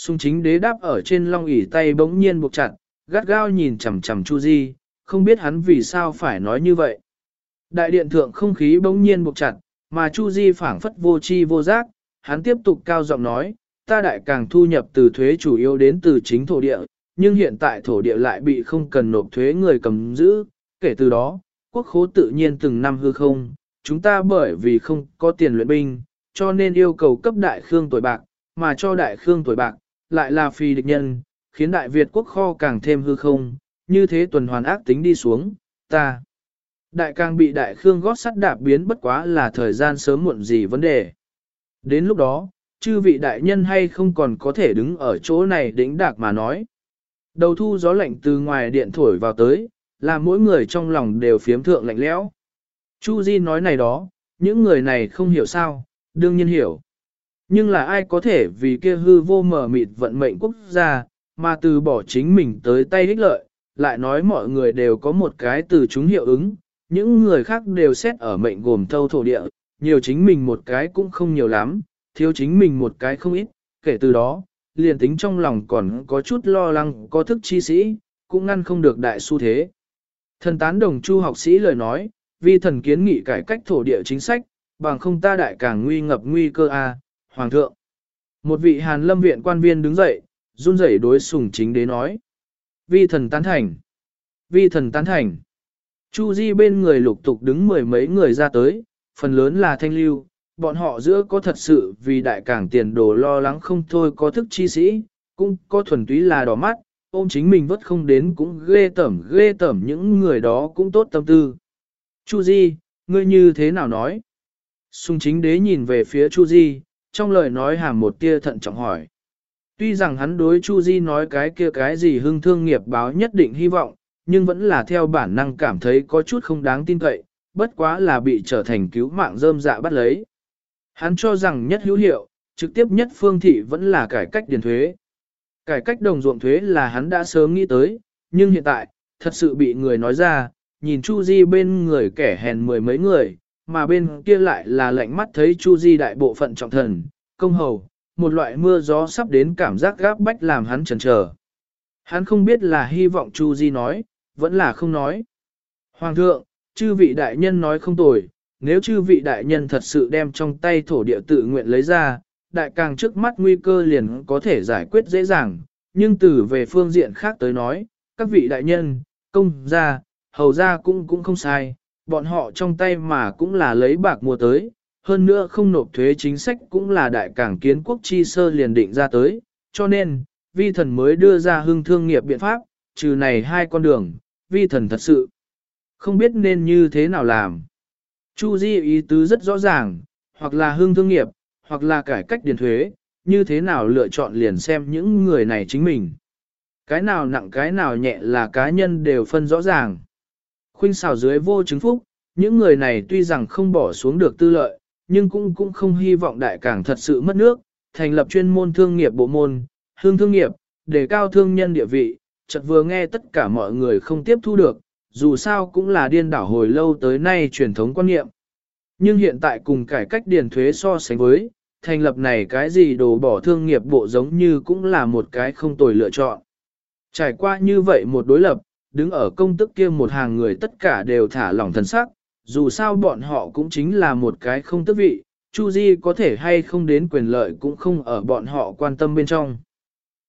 Sung chính đế đáp ở trên long ỷ tay bỗng nhiên buộc chặt, gắt gao nhìn chằm chằm Chu Di, không biết hắn vì sao phải nói như vậy. Đại điện thượng không khí bỗng nhiên buộc chặt, mà Chu Di phảng phất vô chi vô giác, hắn tiếp tục cao giọng nói, ta đại càng thu nhập từ thuế chủ yếu đến từ chính thổ địa, nhưng hiện tại thổ địa lại bị không cần nộp thuế người cầm giữ, kể từ đó, quốc khố tự nhiên từng năm hư không, chúng ta bởi vì không có tiền luyện binh, cho nên yêu cầu cấp đại khương tuổi bạc, mà cho đại khương tuổi bạc, lại là phi địch nhân, khiến đại Việt quốc kho càng thêm hư không, như thế tuần hoàn ác tính đi xuống, ta. Đại càng bị đại khương gót sắt đạp biến bất quá là thời gian sớm muộn gì vấn đề. Đến lúc đó, chư vị đại nhân hay không còn có thể đứng ở chỗ này đỉnh đạc mà nói. Đầu thu gió lạnh từ ngoài điện thổi vào tới, làm mỗi người trong lòng đều phiếm thượng lạnh lẽo. Chu Di nói này đó, những người này không hiểu sao, đương nhiên hiểu. Nhưng là ai có thể vì kia hư vô mở mịt vận mệnh quốc gia, mà từ bỏ chính mình tới tay ích lợi, lại nói mọi người đều có một cái từ chúng hiệu ứng, những người khác đều xét ở mệnh gồm thâu thổ địa, nhiều chính mình một cái cũng không nhiều lắm, thiếu chính mình một cái không ít, kể từ đó, liền tính trong lòng còn có chút lo lắng có thức chi sĩ, cũng ngăn không được đại xu thế. Thần tán đồng chu học sĩ lời nói, vì thần kiến nghị cải cách thổ địa chính sách, bằng không ta đại càng nguy ngập nguy cơ a Hoàng thượng. Một vị hàn lâm viện quan viên đứng dậy, run rẩy đối sùng chính đế nói. Vi thần tán thành. Vi thần tán thành. Chu Di bên người lục tục đứng mười mấy người ra tới, phần lớn là thanh lưu, bọn họ giữa có thật sự vì đại cảng tiền đồ lo lắng không thôi có thức chi sĩ, cũng có thuần túy là đỏ mắt, ôm chính mình vất không đến cũng ghê tẩm ghê tẩm những người đó cũng tốt tâm tư. Chu Di, ngươi như thế nào nói? Sung chính đế nhìn về phía Chu Di, trong lời nói hàm một tia thận trọng hỏi. Tuy rằng hắn đối Chu Di nói cái kia cái gì hưng thương nghiệp báo nhất định hy vọng, nhưng vẫn là theo bản năng cảm thấy có chút không đáng tin cậy, bất quá là bị trở thành cứu mạng rơm dạ bắt lấy. Hắn cho rằng nhất hữu hiệu, trực tiếp nhất phương thị vẫn là cải cách điền thuế. Cải cách đồng ruộng thuế là hắn đã sớm nghĩ tới, nhưng hiện tại, thật sự bị người nói ra, nhìn Chu Di bên người kẻ hèn mười mấy người, mà bên kia lại là lạnh mắt thấy Chu Di đại bộ phận trọng thần, công hầu, một loại mưa gió sắp đến cảm giác gáp bách làm hắn chần chờ. Hắn không biết là hy vọng Chu Di nói, vẫn là không nói. Hoàng thượng, chư vị đại nhân nói không tồi, nếu chư vị đại nhân thật sự đem trong tay thổ địa tự nguyện lấy ra, đại càng trước mắt nguy cơ liền có thể giải quyết dễ dàng, nhưng từ về phương diện khác tới nói, các vị đại nhân, công gia, hầu gia cũng cũng không sai, bọn họ trong tay mà cũng là lấy bạc mua tới, hơn nữa không nộp thuế chính sách cũng là đại cảng kiến quốc chi sơ liền định ra tới, cho nên, vi thần mới đưa ra hưng thương nghiệp biện pháp, trừ này hai con đường, vi thần thật sự không biết nên như thế nào làm. Chu Di ý tứ rất rõ ràng, hoặc là hương thương nghiệp, hoặc là cải cách điền thuế, như thế nào lựa chọn liền xem những người này chính mình. Cái nào nặng cái nào nhẹ là cá nhân đều phân rõ ràng. Khuynh xào dưới vô chứng phúc, những người này tuy rằng không bỏ xuống được tư lợi, nhưng cũng cũng không hy vọng đại cảng thật sự mất nước, thành lập chuyên môn thương nghiệp bộ môn, hương thương nghiệp, để cao thương nhân địa vị, chợt vừa nghe tất cả mọi người không tiếp thu được, dù sao cũng là điên đảo hồi lâu tới nay truyền thống quan niệm. Nhưng hiện tại cùng cải cách điền thuế so sánh với, thành lập này cái gì đồ bỏ thương nghiệp bộ giống như cũng là một cái không tồi lựa chọn. Trải qua như vậy một đối lập, đứng ở công tức kia một hàng người tất cả đều thả lỏng thần sắc, dù sao bọn họ cũng chính là một cái không tức vị, Chu Di có thể hay không đến quyền lợi cũng không ở bọn họ quan tâm bên trong.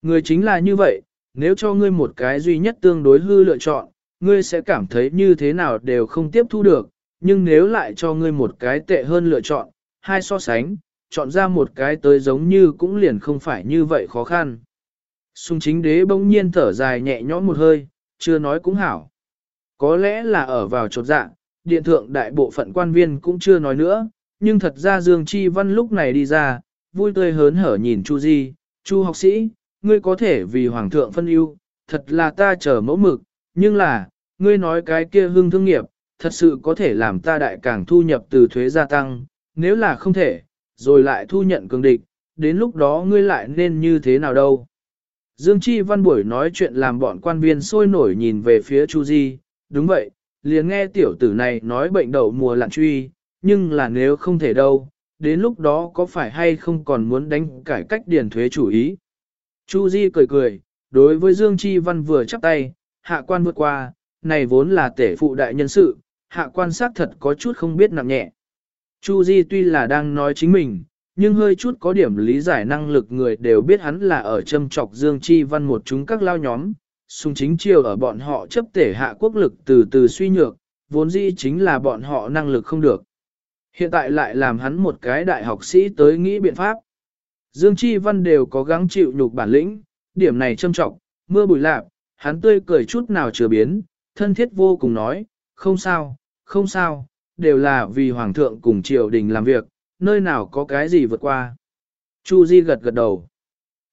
Người chính là như vậy, nếu cho ngươi một cái duy nhất tương đối hư lựa chọn, ngươi sẽ cảm thấy như thế nào đều không tiếp thu được, nhưng nếu lại cho ngươi một cái tệ hơn lựa chọn, hai so sánh, chọn ra một cái tới giống như cũng liền không phải như vậy khó khăn. Xung chính đế bỗng nhiên thở dài nhẹ nhõm một hơi, chưa nói cũng hảo. Có lẽ là ở vào chột dạ, điện thượng đại bộ phận quan viên cũng chưa nói nữa, nhưng thật ra Dương Chi Văn lúc này đi ra, vui tươi hớn hở nhìn Chu Di, Chu học sĩ, ngươi có thể vì Hoàng thượng phân ưu, thật là ta chờ mẫu mực, nhưng là, ngươi nói cái kia hương thương nghiệp, thật sự có thể làm ta đại càng thu nhập từ thuế gia tăng, nếu là không thể, rồi lại thu nhận cường địch, đến lúc đó ngươi lại nên như thế nào đâu. Dương Chi Văn buổi nói chuyện làm bọn quan viên sôi nổi nhìn về phía Chu Di, đúng vậy, liền nghe tiểu tử này nói bệnh đậu mùa lạn truy, nhưng là nếu không thể đâu, đến lúc đó có phải hay không còn muốn đánh cải cách điền thuế chủ ý. Chu Di cười cười, đối với Dương Chi Văn vừa chắp tay, hạ quan vượt qua, này vốn là tể phụ đại nhân sự, hạ quan sát thật có chút không biết nặng nhẹ. Chu Di tuy là đang nói chính mình, nhưng hơi chút có điểm lý giải năng lực người đều biết hắn là ở châm trọc Dương Chi Văn một chúng các lao nhóm, xung chính chiều ở bọn họ chấp tể hạ quốc lực từ từ suy nhược, vốn dĩ chính là bọn họ năng lực không được. Hiện tại lại làm hắn một cái đại học sĩ tới nghĩ biện pháp. Dương Chi Văn đều có gắng chịu nhục bản lĩnh, điểm này châm trọng, mưa bụi lạp, hắn tươi cười chút nào chưa biến, thân thiết vô cùng nói, không sao, không sao, đều là vì Hoàng thượng cùng triều đình làm việc, nơi nào có cái gì vượt qua. Chu Di gật gật đầu.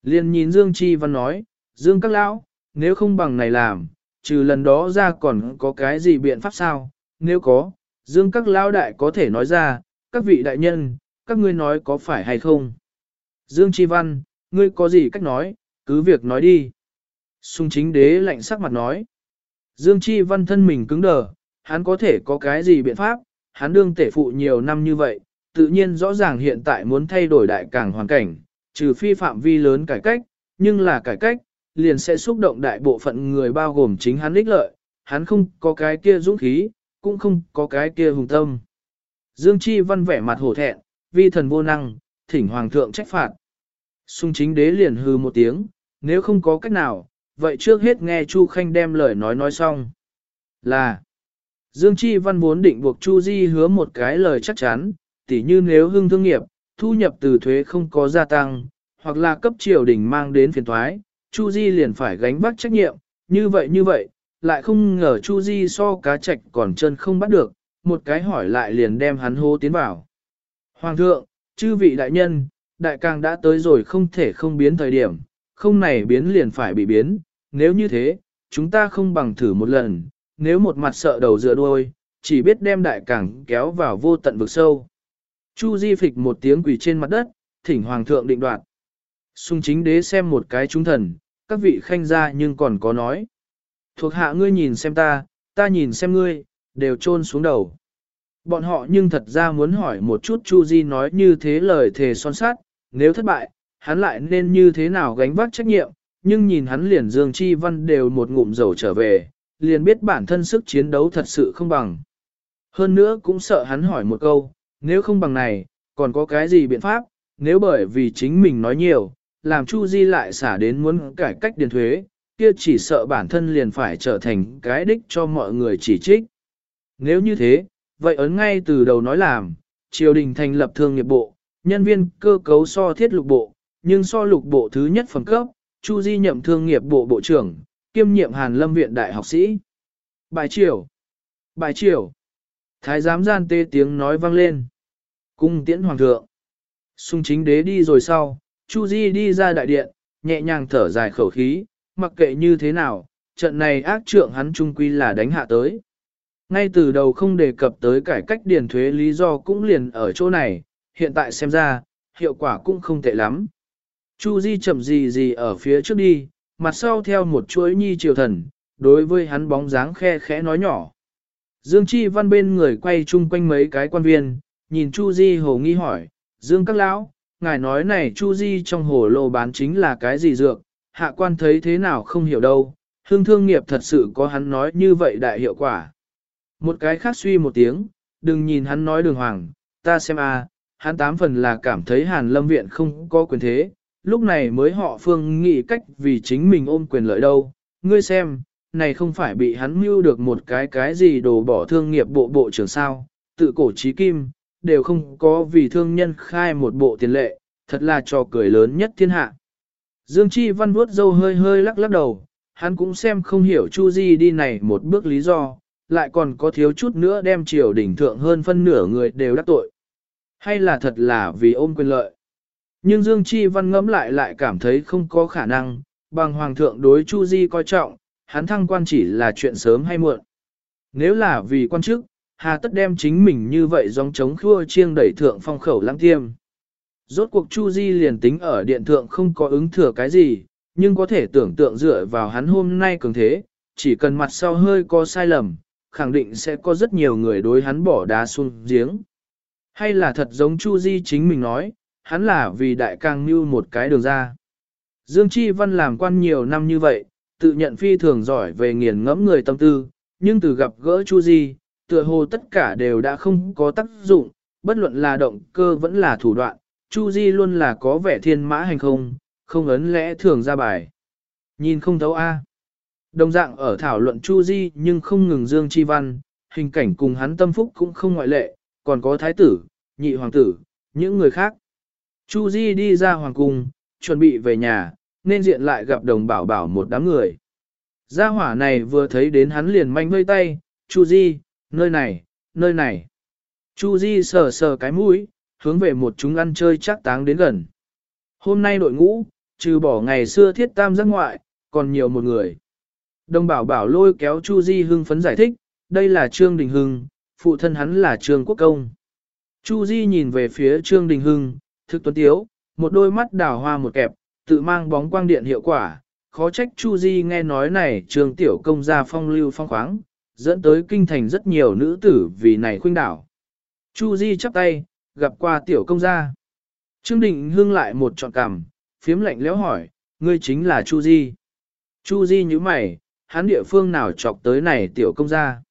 Liên nhìn Dương Chi Văn nói, Dương các lão, nếu không bằng này làm, trừ lần đó ra còn có cái gì biện pháp sao, nếu có, Dương các lão đại có thể nói ra, các vị đại nhân, các ngươi nói có phải hay không. Dương Chi Văn, ngươi có gì cách nói, cứ việc nói đi. Sung chính đế lạnh sắc mặt nói. Dương Chi Văn thân mình cứng đờ, hắn có thể có cái gì biện pháp, hắn đương tể phụ nhiều năm như vậy, tự nhiên rõ ràng hiện tại muốn thay đổi đại cảng hoàn cảnh, trừ phi phạm vi lớn cải cách, nhưng là cải cách, liền sẽ xúc động đại bộ phận người bao gồm chính hắn ích lợi, hắn không có cái kia dũng khí, cũng không có cái kia hùng tâm. Dương Chi Văn vẻ mặt hổ thẹn, vi thần vô năng, thỉnh hoàng thượng trách phạt. Xung chính đế liền hư một tiếng, nếu không có cách nào, vậy trước hết nghe Chu Khanh đem lời nói nói xong. Là, Dương Chi Văn muốn định buộc Chu Di hứa một cái lời chắc chắn, tỉ như nếu hưng thương nghiệp, thu nhập từ thuế không có gia tăng, hoặc là cấp triều đình mang đến phiền thoái, Chu Di liền phải gánh vác trách nhiệm, như vậy như vậy, lại không ngờ Chu Di so cá trạch còn chân không bắt được, một cái hỏi lại liền đem hắn hô tiến vào. Hoàng thượng, chư vị đại nhân, đại càng đã tới rồi không thể không biến thời điểm, không này biến liền phải bị biến, nếu như thế, chúng ta không bằng thử một lần, nếu một mặt sợ đầu dựa đuôi, chỉ biết đem đại càng kéo vào vô tận vực sâu. Chu Di phịch một tiếng quỳ trên mặt đất, thỉnh hoàng thượng định đoạt. Sung chính đế xem một cái trung thần, các vị khanh gia nhưng còn có nói. Thuộc hạ ngươi nhìn xem ta, ta nhìn xem ngươi, đều trôn xuống đầu. Bọn họ nhưng thật ra muốn hỏi một chút Chu Di nói như thế lời thề son sát, nếu thất bại, hắn lại nên như thế nào gánh vác trách nhiệm, nhưng nhìn hắn liền Dương Chi Văn đều một ngụm dầu trở về, liền biết bản thân sức chiến đấu thật sự không bằng. Hơn nữa cũng sợ hắn hỏi một câu, nếu không bằng này, còn có cái gì biện pháp, nếu bởi vì chính mình nói nhiều, làm Chu Di lại xả đến muốn cải cách điền thuế, kia chỉ sợ bản thân liền phải trở thành cái đích cho mọi người chỉ trích. Nếu như thế, vậy ấn ngay từ đầu nói làm, triều đình thành lập thương nghiệp bộ, nhân viên cơ cấu so thiết lục bộ, nhưng so lục bộ thứ nhất phẩm cấp, Chu Di nhậm thương nghiệp bộ bộ trưởng, kiêm nhiệm Hàn Lâm viện đại học sĩ. Bài triều, bài triều, thái giám gian tê tiếng nói vang lên. Cung tiễn hoàng thượng. Xung chính đế đi rồi sau, Chu Di đi ra đại điện, nhẹ nhàng thở dài khẩu khí, mặc kệ như thế nào, trận này ác trượng hắn trung quy là đánh hạ tới. Ngay từ đầu không đề cập tới cải cách điền thuế lý do cũng liền ở chỗ này, hiện tại xem ra, hiệu quả cũng không tệ lắm. Chu Di chậm gì gì ở phía trước đi, mặt sau theo một chuỗi nhi triều thần, đối với hắn bóng dáng khe khẽ nói nhỏ. Dương Chi Văn bên người quay chung quanh mấy cái quan viên, nhìn Chu Di hồ nghi hỏi, Dương các lão, ngài nói này Chu Di trong hồ lô bán chính là cái gì dược, hạ quan thấy thế nào không hiểu đâu, hương thương nghiệp thật sự có hắn nói như vậy đại hiệu quả. Một cái khác suy một tiếng, đừng nhìn hắn nói đường hoàng, ta xem a, hắn tám phần là cảm thấy hàn lâm viện không có quyền thế, lúc này mới họ phương nghĩ cách vì chính mình ôm quyền lợi đâu, ngươi xem, này không phải bị hắn mưu được một cái cái gì đồ bỏ thương nghiệp bộ bộ trưởng sao, tự cổ trí kim, đều không có vì thương nhân khai một bộ tiền lệ, thật là trò cười lớn nhất thiên hạ. Dương Chi Văn vuốt dâu hơi hơi lắc lắc đầu, hắn cũng xem không hiểu Chu Di đi này một bước lý do, lại còn có thiếu chút nữa đem triều đỉnh thượng hơn phân nửa người đều đắc tội. Hay là thật là vì ôm quyền lợi. Nhưng Dương Chi Văn ngẫm lại lại cảm thấy không có khả năng, bằng hoàng thượng đối Chu Di coi trọng, hắn thăng quan chỉ là chuyện sớm hay muộn. Nếu là vì quan chức, hà tất đem chính mình như vậy dòng chống khua chiêng đẩy thượng phong khẩu lãng tiêm. Rốt cuộc Chu Di liền tính ở điện thượng không có ứng thừa cái gì, nhưng có thể tưởng tượng dựa vào hắn hôm nay cường thế, chỉ cần mặt sau hơi có sai lầm, khẳng định sẽ có rất nhiều người đối hắn bỏ đá xuống giếng. Hay là thật giống Chu Di chính mình nói, hắn là vì đại càng như một cái đường ra. Dương Chi Văn làm quan nhiều năm như vậy, tự nhận phi thường giỏi về nghiền ngẫm người tâm tư, nhưng từ gặp gỡ Chu Di, tựa hồ tất cả đều đã không có tác dụng, bất luận là động cơ vẫn là thủ đoạn, Chu Di luôn là có vẻ thiên mã hành không, không ấn lẽ thường ra bài. Nhìn không thấu A. Đồng dạng ở thảo luận Chu Di nhưng không ngừng Dương Chi Văn, hình cảnh cùng hắn tâm phúc cũng không ngoại lệ, còn có thái tử, nhị hoàng tử, những người khác. Chu Di đi ra hoàng cung, chuẩn bị về nhà, nên diện lại gặp đồng bảo bảo một đám người. Gia hỏa này vừa thấy đến hắn liền manh vây tay, Chu Di, nơi này, nơi này. Chu Di sờ sờ cái mũi, hướng về một chúng ăn chơi chắc táng đến gần. Hôm nay đội ngũ, trừ bỏ ngày xưa thiết tam giác ngoại, còn nhiều một người. Đồng bảo bảo lôi kéo Chu Di hưng phấn giải thích, đây là Trương Đình Hưng, phụ thân hắn là Trương Quốc Công. Chu Di nhìn về phía Trương Đình Hưng, thực tuấn tiếu, một đôi mắt đào hoa một kẹp, tự mang bóng quang điện hiệu quả. Khó trách Chu Di nghe nói này Trường Tiểu Công gia phong lưu phong khoáng, dẫn tới kinh thành rất nhiều nữ tử vì này khuynh đảo. Chu Di chắp tay, gặp qua Tiểu Công gia. Trương Đình Hưng lại một trọn cằm, phiếm lạnh lẽo hỏi, ngươi chính là Chu Di. Chu Di như mày, hắn địa phương nào chọc tới này Tiểu Công gia.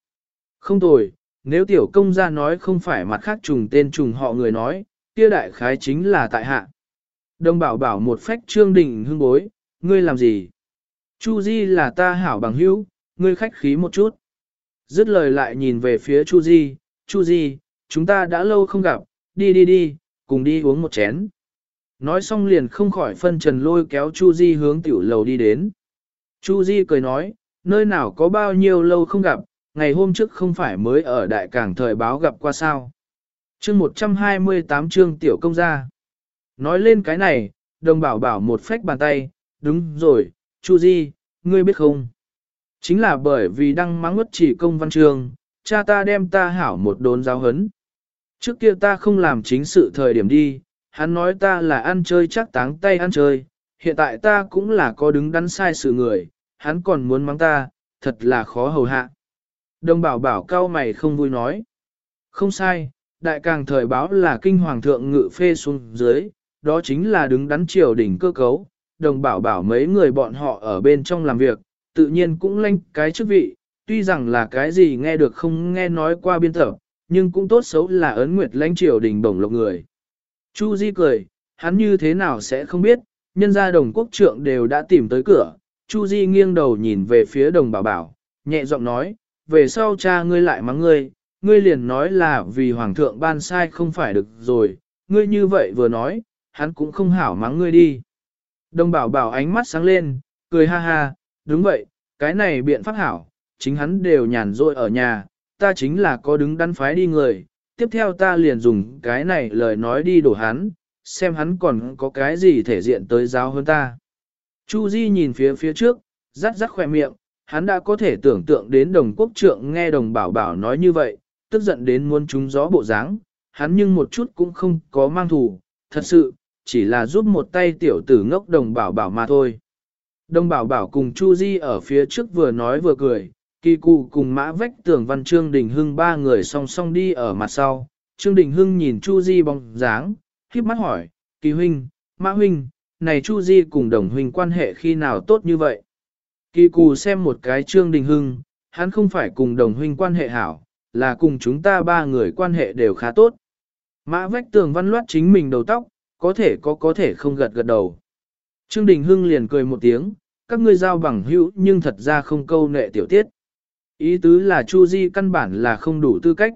Không tồi, nếu Tiểu Công gia nói không phải mặt khác trùng tên trùng họ người nói, kia đại khái chính là tại hạ. Đồng bảo bảo một phách trương đình hưng bối, ngươi làm gì? Chu Di là ta hảo bằng hữu, ngươi khách khí một chút. Dứt lời lại nhìn về phía Chu Di, Chu Di, chúng ta đã lâu không gặp, đi đi đi, cùng đi uống một chén. Nói xong liền không khỏi phân trần lôi kéo Chu Di hướng tiểu lầu đi đến. Chu Di cười nói, nơi nào có bao nhiêu lâu không gặp, ngày hôm trước không phải mới ở đại cảng thời báo gặp qua sao. Chương 128 chương tiểu công gia. Nói lên cái này, đồng bảo bảo một phách bàn tay, đúng rồi, Chu Di, ngươi biết không? Chính là bởi vì đăng mắng ngất chỉ công văn trường, cha ta đem ta hảo một đốn giáo hấn. Trước kia ta không làm chính sự thời điểm đi, hắn nói ta là ăn chơi chắc táng tay ăn chơi, hiện tại ta cũng là có đứng đắn sai sự người, hắn còn muốn mắng ta, thật là khó hầu hạ. Đồng bảo bảo cao mày không vui nói. Không sai, đại càng thời báo là kinh hoàng thượng ngự phê xuống dưới, đó chính là đứng đắn triều đỉnh cơ cấu, đồng bảo bảo mấy người bọn họ ở bên trong làm việc, tự nhiên cũng lanh cái chức vị, tuy rằng là cái gì nghe được không nghe nói qua biên tập, nhưng cũng tốt xấu là ấn nguyệt lãnh triều đình bổng lộc người. Chu Di cười, hắn như thế nào sẽ không biết, nhân gia đồng quốc trượng đều đã tìm tới cửa, Chu Di nghiêng đầu nhìn về phía đồng bảo bảo, nhẹ giọng nói, về sau cha ngươi lại mắng ngươi, ngươi liền nói là vì hoàng thượng ban sai không phải được rồi, ngươi như vậy vừa nói, hắn cũng không hảo mắng ngươi đi. Đồng bảo bảo ánh mắt sáng lên, cười ha ha, đúng vậy, cái này biện pháp hảo, chính hắn đều nhàn rỗi ở nhà, ta chính là có đứng đắn phái đi người, tiếp theo ta liền dùng cái này lời nói đi đổ hắn, xem hắn còn có cái gì thể diện tới giáo hơn ta. Chu Di nhìn phía phía trước, rắt rắt khỏe miệng, hắn đã có thể tưởng tượng đến đồng quốc trượng nghe đồng bảo bảo nói như vậy, tức giận đến muốn trúng gió bộ dáng, hắn nhưng một chút cũng không có mang thù, thật sự, chỉ là giúp một tay tiểu tử ngốc đồng bảo bảo mà thôi. Đồng bảo bảo cùng Chu Di ở phía trước vừa nói vừa cười, kỳ cụ cùng mã vách tường văn Trương Đình Hưng ba người song song đi ở mặt sau. Trương Đình Hưng nhìn Chu Di bóng dáng, khiếp mắt hỏi, kỳ huynh, mã huynh, này Chu Di cùng đồng huynh quan hệ khi nào tốt như vậy? Kỳ cụ xem một cái Trương Đình Hưng, hắn không phải cùng đồng huynh quan hệ hảo, là cùng chúng ta ba người quan hệ đều khá tốt. Mã vách tường văn loát chính mình đầu tóc, có thể có có thể không gật gật đầu. Trương Đình Hưng liền cười một tiếng, các ngươi giao bằng hữu nhưng thật ra không câu nệ tiểu tiết. Ý tứ là Chu Di căn bản là không đủ tư cách.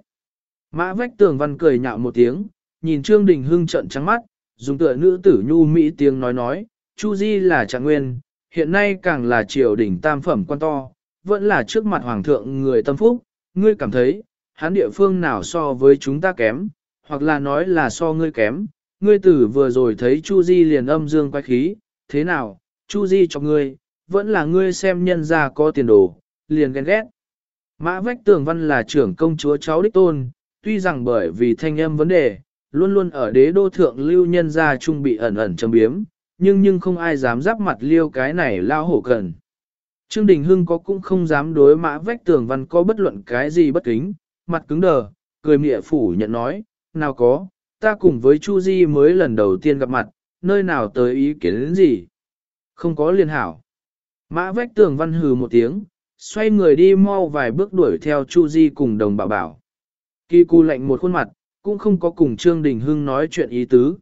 Mã vách tường văn cười nhạo một tiếng, nhìn Trương Đình Hưng trợn trắng mắt, dùng tựa nữ tử nhu mỹ tiếng nói nói, Chu Di là trạng nguyên, hiện nay càng là triều đình tam phẩm quan to, vẫn là trước mặt hoàng thượng người tâm phúc, ngươi cảm thấy, hắn địa phương nào so với chúng ta kém, hoặc là nói là so ngươi kém, ngươi tử vừa rồi thấy Chu Di liền âm dương quay khí, thế nào, Chu Di cho ngươi, vẫn là ngươi xem nhân gia có tiền đồ, liền ghen ghét. Mã Vách Tường Văn là trưởng công chúa cháu đích tôn, tuy rằng bởi vì thanh âm vấn đề, luôn luôn ở đế đô thượng lưu nhân gia trung bị ẩn ẩn châm biếm, nhưng nhưng không ai dám giáp mặt liêu cái này lao hổ cần. Trương Đình Hưng có cũng không dám đối Mã Vách Tường Văn có bất luận cái gì bất kính, mặt cứng đờ, cười mịa phủ nhận nói, nào có, ta cùng với Chu Di mới lần đầu tiên gặp mặt, nơi nào tới ý kiến đến gì. Không có liên hảo. Mã vách tường văn hừ một tiếng, xoay người đi mau vài bước đuổi theo Chu Di cùng đồng bảo bảo. Kỳ cu lạnh một khuôn mặt, cũng không có cùng Trương Đình Hưng nói chuyện ý tứ.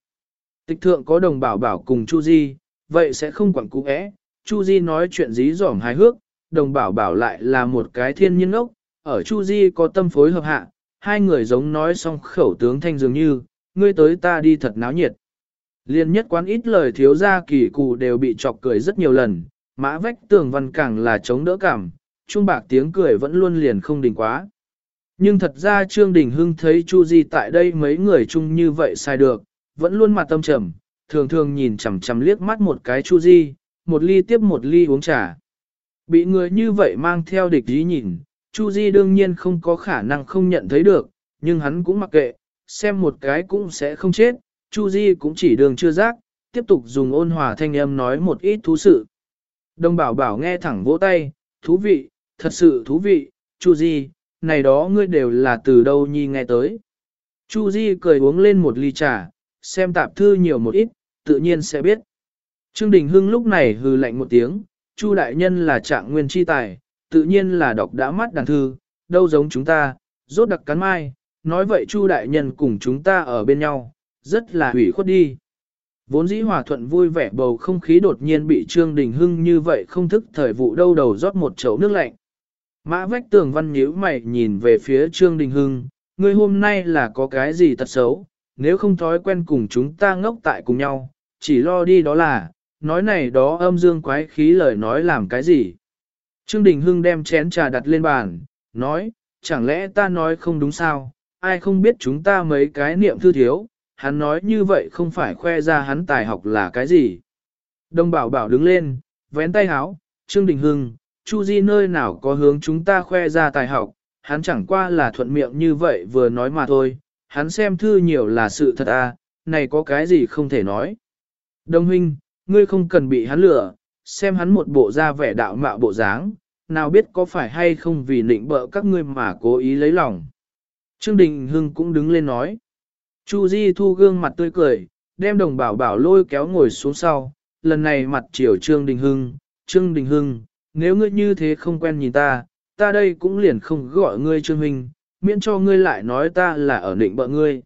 Tịch thượng có đồng bảo bảo cùng Chu Di, vậy sẽ không quản cú ẽ. Chu Di nói chuyện dí dỏm hài hước, đồng bảo bảo lại là một cái thiên nhiên ốc, ở Chu Di có tâm phối hợp hạ, hai người giống nói xong khẩu tướng thanh dường như, ngươi tới ta đi thật náo nhiệt. Liên nhất quán ít lời thiếu gia kỳ cụ đều bị chọc cười rất nhiều lần, mã vách tường văn càng là chống đỡ cảm, trung bạc tiếng cười vẫn luôn liền không đình quá. Nhưng thật ra Trương Đình Hưng thấy Chu Di tại đây mấy người chung như vậy sai được, vẫn luôn mặt tâm trầm, thường thường nhìn chằm chằm liếc mắt một cái Chu Di, một ly tiếp một ly uống trà. Bị người như vậy mang theo địch ý nhìn, Chu Di đương nhiên không có khả năng không nhận thấy được, nhưng hắn cũng mặc kệ, xem một cái cũng sẽ không chết, Chu Di cũng chỉ đường chưa giác, tiếp tục dùng ôn hòa thanh âm nói một ít thú sự. Đông bảo bảo nghe thẳng vỗ tay, thú vị, thật sự thú vị, Chu Di, này đó ngươi đều là từ đâu nhi nghe tới. Chu Di cười uống lên một ly trà, xem tạp thư nhiều một ít, tự nhiên sẽ biết. Trương Đình Hưng lúc này hừ lạnh một tiếng, Chu đại nhân là trạng nguyên chi tài, tự nhiên là đọc đã mắt đàn thư, đâu giống chúng ta, rốt đặc cắn mai, nói vậy Chu đại nhân cùng chúng ta ở bên nhau, rất là hủy khuất đi. Vốn dĩ hòa thuận vui vẻ bầu không khí đột nhiên bị Trương Đình Hưng như vậy không thức thời vụ đâu đầu rót một chậu nước lạnh. Mã vách tường văn nhíu mày nhìn về phía Trương Đình Hưng, ngươi hôm nay là có cái gì tật xấu, nếu không thói quen cùng chúng ta ngốc tại cùng nhau, chỉ lo đi đó là, nói này đó âm dương quái khí lời nói làm cái gì. Trương Đình Hưng đem chén trà đặt lên bàn, nói, chẳng lẽ ta nói không đúng sao, ai không biết chúng ta mấy cái niệm thư thiếu, hắn nói như vậy không phải khoe ra hắn tài học là cái gì. Đông bảo bảo đứng lên, vén tay háo, Trương Đình Hưng, Chu Di nơi nào có hướng chúng ta khoe ra tài học, hắn chẳng qua là thuận miệng như vậy vừa nói mà thôi, hắn xem thư nhiều là sự thật à, này có cái gì không thể nói. Đông huynh, ngươi không cần bị hắn lừa, xem hắn một bộ da vẻ đạo mạo bộ dáng, nào biết có phải hay không vì nịnh bợ các ngươi mà cố ý lấy lòng. Trương Đình Hưng cũng đứng lên nói. Chu Di thu gương mặt tươi cười, đem đồng bảo bảo lôi kéo ngồi xuống sau, lần này mặt chiều Trương Đình Hưng, Trương Đình Hưng, nếu ngươi như thế không quen nhìn ta, ta đây cũng liền không gọi ngươi Trương Huynh, miễn cho ngươi lại nói ta là ở định bợ ngươi.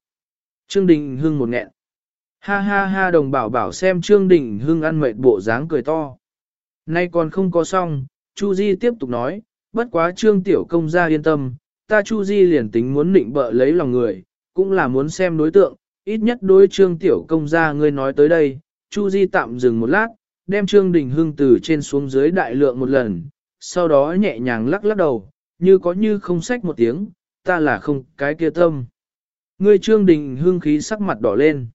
Trương Đình Hưng một nghẹn. Ha ha ha đồng bảo bảo xem Trương Đình Hưng ăn mệt bộ dáng cười to. Nay còn không có xong, Chu Di tiếp tục nói, bất quá Trương Tiểu Công gia yên tâm, ta Chu Di liền tính muốn định bợ lấy lòng người, cũng là muốn xem đối tượng, ít nhất đối Trương Tiểu Công gia ngươi nói tới đây, Chu Di tạm dừng một lát, đem Trương Đình Hưng từ trên xuống dưới đại lượng một lần, sau đó nhẹ nhàng lắc lắc đầu, như có như không sách một tiếng, ta là không cái kia tâm. Ngươi Trương Đình Hưng khí sắc mặt đỏ lên.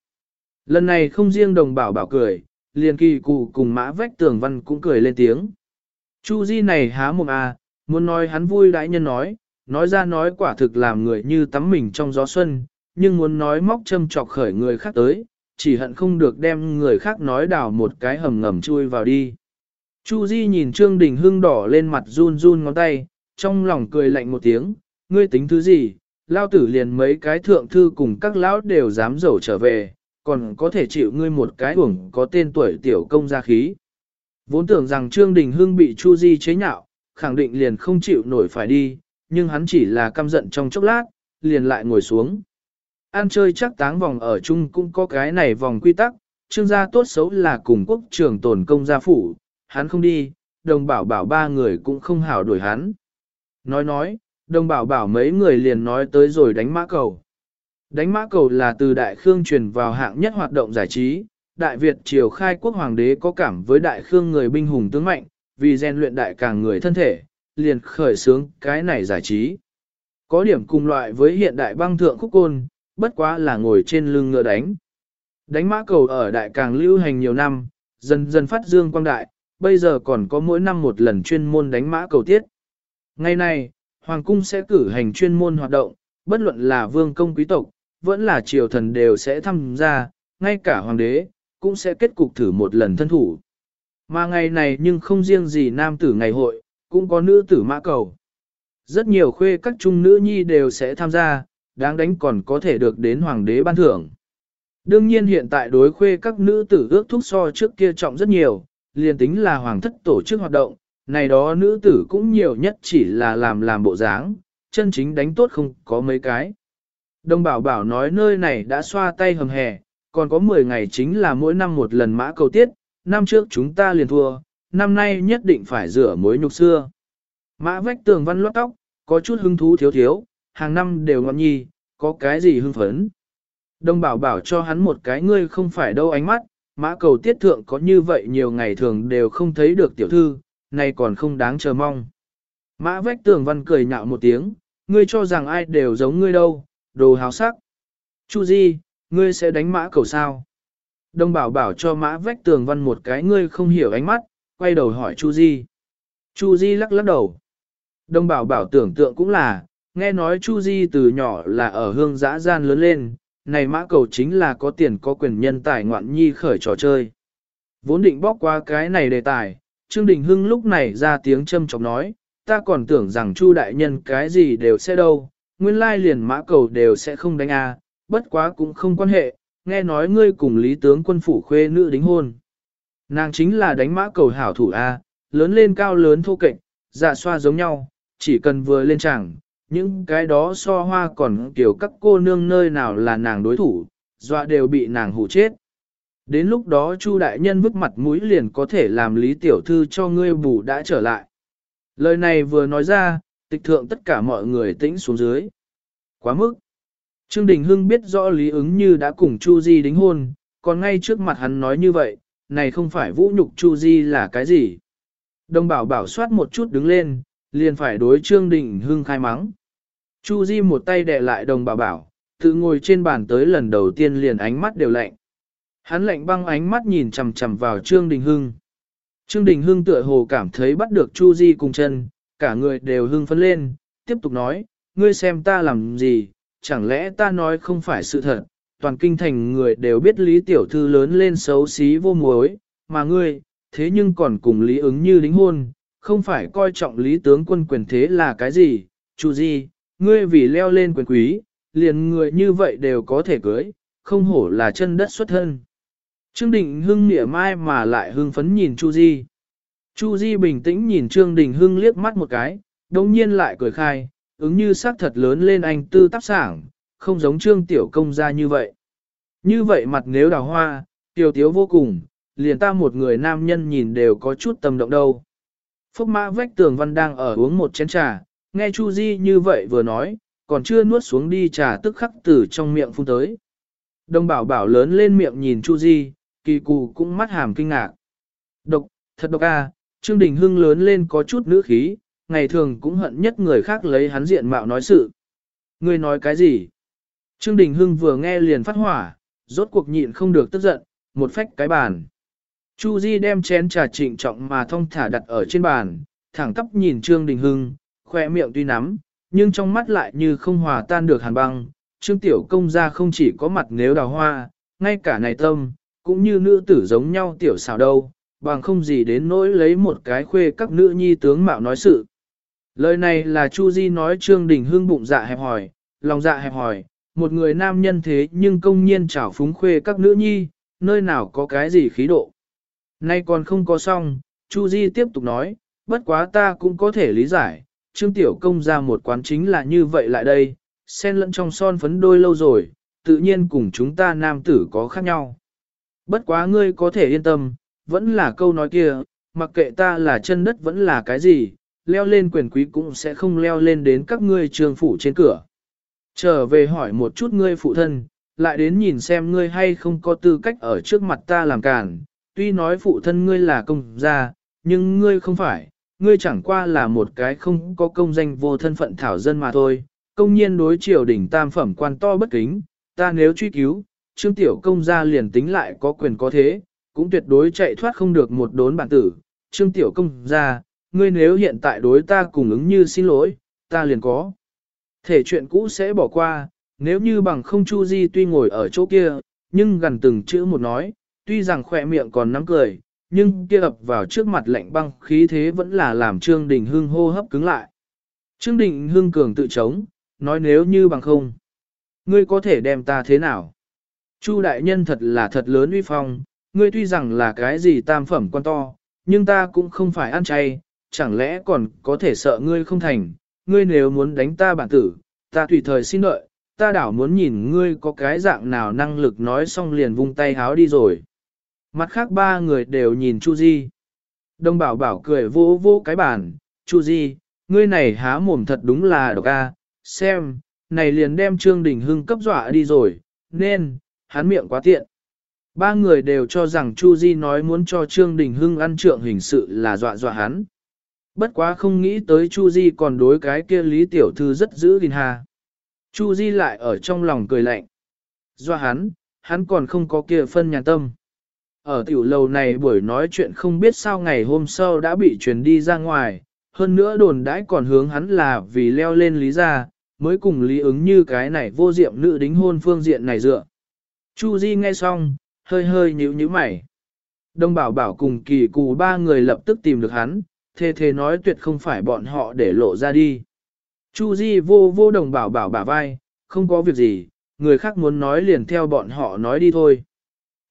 Lần này không riêng đồng bảo bảo cười, liền kỳ cụ cùng mã vách tường văn cũng cười lên tiếng. Chu Di này há mồm à, muốn nói hắn vui đãi nhân nói, nói ra nói quả thực làm người như tắm mình trong gió xuân, nhưng muốn nói móc châm chọc khởi người khác tới, chỉ hận không được đem người khác nói đào một cái hầm ngầm chui vào đi. Chu Di nhìn Trương Đình Hưng đỏ lên mặt run run ngón tay, trong lòng cười lạnh một tiếng, ngươi tính thứ gì, lao tử liền mấy cái thượng thư cùng các lão đều dám dầu trở về, còn có thể chịu ngươi một cái uổng có tên tuổi tiểu công gia khí. Vốn tưởng rằng Trương Đình Hưng bị Chu Di chế nhạo, khẳng định liền không chịu nổi phải đi, nhưng hắn chỉ là căm giận trong chốc lát, liền lại ngồi xuống. An chơi chắc táng vòng ở chung cũng có cái này vòng quy tắc, trương gia tốt xấu là cùng quốc trưởng tổn công gia phủ, hắn không đi, đồng bảo bảo ba người cũng không hảo đuổi hắn. Nói nói, đồng bảo bảo mấy người liền nói tới rồi đánh mã cầu. Đánh mã cầu là từ Đại Khương truyền vào hạng nhất hoạt động giải trí, Đại Việt triều khai quốc hoàng đế có cảm với Đại Khương người binh hùng tướng mạnh, vì rèn luyện đại càng người thân thể, liền khởi sướng cái này giải trí. Có điểm cùng loại với hiện đại băng thượng khúc côn, bất quá là ngồi trên lưng ngựa đánh. Đánh mã cầu ở đại càng lưu hành nhiều năm, dần dần phát dương quang đại, bây giờ còn có mỗi năm một lần chuyên môn đánh mã cầu tiết. Ngày nay, Hoàng cung sẽ cử hành chuyên môn hoạt động, bất luận là vương công quý tộc, vẫn là triều thần đều sẽ tham gia, ngay cả hoàng đế, cũng sẽ kết cục thử một lần thân thủ. Mà ngày này nhưng không riêng gì nam tử ngày hội, cũng có nữ tử mã cầu. Rất nhiều khuê các trung nữ nhi đều sẽ tham gia, đáng đánh còn có thể được đến hoàng đế ban thưởng. Đương nhiên hiện tại đối khuê các nữ tử ước thúc so trước kia trọng rất nhiều, liền tính là hoàng thất tổ chức hoạt động, này đó nữ tử cũng nhiều nhất chỉ là làm làm bộ dáng, chân chính đánh tốt không có mấy cái. Đông bảo bảo nói nơi này đã xoa tay hầm hè, còn có 10 ngày chính là mỗi năm một lần mã cầu tiết, năm trước chúng ta liền thua, năm nay nhất định phải rửa mối nhục xưa. Mã vách tường văn lót tóc, có chút hứng thú thiếu thiếu, hàng năm đều ngọn nhi, có cái gì hưng phấn. Đông bảo bảo cho hắn một cái ngươi không phải đâu ánh mắt, mã cầu tiết thượng có như vậy nhiều ngày thường đều không thấy được tiểu thư, nay còn không đáng chờ mong. Mã vách tường văn cười nhạo một tiếng, ngươi cho rằng ai đều giống ngươi đâu, đồ hào sắc. Chu Di, ngươi sẽ đánh mã cầu sao? Đông bảo bảo cho mã vách tường văn một cái ngươi không hiểu ánh mắt, quay đầu hỏi Chu Di. Chu Di lắc lắc đầu. Đông bảo bảo tưởng tượng cũng là, nghe nói Chu Di từ nhỏ là ở hương giã gian lớn lên, này mã cầu chính là có tiền có quyền nhân tài ngoạn nhi khởi trò chơi. Vốn định bóc qua cái này đề tài, Trương Đình Hưng lúc này ra tiếng châm chọc nói, ta còn tưởng rằng Chu đại nhân cái gì đều sẽ đâu, nguyên lai liền mã cầu đều sẽ không đánh a, bất quá cũng không quan hệ, nghe nói ngươi cùng lý tướng quân phủ khuê nữ đính hôn. Nàng chính là đánh mã cầu hảo thủ a, lớn lên cao lớn thô kệch, dạ xoa giống nhau, chỉ cần vừa lên chẳng, những cái đó so hoa còn kiểu các cô nương nơi nào là nàng đối thủ, dọa đều bị nàng hủ chết. Đến lúc đó Chu đại nhân vứt mặt mũi liền có thể làm lý tiểu thư cho ngươi bù đã trở lại. Lời này vừa nói ra, tịch thượng tất cả mọi người tĩnh xuống dưới. Quá mức. Trương Đình Hưng biết rõ lý ứng như đã cùng Chu Di đính hôn, còn ngay trước mặt hắn nói như vậy, này không phải vũ nhục Chu Di là cái gì. Đồng bảo bảo soát một chút đứng lên, liền phải đối Trương Đình Hưng khai mắng. Chu Di một tay đè lại đồng bảo bảo, tự ngồi trên bàn tới lần đầu tiên liền ánh mắt đều lạnh. Hắn lạnh băng ánh mắt nhìn chằm chằm vào Trương Đình Hưng. Trương Đình Hưng tựa hồ cảm thấy bắt được Chu Di cùng chân, cả người đều hưng phấn lên, tiếp tục nói, ngươi xem ta làm gì, chẳng lẽ ta nói không phải sự thật, toàn kinh thành người đều biết Lý Tiểu Thư lớn lên xấu xí vô muối, mà ngươi, thế nhưng còn cùng Lý ứng như đính hôn, không phải coi trọng Lý tướng quân quyền thế là cái gì, Chu Di, ngươi vì leo lên quyền quý, liền người như vậy đều có thể cưới, không hổ là chân đất xuất thân. Trương Đình Hưng nịa mai mà lại hưng phấn nhìn Chu Di. Chu Di bình tĩnh nhìn Trương Đình Hưng liếc mắt một cái, đồng nhiên lại cười khai, ứng như sắc thật lớn lên anh tư tác sảng, không giống Trương Tiểu Công gia như vậy. Như vậy mặt nếu đào hoa, tiểu tiếu vô cùng, liền ta một người nam nhân nhìn đều có chút tâm động đâu. Phúc mã vách tường văn đang ở uống một chén trà, nghe Chu Di như vậy vừa nói, còn chưa nuốt xuống đi trà tức khắc từ trong miệng phun tới. Đông bảo bảo lớn lên miệng nhìn Chu Di, kỳ cù cũng mắt hàm kinh ngạc. Độc, thật độc à Trương Đình Hưng lớn lên có chút nữ khí, ngày thường cũng hận nhất người khác lấy hắn diện mạo nói sự. Ngươi nói cái gì? Trương Đình Hưng vừa nghe liền phát hỏa, rốt cuộc nhịn không được tức giận, một phách cái bàn. Chu Di đem chén trà trịnh trọng mà thông thả đặt ở trên bàn, thẳng tắp nhìn Trương Đình Hưng, khoe miệng tuy nắm, nhưng trong mắt lại như không hòa tan được hàn băng. Trương Tiểu Công gia không chỉ có mặt nếu đào hoa, ngay cả này tâm, cũng như nữ tử giống nhau tiểu xào đâu, bằng không gì đến nỗi lấy một cái khuê các nữ nhi tướng mạo nói sự. Lời này là Chu Di nói Trương Đình Hưng bụng dạ hẹp hỏi, lòng dạ hẹp hỏi, một người nam nhân thế nhưng công nhiên trảo phúng khuê các nữ nhi, nơi nào có cái gì khí độ. Nay còn không có xong, Chu Di tiếp tục nói, bất quá ta cũng có thể lý giải, Trương Tiểu Công ra một quán chính là như vậy lại đây, xen lẫn trong son phấn đôi lâu rồi, tự nhiên cùng chúng ta nam tử có khác nhau. Bất quá ngươi có thể yên tâm, vẫn là câu nói kia, mặc kệ ta là chân đất vẫn là cái gì, leo lên quyền quý cũng sẽ không leo lên đến các ngươi trường phủ trên cửa. Trở về hỏi một chút ngươi phụ thân, lại đến nhìn xem ngươi hay không có tư cách ở trước mặt ta làm cản, tuy nói phụ thân ngươi là công gia, nhưng ngươi không phải, ngươi chẳng qua là một cái không có công danh vô thân phận thảo dân mà thôi, công nhiên đối triều đỉnh tam phẩm quan to bất kính, ta nếu truy cứu, trương tiểu công gia liền tính lại có quyền có thế, cũng tuyệt đối chạy thoát không được một đốn bản tử, trương tiểu công gia, ngươi nếu hiện tại đối ta cùng ứng như xin lỗi, ta liền có. Thể chuyện cũ sẽ bỏ qua, nếu như bằng không chu di tuy ngồi ở chỗ kia, nhưng gần từng chữ một nói, tuy rằng khỏe miệng còn nắm cười, nhưng kia ập vào trước mặt lạnh băng khí thế vẫn là làm Trương Đình Hưng hô hấp cứng lại. Trương Đình Hưng cường tự chống, nói nếu như bằng không, ngươi có thể đem ta thế nào? Chu đại nhân thật là thật lớn uy phong, ngươi tuy rằng là cái gì tam phẩm quan to, nhưng ta cũng không phải ăn chay, chẳng lẽ còn có thể sợ ngươi không thành, ngươi nếu muốn đánh ta bản tử, ta tùy thời xin đợi, ta đảo muốn nhìn ngươi có cái dạng nào năng lực nói xong liền vung tay háo đi rồi. Mặt khác ba người đều nhìn Chu Di. Đông bảo bảo cười vô vô cái bàn, Chu Di, ngươi này há mồm thật đúng là độc a, xem, này liền đem Trương Đình Hưng cấp dọa đi rồi, nên, hắn miệng quá tiện. Ba người đều cho rằng Chu Di nói muốn cho Trương Đình Hưng ăn trượng hình sự là dọa dọa hắn. Bất quá không nghĩ tới Chu Di còn đối cái kia Lý Tiểu Thư rất giữ gìn hà. Chu Di lại ở trong lòng cười lạnh. do hắn, hắn còn không có kia phân nhà tâm. Ở tiểu lầu này buổi nói chuyện không biết sao ngày hôm sau đã bị truyền đi ra ngoài, hơn nữa đồn đãi còn hướng hắn là vì leo lên lý gia, mới cùng lý ứng như cái này vô diệm nữ đính hôn phương diện này dựa. Chu Di nghe xong, hơi hơi nhíu nhíu mày. Đông bảo bảo cùng kỳ cù ba người lập tức tìm được hắn, thề thề nói tuyệt không phải bọn họ để lộ ra đi. Chu Di vô vô đồng bảo bảo bả vai, không có việc gì, người khác muốn nói liền theo bọn họ nói đi thôi.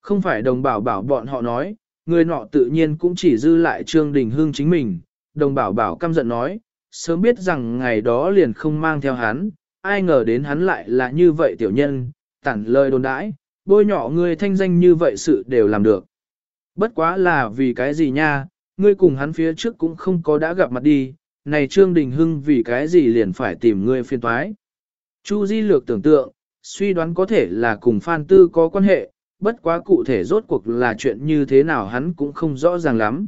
Không phải đồng bảo bảo bọn họ nói, người nọ tự nhiên cũng chỉ dư lại Trương Đình Hương chính mình. Đồng bảo bảo căm giận nói, sớm biết rằng ngày đó liền không mang theo hắn, ai ngờ đến hắn lại là như vậy tiểu nhân, tản lời đồn đãi, bôi nhỏ ngươi thanh danh như vậy sự đều làm được. Bất quá là vì cái gì nha, ngươi cùng hắn phía trước cũng không có đã gặp mặt đi, này Trương Đình Hưng vì cái gì liền phải tìm ngươi phiên toái. Chu Di lược tưởng tượng, suy đoán có thể là cùng Phan Tư có quan hệ, bất quá cụ thể rốt cuộc là chuyện như thế nào hắn cũng không rõ ràng lắm.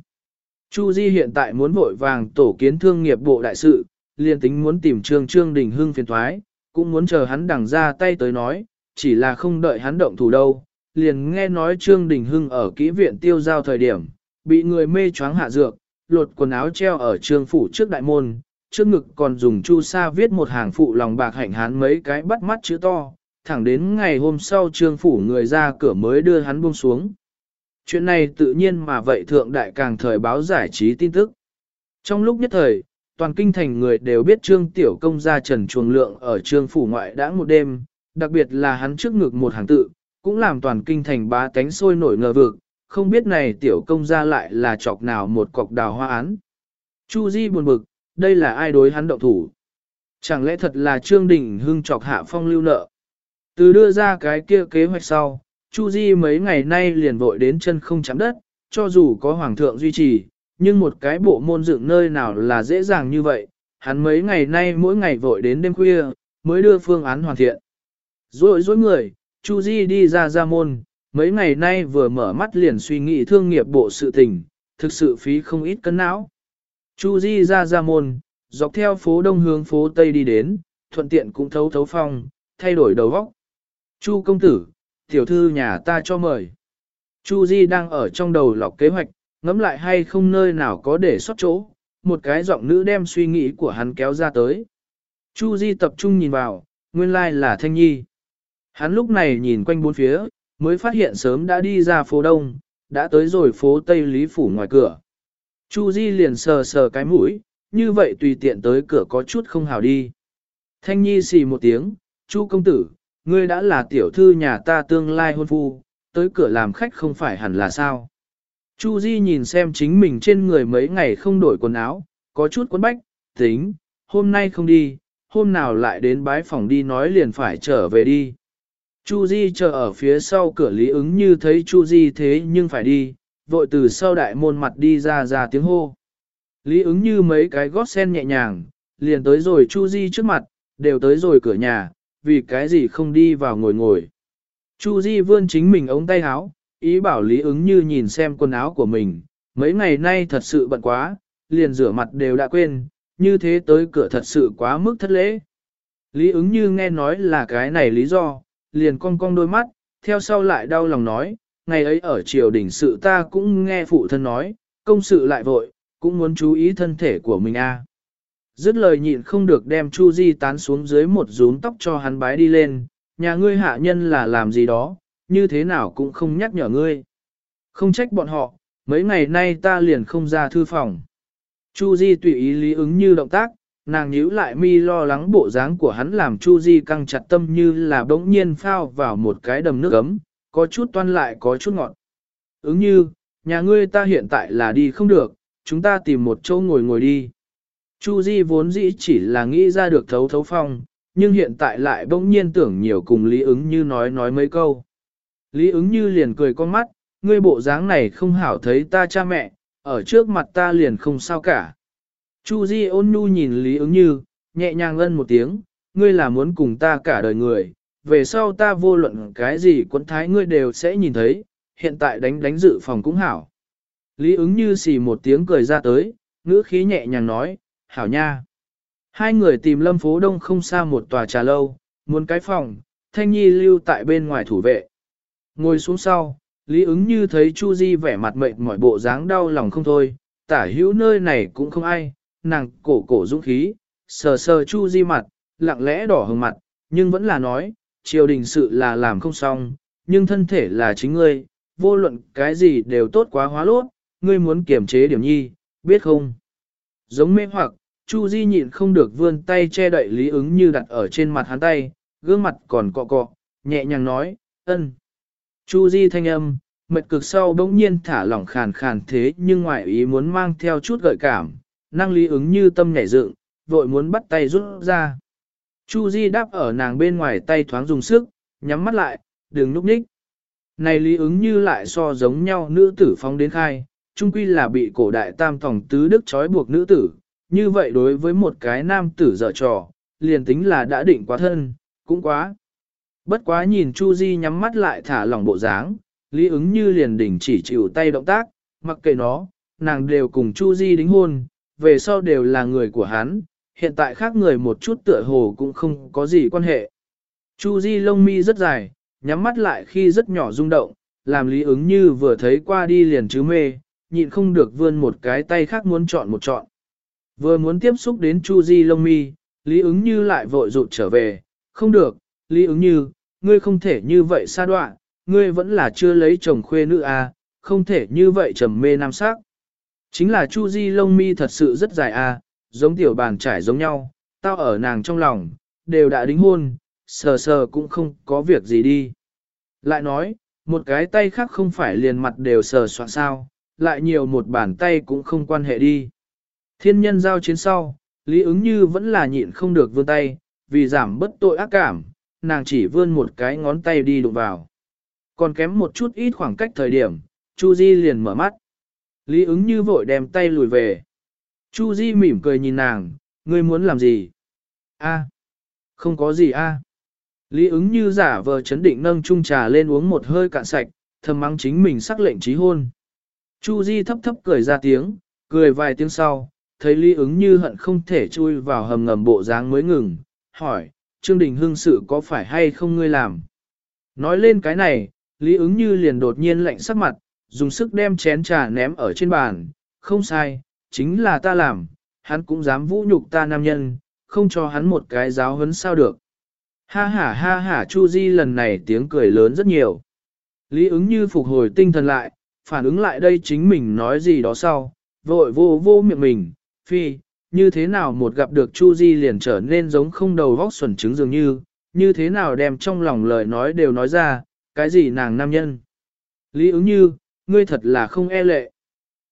Chu Di hiện tại muốn vội vàng tổ kiến thương nghiệp bộ đại sự, liền tính muốn tìm Trương Trương Đình Hưng phiền toái, cũng muốn chờ hắn đằng ra tay tới nói, chỉ là không đợi hắn động thủ đâu. Liền nghe nói Trương Đình Hưng ở kỹ viện tiêu giao thời điểm, bị người mê choáng hạ dược, lột quần áo treo ở trường phủ trước đại môn, trước ngực còn dùng chu sa viết một hàng phụ lòng bạc hạnh hán mấy cái bắt mắt chữ to, thẳng đến ngày hôm sau trương phủ người ra cửa mới đưa hắn buông xuống. Chuyện này tự nhiên mà vậy thượng đại càng thời báo giải trí tin tức. Trong lúc nhất thời, toàn kinh thành người đều biết trương tiểu công gia trần chuồng lượng ở trương phủ ngoại đã một đêm, đặc biệt là hắn trước ngực một hàng tự, cũng làm toàn kinh thành bá tánh sôi nổi ngờ vực, không biết này tiểu công gia lại là chọc nào một cọc đào hoa án. Chu Di buồn bực, đây là ai đối hắn động thủ? Chẳng lẽ thật là Trương Đình Hưng chọc hạ phong lưu nợ? Từ đưa ra cái kia kế hoạch sau, Chu Di mấy ngày nay liền vội đến chân không chạm đất, cho dù có hoàng thượng duy trì, nhưng một cái bộ môn dựng nơi nào là dễ dàng như vậy, hắn mấy ngày nay mỗi ngày vội đến đêm khuya, mới đưa phương án hoàn thiện. Rồi dối người, Chu Di đi ra ra môn, mấy ngày nay vừa mở mắt liền suy nghĩ thương nghiệp bộ sự tình, thực sự phí không ít cân não. Chu Di ra ra môn, dọc theo phố đông hướng phố tây đi đến, thuận tiện cũng thấu thấu phong, thay đổi đầu góc. Chu công tử, tiểu thư nhà ta cho mời. Chu Di đang ở trong đầu lọc kế hoạch, ngẫm lại hay không nơi nào có để sót chỗ, một cái giọng nữ đem suy nghĩ của hắn kéo ra tới. Chu Di tập trung nhìn vào, nguyên lai là Thanh Nhi. Hắn lúc này nhìn quanh bốn phía, mới phát hiện sớm đã đi ra phố Đông, đã tới rồi phố Tây Lý Phủ ngoài cửa. Chu Di liền sờ sờ cái mũi, như vậy tùy tiện tới cửa có chút không hào đi. Thanh Nhi xì một tiếng, Chu công tử, ngươi đã là tiểu thư nhà ta tương lai hôn phu, tới cửa làm khách không phải hẳn là sao. Chu Di nhìn xem chính mình trên người mấy ngày không đổi quần áo, có chút quấn bách, tính, hôm nay không đi, hôm nào lại đến bái phòng đi nói liền phải trở về đi. Chu Di chờ ở phía sau cửa Lý ứng như thấy Chu Di thế nhưng phải đi, vội từ sau đại môn mặt đi ra ra tiếng hô. Lý ứng như mấy cái gót sen nhẹ nhàng, liền tới rồi Chu Di trước mặt, đều tới rồi cửa nhà, vì cái gì không đi vào ngồi ngồi. Chu Di vươn chính mình ống tay áo, ý bảo Lý ứng như nhìn xem quần áo của mình, mấy ngày nay thật sự bận quá, liền rửa mặt đều đã quên, như thế tới cửa thật sự quá mức thất lễ. Lý ứng như nghe nói là cái này lý do, liền cong cong đôi mắt, theo sau lại đau lòng nói, ngày ấy ở triều đình sự ta cũng nghe phụ thân nói, công sự lại vội, cũng muốn chú ý thân thể của mình a. Dứt lời nhịn không được đem Chu Di tán xuống dưới một rúm tóc cho hắn bái đi lên, nhà ngươi hạ nhân là làm gì đó, như thế nào cũng không nhắc nhở ngươi. Không trách bọn họ, mấy ngày nay ta liền không ra thư phòng. Chu Di tùy ý lý ứng như động tác, nàng nhíu lại mi lo lắng bộ dáng của hắn làm Chu Di căng chặt tâm như là bỗng nhiên phao vào một cái đầm nước ấm, có chút toan lại có chút ngọt. Ứng như, nhà ngươi ta hiện tại là đi không được, chúng ta tìm một chỗ ngồi ngồi đi. Chu Di vốn dĩ chỉ là nghĩ ra được thấu thấu phong, nhưng hiện tại lại bỗng nhiên tưởng nhiều cùng Lý ứng như nói nói mấy câu. Lý ứng như liền cười con mắt, ngươi bộ dáng này không hảo thấy ta cha mẹ, ở trước mặt ta liền không sao cả. Chu Di ôn nhu nhìn Lý ứng như, nhẹ nhàng ân một tiếng, ngươi là muốn cùng ta cả đời người, về sau ta vô luận cái gì quấn thái ngươi đều sẽ nhìn thấy, hiện tại đánh đánh dự phòng cũng hảo. Lý ứng như xì một tiếng cười ra tới, ngữ khí nhẹ nhàng nói, hảo nha. Hai người tìm lâm phố đông không xa một tòa trà lâu, muốn cái phòng, thanh nhi lưu tại bên ngoài thủ vệ. Ngồi xuống sau, Lý ứng như thấy Chu Di vẻ mặt mệt mỏi bộ dáng đau lòng không thôi, tả hữu nơi này cũng không ai, nàng cổ cổ dũng khí, sờ sờ Chu Di mặt, lặng lẽ đỏ hừng mặt, nhưng vẫn là nói, triều đình sự là làm không xong, nhưng thân thể là chính ngươi, vô luận cái gì đều tốt quá hóa lốt, ngươi muốn kiềm chế điểm nhi, biết không? Giống mê hoặc, Chu Di nhịn không được vươn tay che đậy lý ứng như đặt ở trên mặt hắn tay, gương mặt còn cọ cọ, nhẹ nhàng nói, ân. Chu Di thanh âm, mệt cực sau bỗng nhiên thả lỏng khàn khàn thế nhưng ngoại ý muốn mang theo chút gợi cảm, năng lý ứng như tâm nhảy dựng, vội muốn bắt tay rút ra. Chu Di đáp ở nàng bên ngoài tay thoáng dùng sức, nhắm mắt lại, đừng núp ních. Này lý ứng như lại so giống nhau nữ tử phóng đến khai, chung quy là bị cổ đại tam tổng tứ đức trói buộc nữ tử, như vậy đối với một cái nam tử dở trò, liền tính là đã định quá thân, cũng quá. Bất quá nhìn Chu Di nhắm mắt lại thả lỏng bộ dáng, lý ứng như liền đỉnh chỉ chịu tay động tác, mặc kệ nó, nàng đều cùng Chu Di đính hôn, về sau đều là người của hắn, hiện tại khác người một chút tựa hồ cũng không có gì quan hệ. Chu Di lông mi rất dài, nhắm mắt lại khi rất nhỏ rung động, làm lý ứng như vừa thấy qua đi liền chứ mê, nhịn không được vươn một cái tay khác muốn chọn một chọn. Vừa muốn tiếp xúc đến Chu Di lông mi, lý ứng như lại vội rụt trở về, không được, lý ứng như, ngươi không thể như vậy xa đoạn, ngươi vẫn là chưa lấy chồng khuê nữ à, không thể như vậy trầm mê nam sắc. Chính là Chu Di lông mi thật sự rất dài à, giống tiểu bàn trải giống nhau, tao ở nàng trong lòng, đều đã đính hôn, sờ sờ cũng không có việc gì đi. Lại nói, một cái tay khác không phải liền mặt đều sờ soạn sao, lại nhiều một bàn tay cũng không quan hệ đi. Thiên nhân giao chiến sau, Lý ứng như vẫn là nhịn không được vươn tay, vì giảm bất tội ác cảm, nàng chỉ vươn một cái ngón tay đi đụng vào. Còn kém một chút ít khoảng cách thời điểm, Chu Di liền mở mắt. Lý ứng như vội đem tay lùi về. Chu Di mỉm cười nhìn nàng, ngươi muốn làm gì? A, không có gì a. Lý ứng như giả vờ chấn định nâng chung trà lên uống một hơi cạn sạch, thầm mắng chính mình sắc lệnh trí hôn. Chu Di thấp thấp cười ra tiếng, cười vài tiếng sau, thấy Lý ứng như hận không thể chui vào hầm ngầm bộ dáng mới ngừng, hỏi, Trương Đình Hưng sự có phải hay không ngươi làm? Nói lên cái này, Lý ứng như liền đột nhiên lạnh sắc mặt, dùng sức đem chén trà ném ở trên bàn, không sai, chính là ta làm, hắn cũng dám vũ nhục ta nam nhân, không cho hắn một cái giáo huấn sao được. Ha ha ha ha Chu Di lần này tiếng cười lớn rất nhiều. Lý ứng như phục hồi tinh thần lại, phản ứng lại đây chính mình nói gì đó sau, vội vô vô miệng mình, phi, như thế nào một gặp được Chu Di liền trở nên giống không đầu vóc xuẩn trứng dường như, như thế nào đem trong lòng lời nói đều nói ra, cái gì nàng nam nhân. Lý ứng như, ngươi thật là không e lệ.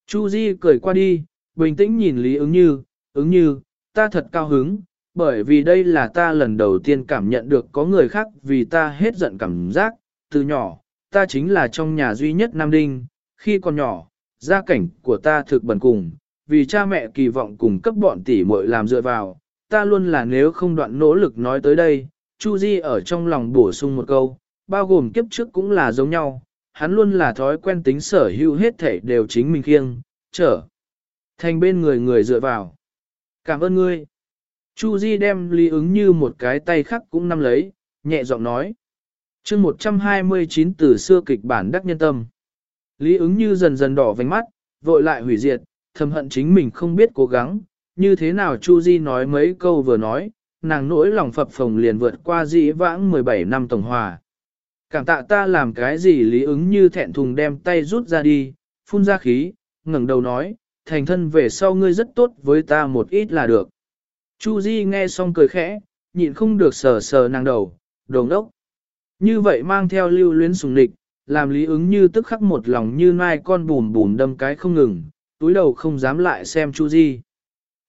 Chu Di cười qua đi, bình tĩnh nhìn Lý ứng như, ứng như, ta thật cao hứng, bởi vì đây là ta lần đầu tiên cảm nhận được có người khác vì ta hết giận cảm giác, từ nhỏ, ta chính là trong nhà duy nhất Nam Đinh, khi còn nhỏ, gia cảnh của ta thực bẩn cùng, vì cha mẹ kỳ vọng cùng cấp bọn tỷ muội làm dựa vào, ta luôn là nếu không đoạn nỗ lực nói tới đây, Chu Di ở trong lòng bổ sung một câu, bao gồm kiếp trước cũng là giống nhau, hắn luôn là thói quen tính sở hữu hết thể đều chính mình khiêng, trở thành bên người người dựa vào. Cảm ơn ngươi. Chu Di đem lý ứng như một cái tay khác cũng nắm lấy, nhẹ giọng nói. chương 129 từ xưa kịch bản đắc nhân tâm. Lý ứng như dần dần đỏ vành mắt, vội lại hủy diệt, thầm hận chính mình không biết cố gắng, như thế nào Chu Di nói mấy câu vừa nói, nàng nỗi lòng phập phồng liền vượt qua dĩ vãng 17 năm tổng hòa. Cảm tạ ta làm cái gì lý ứng như thẹn thùng đem tay rút ra đi, phun ra khí, ngẩng đầu nói, thành thân về sau ngươi rất tốt với ta một ít là được. Chu Di nghe xong cười khẽ, nhịn không được sờ sờ nàng đầu, đồ đốc. Như vậy mang theo lưu luyến sùng lịch, làm lý ứng như tức khắc một lòng như nai con bùn bùn đâm cái không ngừng, túi đầu không dám lại xem Chu Di.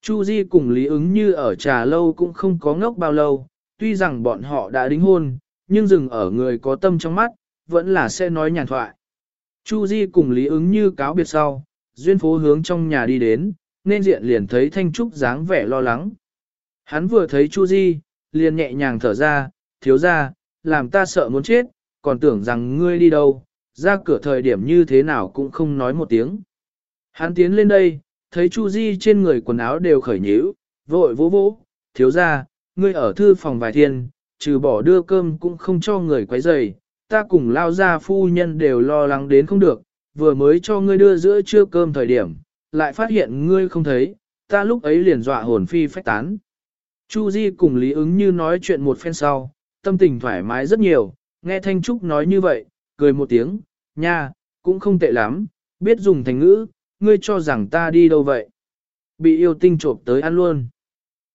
Chu Di cùng lý ứng như ở trà lâu cũng không có ngốc bao lâu, tuy rằng bọn họ đã đính hôn, nhưng dừng ở người có tâm trong mắt, vẫn là sẽ nói nhàn thoại. Chu Di cùng lý ứng như cáo biệt sau, duyên phố hướng trong nhà đi đến, nên diện liền thấy Thanh Trúc dáng vẻ lo lắng. Hắn vừa thấy Chu Di, liền nhẹ nhàng thở ra, thiếu ra, làm ta sợ muốn chết, còn tưởng rằng ngươi đi đâu, ra cửa thời điểm như thế nào cũng không nói một tiếng. Hắn tiến lên đây, thấy Chu Di trên người quần áo đều khởi nhíu, vội vỗ vỗ, thiếu ra, ngươi ở thư phòng vài thiên, trừ bỏ đưa cơm cũng không cho người quấy rầy, ta cùng lao ra phu nhân đều lo lắng đến không được, vừa mới cho ngươi đưa giữa trưa cơm thời điểm, lại phát hiện ngươi không thấy, ta lúc ấy liền dọa hồn phi phách tán. Chu Di cùng Lý ứng như nói chuyện một phen sau, tâm tình thoải mái rất nhiều, nghe Thanh Trúc nói như vậy, cười một tiếng, nha, cũng không tệ lắm, biết dùng thành ngữ, ngươi cho rằng ta đi đâu vậy. Bị yêu tinh trộm tới ăn luôn.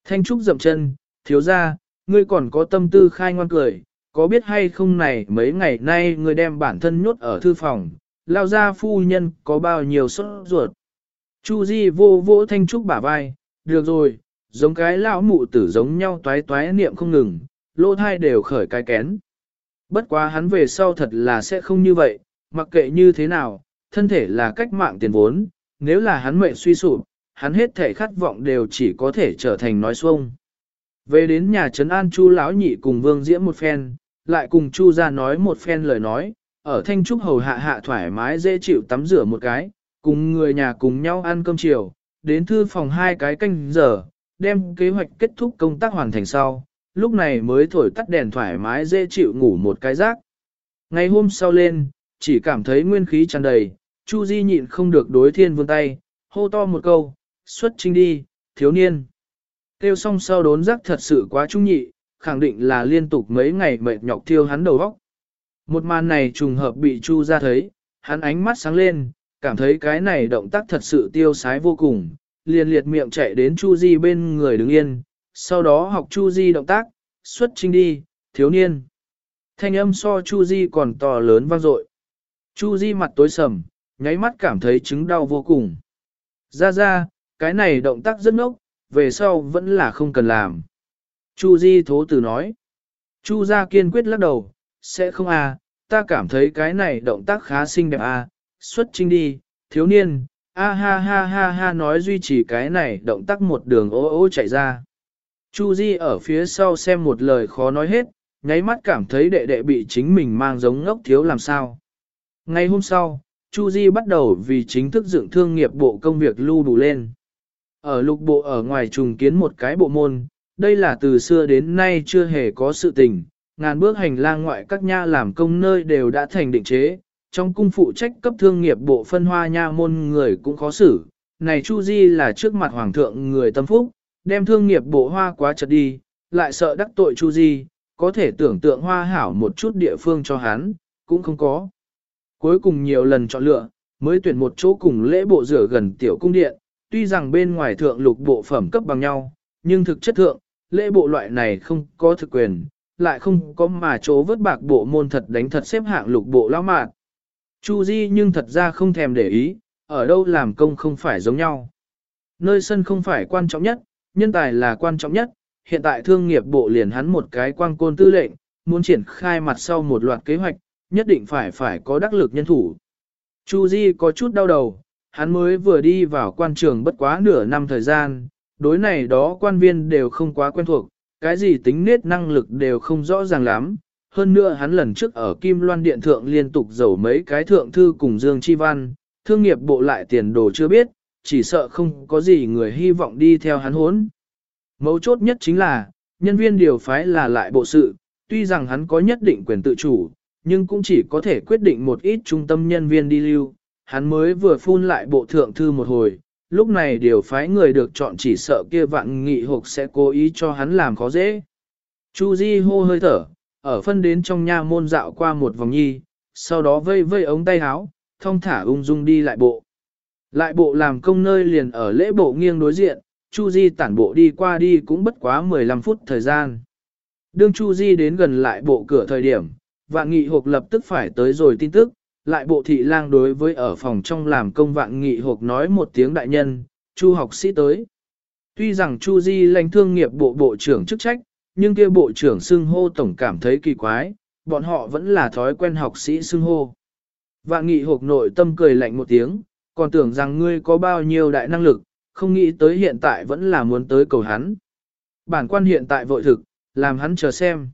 Thanh Trúc dậm chân, thiếu gia ngươi còn có tâm tư khai ngoan cười, có biết hay không này mấy ngày nay ngươi đem bản thân nhốt ở thư phòng, lao ra phu nhân có bao nhiêu sốt ruột. Chu Di vô vô Thanh Trúc bả vai, được rồi, giống cái lão mụ tử giống nhau toái toái niệm không ngừng, lỗ thai đều khởi cái kén. Bất quá hắn về sau thật là sẽ không như vậy, mặc kệ như thế nào, thân thể là cách mạng tiền vốn, nếu là hắn mệnh suy sụp, hắn hết thể khát vọng đều chỉ có thể trở thành nói xuông. Về đến nhà trấn an Chu lão nhị cùng Vương Diễm một phen, lại cùng Chu ra nói một phen lời nói, ở Thanh Trúc hầu hạ hạ thoải mái dễ chịu tắm rửa một cái, cùng người nhà cùng nhau ăn cơm chiều, đến thư phòng hai cái canh giờ, đem kế hoạch kết thúc công tác hoàn thành sau, lúc này mới thổi tắt đèn thoải mái dễ chịu ngủ một cái rác. Ngày hôm sau lên, chỉ cảm thấy nguyên khí tràn đầy, Chu Di nhịn không được đối thiên vươn tay, hô to một câu, xuất trình đi, thiếu niên. Tiêu xong sau đốn rác thật sự quá trung nhị, khẳng định là liên tục mấy ngày mệt nhọc thiêu hắn đầu óc. Một màn này trùng hợp bị Chu ra thấy, hắn ánh mắt sáng lên, cảm thấy cái này động tác thật sự tiêu sái vô cùng, liền liệt miệng chạy đến Chu Di bên người đứng yên, sau đó học Chu Di động tác, xuất trinh đi, thiếu niên. Thanh âm so Chu Di còn to lớn vang dội. Chu Di mặt tối sầm, nháy mắt cảm thấy chứng đau vô cùng. Ra ra, cái này động tác rất ngốc, về sau vẫn là không cần làm. Chu Di thố từ nói. Chu gia kiên quyết lắc đầu, sẽ không à, ta cảm thấy cái này động tác khá xinh đẹp à, xuất trinh đi, thiếu niên, a ha ha ha ha nói duy trì cái này động tác một đường ô ô chạy ra. Chu Di ở phía sau xem một lời khó nói hết, nháy mắt cảm thấy đệ đệ bị chính mình mang giống ngốc thiếu làm sao. Ngày hôm sau, Chu Di bắt đầu vì chính thức dựng thương nghiệp bộ công việc lưu đủ lên. Ở lục bộ ở ngoài trùng kiến một cái bộ môn, đây là từ xưa đến nay chưa hề có sự tình, ngàn bước hành lang ngoại các nha làm công nơi đều đã thành định chế, trong cung phụ trách cấp thương nghiệp bộ phân hoa nha môn người cũng khó xử. Này Chu Di là trước mặt hoàng thượng người tâm phúc, đem thương nghiệp bộ hoa quá chật đi, lại sợ đắc tội Chu Di, có thể tưởng tượng hoa hảo một chút địa phương cho hắn, cũng không có. Cuối cùng nhiều lần chọn lựa, mới tuyển một chỗ cùng lễ bộ rửa gần tiểu cung điện, tuy rằng bên ngoài thượng lục bộ phẩm cấp bằng nhau, nhưng thực chất thượng, lễ bộ loại này không có thực quyền, lại không có mà chỗ vớt bạc bộ môn thật đánh thật xếp hạng lục bộ lao mạt. Chu Di nhưng thật ra không thèm để ý, ở đâu làm công không phải giống nhau. Nơi sân không phải quan trọng nhất, nhân tài là quan trọng nhất, hiện tại thương nghiệp bộ liền hắn một cái quang côn tư lệnh, muốn triển khai mặt sau một loạt kế hoạch, nhất định phải phải có đắc lực nhân thủ. Chu Di có chút đau đầu, hắn mới vừa đi vào quan trường bất quá nửa năm thời gian, đối này đó quan viên đều không quá quen thuộc, cái gì tính nết năng lực đều không rõ ràng lắm. Hơn nữa hắn lần trước ở Kim Loan Điện Thượng liên tục dầu mấy cái thượng thư cùng Dương Chi Văn, thương nghiệp bộ lại tiền đồ chưa biết, chỉ sợ không có gì người hy vọng đi theo hắn hốn. Mấu chốt nhất chính là, nhân viên điều phái là lại bộ sự, tuy rằng hắn có nhất định quyền tự chủ, nhưng cũng chỉ có thể quyết định một ít trung tâm nhân viên đi lưu. Hắn mới vừa phun lại bộ thượng thư một hồi, lúc này điều phái người được chọn chỉ sợ kia vạn nghị hộp sẽ cố ý cho hắn làm khó dễ. Chu Di hô hơi thở, ở phân đến trong nha môn dạo qua một vòng nhi, sau đó vây vây ống tay áo, thông thả ung dung đi lại bộ. Lại bộ làm công nơi liền ở lễ bộ nghiêng đối diện, Chu Di tản bộ đi qua đi cũng bất quá 15 phút thời gian. Đương Chu Di đến gần lại bộ cửa thời điểm, Vạn nghị hộp lập tức phải tới rồi tin tức, lại bộ thị lang đối với ở phòng trong làm công vạn nghị hộp nói một tiếng đại nhân, chu học sĩ tới. Tuy rằng chu di lãnh thương nghiệp bộ bộ trưởng chức trách, nhưng kia bộ trưởng xưng hô tổng cảm thấy kỳ quái, bọn họ vẫn là thói quen học sĩ xưng hô. Vạn nghị hộp nội tâm cười lạnh một tiếng, còn tưởng rằng ngươi có bao nhiêu đại năng lực, không nghĩ tới hiện tại vẫn là muốn tới cầu hắn. Bản quan hiện tại vội thực, làm hắn chờ xem.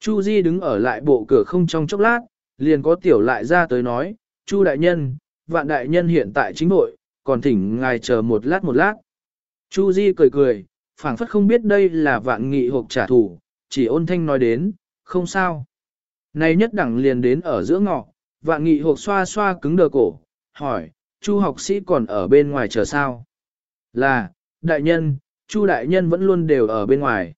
Chu Di đứng ở lại bộ cửa không trong chốc lát, liền có tiểu lại ra tới nói, Chu đại nhân, vạn đại nhân hiện tại chính nội, còn thỉnh ngài chờ một lát một lát. Chu Di cười cười, phảng phất không biết đây là vạn nghị hộp trả thù, chỉ ôn thanh nói đến, không sao. Này nhất đẳng liền đến ở giữa ngọ, vạn nghị hộp xoa xoa cứng đờ cổ, hỏi, Chu học sĩ còn ở bên ngoài chờ sao? Là, đại nhân, Chu đại nhân vẫn luôn đều ở bên ngoài.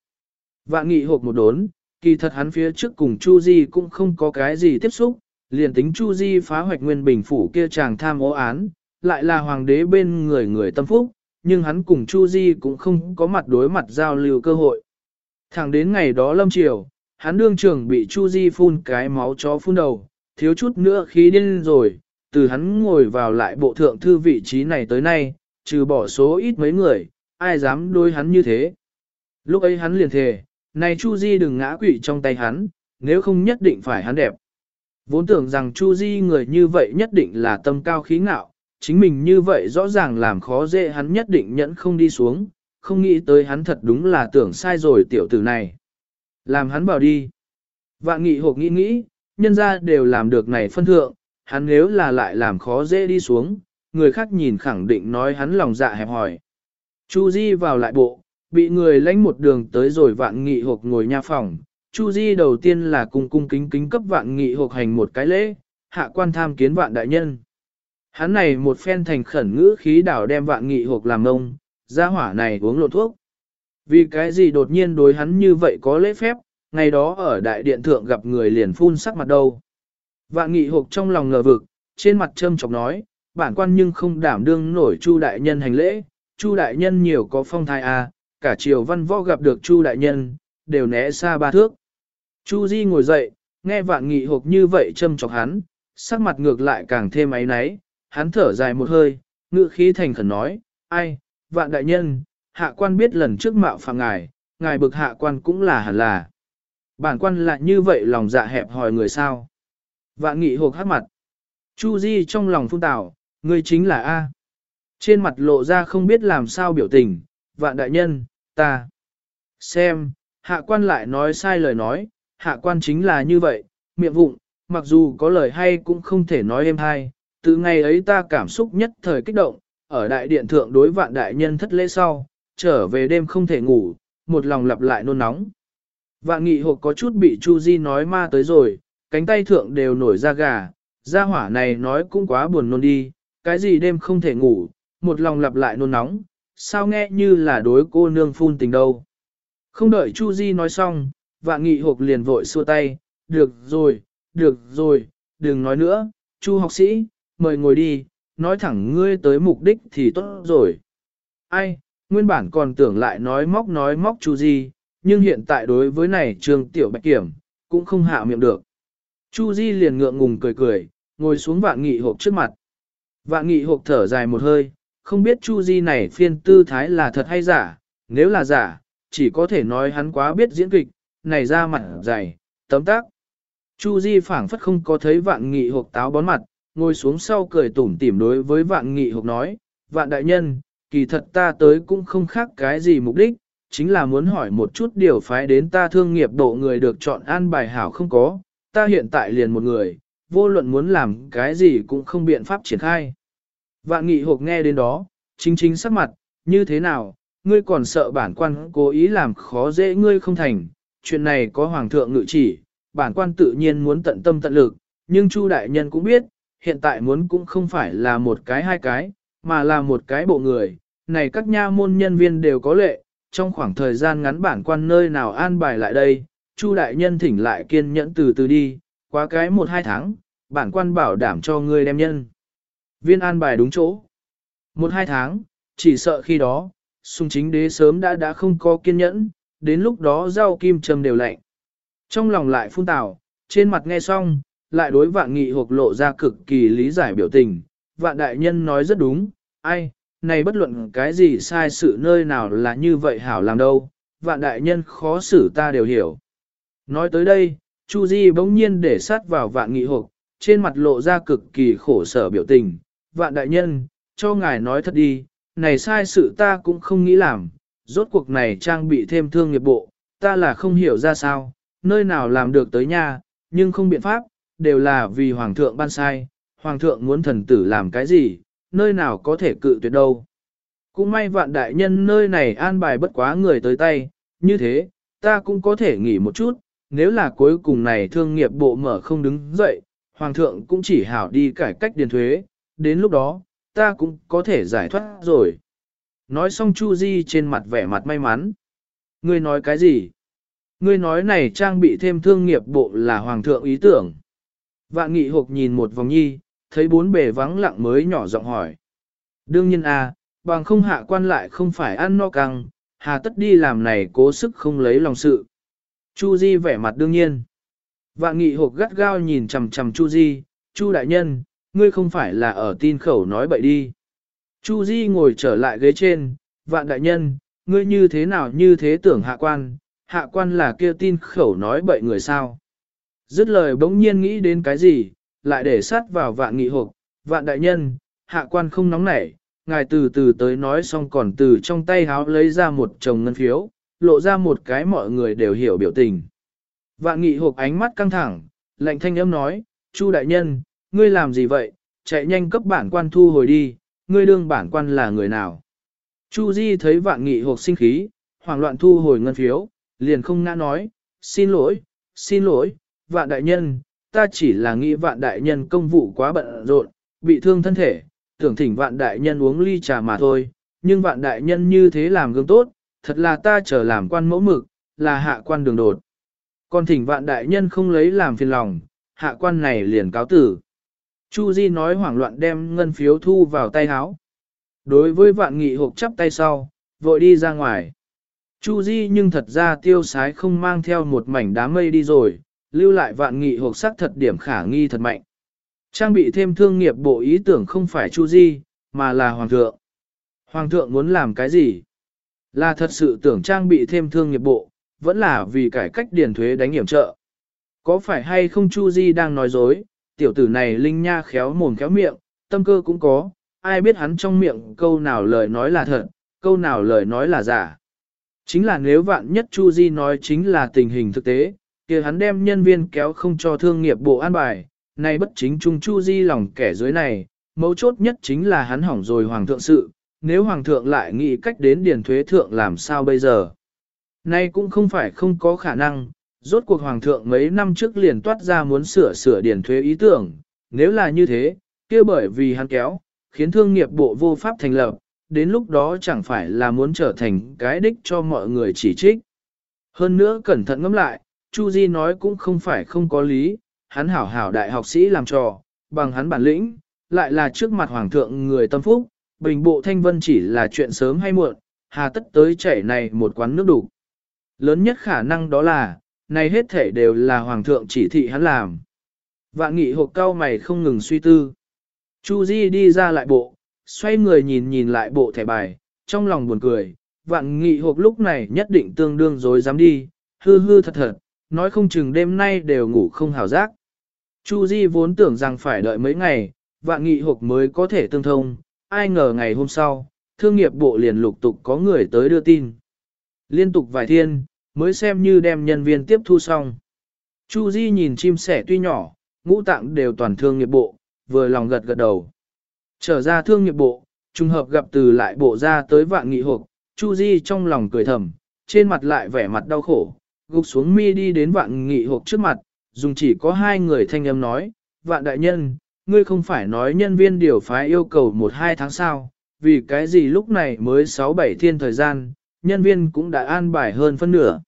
Vạn nghị hộp một đốn, kỳ thật hắn phía trước cùng Chu Di cũng không có cái gì tiếp xúc, liền tính Chu Di phá hoạch nguyên bình phủ kia chàng tham ô án, lại là hoàng đế bên người người tâm phúc, nhưng hắn cùng Chu Di cũng không có mặt đối mặt giao lưu cơ hội. Thẳng đến ngày đó lâm triều, hắn đương trường bị Chu Di phun cái máu chó phun đầu, thiếu chút nữa khí điên rồi, từ hắn ngồi vào lại bộ thượng thư vị trí này tới nay, trừ bỏ số ít mấy người, ai dám đối hắn như thế. Lúc ấy hắn liền thề, này Chu Di đừng ngã quỵ trong tay hắn, nếu không nhất định phải hắn đẹp. Vốn tưởng rằng Chu Di người như vậy nhất định là tâm cao khí ngạo, chính mình như vậy rõ ràng làm khó dễ hắn nhất định nhẫn không đi xuống, không nghĩ tới hắn thật đúng là tưởng sai rồi tiểu tử này. Làm hắn bảo đi. Vạn nghị hộp nghĩ nghĩ, nhân ra đều làm được này phân thượng, hắn nếu là lại làm khó dễ đi xuống, người khác nhìn khẳng định nói hắn lòng dạ hẹp hòi. Chu Di vào lại bộ, bị người lãnh một đường tới rồi vạn nghị hộp ngồi nha phòng. Chu Di đầu tiên là cung cung kính kính cấp vạn nghị hộp hành một cái lễ, hạ quan tham kiến vạn đại nhân. Hắn này một phen thành khẩn ngữ khí đảo đem vạn nghị hộp làm ông, gia hỏa này uống lộn thuốc. Vì cái gì đột nhiên đối hắn như vậy có lễ phép, ngày đó ở đại điện thượng gặp người liền phun sắc mặt đâu. Vạn nghị hộp trong lòng ngờ vực, trên mặt châm chọc nói, bản quan nhưng không đảm đương nổi chu đại nhân hành lễ, chu đại nhân nhiều có phong thai à, cả triều văn võ gặp được chu đại nhân, đều né xa ba thước. Chu Di ngồi dậy, nghe vạn nghị hộp như vậy châm chọc hắn, sắc mặt ngược lại càng thêm máy náy, hắn thở dài một hơi, ngựa khí thành khẩn nói, ai, vạn đại nhân, hạ quan biết lần trước mạo phạm ngài, ngài bực hạ quan cũng là hẳn là. Bản quan lại như vậy lòng dạ hẹp hỏi người sao. Vạn nghị hộp hát mặt. Chu Di trong lòng phun tảo, người chính là A. Trên mặt lộ ra không biết làm sao biểu tình, vạn đại nhân, ta. Xem, hạ quan lại nói sai lời nói, hạ quan chính là như vậy, miệng vụng, mặc dù có lời hay cũng không thể nói êm hay, từ ngày ấy ta cảm xúc nhất thời kích động, ở đại điện thượng đối vạn đại nhân thất lễ sau, trở về đêm không thể ngủ, một lòng lặp lại nôn nóng. Vạn nghị hộp có chút bị Chu Di nói ma tới rồi, cánh tay thượng đều nổi da gà, gia hỏa này nói cũng quá buồn nôn đi, cái gì đêm không thể ngủ, một lòng lặp lại nôn nóng, sao nghe như là đối cô nương phun tình đâu. Không đợi Chu Di nói xong, vạn nghị hộp liền vội xua tay, được rồi, được rồi, đừng nói nữa, Chu học sĩ, mời ngồi đi, nói thẳng ngươi tới mục đích thì tốt rồi. Ai, nguyên bản còn tưởng lại nói móc nói móc Chu Di, nhưng hiện tại đối với này trường tiểu bạch kiểm, cũng không hạ miệng được. Chu Di liền ngượng ngùng cười cười, ngồi xuống vạn nghị hộp trước mặt. Vạn nghị hộp thở dài một hơi, không biết Chu Di này phiên tư thái là thật hay giả, nếu là giả, chỉ có thể nói hắn quá biết diễn kịch, này ra mặt dày, tấm tác. Chu Di phảng phất không có thấy vạn nghị hộp táo bón mặt, ngồi xuống sau cười tủm tỉm đối với vạn nghị hộp nói, vạn đại nhân, kỳ thật ta tới cũng không khác cái gì mục đích, chính là muốn hỏi một chút điều phái đến ta thương nghiệp độ người được chọn an bài hảo không có, ta hiện tại liền một người, vô luận muốn làm cái gì cũng không biện pháp triển khai. Vạn nghị hộp nghe đến đó, chính chính sắc mặt, như thế nào, ngươi còn sợ bản quan cố ý làm khó dễ ngươi không thành, chuyện này có hoàng thượng ngự chỉ, bản quan tự nhiên muốn tận tâm tận lực, nhưng Chu đại nhân cũng biết, hiện tại muốn cũng không phải là một cái hai cái, mà là một cái bộ người, này các nha môn nhân viên đều có lệ, trong khoảng thời gian ngắn bản quan nơi nào an bài lại đây, Chu đại nhân thỉnh lại kiên nhẫn từ từ đi, qua cái một hai tháng, bản quan bảo đảm cho ngươi đem nhân. Viên an bài đúng chỗ. Một hai tháng, chỉ sợ khi đó, sung chính đế sớm đã đã không có kiên nhẫn, đến lúc đó rau kim châm đều lạnh. Trong lòng lại phun tào, Trên mặt nghe xong, lại đối vạn nghị hộp lộ ra cực kỳ lý giải biểu tình, vạn đại nhân nói rất đúng, ai, này bất luận cái gì sai sự nơi nào là như vậy hảo làm đâu, vạn đại nhân khó xử ta đều hiểu. Nói tới đây, Chu Di bỗng nhiên để sát vào vạn nghị hộp, trên mặt lộ ra cực kỳ khổ sở biểu tình, vạn đại nhân, cho ngài nói thật đi, này sai sự ta cũng không nghĩ làm, rốt cuộc này trang bị thêm thương nghiệp bộ, ta là không hiểu ra sao, nơi nào làm được tới nha, nhưng không biện pháp, đều là vì hoàng thượng ban sai, hoàng thượng muốn thần tử làm cái gì, nơi nào có thể cự tuyệt đâu. Cũng may vạn đại nhân nơi này an bài bất quá người tới tay, như thế, ta cũng có thể nghỉ một chút, nếu là cuối cùng này thương nghiệp bộ mở không đứng dậy, hoàng thượng cũng chỉ hảo đi cải cách điền thuế, đến lúc đó, ta cũng có thể giải thoát rồi. Nói xong Chu Di trên mặt vẻ mặt may mắn. Ngươi nói cái gì? Ngươi nói này trang bị thêm thương nghiệp bộ là hoàng thượng ý tưởng. Vạn nghị hộp nhìn một vòng nhi, thấy bốn bề vắng lặng mới nhỏ giọng hỏi. Đương nhiên à, bằng không hạ quan lại không phải ăn no căng, hà tất đi làm này cố sức không lấy lòng sự. Chu Di vẻ mặt đương nhiên. Vạn nghị hộp gắt gao nhìn chằm chằm Chu Di, Chu đại nhân, ngươi không phải là ở tin khẩu nói bậy đi. Chu Di ngồi trở lại ghế trên, vạn đại nhân, ngươi như thế nào như thế tưởng hạ quan, hạ quan là kia tin khẩu nói bậy người sao. Dứt lời bỗng nhiên nghĩ đến cái gì, lại để sát vào vạn nghị hộp, vạn đại nhân, hạ quan không nóng nảy, ngài từ từ tới nói xong còn từ trong tay háo lấy ra một chồng ngân phiếu, lộ ra một cái mọi người đều hiểu biểu tình. Vạn nghị hộp ánh mắt căng thẳng, lạnh thanh âm nói, Chu đại nhân, ngươi làm gì vậy, chạy nhanh cấp bản quan thu hồi đi, ngươi đương bản quan là người nào. Chu Di thấy vạn nghị hộp sinh khí, hoảng loạn thu hồi ngân phiếu, liền không ngã nói, xin lỗi, xin lỗi, vạn đại nhân, ta chỉ là nghĩ vạn đại nhân công vụ quá bận rộn, bị thương thân thể, tưởng thỉnh vạn đại nhân uống ly trà mà thôi, nhưng vạn đại nhân như thế làm gương tốt, thật là ta trở làm quan mẫu mực, là hạ quan đường đột. Còn thỉnh vạn đại nhân không lấy làm phiền lòng, hạ quan này liền cáo tử. Chu Di nói hoảng loạn đem ngân phiếu thu vào tay áo. Đối với vạn nghị hộp chắp tay sau, vội đi ra ngoài. Chu Di nhưng thật ra tiêu sái không mang theo một mảnh đám mây đi rồi, lưu lại vạn nghị hộp sắc thật điểm khả nghi thật mạnh. Trang bị thêm thương nghiệp bộ ý tưởng không phải Chu Di, mà là Hoàng thượng. Hoàng thượng muốn làm cái gì? Là thật sự tưởng trang bị thêm thương nghiệp bộ, vẫn là vì cải cách điền thuế đánh hiểm trợ. Có phải hay không Chu Di đang nói dối, tiểu tử này linh nha khéo mồm khéo miệng, tâm cơ cũng có, ai biết hắn trong miệng câu nào lời nói là thật, câu nào lời nói là giả. Chính là nếu vạn nhất Chu Di nói chính là tình hình thực tế, kia hắn đem nhân viên kéo không cho thương nghiệp bộ an bài, này bất chính trung Chu Di lòng kẻ dưới này, mấu chốt nhất chính là hắn hỏng rồi hoàng thượng sự, nếu hoàng thượng lại nghĩ cách đến điền thuế thượng làm sao bây giờ. Nay cũng không phải không có khả năng, rốt cuộc hoàng thượng mấy năm trước liền toát ra muốn sửa sửa điển thuế ý tưởng, nếu là như thế, kia bởi vì hắn kéo, khiến thương nghiệp bộ vô pháp thành lập, đến lúc đó chẳng phải là muốn trở thành cái đích cho mọi người chỉ trích. Hơn nữa cẩn thận ngẫm lại, Chu Di nói cũng không phải không có lý, hắn hảo hảo đại học sĩ làm trò, bằng hắn bản lĩnh, lại là trước mặt hoàng thượng người tâm phúc, bình bộ thanh vân chỉ là chuyện sớm hay muộn, hà tất tới chảy này một quán nước đủ. Lớn nhất khả năng đó là, này hết thể đều là hoàng thượng chỉ thị hắn làm. Vạn nghị hộp cao mày không ngừng suy tư. Chu Di đi ra lại bộ, xoay người nhìn nhìn lại bộ thẻ bài, trong lòng buồn cười, vạn nghị hộp lúc này nhất định tương đương rồi dám đi, hư hư thật thật, nói không chừng đêm nay đều ngủ không hào giác. Chu Di vốn tưởng rằng phải đợi mấy ngày, vạn nghị hộp mới có thể tương thông, ai ngờ ngày hôm sau, thương nghiệp bộ liền lục tục có người tới đưa tin. Liên tục vài thiên, mới xem như đem nhân viên tiếp thu xong. Chu Di nhìn chim sẻ tuy nhỏ, ngũ tạng đều toàn thương nghiệp bộ, vừa lòng gật gật đầu. Trở ra thương nghiệp bộ, trùng hợp gặp từ lại bộ ra tới vạn nghị hộp, Chu Di trong lòng cười thầm, trên mặt lại vẻ mặt đau khổ, gục xuống mi đi đến vạn nghị hộp trước mặt, dùng chỉ có hai người thanh âm nói, vạn đại nhân, ngươi không phải nói nhân viên điều phái yêu cầu một hai tháng sau, vì cái gì lúc này mới sáu bảy thiên thời gian, nhân viên cũng đã an bài hơn phân nửa.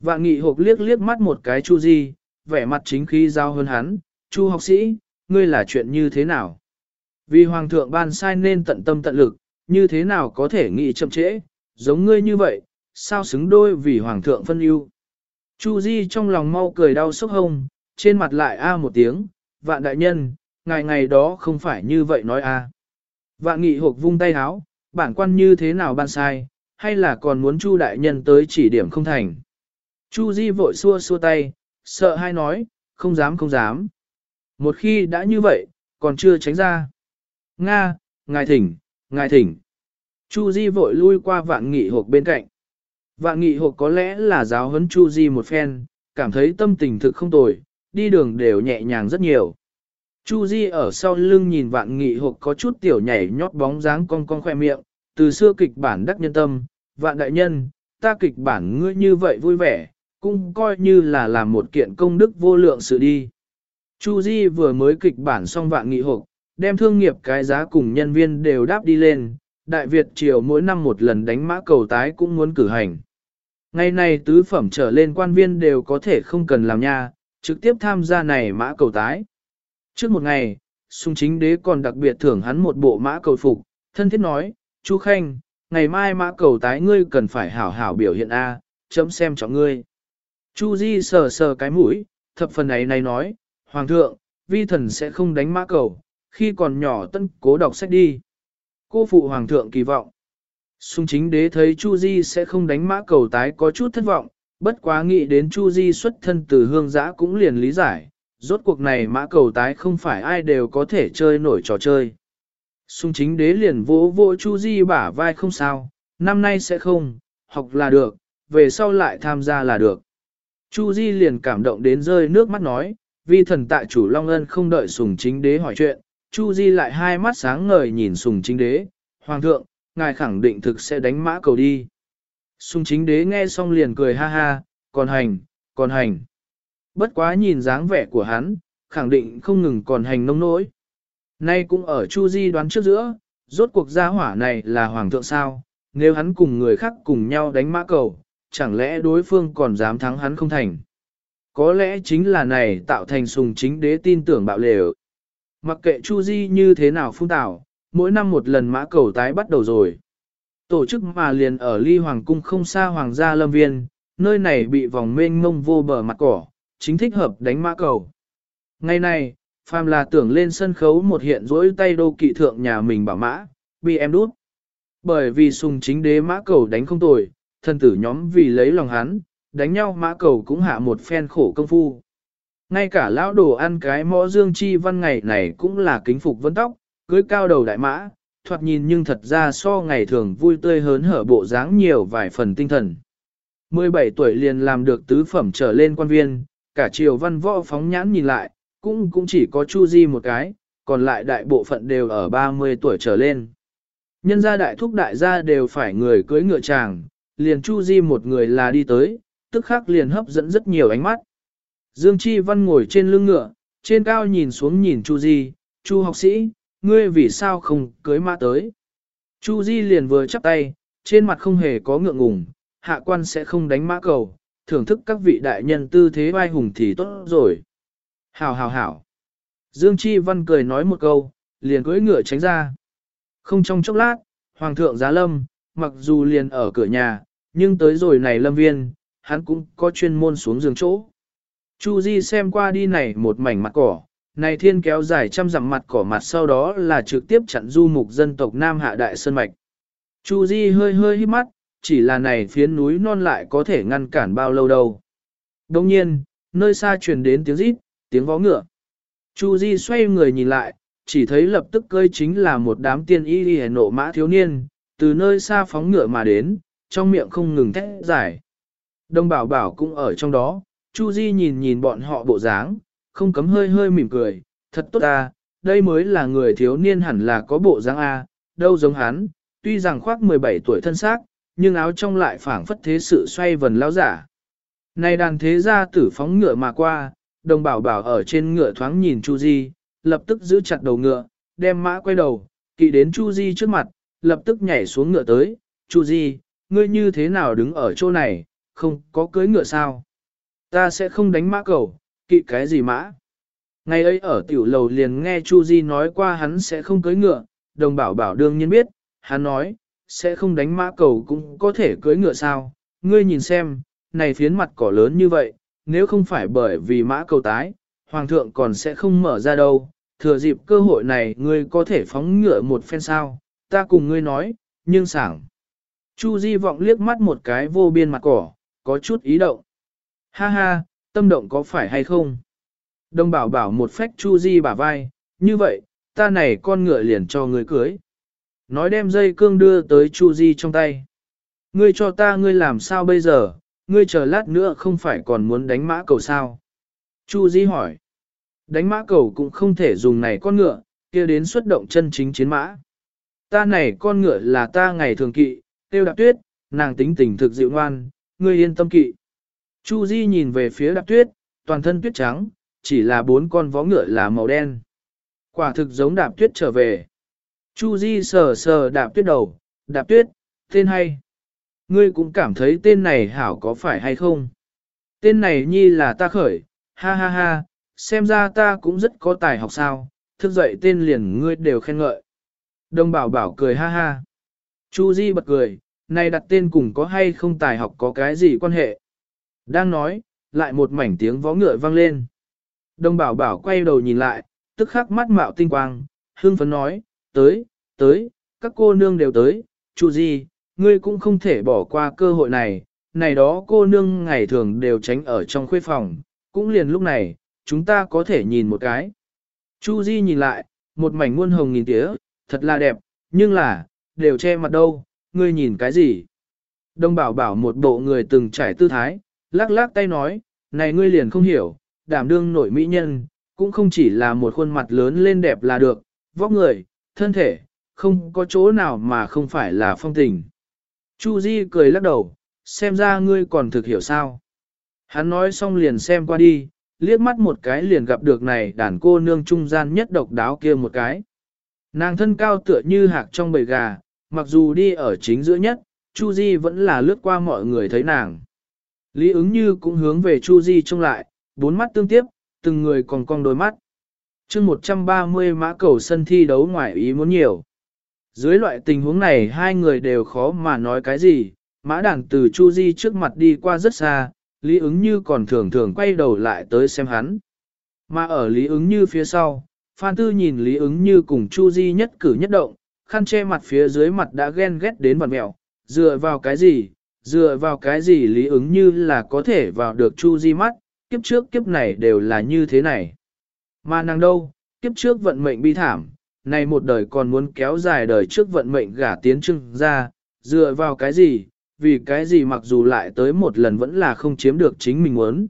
Vạn nghị hộp liếc liếc mắt một cái Chu Di, vẻ mặt chính khí giao hơn hắn, Chu học sĩ, ngươi là chuyện như thế nào? Vì Hoàng thượng ban sai nên tận tâm tận lực, như thế nào có thể nghị chậm trễ, giống ngươi như vậy, sao xứng đôi vì Hoàng thượng phân ưu? Chu Di trong lòng mau cười đau sốc hông, trên mặt lại a một tiếng, vạn đại nhân, ngày ngày đó không phải như vậy nói a. Vạn nghị hộp vung tay háo, bản quan như thế nào ban sai, hay là còn muốn Chu đại nhân tới chỉ điểm không thành. Chu Di vội xua xua tay, sợ hai nói, không dám không dám. Một khi đã như vậy, còn chưa tránh ra. Nga, ngài thỉnh, ngài thỉnh. Chu Di vội lui qua vạn nghị hộp bên cạnh. Vạn nghị hộp có lẽ là giáo huấn Chu Di một phen, cảm thấy tâm tình thực không tồi, đi đường đều nhẹ nhàng rất nhiều. Chu Di ở sau lưng nhìn vạn nghị hộp có chút tiểu nhảy nhót bóng dáng cong cong khoe miệng, từ xưa kịch bản đắc nhân tâm, vạn đại nhân, ta kịch bản ngươi như vậy vui vẻ, cũng coi như là làm một kiện công đức vô lượng sự đi. Chu Di vừa mới kịch bản xong vạn nghị hộp, đem thương nghiệp cái giá cùng nhân viên đều đáp đi lên, Đại Việt triều mỗi năm một lần đánh mã cầu tái cũng muốn cử hành. Ngày này tứ phẩm trở lên quan viên đều có thể không cần làm nha, trực tiếp tham gia này mã cầu tái. Trước một ngày, Sung chính đế còn đặc biệt thưởng hắn một bộ mã cầu phục, thân thiết nói, Chu Khanh, ngày mai mã cầu tái ngươi cần phải hảo hảo biểu hiện A, chấm xem cho ngươi. Chu Di sờ sờ cái mũi, thập phần ấy này nói, Hoàng thượng, vi thần sẽ không đánh mã cầu, khi còn nhỏ tân cố đọc sách đi. Cô phụ Hoàng thượng kỳ vọng. Sung chính đế thấy Chu Di sẽ không đánh mã cầu tái có chút thất vọng, bất quá nghĩ đến Chu Di xuất thân từ hương giã cũng liền lý giải, rốt cuộc này mã cầu tái không phải ai đều có thể chơi nổi trò chơi. Sung chính đế liền vỗ vỗ Chu Di bả vai không sao, năm nay sẽ không, học là được, về sau lại tham gia là được. Chu Di liền cảm động đến rơi nước mắt nói, vì thần tại chủ Long Ân không đợi sùng chính đế hỏi chuyện, Chu Di lại hai mắt sáng ngời nhìn sùng chính đế, Hoàng thượng, ngài khẳng định thực sẽ đánh mã cầu đi. Sùng chính đế nghe xong liền cười ha ha, còn hành, còn hành. Bất quá nhìn dáng vẻ của hắn, khẳng định không ngừng còn hành nông nỗi. Nay cũng ở Chu Di đoán trước giữa, rốt cuộc gia hỏa này là hoàng thượng sao, nếu hắn cùng người khác cùng nhau đánh mã cầu, chẳng lẽ đối phương còn dám thắng hắn không thành. Có lẽ chính là này tạo thành sùng chính đế tin tưởng bạo lều. Mặc kệ Chu Di như thế nào phung tạo, mỗi năm một lần mã cầu tái bắt đầu rồi. Tổ chức mà liền ở ly hoàng cung không xa hoàng gia lâm viên, nơi này bị vòng mênh mông vô bờ mặt cỏ, chính thích hợp đánh mã cầu. Ngày này, phàm là tưởng lên sân khấu một hiện rỗi tay đô kỵ thượng nhà mình bảo mã, bị em đút. Bởi vì sùng chính đế mã cầu đánh không tồi, thân tử nhóm vì lấy lòng hắn, đánh nhau mã cầu cũng hạ một phen khổ công phu. Ngay cả lão đồ ăn cái mõ dương chi văn ngày này cũng là kính phục vân tóc, cưới cao đầu đại mã, thoạt nhìn nhưng thật ra so ngày thường vui tươi hớn hở bộ dáng nhiều vài phần tinh thần. 17 tuổi liền làm được tứ phẩm trở lên quan viên, cả triều văn võ phóng nhãn nhìn lại, cũng cũng chỉ có Chu Di một cái, còn lại đại bộ phận đều ở 30 tuổi trở lên. Nhân gia đại thúc đại gia đều phải người cưới ngựa chàng, liền Chu Di một người là đi tới, tức khắc liền hấp dẫn rất nhiều ánh mắt. Dương Chi Văn ngồi trên lưng ngựa, trên cao nhìn xuống nhìn Chu Di, Chu học sĩ, ngươi vì sao không cưới mã tới. Chu Di liền vừa chắp tay, trên mặt không hề có ngượng ngùng, hạ quan sẽ không đánh mã cầu, thưởng thức các vị đại nhân tư thế vai hùng thì tốt rồi. Hảo hảo hảo. Dương Chi Văn cười nói một câu, liền cưỡi ngựa tránh ra. Không trong chốc lát, Hoàng thượng giá lâm, mặc dù liền ở cửa nhà, nhưng tới rồi này lâm viên, hắn cũng có chuyên môn xuống giường chỗ. Chu Di xem qua đi này một mảnh mặt cỏ, này thiên kéo dài trăm dặm mặt cỏ mặt sau đó là trực tiếp chặn du mục dân tộc Nam Hạ Đại Sơn Mạch. Chu Di hơi hơi hít mắt, chỉ là này phiến núi non lại có thể ngăn cản bao lâu đâu. Đồng nhiên, nơi xa truyền đến tiếng rít, tiếng vó ngựa. Chu Di xoay người nhìn lại, chỉ thấy lập tức cơi chính là một đám tiên y đi nộ mã thiếu niên, từ nơi xa phóng ngựa mà đến, trong miệng không ngừng thét giải. Đông bảo bảo cũng ở trong đó, Chu Di nhìn nhìn bọn họ bộ dáng, không cấm hơi hơi mỉm cười, thật tốt à, đây mới là người thiếu niên hẳn là có bộ dáng A, đâu giống hắn, tuy rằng khoác 17 tuổi thân xác, nhưng áo trong lại phảng phất thế sự xoay vần lao giả. Này đàn thế gia tử phóng ngựa mà qua, đồng bảo bảo ở trên ngựa thoáng nhìn Chu Di, lập tức giữ chặt đầu ngựa, đem mã quay đầu, kỵ đến Chu Di trước mặt, lập tức nhảy xuống ngựa tới, Chu Di, ngươi như thế nào đứng ở chỗ này, không có cưới ngựa sao? Ta sẽ không đánh mã cầu, kỵ cái gì mã? Ngày ấy ở tiểu lầu liền nghe Chu Di nói qua hắn sẽ không cưới ngựa, đồng bảo bảo đương nhiên biết, hắn nói, sẽ không đánh mã cầu cũng có thể cưới ngựa sao, ngươi nhìn xem, này phiến mặt cỏ lớn như vậy, nếu không phải bởi vì mã cầu tái, hoàng thượng còn sẽ không mở ra đâu, thừa dịp cơ hội này ngươi có thể phóng ngựa một phen sao, ta cùng ngươi nói, nhưng sảng. Chu Di vọng liếc mắt một cái vô biên mặt cỏ, có chút ý động. Ha ha, tâm động có phải hay không? Đông bảo bảo một phách Chu Di bả vai, như vậy, ta này con ngựa liền cho ngươi cưới. Nói đem dây cương đưa tới Chu Di trong tay. Ngươi cho ta ngươi làm sao bây giờ, ngươi chờ lát nữa không phải còn muốn đánh mã cầu sao? Chu Di hỏi. Đánh mã cầu cũng không thể dùng này con ngựa, kia đến xuất động chân chính chiến mã. Ta này con ngựa là ta ngày thường kỵ, tiêu đạp tuyết, nàng tính tình thực dịu ngoan, ngươi yên tâm kỵ. Chu Di nhìn về phía đạp tuyết, toàn thân tuyết trắng, chỉ là bốn con vó ngựa là màu đen. Quả thực giống đạp tuyết trở về. Chu Di sờ sờ đạp tuyết đầu, đạp tuyết, tên hay. Ngươi cũng cảm thấy tên này hảo có phải hay không? Tên này nhi là ta khởi, ha ha ha, xem ra ta cũng rất có tài học sao, thức dậy tên liền ngươi đều khen ngợi. Đông bảo bảo cười ha ha. Chu Di bật cười, này đặt tên cùng có hay không tài học có cái gì quan hệ. Đang nói, lại một mảnh tiếng vó ngựa vang lên. Đông bảo bảo quay đầu nhìn lại, tức khắc mắt mạo tinh quang, hương phấn nói, tới, tới, các cô nương đều tới, Chu Di, ngươi cũng không thể bỏ qua cơ hội này, này đó cô nương ngày thường đều tránh ở trong khuê phòng, cũng liền lúc này, chúng ta có thể nhìn một cái. Chu Di nhìn lại, một mảnh muôn hồng nghìn tía, thật là đẹp, nhưng là, đều che mặt đâu, ngươi nhìn cái gì? Đông bảo bảo một bộ người từng trải tư thái, lắc lắc tay nói, này ngươi liền không hiểu, đảm đương nổi mỹ nhân, cũng không chỉ là một khuôn mặt lớn lên đẹp là được, vóc người, thân thể, không có chỗ nào mà không phải là phong tình. Chu Di cười lắc đầu, xem ra ngươi còn thực hiểu sao. Hắn nói xong liền xem qua đi, liếc mắt một cái liền gặp được này đàn cô nương trung gian nhất độc đáo kia một cái. Nàng thân cao tựa như hạc trong bầy gà, mặc dù đi ở chính giữa nhất, Chu Di vẫn là lướt qua mọi người thấy nàng. Lý ứng như cũng hướng về Chu Di trông lại, bốn mắt tương tiếp, từng người còn cong đôi mắt. Trước 130 mã cầu sân thi đấu ngoài ý muốn nhiều. Dưới loại tình huống này hai người đều khó mà nói cái gì, mã đàn từ Chu Di trước mặt đi qua rất xa, Lý ứng như còn thường thường quay đầu lại tới xem hắn. Mà ở Lý ứng như phía sau, Phan Tư nhìn Lý ứng như cùng Chu Di nhất cử nhất động, khăn che mặt phía dưới mặt đã ghen ghét đến vằn mẹo, dựa vào cái gì, dựa vào cái gì Lý ứng như là có thể vào được Chu Di mắt, kiếp trước kiếp này đều là như thế này. Mà nàng đâu, kiếp trước vận mệnh bi thảm, này một đời còn muốn kéo dài đời trước vận mệnh gả tiến trưng ra, dựa vào cái gì, vì cái gì mặc dù lại tới một lần vẫn là không chiếm được chính mình muốn.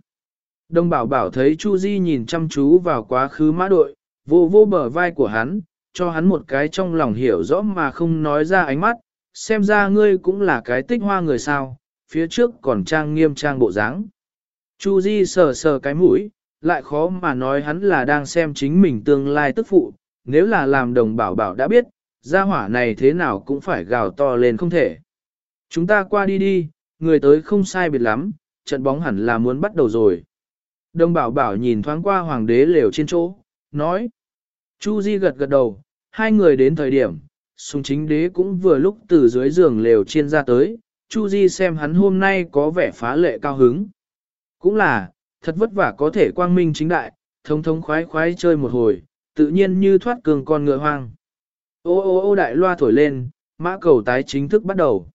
Đông bảo bảo thấy Chu Di nhìn chăm chú vào quá khứ mã đội, vô vô bờ vai của hắn, cho hắn một cái trong lòng hiểu rõ mà không nói ra ánh mắt, xem ra ngươi cũng là cái tích hoa người sao, phía trước còn trang nghiêm trang bộ dáng. Chu Di sờ sờ cái mũi, lại khó mà nói hắn là đang xem chính mình tương lai tức phụ, nếu là làm đồng bảo bảo đã biết, gia hỏa này thế nào cũng phải gào to lên không thể. Chúng ta qua đi đi, người tới không sai biệt lắm, trận bóng hẳn là muốn bắt đầu rồi. Đồng bảo bảo nhìn thoáng qua hoàng đế lều trên chỗ, nói. Chu Di gật gật đầu, hai người đến thời điểm, sùng chính đế cũng vừa lúc từ dưới giường lều trên ra tới, Chu Di xem hắn hôm nay có vẻ phá lệ cao hứng. Cũng là, thật vất vả có thể quang minh chính đại, thông thống khoái khoái chơi một hồi, tự nhiên như thoát cường con ngựa hoang. Ô ô ô đại loa thổi lên, mã cầu tái chính thức bắt đầu.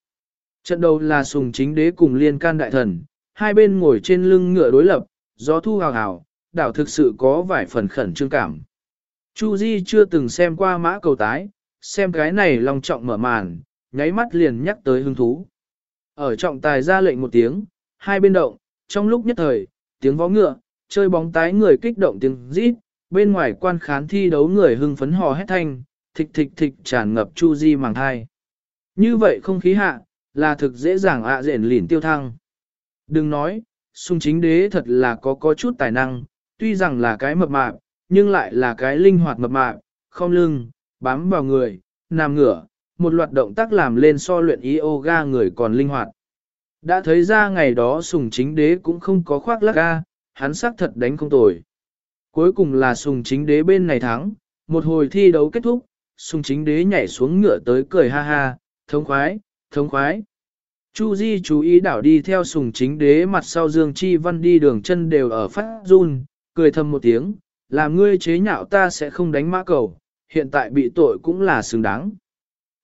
Trận đầu là sùng chính đế cùng liên can đại thần, hai bên ngồi trên lưng ngựa đối lập, gió thu hào hào, đảo thực sự có vài phần khẩn trương cảm. Chu Di chưa từng xem qua mã cầu tái, xem cái này lòng trọng mở màn, nháy mắt liền nhắc tới hứng thú. Ở trọng tài ra lệnh một tiếng, hai bên động, trong lúc nhất thời, tiếng vó ngựa, chơi bóng tái người kích động tiếng rít, bên ngoài quan khán thi đấu người hưng phấn hò hét thanh, thịch thịch thịch tràn ngập Chu Di màng hai. Như vậy không khí hạ, là thực dễ dàng ạ à rện lỉn tiêu thăng. Đừng nói, sung chính đế thật là có có chút tài năng, tuy rằng là cái mập mạp, nhưng lại là cái linh hoạt mập mạp, không lưng, bám vào người, nằm ngửa, một loạt động tác làm lên so luyện yoga người còn linh hoạt. Đã thấy ra ngày đó sùng chính đế cũng không có khoác lắc ga, hắn xác thật đánh không tồi. Cuối cùng là sùng chính đế bên này thắng, một hồi thi đấu kết thúc, sùng chính đế nhảy xuống ngựa tới cười ha ha, thống khoái, thống khoái. Chu Di chú ý đảo đi theo sùng chính đế mặt sau Dương Chi Văn đi đường chân đều ở phát run, cười thầm một tiếng, làm ngươi chế nhạo ta sẽ không đánh mã cầu, hiện tại bị tội cũng là xứng đáng.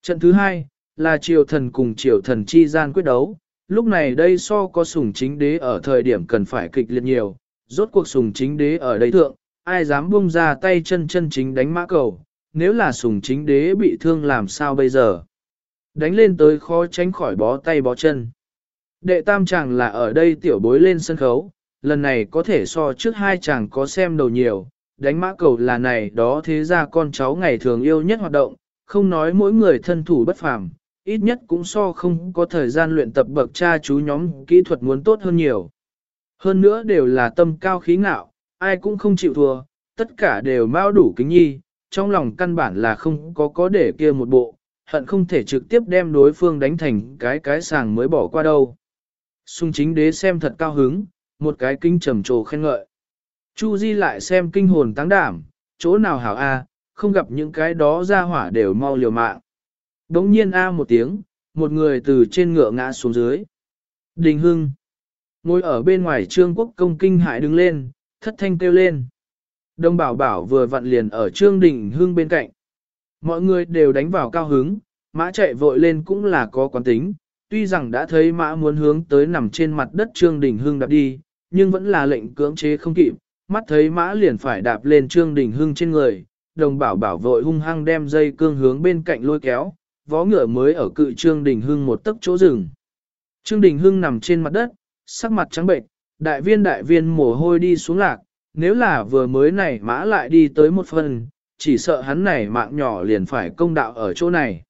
Trận thứ hai, là triều thần cùng triều thần chi gian quyết đấu, lúc này đây so có sùng chính đế ở thời điểm cần phải kịch liệt nhiều, rốt cuộc sùng chính đế ở đây thượng, ai dám buông ra tay chân chân chính đánh mã cầu, nếu là sùng chính đế bị thương làm sao bây giờ. Đánh lên tới khó tránh khỏi bó tay bó chân. Đệ tam chàng là ở đây tiểu bối lên sân khấu, lần này có thể so trước hai chàng có xem đầu nhiều, đánh mã cầu là này đó thế ra con cháu ngày thường yêu nhất hoạt động, không nói mỗi người thân thủ bất phàm, ít nhất cũng so không có thời gian luyện tập bậc cha chú nhóm kỹ thuật muốn tốt hơn nhiều. Hơn nữa đều là tâm cao khí ngạo, ai cũng không chịu thua, tất cả đều mau đủ kính nhi, trong lòng căn bản là không có có để kia một bộ, hận không thể trực tiếp đem đối phương đánh thành cái cái sàng mới bỏ qua đâu. Xung chính đế xem thật cao hứng, một cái kinh trầm trồ khen ngợi. Chu Di lại xem kinh hồn tăng đảm, chỗ nào hảo a, không gặp những cái đó ra hỏa đều mau liều mạng. Đống nhiên a một tiếng, một người từ trên ngựa ngã xuống dưới. Đình Hưng. Ngồi ở bên ngoài trương quốc công kinh hại đứng lên, thất thanh kêu lên. Đông bảo bảo vừa vặn liền ở trương đình hưng bên cạnh. Mọi người đều đánh vào cao hứng, mã chạy vội lên cũng là có quán tính, tuy rằng đã thấy mã muốn hướng tới nằm trên mặt đất trương đình hưng đạp đi, nhưng vẫn là lệnh cưỡng chế không kịp, mắt thấy mã liền phải đạp lên trương đình hưng trên người, đồng bảo bảo vội hung hăng đem dây cương hướng bên cạnh lôi kéo, vó ngựa mới ở cự trương đình hưng một tấc chỗ rừng. Trương đình hưng nằm trên mặt đất, sắc mặt trắng bệnh, đại viên đại viên mồ hôi đi xuống lạc, nếu là vừa mới này mã lại đi tới một phần, chỉ sợ hắn này mạng nhỏ liền phải công đạo ở chỗ này.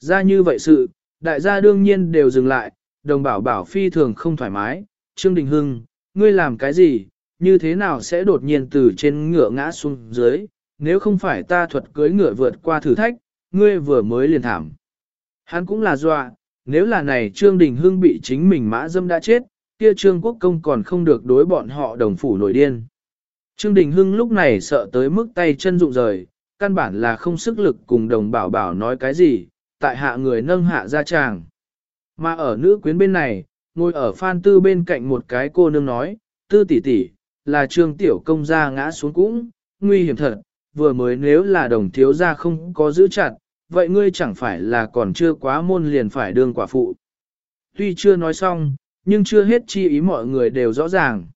Ra như vậy sự, đại gia đương nhiên đều dừng lại, đồng bảo bảo phi thường không thoải mái, Trương Đình Hưng, ngươi làm cái gì, như thế nào sẽ đột nhiên từ trên ngựa ngã xuống dưới, nếu không phải ta thuật cưới ngựa vượt qua thử thách, ngươi vừa mới liền thảm. Hắn cũng là dọa, nếu là này Trương Đình Hưng bị chính mình mã dâm đã chết, kia Trương Quốc Công còn không được đối bọn họ đồng phủ nổi điên. Trương Đình Hưng lúc này sợ tới mức tay chân rụng rời, căn bản là không sức lực cùng đồng bảo bảo nói cái gì, tại hạ người nâng hạ ra chàng, Mà ở nữ quyến bên này, ngồi ở phan tư bên cạnh một cái cô nương nói, tư tỷ tỷ, là trương tiểu công gia ngã xuống cũng, nguy hiểm thật, vừa mới nếu là đồng thiếu gia không có giữ chặt, vậy ngươi chẳng phải là còn chưa quá môn liền phải đương quả phụ. Tuy chưa nói xong, nhưng chưa hết chi ý mọi người đều rõ ràng.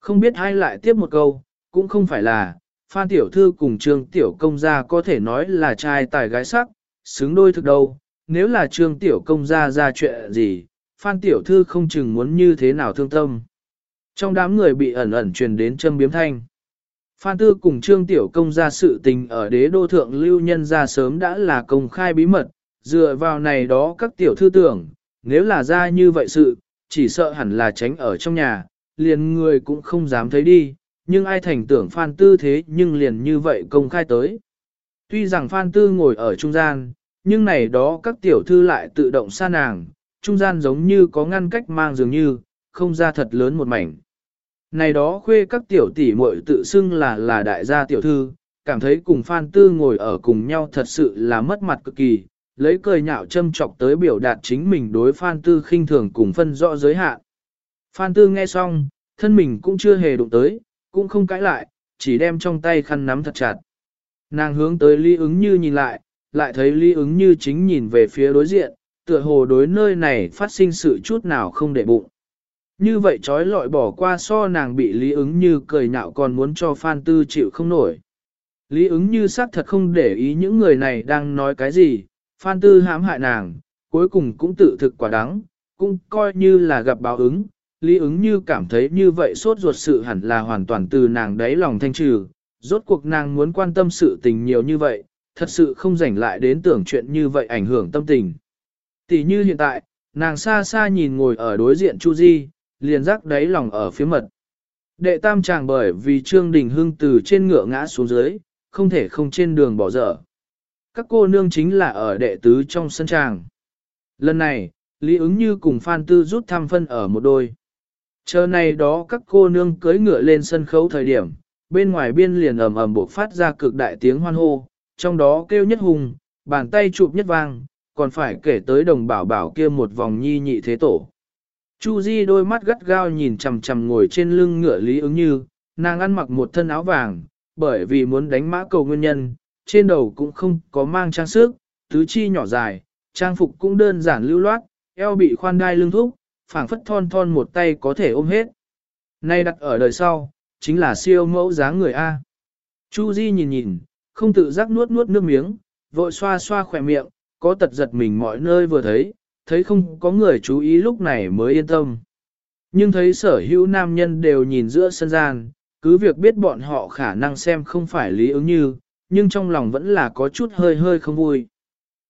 Không biết ai lại tiếp một câu, cũng không phải là, Phan Tiểu Thư cùng Trương Tiểu Công gia có thể nói là trai tài gái sắc, xứng đôi thực đâu, nếu là Trương Tiểu Công gia ra chuyện gì, Phan Tiểu Thư không chừng muốn như thế nào thương tâm. Trong đám người bị ẩn ẩn truyền đến châm biếm thanh. Phan Tư cùng Trương Tiểu Công gia sự tình ở đế đô thượng lưu nhân ra sớm đã là công khai bí mật, dựa vào này đó các tiểu thư tưởng, nếu là ra như vậy sự, chỉ sợ hẳn là tránh ở trong nhà, liền người cũng không dám thấy đi, nhưng ai thành tưởng Phan Tư thế nhưng liền như vậy công khai tới. Tuy rằng Phan Tư ngồi ở trung gian, nhưng này đó các tiểu thư lại tự động xa nàng, trung gian giống như có ngăn cách mang dường như, không ra thật lớn một mảnh. Này đó khuê các tiểu tỷ muội tự xưng là là đại gia tiểu thư, cảm thấy cùng Phan Tư ngồi ở cùng nhau thật sự là mất mặt cực kỳ, lấy cười nhạo châm chọc tới biểu đạt chính mình đối Phan Tư khinh thường cùng phân rõ giới hạn. Phan Tư nghe xong, thân mình cũng chưa hề đụng tới, cũng không cãi lại, chỉ đem trong tay khăn nắm thật chặt. Nàng hướng tới Lý ứng như nhìn lại, lại thấy Lý ứng như chính nhìn về phía đối diện, tựa hồ đối nơi này phát sinh sự chút nào không để bụng. Như vậy trói lọi bỏ qua so nàng bị Lý ứng như cười nhạo còn muốn cho Phan Tư chịu không nổi. Lý ứng như xác thật không để ý những người này đang nói cái gì, Phan Tư hãm hại nàng, cuối cùng cũng tự thực quả đắng, cũng coi như là gặp báo ứng, Lý ứng như cảm thấy như vậy sốt ruột sự hẳn là hoàn toàn từ nàng đáy lòng thanh trừ, rốt cuộc nàng muốn quan tâm sự tình nhiều như vậy, thật sự không rảnh lại đến tưởng chuyện như vậy ảnh hưởng tâm tình. Tỷ như hiện tại, nàng xa xa nhìn ngồi ở đối diện Chu Di, liền rắc đáy lòng ở phía mật. Đệ tam chàng bởi vì Trương Đình Hưng từ trên ngựa ngã xuống dưới, không thể không trên đường bỏ dở. Các cô nương chính là ở đệ tứ trong sân tràng. Lần này, Lý ứng như cùng Phan Tư rút thăm phân ở một đôi. Chờ này đó các cô nương cưới ngựa lên sân khấu thời điểm, bên ngoài biên liền ầm ầm bộc phát ra cực đại tiếng hoan hô, trong đó kêu nhất hùng, bàn tay chụp nhất vang, còn phải kể tới đồng bảo bảo kia một vòng nhi nhị thế tổ. Chu Di đôi mắt gắt gao nhìn chằm chằm ngồi trên lưng ngựa Lý ứng như, nàng ăn mặc một thân áo vàng, bởi vì muốn đánh mã cầu nguyên nhân, trên đầu cũng không có mang trang sức, tứ chi nhỏ dài, trang phục cũng đơn giản lưu loát, eo bị khoan đai lưng thúc, phảng phất thon thon một tay có thể ôm hết. Nay đặt ở đời sau, chính là siêu mẫu dáng người A. Chu Di nhìn nhìn, không tự giác nuốt nuốt nước miếng, vội xoa xoa khỏe miệng, có tật giật mình mọi nơi vừa thấy, thấy không có người chú ý lúc này mới yên tâm. Nhưng thấy sở hữu nam nhân đều nhìn giữa sân gian, cứ việc biết bọn họ khả năng xem không phải lý ứng như, nhưng trong lòng vẫn là có chút hơi hơi không vui.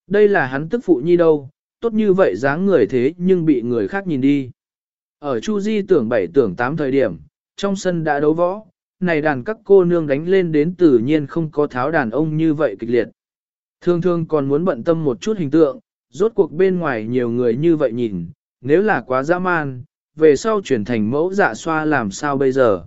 Đây là hắn tức phụ nhi đâu, tốt như vậy dáng người thế nhưng bị người khác nhìn đi. Ở Chu Di tưởng bảy tưởng tám thời điểm, trong sân đã đấu võ, này đàn các cô nương đánh lên đến tự nhiên không có tháo đàn ông như vậy kịch liệt. thương thương còn muốn bận tâm một chút hình tượng, rốt cuộc bên ngoài nhiều người như vậy nhìn, nếu là quá dã man, về sau chuyển thành mẫu dạ xoa làm sao bây giờ.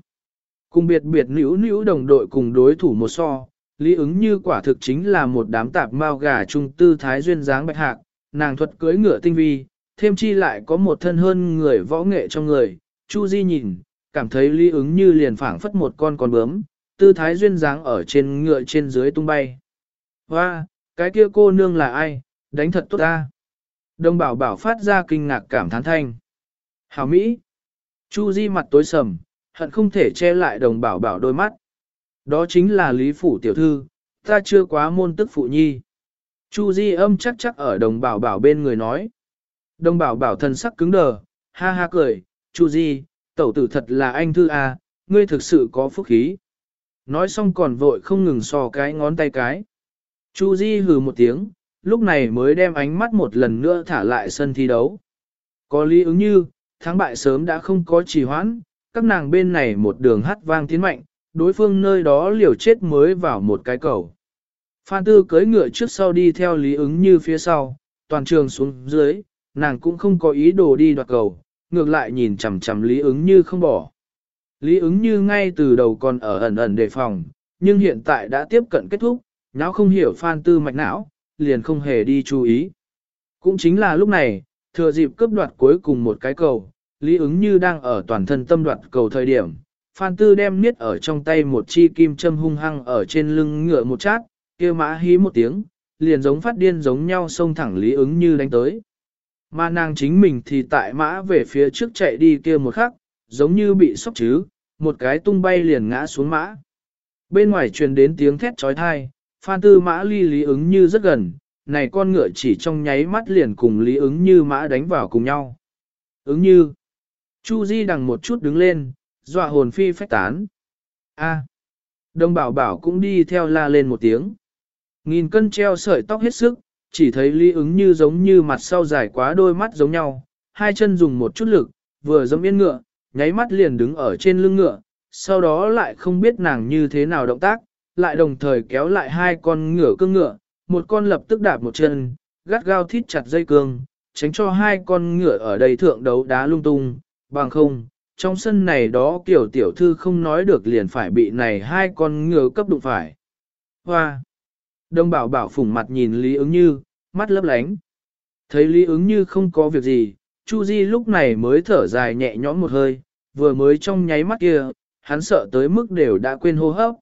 Cùng biệt biệt nữ nữ đồng đội cùng đối thủ một so, lý ứng như quả thực chính là một đám tạp mao gà trung tư thái duyên dáng bạch hạc, nàng thuật cưỡi ngựa tinh vi, thêm chi lại có một thân hơn người võ nghệ trong người, Chu Di nhìn, cảm thấy lý ứng như liền phảng phất một con con bướm, tư thái duyên dáng ở trên ngựa trên dưới tung bay. Hoa, cái kia cô nương là ai, đánh thật tốt ta. Đồng bảo bảo phát ra kinh ngạc cảm thán thanh. Hảo Mỹ. Chu Di mặt tối sầm, hận không thể che lại đồng bảo bảo đôi mắt. Đó chính là Lý Phủ Tiểu Thư, ta chưa quá môn tức phụ nhi. Chu Di âm chắc chắc ở đồng bảo bảo bên người nói. Đồng bảo bảo thân sắc cứng đờ, ha ha cười, Chu Di, tẩu tử thật là anh thư à, ngươi thực sự có phúc khí. Nói xong còn vội không ngừng so cái ngón tay cái. Chu Di hừ một tiếng, lúc này mới đem ánh mắt một lần nữa thả lại sân thi đấu. Có lý ứng như, thắng bại sớm đã không có trì hoãn, các nàng bên này một đường hát vang tiến mạnh, đối phương nơi đó liều chết mới vào một cái cầu. Phan Tư cưỡi ngựa trước sau đi theo lý ứng như phía sau, toàn trường xuống dưới, nàng cũng không có ý đồ đi đoạt cầu, ngược lại nhìn chằm chằm lý ứng như không bỏ. Lý ứng như ngay từ đầu còn ở ẩn ẩn đề phòng, nhưng hiện tại đã tiếp cận kết thúc, nháo không hiểu Phan Tư mạch não, liền không hề đi chú ý. Cũng chính là lúc này, thừa dịp cướp đoạt cuối cùng một cái cầu, Lý ứng như đang ở toàn thân tâm đoạt cầu thời điểm. Phan Tư đem niết ở trong tay một chi kim châm hung hăng ở trên lưng ngựa một chát, kia mã hí một tiếng, liền giống phát điên giống nhau xông thẳng Lý ứng như đánh tới. Mà nàng chính mình thì tại mã về phía trước chạy đi kia một khắc, giống như bị sốc chứ, một cái tung bay liền ngã xuống mã. Bên ngoài truyền đến tiếng thét trói thai, Phan Tư mã ly Lý ứng như rất gần, này con ngựa chỉ trong nháy mắt liền cùng Lý ứng như mã đánh vào cùng nhau. Ứng như, Chu Di đằng một chút đứng lên, dọa hồn phi phách tán. A. Đông bảo bảo cũng đi theo la lên một tiếng. Nghìn cân treo sợi tóc hết sức, chỉ thấy Lý ứng như giống như mặt sau dài quá đôi mắt giống nhau, hai chân dùng một chút lực, vừa giống yên ngựa, nháy mắt liền đứng ở trên lưng ngựa, sau đó lại không biết nàng như thế nào động tác, lại đồng thời kéo lại hai con ngựa cương ngựa, một con lập tức đạp một chân, gắt gao thít chặt dây cương, tránh cho hai con ngựa ở đây thượng đấu đá lung tung, bằng không, trong sân này đó kiểu tiểu thư không nói được liền phải bị này hai con ngựa cấp đụng phải. Hoa! Đông bảo bảo phủng mặt nhìn Lý ứng như, mắt lấp lánh. Thấy Lý ứng như không có việc gì, Chu Di lúc này mới thở dài nhẹ nhõm một hơi, vừa mới trong nháy mắt kia, hắn sợ tới mức đều đã quên hô hấp.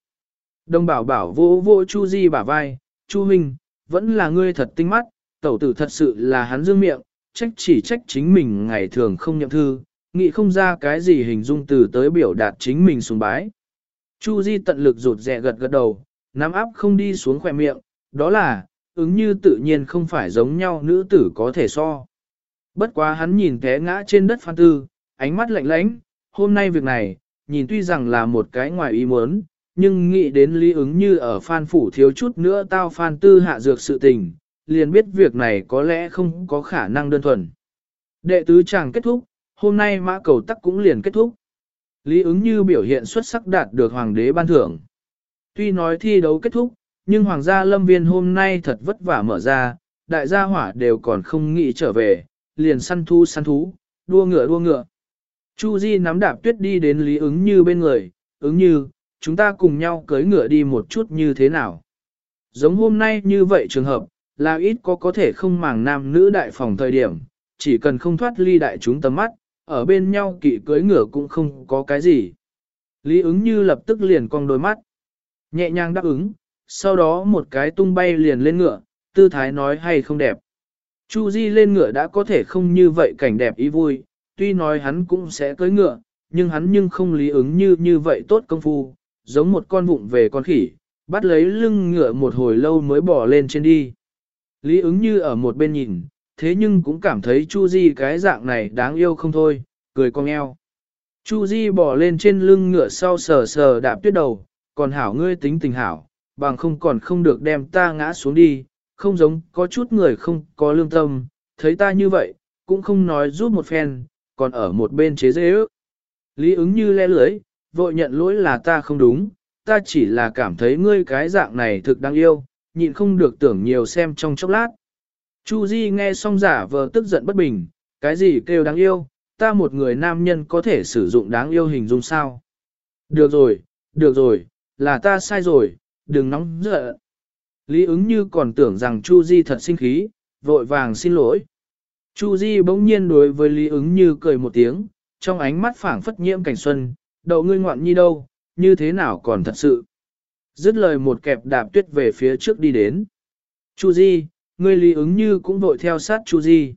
Đông bảo bảo vỗ vỗ Chu Di bả vai, Chu Minh, vẫn là ngươi thật tinh mắt, tẩu tử thật sự là hắn dương miệng, trách chỉ trách chính mình ngày thường không nhậm thư, nghĩ không ra cái gì hình dung từ tới biểu đạt chính mình sùng bái. Chu Di tận lực rụt rè gật gật đầu, nắm áp không đi xuống khỏe miệng, đó là, ứng như tự nhiên không phải giống nhau nữ tử có thể so. Bất quá hắn nhìn té ngã trên đất phan tư, ánh mắt lạnh lãnh, hôm nay việc này, nhìn tuy rằng là một cái ngoài ý muốn, nhưng nghĩ đến lý ứng như ở phan phủ thiếu chút nữa tao phan tư hạ dược sự tình, liền biết việc này có lẽ không có khả năng đơn thuần. Đệ tứ chàng kết thúc, hôm nay mã cầu tắc cũng liền kết thúc. Lý ứng như biểu hiện xuất sắc đạt được hoàng đế ban thưởng. Tuy nói thi đấu kết thúc, nhưng hoàng gia lâm viên hôm nay thật vất vả mở ra, đại gia hỏa đều còn không nghĩ trở về, liền săn thu săn thú, đua ngựa đua ngựa. Chu Di nắm đạp tuyết đi đến Lý ứng như bên người, ứng như, chúng ta cùng nhau cưới ngựa đi một chút như thế nào. Giống hôm nay như vậy trường hợp, là ít có có thể không màng nam nữ đại phòng thời điểm, chỉ cần không thoát ly đại chúng tầm mắt, ở bên nhau kỵ cưới ngựa cũng không có cái gì. Lý ứng như lập tức liền cong đôi mắt. Nhẹ nhàng đáp ứng, sau đó một cái tung bay liền lên ngựa, tư thái nói hay không đẹp. Chu Di lên ngựa đã có thể không như vậy cảnh đẹp ý vui, tuy nói hắn cũng sẽ cưỡi ngựa, nhưng hắn nhưng không lý ứng như như vậy tốt công phu, giống một con vụng về con khỉ, bắt lấy lưng ngựa một hồi lâu mới bỏ lên trên đi. Lý ứng như ở một bên nhìn, thế nhưng cũng cảm thấy Chu Di cái dạng này đáng yêu không thôi, cười cong eo. Chu Di bỏ lên trên lưng ngựa sau sờ sờ đạp tuyết đầu, còn hảo ngươi tính tình hảo, bằng không còn không được đem ta ngã xuống đi, không giống có chút người không có lương tâm, thấy ta như vậy, cũng không nói giúp một phen, còn ở một bên chế dễ ước. Lý ứng như le lưới, vội nhận lỗi là ta không đúng, ta chỉ là cảm thấy ngươi cái dạng này thực đáng yêu, nhịn không được tưởng nhiều xem trong chốc lát. Chu Di nghe xong giả vờ tức giận bất bình, cái gì kêu đáng yêu, ta một người nam nhân có thể sử dụng đáng yêu hình dung sao. Được rồi, được rồi, là ta sai rồi, đừng nóng giận. Lý ứng như còn tưởng rằng Chu Di thật sinh khí, vội vàng xin lỗi. Chu Di bỗng nhiên đối với Lý ứng như cười một tiếng, trong ánh mắt phảng phất nhiễm cảnh xuân, đậu ngươi ngoạn nhi đâu, như thế nào còn thật sự. Dứt lời một kẹp đạp tuyết về phía trước đi đến. Chu Di, ngươi Lý ứng như cũng vội theo sát Chu Di.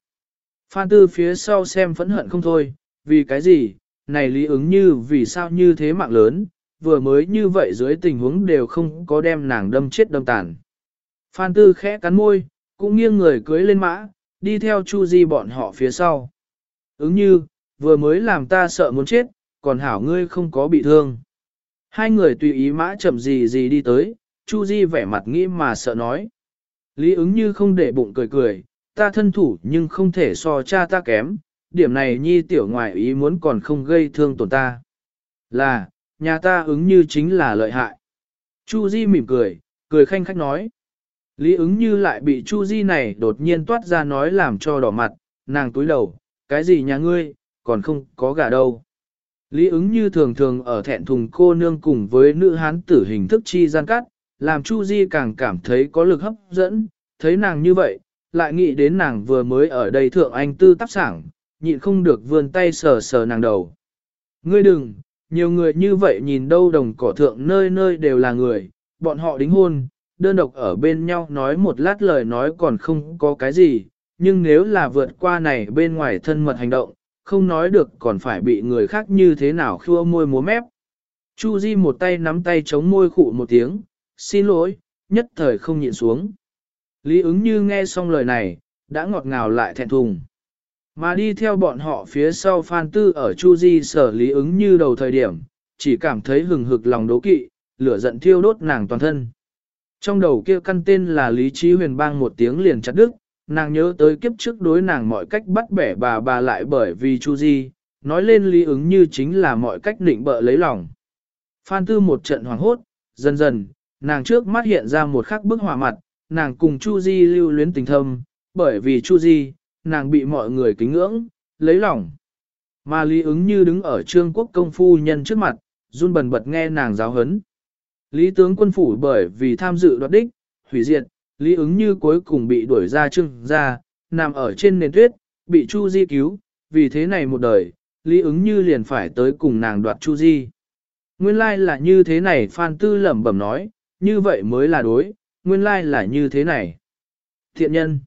Phan Tư phía sau xem phẫn hận không thôi, vì cái gì, này Lý ứng như vì sao như thế mạng lớn, vừa mới như vậy dưới tình huống đều không có đem nàng đâm chết đâm tàn. Phan Tư khẽ cắn môi, cũng nghiêng người cưới lên mã, đi theo Chu Di bọn họ phía sau. Ứng như, vừa mới làm ta sợ muốn chết, còn hảo ngươi không có bị thương. Hai người tùy ý mã chậm gì gì đi tới, Chu Di vẻ mặt nghĩ mà sợ nói. Lý ứng như không để bụng cười cười, ta thân thủ nhưng không thể so cha ta kém, điểm này nhi tiểu ngoại ý muốn còn không gây thương tổn ta. Là, nhà ta ứng như chính là lợi hại. Chu Di mỉm cười, cười khanh khách nói. Lý ứng như lại bị Chu Di này đột nhiên toát ra nói làm cho đỏ mặt, nàng túi đầu, cái gì nhà ngươi, còn không có gà đâu. Lý ứng như thường thường ở thẹn thùng cô nương cùng với nữ hán tử hình thức chi gian cắt, làm Chu Di càng cảm thấy có lực hấp dẫn, thấy nàng như vậy, lại nghĩ đến nàng vừa mới ở đây thượng anh tư tác sảng, nhịn không được vươn tay sờ sờ nàng đầu. Ngươi đừng, nhiều người như vậy nhìn đâu đồng cỏ thượng nơi nơi đều là người, bọn họ đính hôn, đơn độc ở bên nhau nói một lát lời nói còn không có cái gì, nhưng nếu là vượt qua này bên ngoài thân mật hành động, không nói được còn phải bị người khác như thế nào khua môi múa mép. Chu Di một tay nắm tay chống môi khụ một tiếng, xin lỗi, nhất thời không nhịn xuống. Lý ứng như nghe xong lời này, đã ngọt ngào lại thẹn thùng. Mà đi theo bọn họ phía sau Phan Tư ở Chu Di sở lý ứng như đầu thời điểm, chỉ cảm thấy hừng hực lòng đố kỵ, lửa giận thiêu đốt nàng toàn thân. Trong đầu kia căn tên là Lý Trí Huyền bang một tiếng liền chặt đứt, nàng nhớ tới kiếp trước đối nàng mọi cách bắt bẻ bà bà lại bởi vì Chu Di, nói lên lý ứng như chính là mọi cách định bợ lấy lòng. Phan Tư một trận hoảng hốt, dần dần, nàng trước mắt hiện ra một khắc bức hỏa mặt, nàng cùng Chu Di lưu luyến tình thâm, bởi vì Chu Di, nàng bị mọi người kính ngưỡng, lấy lòng. Mà Lý ứng như đứng ở trương quốc công phu nhân trước mặt, run bần bật nghe nàng giáo hấn. Lý tướng quân phủ bởi vì tham dự đoạt đích, hủy diệt, Lý ứng như cuối cùng bị đuổi ra trưng ra, nằm ở trên nền tuyết, bị Chu Di cứu, vì thế này một đời, Lý ứng như liền phải tới cùng nàng đoạt Chu Di. Nguyên lai là như thế này Phan Tư lẩm bẩm nói, như vậy mới là đối, nguyên lai là như thế này. Thiện nhân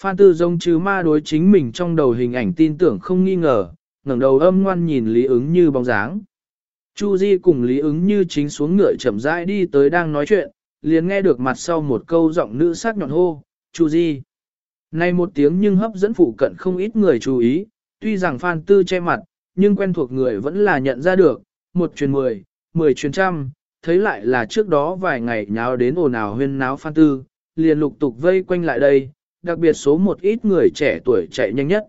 Phan Tư giống chứ ma đối chính mình trong đầu hình ảnh tin tưởng không nghi ngờ, ngẩng đầu âm ngoan nhìn Lý ứng như bóng dáng. Chu Di cùng Lý ứng như chính xuống ngựa chậm rãi đi tới đang nói chuyện, liền nghe được mặt sau một câu giọng nữ sắc nhọn hô, Chu Di. Này một tiếng nhưng hấp dẫn phụ cận không ít người chú ý, tuy rằng Phan Tư che mặt, nhưng quen thuộc người vẫn là nhận ra được, một truyền mười, mười truyền trăm, thấy lại là trước đó vài ngày nháo đến ồn ào huyên náo Phan Tư, liền lục tục vây quanh lại đây, đặc biệt số một ít người trẻ tuổi chạy nhanh nhất.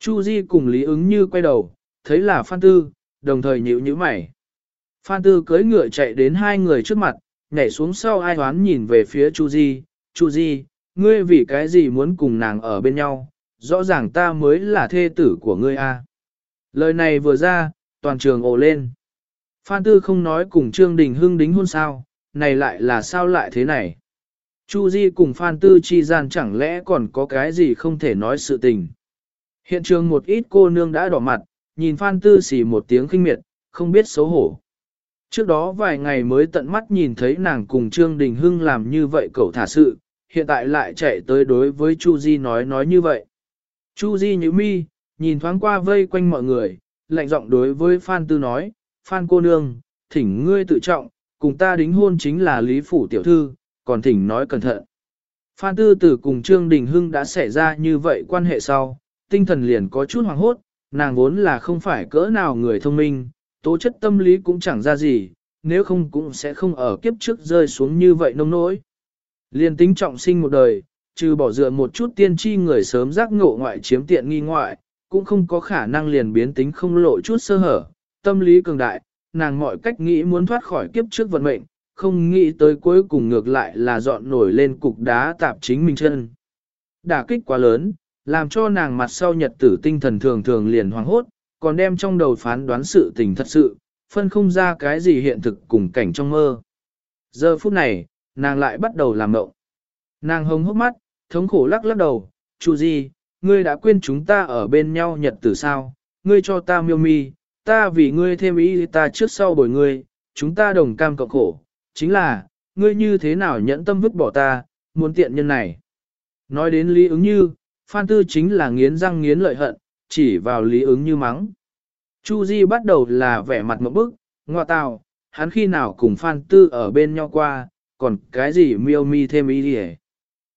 Chu Di cùng Lý ứng như quay đầu, thấy là Phan Tư, đồng thời nhíu nhíu mày. Phan Tư cưỡi ngựa chạy đến hai người trước mặt, nhảy xuống sau ai hoán nhìn về phía Chu Di, Chu Di, ngươi vì cái gì muốn cùng nàng ở bên nhau, rõ ràng ta mới là thê tử của ngươi a. Lời này vừa ra, toàn trường ồ lên. Phan Tư không nói cùng Trương Đình Hưng đính hôn sao, này lại là sao lại thế này. Chu Di cùng Phan Tư chi gian chẳng lẽ còn có cái gì không thể nói sự tình. Hiện trường một ít cô nương đã đỏ mặt, nhìn Phan Tư xì một tiếng khinh miệt, không biết xấu hổ. Trước đó vài ngày mới tận mắt nhìn thấy nàng cùng Trương Đình Hưng làm như vậy cậu thả sự, hiện tại lại chạy tới đối với Chu Di nói nói như vậy. Chu Di nhíu mi, nhìn thoáng qua vây quanh mọi người, lạnh giọng đối với Phan Tư nói, Phan cô nương, thỉnh ngươi tự trọng, cùng ta đính hôn chính là Lý Phủ Tiểu Thư, còn thỉnh nói cẩn thận. Phan Tư Tử cùng Trương Đình Hưng đã xảy ra như vậy quan hệ sau, tinh thần liền có chút hoàng hốt, nàng vốn là không phải cỡ nào người thông minh, tố chất tâm lý cũng chẳng ra gì, nếu không cũng sẽ không ở kiếp trước rơi xuống như vậy nông nỗi. Liên tính trọng sinh một đời, trừ bỏ dựa một chút tiên tri người sớm giác ngộ ngoại chiếm tiện nghi ngoại, cũng không có khả năng liền biến tính không lộ chút sơ hở, tâm lý cường đại, nàng mọi cách nghĩ muốn thoát khỏi kiếp trước vận mệnh, không nghĩ tới cuối cùng ngược lại là dọn nổi lên cục đá tạp chính mình chân. Đả kích quá lớn, làm cho nàng mặt sau nhật tử tinh thần thường thường liền hoang hốt, còn đem trong đầu phán đoán sự tình thật sự, phân không ra cái gì hiện thực cùng cảnh trong mơ. Giờ phút này, nàng lại bắt đầu làm mộng. Nàng hông hốc mắt, thống khổ lắc lắc đầu, Chu Di, ngươi đã quên chúng ta ở bên nhau nhật tử sao, ngươi cho ta miêu mi, ta vì ngươi thêm ý ta trước sau bồi ngươi, chúng ta đồng cam cộng khổ, chính là, ngươi như thế nào nhẫn tâm vứt bỏ ta, muốn tiện nhân này. Nói đến lý ứng như, Phan Tư chính là nghiến răng nghiến lợi hận, chỉ vào lý ứng như mắng. Chu Di bắt đầu là vẻ mặt một bức, ngoa tào, hắn khi nào cùng Phan Tư ở bên nhau qua, còn cái gì miêu mi thêm ý đi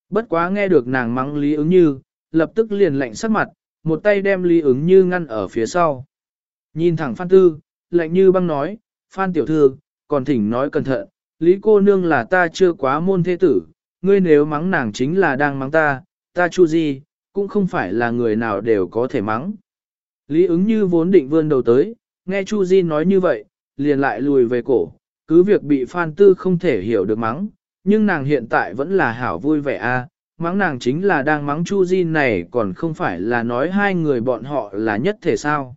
Bất quá nghe được nàng mắng lý ứng như, lập tức liền lạnh sắc mặt, một tay đem lý ứng như ngăn ở phía sau. Nhìn thẳng Phan Tư, lạnh như băng nói, Phan tiểu thư, còn thỉnh nói cẩn thận, lý cô nương là ta chưa quá môn thế tử, ngươi nếu mắng nàng chính là đang mắng ta, ta chu gì, cũng không phải là người nào đều có thể mắng. Lý ứng như vốn định vươn đầu tới, nghe Chu Di nói như vậy, liền lại lùi về cổ, cứ việc bị Phan Tư không thể hiểu được mắng, nhưng nàng hiện tại vẫn là hảo vui vẻ a. mắng nàng chính là đang mắng Chu Di này còn không phải là nói hai người bọn họ là nhất thể sao.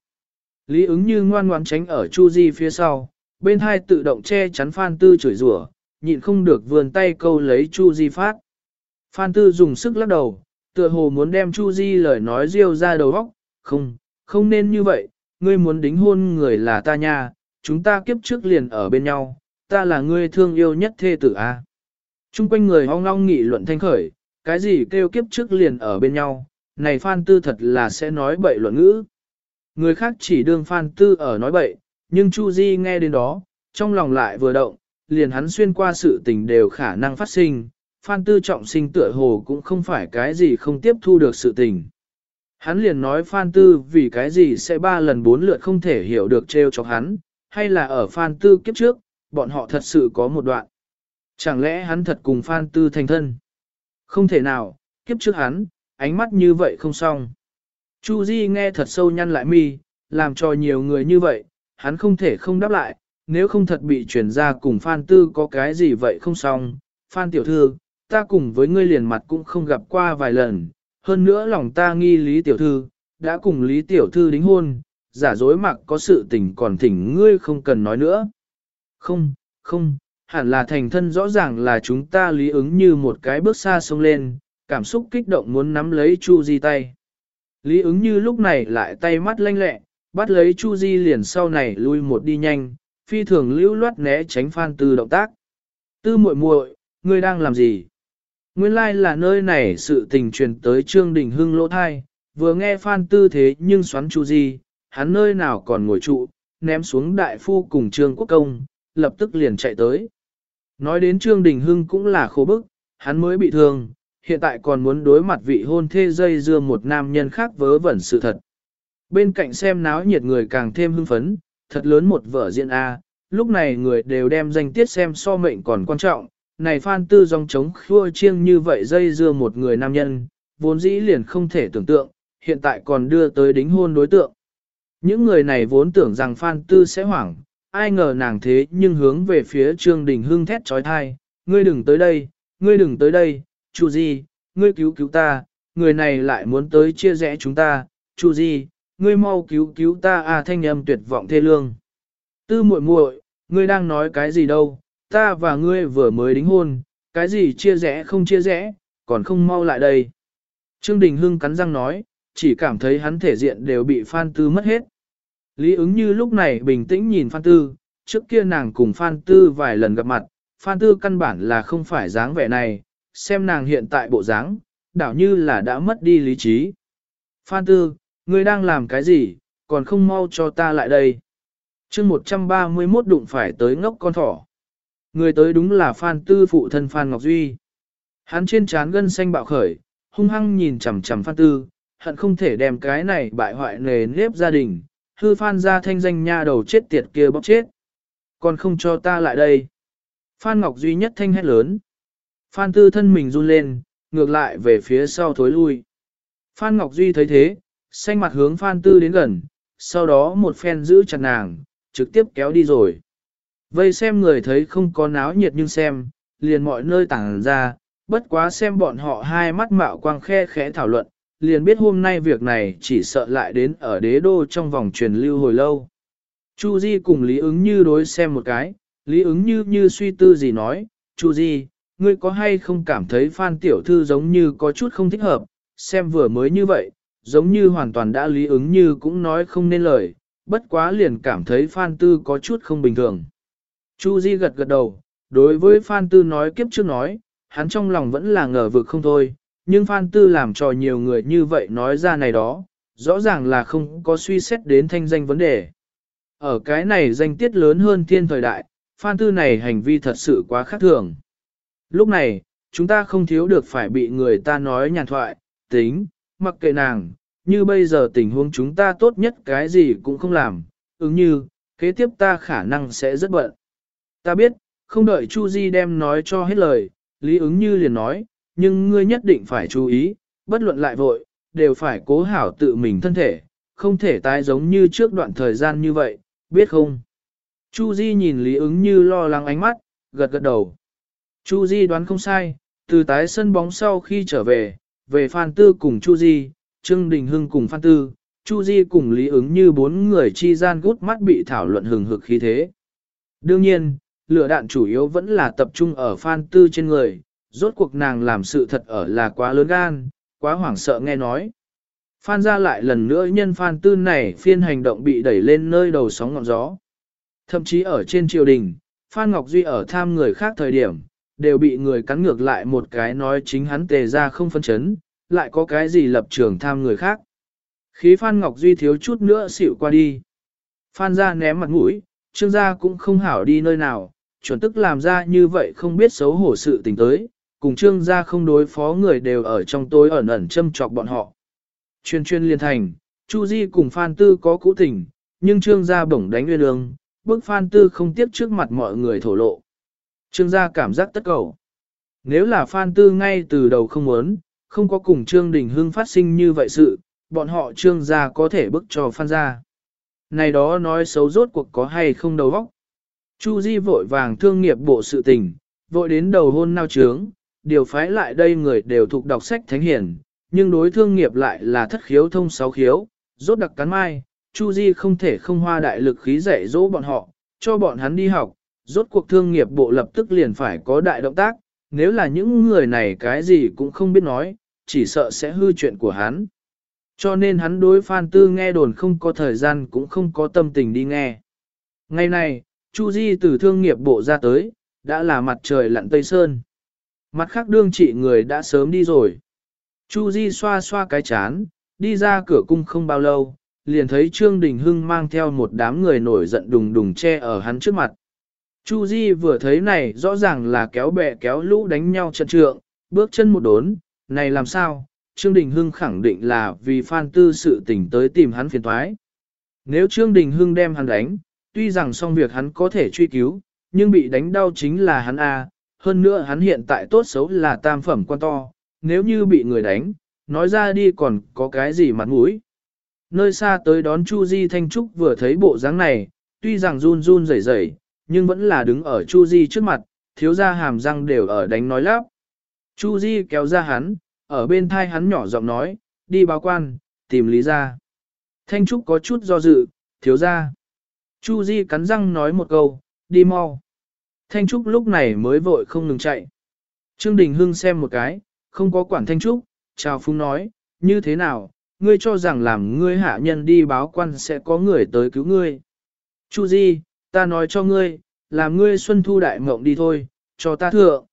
Lý ứng như ngoan ngoãn tránh ở Chu Di phía sau, bên hai tự động che chắn Phan Tư chửi rủa, nhịn không được vươn tay câu lấy Chu Di phát. Phan Tư dùng sức lắc đầu, tựa hồ muốn đem Chu Di lời nói riêu ra đầu óc, không, không nên như vậy, ngươi muốn đính hôn người là ta nha, chúng ta kiếp trước liền ở bên nhau, ta là ngươi thương yêu nhất thê tử a. À. Trung quanh người hoang long nghị luận thanh khởi, cái gì kêu kiếp trước liền ở bên nhau, này Phan Tư thật là sẽ nói bậy luận ngữ. Người khác chỉ đương Phan Tư ở nói bậy, nhưng Chu Di nghe đến đó, trong lòng lại vừa động, liền hắn xuyên qua sự tình đều khả năng phát sinh, Phan Tư trọng sinh tựa hồ cũng không phải cái gì không tiếp thu được sự tình. Hắn liền nói Phan Tư vì cái gì sẽ ba lần bốn lượt không thể hiểu được treo chọc hắn, hay là ở Phan Tư kiếp trước, bọn họ thật sự có một đoạn. Chẳng lẽ hắn thật cùng Phan Tư thành thân? Không thể nào, kiếp trước hắn, ánh mắt như vậy không xong. Chu Di nghe thật sâu nhăn lại mi, làm cho nhiều người như vậy, hắn không thể không đáp lại, nếu không thật bị truyền ra cùng Phan Tư có cái gì vậy không xong. Phan Tiểu Thư, ta cùng với ngươi liền mặt cũng không gặp qua vài lần, hơn nữa lòng ta nghi Lý Tiểu Thư, đã cùng Lý Tiểu Thư đính hôn, giả dối mặc có sự tình còn thỉnh ngươi không cần nói nữa. Không, không, hẳn là thành thân rõ ràng là chúng ta lý ứng như một cái bước xa sông lên, cảm xúc kích động muốn nắm lấy Chu Di tay. Lý ứng như lúc này lại tay mắt lanh lẹ, bắt lấy Chu Di liền sau này lui một đi nhanh, phi thường lưu loát né tránh Phan Tư động tác. Tư muội muội, ngươi đang làm gì? Nguyên lai like là nơi này sự tình truyền tới Trương Đình Hưng lỗ thai, vừa nghe Phan Tư thế nhưng xoắn Chu Di, hắn nơi nào còn ngồi trụ, ném xuống đại phu cùng Trương Quốc Công, lập tức liền chạy tới. Nói đến Trương Đình Hưng cũng là khổ bức, hắn mới bị thương, hiện tại còn muốn đối mặt vị hôn thê dây dưa một nam nhân khác vớ vẩn sự thật. Bên cạnh xem náo nhiệt người càng thêm hưng phấn, thật lớn một vở diễn A, lúc này người đều đem danh tiết xem so mệnh còn quan trọng, này Phan Tư dòng chống khua chiêng như vậy dây dưa một người nam nhân, vốn dĩ liền không thể tưởng tượng, hiện tại còn đưa tới đính hôn đối tượng. Những người này vốn tưởng rằng Phan Tư sẽ hoảng, ai ngờ nàng thế nhưng hướng về phía Trương Đình Hưng thét trói thai, ngươi đừng tới đây, ngươi đừng tới đây, Chu Di, ngươi cứu cứu ta, người này lại muốn tới chia rẽ chúng ta, Chu Di, ngươi mau cứu cứu ta à thanh âm tuyệt vọng thê lương. Tư muội muội, ngươi đang nói cái gì đâu, ta và ngươi vừa mới đính hôn, cái gì chia rẽ không chia rẽ, còn không mau lại đây. Trương Đình Hưng cắn răng nói, chỉ cảm thấy hắn thể diện đều bị Phan Tư mất hết. Lý ứng như lúc này bình tĩnh nhìn Phan Tư, trước kia nàng cùng Phan Tư vài lần gặp mặt, Phan Tư căn bản là không phải dáng vẻ này, xem nàng hiện tại bộ dáng, đảo như là đã mất đi lý trí. Phan Tư, ngươi đang làm cái gì, còn không mau cho ta lại đây. chương 131 đụng phải tới ngốc con thỏ. Người tới đúng là Phan Tư phụ thân Phan Ngọc Duy. Hắn trên trán gân xanh bạo khởi, hung hăng nhìn chằm chằm Phan Tư, hận không thể đem cái này bại hoại nề nếp gia đình, hư Phan ra thanh danh nha đầu chết tiệt kia bóc chết. Còn không cho ta lại đây. Phan Ngọc Duy nhất thanh hét lớn. Phan Tư thân mình run lên, ngược lại về phía sau thối lui. Phan Ngọc Duy thấy thế, xanh mặt hướng Phan Tư đến gần, sau đó một phen giữ chặt nàng, trực tiếp kéo đi rồi. Vây xem người thấy không có náo nhiệt nhưng xem, liền mọi nơi tản ra, bất quá xem bọn họ hai mắt mạo quang khe khẽ thảo luận, liền biết hôm nay việc này chỉ sợ lại đến ở đế đô trong vòng truyền lưu hồi lâu. Chu Di cùng Lý ứng như đối xem một cái, Lý ứng như như suy tư gì nói, Chu Di, ngươi có hay không cảm thấy Phan Tiểu Thư giống như có chút không thích hợp, xem vừa mới như vậy, giống như hoàn toàn đã lý ứng như cũng nói không nên lời, bất quá liền cảm thấy Phan Tư có chút không bình thường. Chu Di gật gật đầu, đối với Phan Tư nói kiếp trước nói, hắn trong lòng vẫn là ngờ vực không thôi, nhưng Phan Tư làm cho nhiều người như vậy nói ra này đó, rõ ràng là không có suy xét đến thanh danh vấn đề. Ở cái này danh tiết lớn hơn thiên thời đại, Phan Tư này hành vi thật sự quá khác thường. Lúc này, chúng ta không thiếu được phải bị người ta nói nhàn thoại, tính, mặc kệ nàng, như bây giờ tình huống chúng ta tốt nhất cái gì cũng không làm, ứng như, kế tiếp ta khả năng sẽ rất bận. Ta biết, không đợi Chu Di đem nói cho hết lời, Lý ứng như liền nói, nhưng ngươi nhất định phải chú ý, bất luận lại vội, đều phải cố hảo tự mình thân thể, không thể tái giống như trước đoạn thời gian như vậy, biết không? Chu Di nhìn Lý ứng như lo lắng ánh mắt, gật gật đầu. Chu Di đoán không sai, từ tái sân bóng sau khi trở về, về Phan Tư cùng Chu Di, Trương Đình Hưng cùng Phan Tư, Chu Di cùng Lý ứng như bốn người chi gian gút mắt bị thảo luận hừng hực khí thế. Đương nhiên, lửa đạn chủ yếu vẫn là tập trung ở Phan Tư trên người, rốt cuộc nàng làm sự thật ở là quá lớn gan, quá hoảng sợ nghe nói. Phan ra lại lần nữa nhân Phan Tư này phiên hành động bị đẩy lên nơi đầu sóng ngọn gió. Thậm chí ở trên triều đình, Phan Ngọc Duy ở tham người khác thời điểm, đều bị người cắn ngược lại một cái nói chính hắn tề ra không phân chấn, lại có cái gì lập trường tham người khác. Khí Phan Ngọc Duy thiếu chút nữa xỉu qua đi. Phan ra ném mặt mũi, trương gia cũng không hảo đi nơi nào, chuẩn tức làm ra như vậy không biết xấu hổ sự tình tới, cùng trương gia không đối phó người đều ở trong tối ẩn ẩn châm chọc bọn họ. Chuyên chuyên liên thành, Chu Di cùng Phan Tư có cũ tình, nhưng trương gia bổng đánh nguyên lương, bức Phan Tư không tiếp trước mặt mọi người thổ lộ. Trương gia cảm giác tất cầu. Nếu là Phan Tư ngay từ đầu không muốn, không có cùng Trương Đình Hưng phát sinh như vậy sự, bọn họ Trương gia có thể bức cho Phan gia. Này đó nói xấu rốt cuộc có hay không đầu óc. Chu Di vội vàng thương nghiệp bộ sự tình, vội đến đầu hôn nao trướng, điều phái lại đây người đều thuộc đọc sách thánh hiển, nhưng đối thương nghiệp lại là thất khiếu thông sáu khiếu, rốt đặc cắn mai, Chu Di không thể không hoa đại lực khí dạy dỗ bọn họ, cho bọn hắn đi học, rốt cuộc thương nghiệp bộ lập tức liền phải có đại động tác, nếu là những người này cái gì cũng không biết nói, chỉ sợ sẽ hư chuyện của hắn. Cho nên hắn đối Phan Tư nghe đồn không có thời gian cũng không có tâm tình đi nghe. Ngày này, Chu Di từ thương nghiệp bộ ra tới, đã là mặt trời lặn tây sơn. Mặt khác đương trị người đã sớm đi rồi. Chu Di xoa xoa cái chán, đi ra cửa cung không bao lâu, liền thấy Trương Đình Hưng mang theo một đám người nổi giận đùng đùng che ở hắn trước mặt. Chu Di vừa thấy này rõ ràng là kéo bè kéo lũ đánh nhau trận trượng, bước chân một đốn, này làm sao, Trương Đình Hưng khẳng định là vì Phan Tư sự tình tới tìm hắn phiền toái. Nếu Trương Đình Hưng đem hắn đánh, tuy rằng xong việc hắn có thể truy cứu, nhưng bị đánh đau chính là hắn A, hơn nữa hắn hiện tại tốt xấu là tam phẩm quan to, nếu như bị người đánh, nói ra đi còn có cái gì mặt mũi. Nơi xa tới đón Chu Di Thanh Trúc vừa thấy bộ dáng này, tuy rằng run run rẩy rẩy, nhưng vẫn là đứng ở Chu Di trước mặt, thiếu gia hàm răng đều ở đánh nói lắp. Chu Di kéo ra hắn, ở bên thai hắn nhỏ giọng nói, đi báo quan, tìm lý gia. Thanh Trúc có chút do dự, thiếu gia. Chu Di cắn răng nói một câu, đi mau. Thanh Trúc lúc này mới vội không ngừng chạy. Trương Đình Hưng xem một cái, không có quản Thanh Trúc, chào phung nói, như thế nào, ngươi cho rằng làm ngươi hạ nhân đi báo quan sẽ có người tới cứu ngươi. Chu Di, ta nói cho ngươi, làm ngươi xuân thu đại mộng đi thôi, cho ta thượng.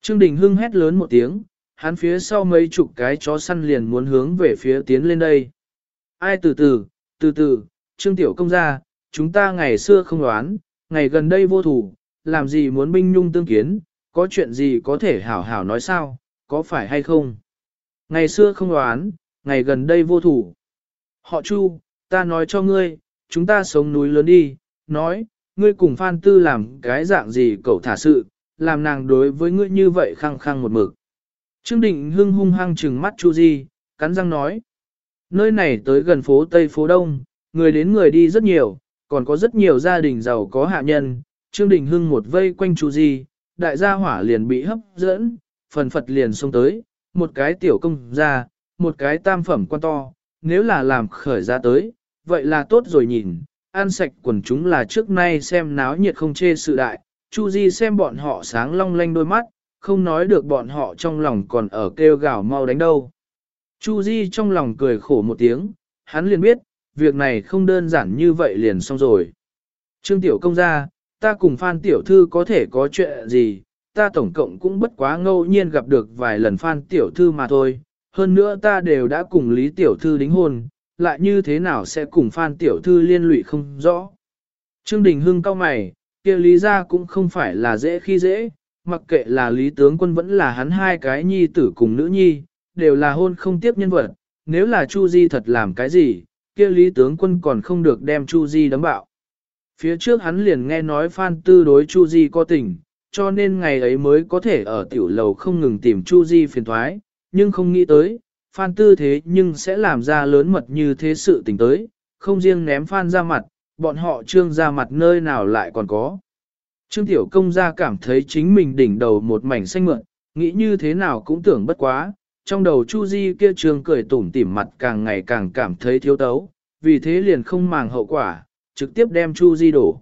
Trương Đình Hưng hét lớn một tiếng, hắn phía sau mấy chục cái chó săn liền muốn hướng về phía tiến lên đây. Ai từ từ, từ từ, Trương Tiểu Công gia, chúng ta ngày xưa không đoán, ngày gần đây vô thủ, làm gì muốn binh nhung tương kiến, có chuyện gì có thể hảo hảo nói sao, có phải hay không? Ngày xưa không đoán, ngày gần đây vô thủ. Họ Chu, ta nói cho ngươi, chúng ta sống núi lớn đi, nói, ngươi cùng Phan Tư làm cái dạng gì cậu thả sự, làm nàng đối với ngươi như vậy khăng khăng một mực. Trương Định Hưng hung hăng trừng mắt Chu Di, cắn răng nói. Nơi này tới gần phố Tây phố Đông, người đến người đi rất nhiều, còn có rất nhiều gia đình giàu có hạ nhân. Trương Đình Hưng một vây quanh Chu Di, đại gia hỏa liền bị hấp dẫn, phần phật liền xông tới, một cái tiểu công gia, một cái tam phẩm quan to, nếu là làm khởi ra tới, vậy là tốt rồi nhìn, ăn sạch quần chúng là trước nay xem náo nhiệt không chê sự đại, Chu Di xem bọn họ sáng long lanh đôi mắt, không nói được bọn họ trong lòng còn ở kêu gào mau đánh đâu. Chu Di trong lòng cười khổ một tiếng, hắn liền biết, việc này không đơn giản như vậy liền xong rồi. Trương Tiểu Công gia, ta cùng Phan Tiểu Thư có thể có chuyện gì, ta tổng cộng cũng bất quá ngẫu nhiên gặp được vài lần Phan Tiểu Thư mà thôi, hơn nữa ta đều đã cùng Lý Tiểu Thư đính hôn, lại như thế nào sẽ cùng Phan Tiểu Thư liên lụy không rõ. Trương Đình Hưng cao mày, kia lý ra cũng không phải là dễ khi dễ, mặc kệ là lý tướng quân vẫn là hắn hai cái nhi tử cùng nữ nhi, đều là hôn không tiếp nhân vật, nếu là Chu Di thật làm cái gì, kia lý tướng quân còn không được đem Chu Di đấm bạo. Phía trước hắn liền nghe nói Phan Tư đối Chu Di có tình, cho nên ngày ấy mới có thể ở tiểu lầu không ngừng tìm Chu Di phiền toái, nhưng không nghĩ tới, Phan Tư thế nhưng sẽ làm ra lớn mật như thế sự tình tới, không riêng ném Phan ra mặt, bọn họ trương ra mặt nơi nào lại còn có. Trương Tiểu Công gia cảm thấy chính mình đỉnh đầu một mảnh xanh mượn, nghĩ như thế nào cũng tưởng bất quá, trong đầu Chu Di kia trương cười tủm tỉm mặt càng ngày càng cảm thấy thiếu tấu, vì thế liền không màng hậu quả, trực tiếp đem Chu Di đổ.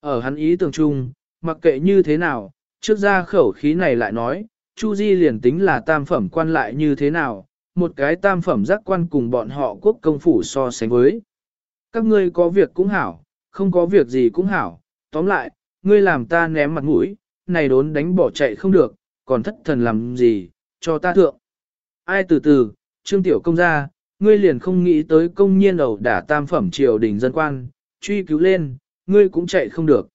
Ở hắn ý tưởng chung, mặc kệ như thế nào, trước ra khẩu khí này lại nói, Chu Di liền tính là tam phẩm quan lại như thế nào, một cái tam phẩm giác quan cùng bọn họ quốc công phủ so sánh với. Các ngươi có việc cũng hảo, không có việc gì cũng hảo, tóm lại, ngươi làm ta ném mặt mũi, này đốn đánh bỏ chạy không được, còn thất thần làm gì, cho ta thượng. Ai từ từ, trương tiểu công gia, ngươi liền không nghĩ tới công nhiên ẩu đả tam phẩm triều đình dân quan, truy cứu lên, ngươi cũng chạy không được.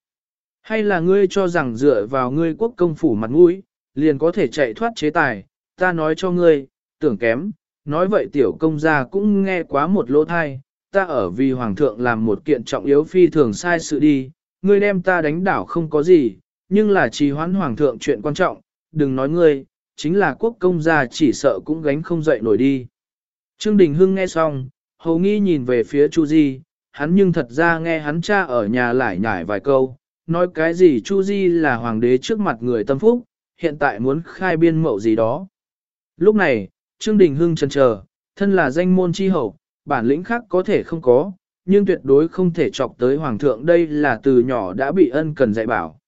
Hay là ngươi cho rằng dựa vào ngươi quốc công phủ mặt mũi, liền có thể chạy thoát chế tài, ta nói cho ngươi, tưởng kém, nói vậy tiểu công gia cũng nghe quá một lỗ thai, ta ở vì hoàng thượng làm một kiện trọng yếu phi thường sai sự đi, ngươi đem ta đánh đảo không có gì, nhưng là trì hoãn hoàng thượng chuyện quan trọng, đừng nói ngươi, chính là quốc công gia chỉ sợ cũng gánh không dậy nổi đi. Trương Đình Hưng nghe xong, hầu nghi nhìn về phía Chu Di, hắn nhưng thật ra nghe hắn cha ở nhà lải nhải vài câu, nói cái gì Chu Di là hoàng đế trước mặt người tâm phúc, hiện tại muốn khai biên mậu gì đó. Lúc này, Trương Đình Hưng chần chờ, thân là danh môn chi hậu, bản lĩnh khác có thể không có, nhưng tuyệt đối không thể chọc tới hoàng thượng đây là từ nhỏ đã bị ân cần dạy bảo.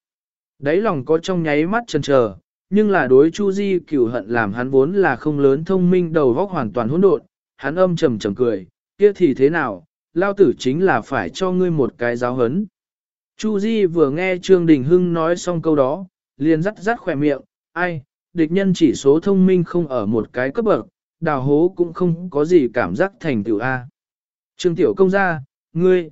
Đấy lòng có trong nháy mắt chần chờ, nhưng là đối Chu Di cửu hận làm hắn vốn là không lớn thông minh đầu óc hoàn toàn hỗn độn, hắn âm trầm trầm cười, kia thì thế nào, lao tử chính là phải cho ngươi một cái giáo hấn. Chu Di vừa nghe Trương Đình Hưng nói xong câu đó, liền rắt rắt khỏe miệng, ai, địch nhân chỉ số thông minh không ở một cái cấp bậc, đào hố cũng không có gì cảm giác thành tựu A. Trương Tiểu Công gia, ngươi,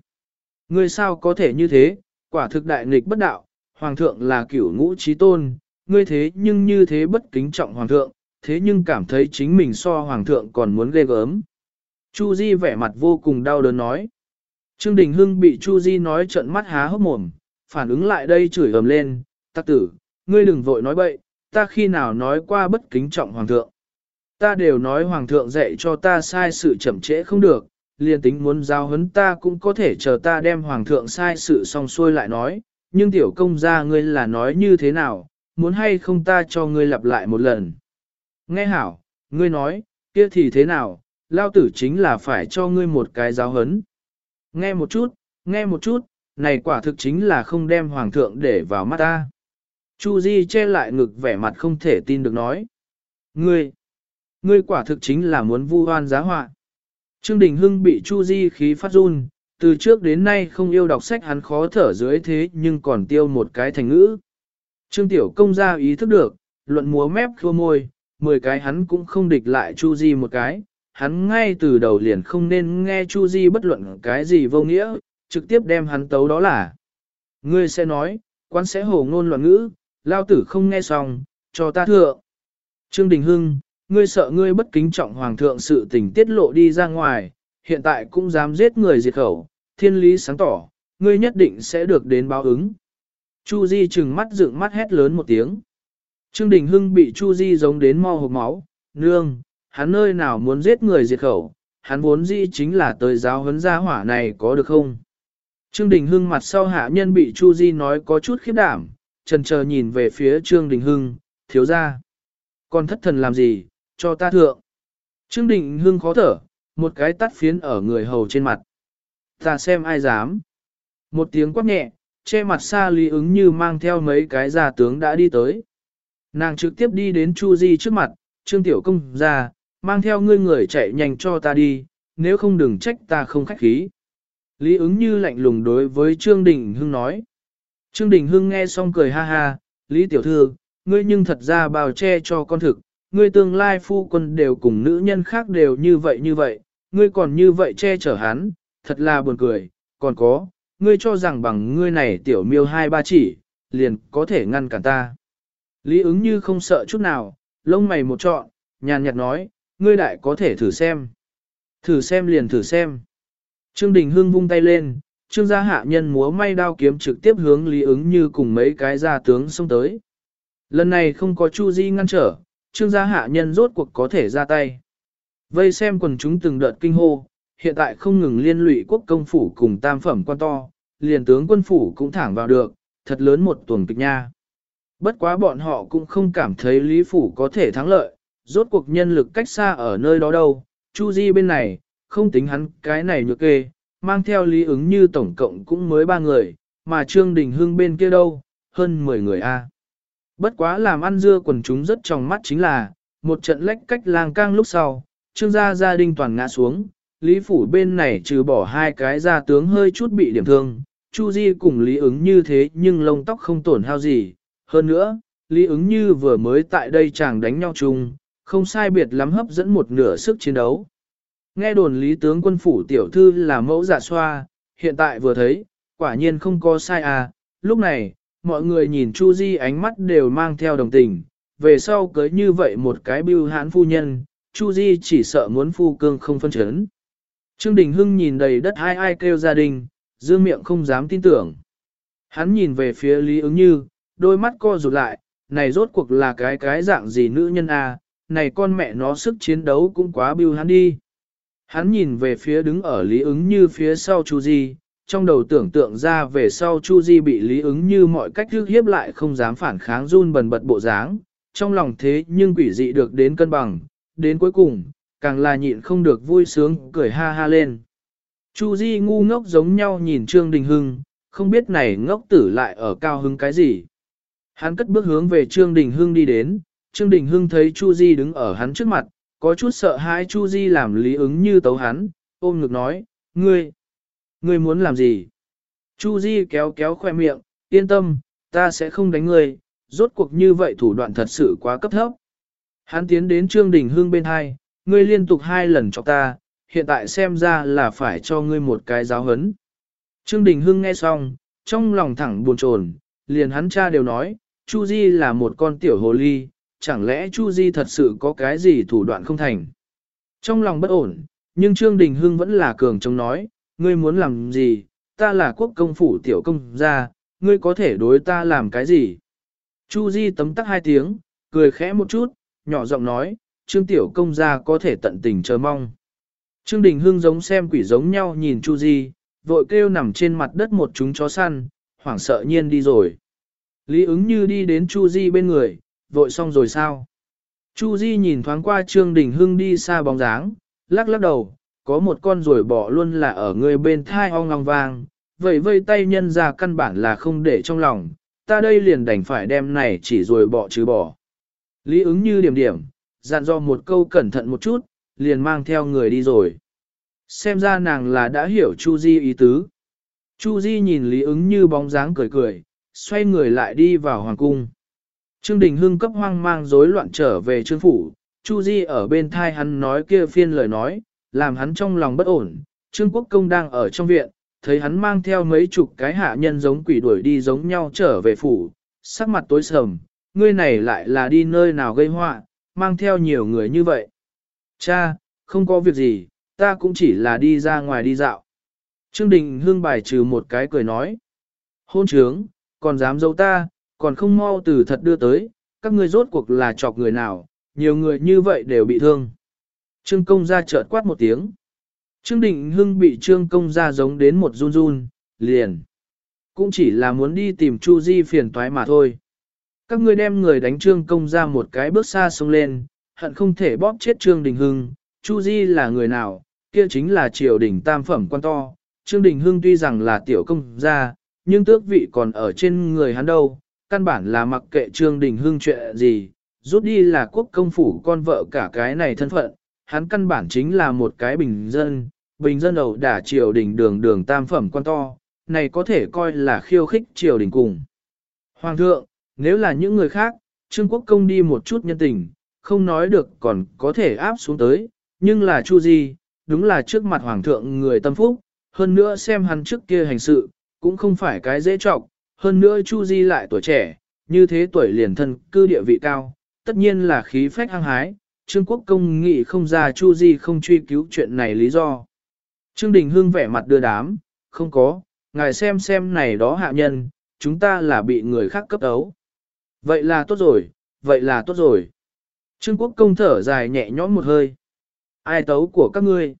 ngươi sao có thể như thế, quả thực đại nghịch bất đạo, Hoàng thượng là cửu ngũ trí tôn, ngươi thế nhưng như thế bất kính trọng Hoàng thượng, thế nhưng cảm thấy chính mình so Hoàng thượng còn muốn ghê gớm. Chu Di vẻ mặt vô cùng đau đớn nói. Trương Đình Hưng bị Chu Di nói trợn mắt há hốc mồm, phản ứng lại đây chửi ầm lên, tắc tử, ngươi đừng vội nói bậy, ta khi nào nói qua bất kính trọng Hoàng thượng. Ta đều nói Hoàng thượng dạy cho ta sai sự chậm trễ không được, liền tính muốn giao hấn ta cũng có thể chờ ta đem Hoàng thượng sai sự xong xuôi lại nói, nhưng tiểu công gia ngươi là nói như thế nào, muốn hay không ta cho ngươi lặp lại một lần. Nghe hảo, ngươi nói, kia thì thế nào, lao tử chính là phải cho ngươi một cái giáo hấn. Nghe một chút, nghe một chút, này quả thực chính là không đem hoàng thượng để vào mắt ta. Chu Di che lại ngực vẻ mặt không thể tin được nói. Ngươi, ngươi quả thực chính là muốn vu oan giá họa. Trương Đình Hưng bị Chu Di khí phát run, từ trước đến nay không yêu đọc sách hắn khó thở dưới thế nhưng còn tiêu một cái thành ngữ. Trương Tiểu Công ra ý thức được, luận múa mép khua môi, 10 cái hắn cũng không địch lại Chu Di một cái, hắn ngay từ đầu liền không nên nghe Chu Di bất luận cái gì vô nghĩa, trực tiếp đem hắn tấu đó là. Ngươi sẽ nói, quan sẽ hồ ngôn loạn ngữ, lao tử không nghe xong, cho ta thượng. Trương Đình Hưng, ngươi sợ ngươi bất kính trọng hoàng thượng sự tình tiết lộ đi ra ngoài, hiện tại cũng dám giết người diệt khẩu, thiên lý sáng tỏ, ngươi nhất định sẽ được đến báo ứng. Chu Di trừng mắt dựng mắt hét lớn một tiếng. Trương Đình Hưng bị Chu Di giống đến mo hộp máu, nương, hắn nơi nào muốn giết người diệt khẩu, hắn vốn dĩ chính là tới giáo huấn gia hỏa này có được không? Trương Đình Hưng mặt sau hạ nhân bị Chu Di nói có chút khiếp đảm, trần chờ nhìn về phía Trương Đình Hưng, thiếu ra. Con thất thần làm gì, cho ta thượng. Trương Đình Hưng khó thở, một cái tắt phiến ở người hầu trên mặt. Ta xem ai dám. Một tiếng quát nhẹ, che mặt xa lý ứng như mang theo mấy cái già tướng đã đi tới. Nàng trực tiếp đi đến Chu Di trước mặt, Trương Tiểu Công ra, mang theo ngươi người chạy nhanh cho ta đi, nếu không đừng trách ta không khách khí. Lý ứng như lạnh lùng đối với Trương Đình Hưng nói. Trương Đình Hưng nghe xong cười ha ha, Lý Tiểu Thư, ngươi nhưng thật ra bào che cho con thực, ngươi tương lai phu quân đều cùng nữ nhân khác đều như vậy như vậy, ngươi còn như vậy che chở hắn, thật là buồn cười, còn có, ngươi cho rằng bằng ngươi này tiểu miêu hai ba chỉ, liền có thể ngăn cản ta. Lý ứng như không sợ chút nào, lông mày một trọn, nhàn nhạt nói, ngươi đại có thể thử xem. Thử xem liền thử xem. Trương Đình Hưng vung tay lên, trương gia hạ nhân múa may đao kiếm trực tiếp hướng Lý ứng như cùng mấy cái gia tướng xông tới. Lần này không có Chu Di ngăn trở, trương gia hạ nhân rốt cuộc có thể ra tay. Vây xem quần chúng từng đợt kinh hô, hiện tại không ngừng liên lụy quốc công phủ cùng tam phẩm quan to, liền tướng quân phủ cũng thẳng vào được, thật lớn một tuần kịch nha. Bất quá bọn họ cũng không cảm thấy Lý Phủ có thể thắng lợi, rốt cuộc nhân lực cách xa ở nơi đó đâu, Chu Di bên này, không tính hắn cái này nhược kê, mang theo Lý ứng như tổng cộng cũng mới ba người, mà Trương Đình Hưng bên kia đâu, hơn 10 người a. Bất quá làm ăn dưa quần chúng rất trong mắt chính là, một trận lách cách lang cang lúc sau, Trương gia gia đình toàn ngã xuống, Lý Phủ bên này trừ bỏ hai cái gia tướng hơi chút bị điểm thương, Chu Di cùng Lý ứng như thế nhưng lông tóc không tổn hao gì. Hơn nữa, Lý ứng như vừa mới tại đây chàng đánh nhau chung, không sai biệt lắm hấp dẫn một nửa sức chiến đấu. Nghe đồn Lý tướng quân phủ tiểu thư là mẫu giả xoa, hiện tại vừa thấy, quả nhiên không có sai à, lúc này, mọi người nhìn Chu Di ánh mắt đều mang theo đồng tình, về sau cưới như vậy một cái bưu hãn phu nhân, Chu Di chỉ sợ muốn phu cương không phân chấn. Trương Đình Hưng nhìn đầy đất hai ai kêu gia đình, dương miệng không dám tin tưởng. Hắn nhìn về phía Lý ứng như, đôi mắt co rụt lại, này rốt cuộc là cái cái dạng gì nữ nhân à, này con mẹ nó sức chiến đấu cũng quá bưu hắn đi. Hắn nhìn về phía đứng ở Lý ứng như phía sau Chu Di, trong đầu tưởng tượng ra về sau Chu Di bị Lý ứng như mọi cách thức hiếp lại không dám phản kháng run bần bật bộ dáng, trong lòng thế nhưng quỷ dị được đến cân bằng, đến cuối cùng, càng là nhịn không được vui sướng cười ha ha lên. Chu Di ngu ngốc giống nhau nhìn Trương Đình Hưng, không biết này ngốc tử lại ở cao hứng cái gì. Hắn cất bước hướng về Trương Đình Hưng đi đến, Trương Đình Hưng thấy Chu Di đứng ở hắn trước mặt, có chút sợ hãi Chu Di làm lý ứng như tấu hắn, ôm ngực nói, ngươi, ngươi muốn làm gì? Chu Di kéo kéo khoe miệng, yên tâm, ta sẽ không đánh ngươi, rốt cuộc như vậy thủ đoạn thật sự quá cấp thấp. Hắn tiến đến Trương Đình Hưng bên hai, ngươi liên tục hai lần cho ta, hiện tại xem ra là phải cho ngươi một cái giáo huấn Trương Đình Hưng nghe xong, trong lòng thẳng buồn chồn, liền hắn cha đều nói, Chu Di là một con tiểu hồ ly, chẳng lẽ Chu Di thật sự có cái gì thủ đoạn không thành. Trong lòng bất ổn, nhưng Trương Đình Hưng vẫn là cường chống nói, ngươi muốn làm gì, ta là quốc công phủ tiểu công gia, ngươi có thể đối ta làm cái gì. Chu Di tấm tắc hai tiếng, cười khẽ một chút, nhỏ giọng nói, Trương tiểu công gia có thể tận tình chờ mong. Trương Đình Hưng giống xem quỷ giống nhau nhìn Chu Di, vội kêu nằm trên mặt đất một chúng chó săn, hoảng sợ nhiên đi rồi. Lý ứng như đi đến Chu Di bên người, vội xong rồi sao? Chu Di nhìn thoáng qua Trương Đình Hưng đi xa bóng dáng, lắc lắc đầu, có một con rồi bỏ luôn là ở người bên thai ong ong vang, vậy vây tay nhân ra căn bản là không để trong lòng, ta đây liền đành phải đem này chỉ rồi bỏ chứ bỏ. Lý ứng như điểm điểm, dặn dò một câu cẩn thận một chút, liền mang theo người đi rồi. Xem ra nàng là đã hiểu Chu Di ý tứ. Chu Di nhìn Lý ứng như bóng dáng cười cười, xoay người lại đi vào hoàng cung. Trương Đình Hưng cấp hoang mang rối loạn trở về trương phủ, Chu Di ở bên thai hắn nói kia phiên lời nói, làm hắn trong lòng bất ổn. Trương Quốc Công đang ở trong viện, thấy hắn mang theo mấy chục cái hạ nhân giống quỷ đuổi đi giống nhau trở về phủ, sắc mặt tối sầm, ngươi này lại là đi nơi nào gây họa, mang theo nhiều người như vậy. Cha, không có việc gì, ta cũng chỉ là đi ra ngoài đi dạo. Trương Đình Hương bài trừ một cái cười nói. Hôn trướng, còn dám giấu ta, còn không mau từ thật đưa tới, các ngươi rốt cuộc là chọc người nào, nhiều người như vậy đều bị thương. Trương công ra chợt quát một tiếng. Trương Đình Hưng bị Trương công ra giống đến một run run, liền. Cũng chỉ là muốn đi tìm Chu Di phiền toái mà thôi. Các ngươi đem người đánh Trương công ra một cái bước xa sông lên, hận không thể bóp chết Trương Đình Hưng. Chu Di là người nào, kia chính là triều đình tam phẩm quan to. Trương Đình Hưng tuy rằng là tiểu công gia, nhưng tước vị còn ở trên người hắn đâu, căn bản là mặc kệ Trương Đình Hưng chuyện gì, rút đi là quốc công phủ con vợ cả cái này thân phận, hắn căn bản chính là một cái bình dân, bình dân đầu đả triều đình đường đường tam phẩm quan to, này có thể coi là khiêu khích triều đình cùng. Hoàng thượng, nếu là những người khác, Trương Quốc công đi một chút nhân tình, không nói được còn có thể áp xuống tới, nhưng là Chu Di, đúng là trước mặt Hoàng thượng người tâm phúc, hơn nữa xem hắn trước kia hành sự, cũng không phải cái dễ trọng, hơn nữa Chu Di lại tuổi trẻ, như thế tuổi liền thân cư địa vị cao, tất nhiên là khí phách hăng hái, Trương Quốc công nghị không ra Chu Di không truy cứu chuyện này lý do. Trương Đình Hương vẻ mặt đưa đám, không có, ngài xem xem này đó hạ nhân, chúng ta là bị người khác cấp đấu. Vậy là tốt rồi, vậy là tốt rồi. Trương Quốc công thở dài nhẹ nhõm một hơi. Ai tấu của các ngươi?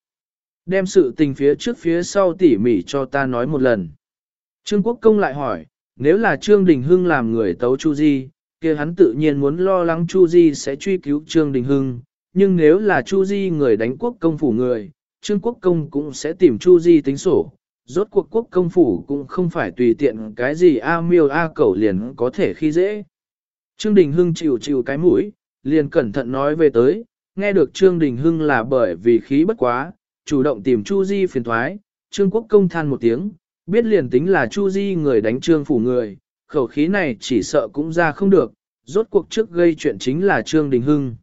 Đem sự tình phía trước phía sau tỉ mỉ cho ta nói một lần. Trương Quốc công lại hỏi, nếu là Trương Đình Hưng làm người tấu Chu Di, kia hắn tự nhiên muốn lo lắng Chu Di sẽ truy cứu Trương Đình Hưng, nhưng nếu là Chu Di người đánh quốc công phủ người, Trương Quốc công cũng sẽ tìm Chu Di tính sổ. Rốt cuộc quốc công phủ cũng không phải tùy tiện cái gì A miêu A cẩu liền có thể khi dễ. Trương Đình Hưng chịu chịu cái mũi, liền cẩn thận nói về tới, nghe được Trương Đình Hưng là bởi vì khí bất quá, chủ động tìm Chu Di phiền thoái, Trương Quốc công than một tiếng, biết liền tính là Chu Di người đánh Trương phủ người, khẩu khí này chỉ sợ cũng ra không được, rốt cuộc trước gây chuyện chính là Trương Đình Hưng.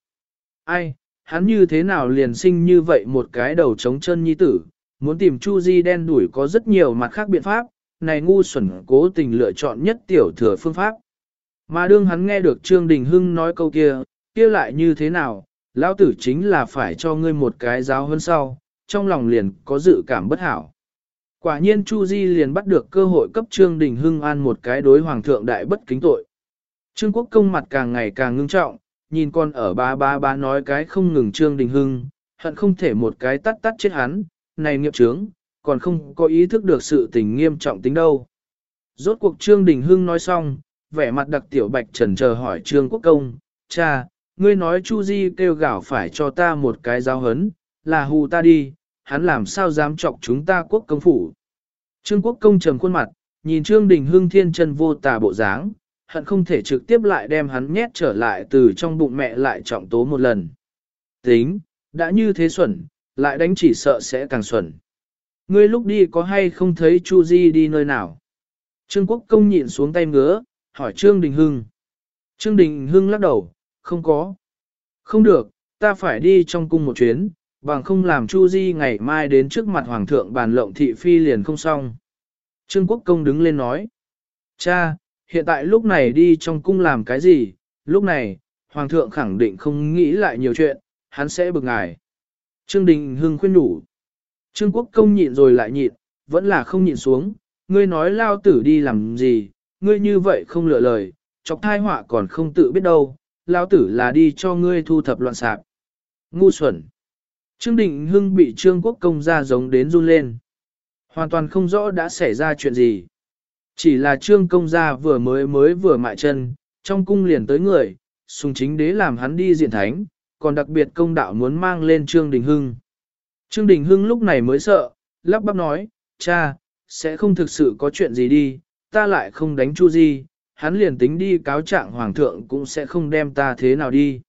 Ai, hắn như thế nào liền sinh như vậy một cái đầu trống chân nhi tử, muốn tìm Chu Di đen đuổi có rất nhiều mặt khác biện pháp, này ngu xuẩn cố tình lựa chọn nhất tiểu thừa phương pháp. Mà đương hắn nghe được Trương Đình Hưng nói câu kia, kia lại như thế nào, lão tử chính là phải cho ngươi một cái giáo hơn sau, trong lòng liền có dự cảm bất hảo. Quả nhiên Chu Di liền bắt được cơ hội cấp Trương Đình Hưng an một cái đối hoàng thượng đại bất kính tội. Trương Quốc công mặt càng ngày càng ngưng trọng, nhìn con ở ba ba ba nói cái không ngừng Trương Đình Hưng, hận không thể một cái tắt tắt chết hắn, này nghiệp trướng, còn không có ý thức được sự tình nghiêm trọng tính đâu. Rốt cuộc Trương Đình Hưng nói xong, vẻ mặt đặc tiểu bạch trần chờ hỏi Trương Quốc công, cha, ngươi nói Chu Di kêu gạo phải cho ta một cái giáo hấn, là hù ta đi, hắn làm sao dám chọc chúng ta quốc công phủ. Trương quốc công trầm khuôn mặt, nhìn Trương Đình Hưng thiên chân vô tà bộ dáng, hận không thể trực tiếp lại đem hắn nhét trở lại từ trong bụng mẹ lại trọng tố một lần. Tính, đã như thế xuẩn, lại đánh chỉ sợ sẽ càng xuẩn. Ngươi lúc đi có hay không thấy Chu Di đi nơi nào? Trương quốc công nhịn xuống tay ngứa, hỏi Trương Đình Hưng. Trương Đình Hưng lắc đầu, không có. Không được, ta phải đi trong cung một chuyến, bằng không làm Chu Di ngày mai đến trước mặt Hoàng thượng bàn lộng thị phi liền không xong. Trương Quốc Công đứng lên nói, cha, hiện tại lúc này đi trong cung làm cái gì, lúc này, Hoàng thượng khẳng định không nghĩ lại nhiều chuyện, hắn sẽ bực ngài. Trương Đình Hưng khuyên đủ. Trương Quốc Công nhịn rồi lại nhịn, vẫn là không nhịn xuống, ngươi nói lao tử đi làm gì, ngươi như vậy không lựa lời, chọc thai họa còn không tự biết đâu, lao tử là đi cho ngươi thu thập loạn sạp. Ngu xuẩn. Trương Định Hưng bị Trương Quốc Công ra giống đến run lên. Hoàn toàn không rõ đã xảy ra chuyện gì. Chỉ là Trương Công gia vừa mới mới vừa mại chân, trong cung liền tới người, sùng chính đế làm hắn đi diện thánh, còn đặc biệt công đạo muốn mang lên Trương Đình Hưng. Trương Đình Hưng lúc này mới sợ, lắp bắp nói, cha, sẽ không thực sự có chuyện gì đi, ta lại không đánh chu gì, hắn liền tính đi cáo trạng hoàng thượng cũng sẽ không đem ta thế nào đi.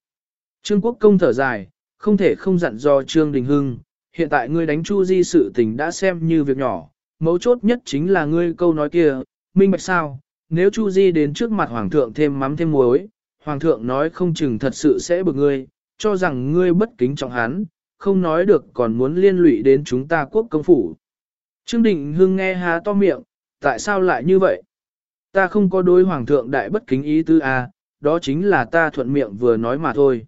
Trương Quốc Công thở dài, không thể không dặn do Trương Đình Hưng, hiện tại ngươi đánh Chu Di sự tình đã xem như việc nhỏ, mấu chốt nhất chính là ngươi câu nói kia, minh bạch sao, nếu Chu Di đến trước mặt Hoàng thượng thêm mắm thêm muối, Hoàng thượng nói không chừng thật sự sẽ bực ngươi, cho rằng ngươi bất kính trọng hắn, không nói được còn muốn liên lụy đến chúng ta quốc công phủ. Trương đình Hưng nghe há to miệng, tại sao lại như vậy? Ta không có đối Hoàng thượng đại bất kính ý tư a, à, đó chính là ta thuận miệng vừa nói mà thôi.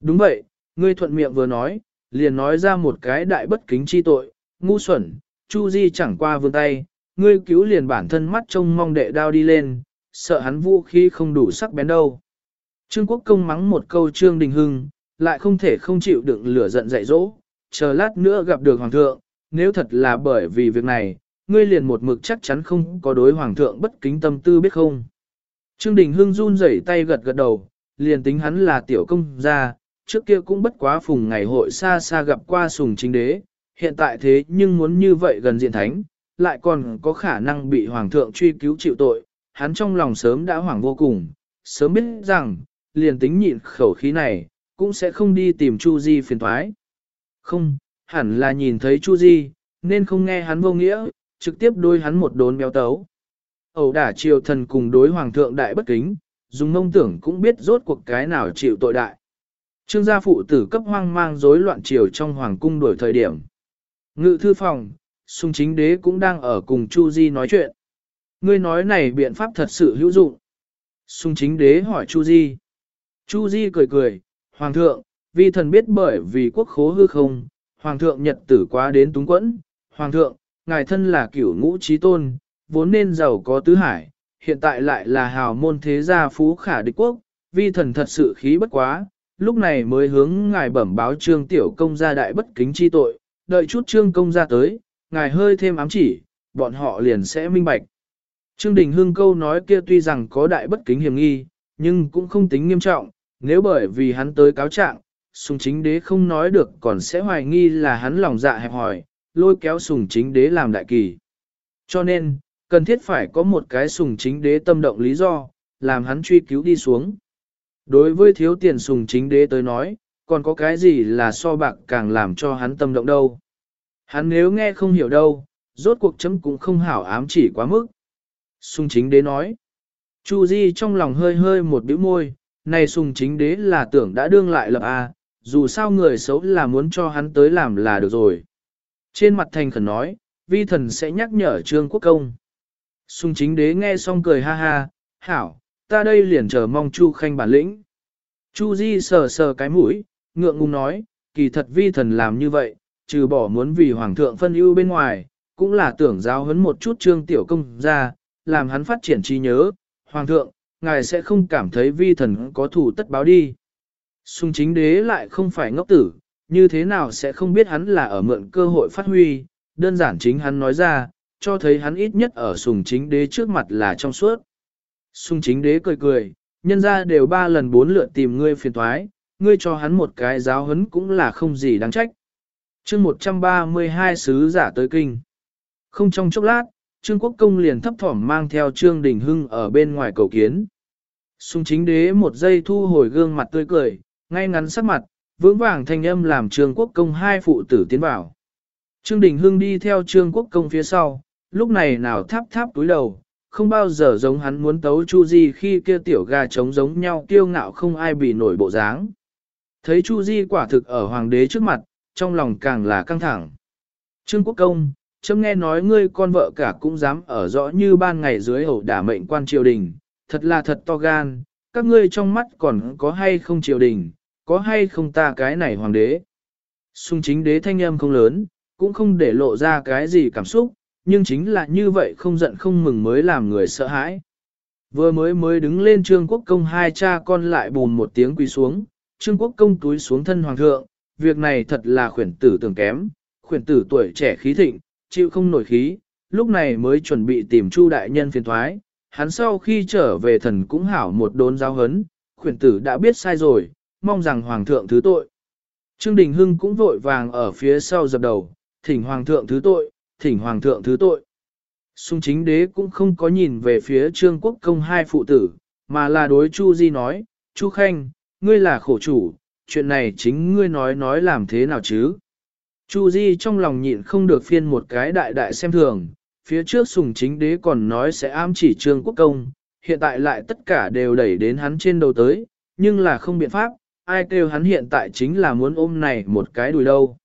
Đúng vậy, ngươi thuận miệng vừa nói, liền nói ra một cái đại bất kính chi tội, ngu xuẩn, Chu Di chẳng qua vươn tay, ngươi cứu liền bản thân mắt trông mong đệ đao đi lên, sợ hắn vũ khí không đủ sắc bén đâu. Trương Quốc công mắng một câu Trương Đình Hưng, lại không thể không chịu đựng lửa giận dạy dỗ, chờ lát nữa gặp được Hoàng thượng, nếu thật là bởi vì việc này, ngươi liền một mực chắc chắn không có đối Hoàng thượng bất kính tâm tư biết không. Trương Đình Hưng run rẩy tay gật gật đầu, liền tính hắn là tiểu công gia, trước kia cũng bất quá phùng ngày hội xa xa gặp qua sùng chính đế, hiện tại thế nhưng muốn như vậy gần diện thánh, lại còn có khả năng bị hoàng thượng truy cứu chịu tội, hắn trong lòng sớm đã hoảng vô cùng, sớm biết rằng, liền tính nhịn khẩu khí này, cũng sẽ không đi tìm Chu Di phiền toái Không, hẳn là nhìn thấy Chu Di, nên không nghe hắn vô nghĩa, trực tiếp đối hắn một đốn béo tấu. Ẩu đả triều thần cùng đối hoàng thượng đại bất kính, dùng mông tưởng cũng biết rốt cuộc cái nào chịu tội đại. Trương gia phụ tử cấp hoang mang rối loạn triều trong hoàng cung đổi thời điểm. Ngự thư phòng, sung chính đế cũng đang ở cùng Chu Di nói chuyện. Ngươi nói này biện pháp thật sự hữu dụng. Sung chính đế hỏi Chu Di. Chu Di cười cười, Hoàng thượng, vi thần biết bởi vì quốc khố hư không, Hoàng thượng nhật tử quá đến túng quẫn. Hoàng thượng, ngài thân là cửu ngũ trí tôn, vốn nên giàu có tứ hải, hiện tại lại là hào môn thế gia phú khả địch quốc, vi thần thật sự khí bất quá, lúc này mới hướng ngài bẩm báo trương tiểu công gia đại bất kính chi tội, đợi chút trương công gia tới, ngài hơi thêm ám chỉ, bọn họ liền sẽ minh bạch. Trương Đình Hưng câu nói kia tuy rằng có đại bất kính hiểm nghi, nhưng cũng không tính nghiêm trọng, nếu bởi vì hắn tới cáo trạng, sùng chính đế không nói được còn sẽ hoài nghi là hắn lòng dạ hẹp hỏi, lôi kéo sùng chính đế làm đại kỳ. Cho nên, cần thiết phải có một cái sùng chính đế tâm động lý do, làm hắn truy cứu đi xuống. Đối với thiếu tiền sùng chính đế tới nói, còn có cái gì là so bạc càng làm cho hắn tâm động đâu. Hắn nếu nghe không hiểu đâu, rốt cuộc chấm cũng không hảo ám chỉ quá mức. Sùng chính đế nói. Chu Di trong lòng hơi hơi một bĩu môi, này sùng chính đế là tưởng đã đương lại lập a, dù sao người xấu là muốn cho hắn tới làm là được rồi. Trên mặt thành khẩn nói, vi thần sẽ nhắc nhở trương quốc công. Sùng chính đế nghe xong cười ha ha, hảo, ta đây liền chờ mong Chu Khanh bản lĩnh. Chu Di sờ sờ cái mũi, ngượng ngùng nói, kỳ thật vi thần làm như vậy, trừ bỏ muốn vì hoàng thượng phân ưu bên ngoài, cũng là tưởng giáo huấn một chút trương tiểu công ra, làm hắn phát triển trí nhớ, hoàng thượng, ngài sẽ không cảm thấy vi thần có thủ tất báo đi. Xung chính đế lại không phải ngốc tử, như thế nào sẽ không biết hắn là ở mượn cơ hội phát huy, đơn giản chính hắn nói ra, cho thấy hắn ít nhất ở sùng chính đế trước mặt là trong suốt. Sung chính đế cười cười, nhân ra đều ba lần bốn lượt tìm ngươi phiền thoái, ngươi cho hắn một cái giáo hấn cũng là không gì đáng trách. chương 132 sứ giả tới kinh. Không trong chốc lát, Trương Quốc Công liền thấp thỏm mang theo Trương Đình Hưng ở bên ngoài cầu kiến. Sung chính đế một giây thu hồi gương mặt tươi cười, ngay ngắn sắc mặt, vững vàng thanh âm làm Trương Quốc Công hai phụ tử tiến vào. Trương Đình Hưng đi theo Trương Quốc Công phía sau, lúc này nào tháp tháp túi đầu, không bao giờ giống hắn muốn tấu Chu Di khi kia tiểu gà trống giống nhau kiêu ngạo không ai bị nổi bộ dáng. Thấy Chu Di quả thực ở hoàng đế trước mặt, trong lòng càng là căng thẳng. Trương Quốc Công, chấm nghe nói ngươi con vợ cả cũng dám ở rõ như ban ngày dưới hậu đả mệnh quan triều đình, thật là thật to gan, các ngươi trong mắt còn có hay không triều đình, có hay không ta cái này hoàng đế. Xung chính đế thanh âm không lớn, cũng không để lộ ra cái gì cảm xúc, nhưng chính là như vậy không giận không mừng mới làm người sợ hãi. Vừa mới mới đứng lên Trương Quốc Công hai cha con lại bùn một tiếng quỳ xuống, Trương Quốc Công túi xuống thân hoàng thượng, việc này thật là khuyển tử tưởng kém, khuyển tử tuổi trẻ khí thịnh, chịu không nổi khí, lúc này mới chuẩn bị tìm Chu đại nhân phiền thoái, hắn sau khi trở về thần cũng hảo một đốn giáo hấn, khuyển tử đã biết sai rồi, mong rằng hoàng thượng thứ tội. Trương Đình Hưng cũng vội vàng ở phía sau dập đầu, thỉnh hoàng thượng thứ tội, thỉnh hoàng thượng thứ tội. Sung chính đế cũng không có nhìn về phía trương quốc công hai phụ tử, mà là đối Chu Di nói, Chu Khanh, ngươi là khổ chủ, chuyện này chính ngươi nói nói làm thế nào chứ? Chu Di trong lòng nhịn không được phiên một cái đại đại xem thường, phía trước sùng chính đế còn nói sẽ ám chỉ trương quốc công, hiện tại lại tất cả đều đẩy đến hắn trên đầu tới, nhưng là không biện pháp, ai kêu hắn hiện tại chính là muốn ôm này một cái đùi đâu.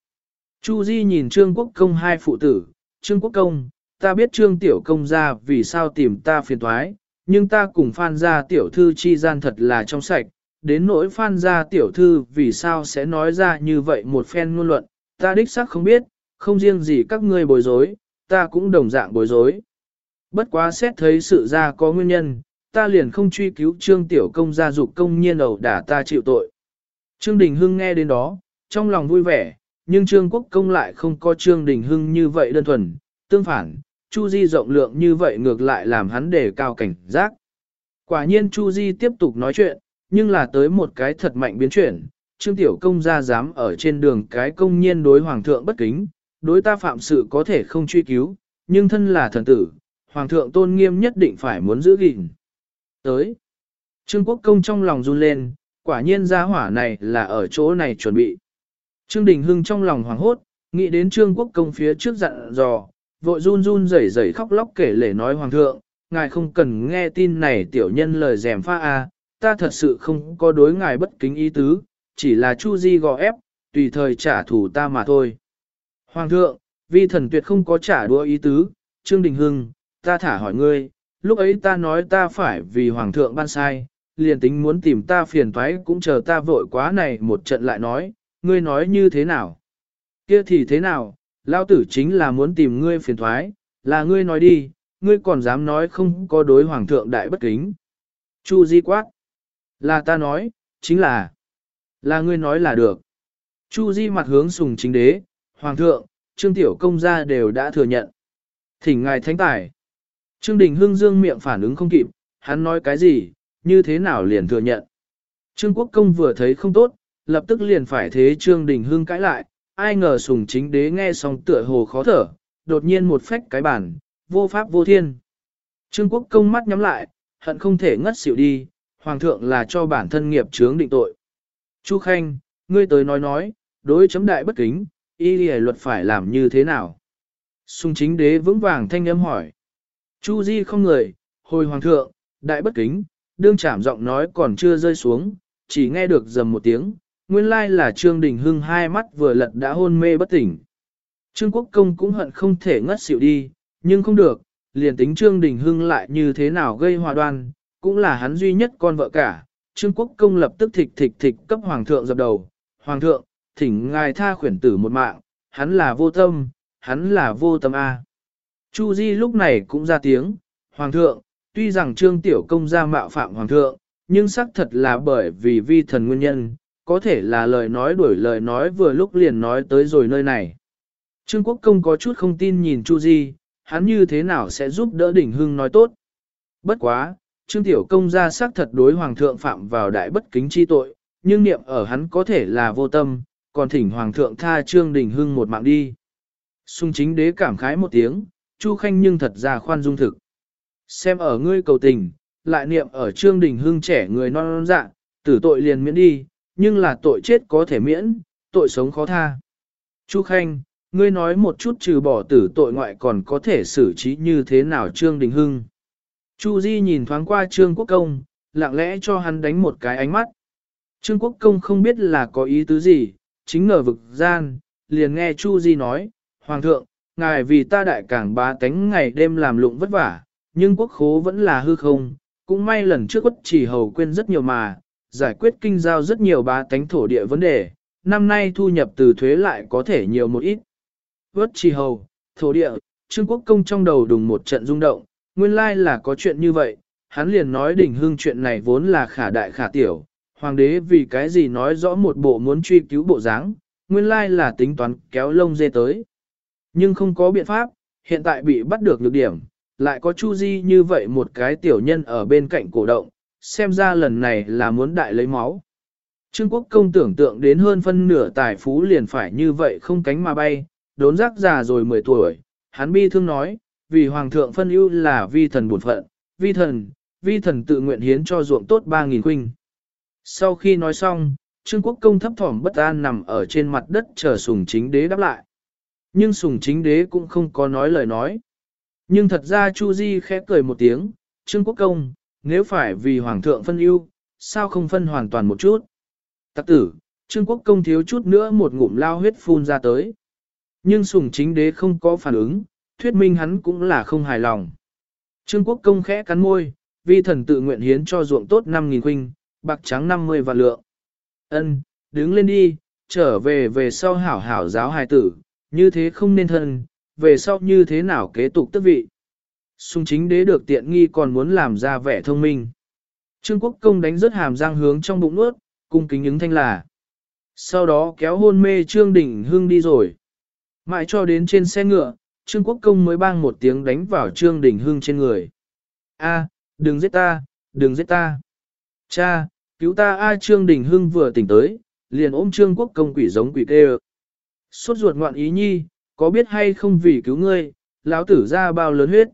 Chu Di nhìn trương quốc công hai phụ tử, trương quốc công, ta biết trương tiểu công ra vì sao tìm ta phiền thoái, nhưng ta cùng phan gia tiểu thư chi gian thật là trong sạch, đến nỗi phan gia tiểu thư vì sao sẽ nói ra như vậy một phen ngôn luận, ta đích xác không biết, không riêng gì các ngươi bối rối, ta cũng đồng dạng bối rối. Bất quá xét thấy sự ra có nguyên nhân, ta liền không truy cứu trương tiểu công gia dục công nhiên ẩu đả ta chịu tội. Trương Đình Hưng nghe đến đó, trong lòng vui vẻ, nhưng trương quốc công lại không có trương Đình Hưng như vậy đơn thuần, tương phản, Chu Di rộng lượng như vậy ngược lại làm hắn đề cao cảnh giác. Quả nhiên Chu Di tiếp tục nói chuyện, nhưng là tới một cái thật mạnh biến chuyển, Trương Tiểu Công gia dám ở trên đường cái công nhiên đối Hoàng thượng bất kính, đối ta phạm sự có thể không truy cứu, nhưng thân là thần tử, Hoàng thượng tôn nghiêm nhất định phải muốn giữ gìn. Tới, Trương Quốc Công trong lòng run lên, quả nhiên gia hỏa này là ở chỗ này chuẩn bị. Trương Đình Hưng trong lòng hoảng hốt, nghĩ đến Trương Quốc Công phía trước dặn dò, vội run run rẩy rẩy khóc lóc kể lể nói Hoàng thượng, ngài không cần nghe tin này tiểu nhân lời dèm pha a, ta thật sự không có đối ngài bất kính ý tứ, chỉ là Chu Di gò ép, tùy thời trả thù ta mà thôi. Hoàng thượng, vi thần tuyệt không có trả đũa ý tứ, Trương Đình Hưng, ta thả hỏi ngươi, lúc ấy ta nói ta phải vì Hoàng thượng ban sai, liền tính muốn tìm ta phiền toái cũng chờ ta vội quá này một trận lại nói, ngươi nói như thế nào? Kia thì thế nào, lao tử chính là muốn tìm ngươi phiền thoái, là ngươi nói đi, ngươi còn dám nói không có đối Hoàng thượng đại bất kính. Chu Di quát, là ta nói, chính là, là ngươi nói là được. Chu Di mặt hướng sùng chính đế, Hoàng thượng, Trương Tiểu Công gia đều đã thừa nhận. Thỉnh ngài thánh tài. Trương Đình Hưng dương miệng phản ứng không kịp, hắn nói cái gì, như thế nào liền thừa nhận. Trương Quốc Công vừa thấy không tốt, lập tức liền phải thế Trương Đình Hưng cãi lại, ai ngờ sùng chính đế nghe xong tựa hồ khó thở, đột nhiên một phách cái bản, vô pháp vô thiên. Trương Quốc Công mắt nhắm lại, hận không thể ngất xỉu đi, Hoàng thượng là cho bản thân nghiệp chướng định tội. Chu Khanh, ngươi tới nói nói, đối chấm đại bất kính, y lì luật phải làm như thế nào? Sùng chính đế vững vàng thanh âm hỏi. Chu Di không người, hồi hoàng thượng, đại bất kính, đương chạm giọng nói còn chưa rơi xuống, chỉ nghe được dầm một tiếng, nguyên lai là Trương Đình Hưng hai mắt vừa lật đã hôn mê bất tỉnh. Trương Quốc Công cũng hận không thể ngất xỉu đi, nhưng không được, liền tính Trương Đình Hưng lại như thế nào gây hòa đoan, cũng là hắn duy nhất con vợ cả, Trương Quốc Công lập tức thịch thịch thịch cấp Hoàng thượng dập đầu. Hoàng thượng, thỉnh ngài tha khuyển tử một mạng, hắn là vô tâm, hắn là vô tâm A. Chu Di lúc này cũng ra tiếng, Hoàng thượng, tuy rằng Trương Tiểu Công ra mạo phạm Hoàng thượng, nhưng xác thật là bởi vì vi thần nguyên nhân, có thể là lời nói đuổi lời nói vừa lúc liền nói tới rồi nơi này. Trương Quốc Công có chút không tin nhìn Chu Di, hắn như thế nào sẽ giúp đỡ đỉnh hưng nói tốt. Bất quá, Trương Tiểu Công ra xác thật đối Hoàng thượng phạm vào đại bất kính chi tội, nhưng niệm ở hắn có thể là vô tâm, còn thỉnh Hoàng thượng tha Trương Đình Hưng một mạng đi. Xung chính đế cảm khái một tiếng, Chu Khanh nhưng thật ra khoan dung thực. Xem ở ngươi cầu tình, lại niệm ở Trương Đình Hưng trẻ người non non dạ, tử tội liền miễn đi, nhưng là tội chết có thể miễn, tội sống khó tha. Chu Khanh, ngươi nói một chút trừ bỏ tử tội ngoại còn có thể xử trí như thế nào Trương Đình Hưng. Chu Di nhìn thoáng qua Trương Quốc Công, lặng lẽ cho hắn đánh một cái ánh mắt. Trương Quốc Công không biết là có ý tứ gì, chính ngờ vực gian, liền nghe Chu Di nói, Hoàng thượng, ngài vì ta đại cảng bá tánh ngày đêm làm lụng vất vả, nhưng quốc khố vẫn là hư không, cũng may lần trước quất chỉ hầu quên rất nhiều mà, giải quyết kinh giao rất nhiều bá tánh thổ địa vấn đề, năm nay thu nhập từ thuế lại có thể nhiều một ít. Vớt trì hầu, thổ địa, Trương Quốc Công trong đầu đùng một trận rung động, nguyên lai là có chuyện như vậy, hắn liền nói đỉnh hương chuyện này vốn là khả đại khả tiểu, hoàng đế vì cái gì nói rõ một bộ muốn truy cứu bộ dáng, nguyên lai là tính toán kéo lông dê tới. Nhưng không có biện pháp, hiện tại bị bắt được lược điểm, lại có Chu Di như vậy một cái tiểu nhân ở bên cạnh cổ động, xem ra lần này là muốn đại lấy máu. Trương Quốc công tưởng tượng đến hơn phân nửa tài phú liền phải như vậy không cánh mà bay, đốn giác già rồi 10 tuổi, hắn bi thương nói, vì hoàng thượng phân ưu là vi thần bổn phận, vi thần, vi thần tự nguyện hiến cho ruộng tốt 3.000 huynh Sau khi nói xong, Trương Quốc công thấp thỏm bất an nằm ở trên mặt đất chờ sùng chính đế đáp lại. Nhưng sùng chính đế cũng không có nói lời nói. Nhưng thật ra Chu Di khẽ cười một tiếng, Trương Quốc Công, nếu phải vì Hoàng thượng phân ưu, sao không phân hoàn toàn một chút? Tắc tử, Trương Quốc Công thiếu chút nữa một ngụm lao huyết phun ra tới. Nhưng sùng chính đế không có phản ứng, thuyết minh hắn cũng là không hài lòng. Trương Quốc Công khẽ cắn môi, vi thần tự nguyện hiến cho ruộng tốt 5.000 khuynh, bạc trắng 50 vạn lượng. Ân, đứng lên đi, trở về về sau hảo hảo giáo hài tử, như thế không nên thân, về sau như thế nào kế tục tức vị. Sùng chính đế được tiện nghi còn muốn làm ra vẻ thông minh. Trương Quốc Công đánh rất hàm răng hướng trong bụng nuốt, cung kính ứng thanh là. Sau đó kéo hôn mê Trương Đình Hưng đi rồi. Mãi cho đến trên xe ngựa, Trương Quốc Công mới bang một tiếng đánh vào Trương Đình Hưng trên người. A, đừng giết ta, đừng giết ta. Cha, cứu ta A Trương Đình Hưng vừa tỉnh tới, liền ôm Trương Quốc Công quỷ giống quỷ tê Suốt ruột ngoạn ý nhi, có biết hay không vì cứu ngươi, lão tử ra bao lớn huyết.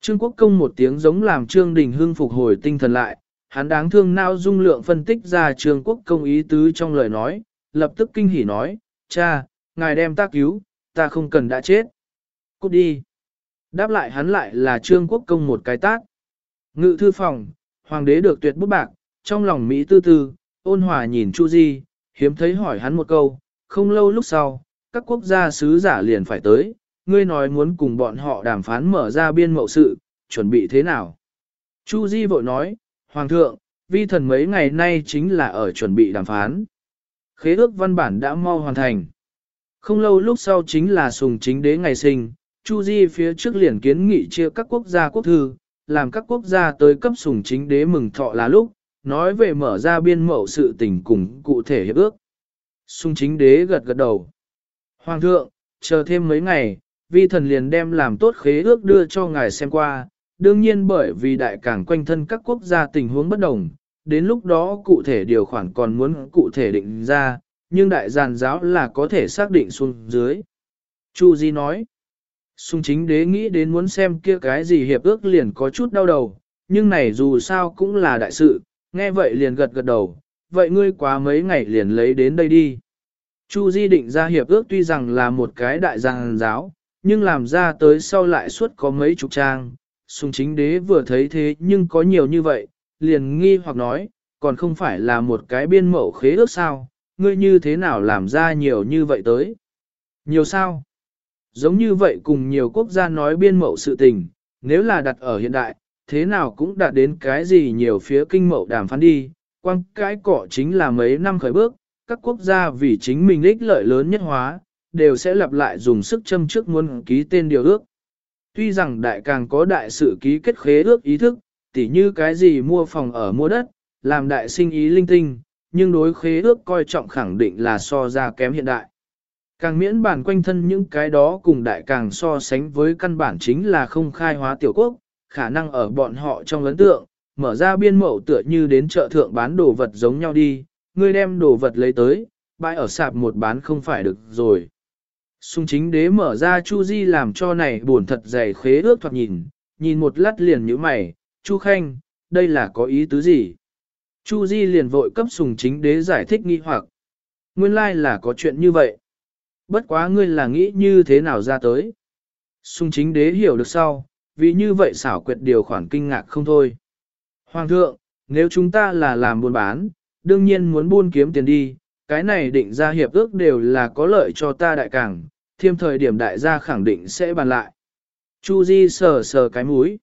Trương Quốc Công một tiếng giống làm Trương Đình Hưng phục hồi tinh thần lại, hắn đáng thương nao dung lượng phân tích ra Trương Quốc Công ý tứ trong lời nói, lập tức kinh hỉ nói, cha, ngài đem ta cứu, ta không cần đã chết. Cút đi. Đáp lại hắn lại là Trương Quốc Công một cái tác. Ngự thư phòng, hoàng đế được tuyệt bút bạc, trong lòng Mỹ tư tư, ôn hòa nhìn Chu Di, hiếm thấy hỏi hắn một câu, không lâu lúc sau, các quốc gia sứ giả liền phải tới, ngươi nói muốn cùng bọn họ đàm phán mở ra biên mậu sự, chuẩn bị thế nào? Chu Di vội nói, Hoàng thượng, vi thần mấy ngày nay chính là ở chuẩn bị đàm phán. Khế ước văn bản đã mau hoàn thành. Không lâu lúc sau chính là sùng chính đế ngày sinh, Chu Di phía trước liền kiến nghị chia các quốc gia quốc thư, làm các quốc gia tới cấp sùng chính đế mừng thọ là lúc, nói về mở ra biên mậu sự tình cùng cụ thể hiệp ước. Sùng chính đế gật gật đầu. Hoàng thượng, chờ thêm mấy ngày, vi thần liền đem làm tốt khế ước đưa cho ngài xem qua, đương nhiên bởi vì đại cảng quanh thân các quốc gia tình huống bất đồng, đến lúc đó cụ thể điều khoản còn muốn cụ thể định ra, nhưng đại giàn giáo là có thể xác định xuống dưới. Chu Di nói, Sung chính đế nghĩ đến muốn xem kia cái gì hiệp ước liền có chút đau đầu, nhưng này dù sao cũng là đại sự, nghe vậy liền gật gật đầu, vậy ngươi quá mấy ngày liền lấy đến đây đi. Chu Di định ra hiệp ước tuy rằng là một cái đại giàn giáo, nhưng làm ra tới sau lại suốt có mấy chục trang, Sùng chính đế vừa thấy thế nhưng có nhiều như vậy, liền nghi hoặc nói, còn không phải là một cái biên mẫu khế ước sao, ngươi như thế nào làm ra nhiều như vậy tới? Nhiều sao? Giống như vậy cùng nhiều quốc gia nói biên mậu sự tình, nếu là đặt ở hiện đại, thế nào cũng đạt đến cái gì nhiều phía kinh mậu đàm phán đi, quăng cái cỏ chính là mấy năm khởi bước, các quốc gia vì chính mình ích lợi lớn nhất hóa, đều sẽ lặp lại dùng sức châm trước muốn ký tên điều ước. Tuy rằng đại càng có đại sự ký kết khế ước ý thức, tỉ như cái gì mua phòng ở mua đất, làm đại sinh ý linh tinh, nhưng đối khế ước coi trọng khẳng định là so ra kém hiện đại. Càng miễn bản quanh thân những cái đó cùng đại càng so sánh với căn bản chính là không khai hóa tiểu quốc, khả năng ở bọn họ trong lớn tượng, mở ra biên mậu tựa như đến chợ thượng bán đồ vật giống nhau đi, người đem đồ vật lấy tới, bãi ở sạp một bán không phải được rồi. Sung chính đế mở ra Chu Di làm cho này buồn thật dày khế ước thoạt nhìn, nhìn một lát liền nhíu mày, Chu Khanh, đây là có ý tứ gì? Chu Di liền vội cấp sùng chính đế giải thích nghi hoặc. Nguyên lai là có chuyện như vậy. Bất quá ngươi là nghĩ như thế nào ra tới. Sùng chính đế hiểu được sau, vì như vậy xảo quyệt điều khoản kinh ngạc không thôi. Hoàng thượng, nếu chúng ta là làm buôn bán, đương nhiên muốn buôn kiếm tiền đi, cái này định ra hiệp ước đều là có lợi cho ta đại cảng, thêm thời điểm đại gia khẳng định sẽ bàn lại. Chu Di sờ sờ cái mũi.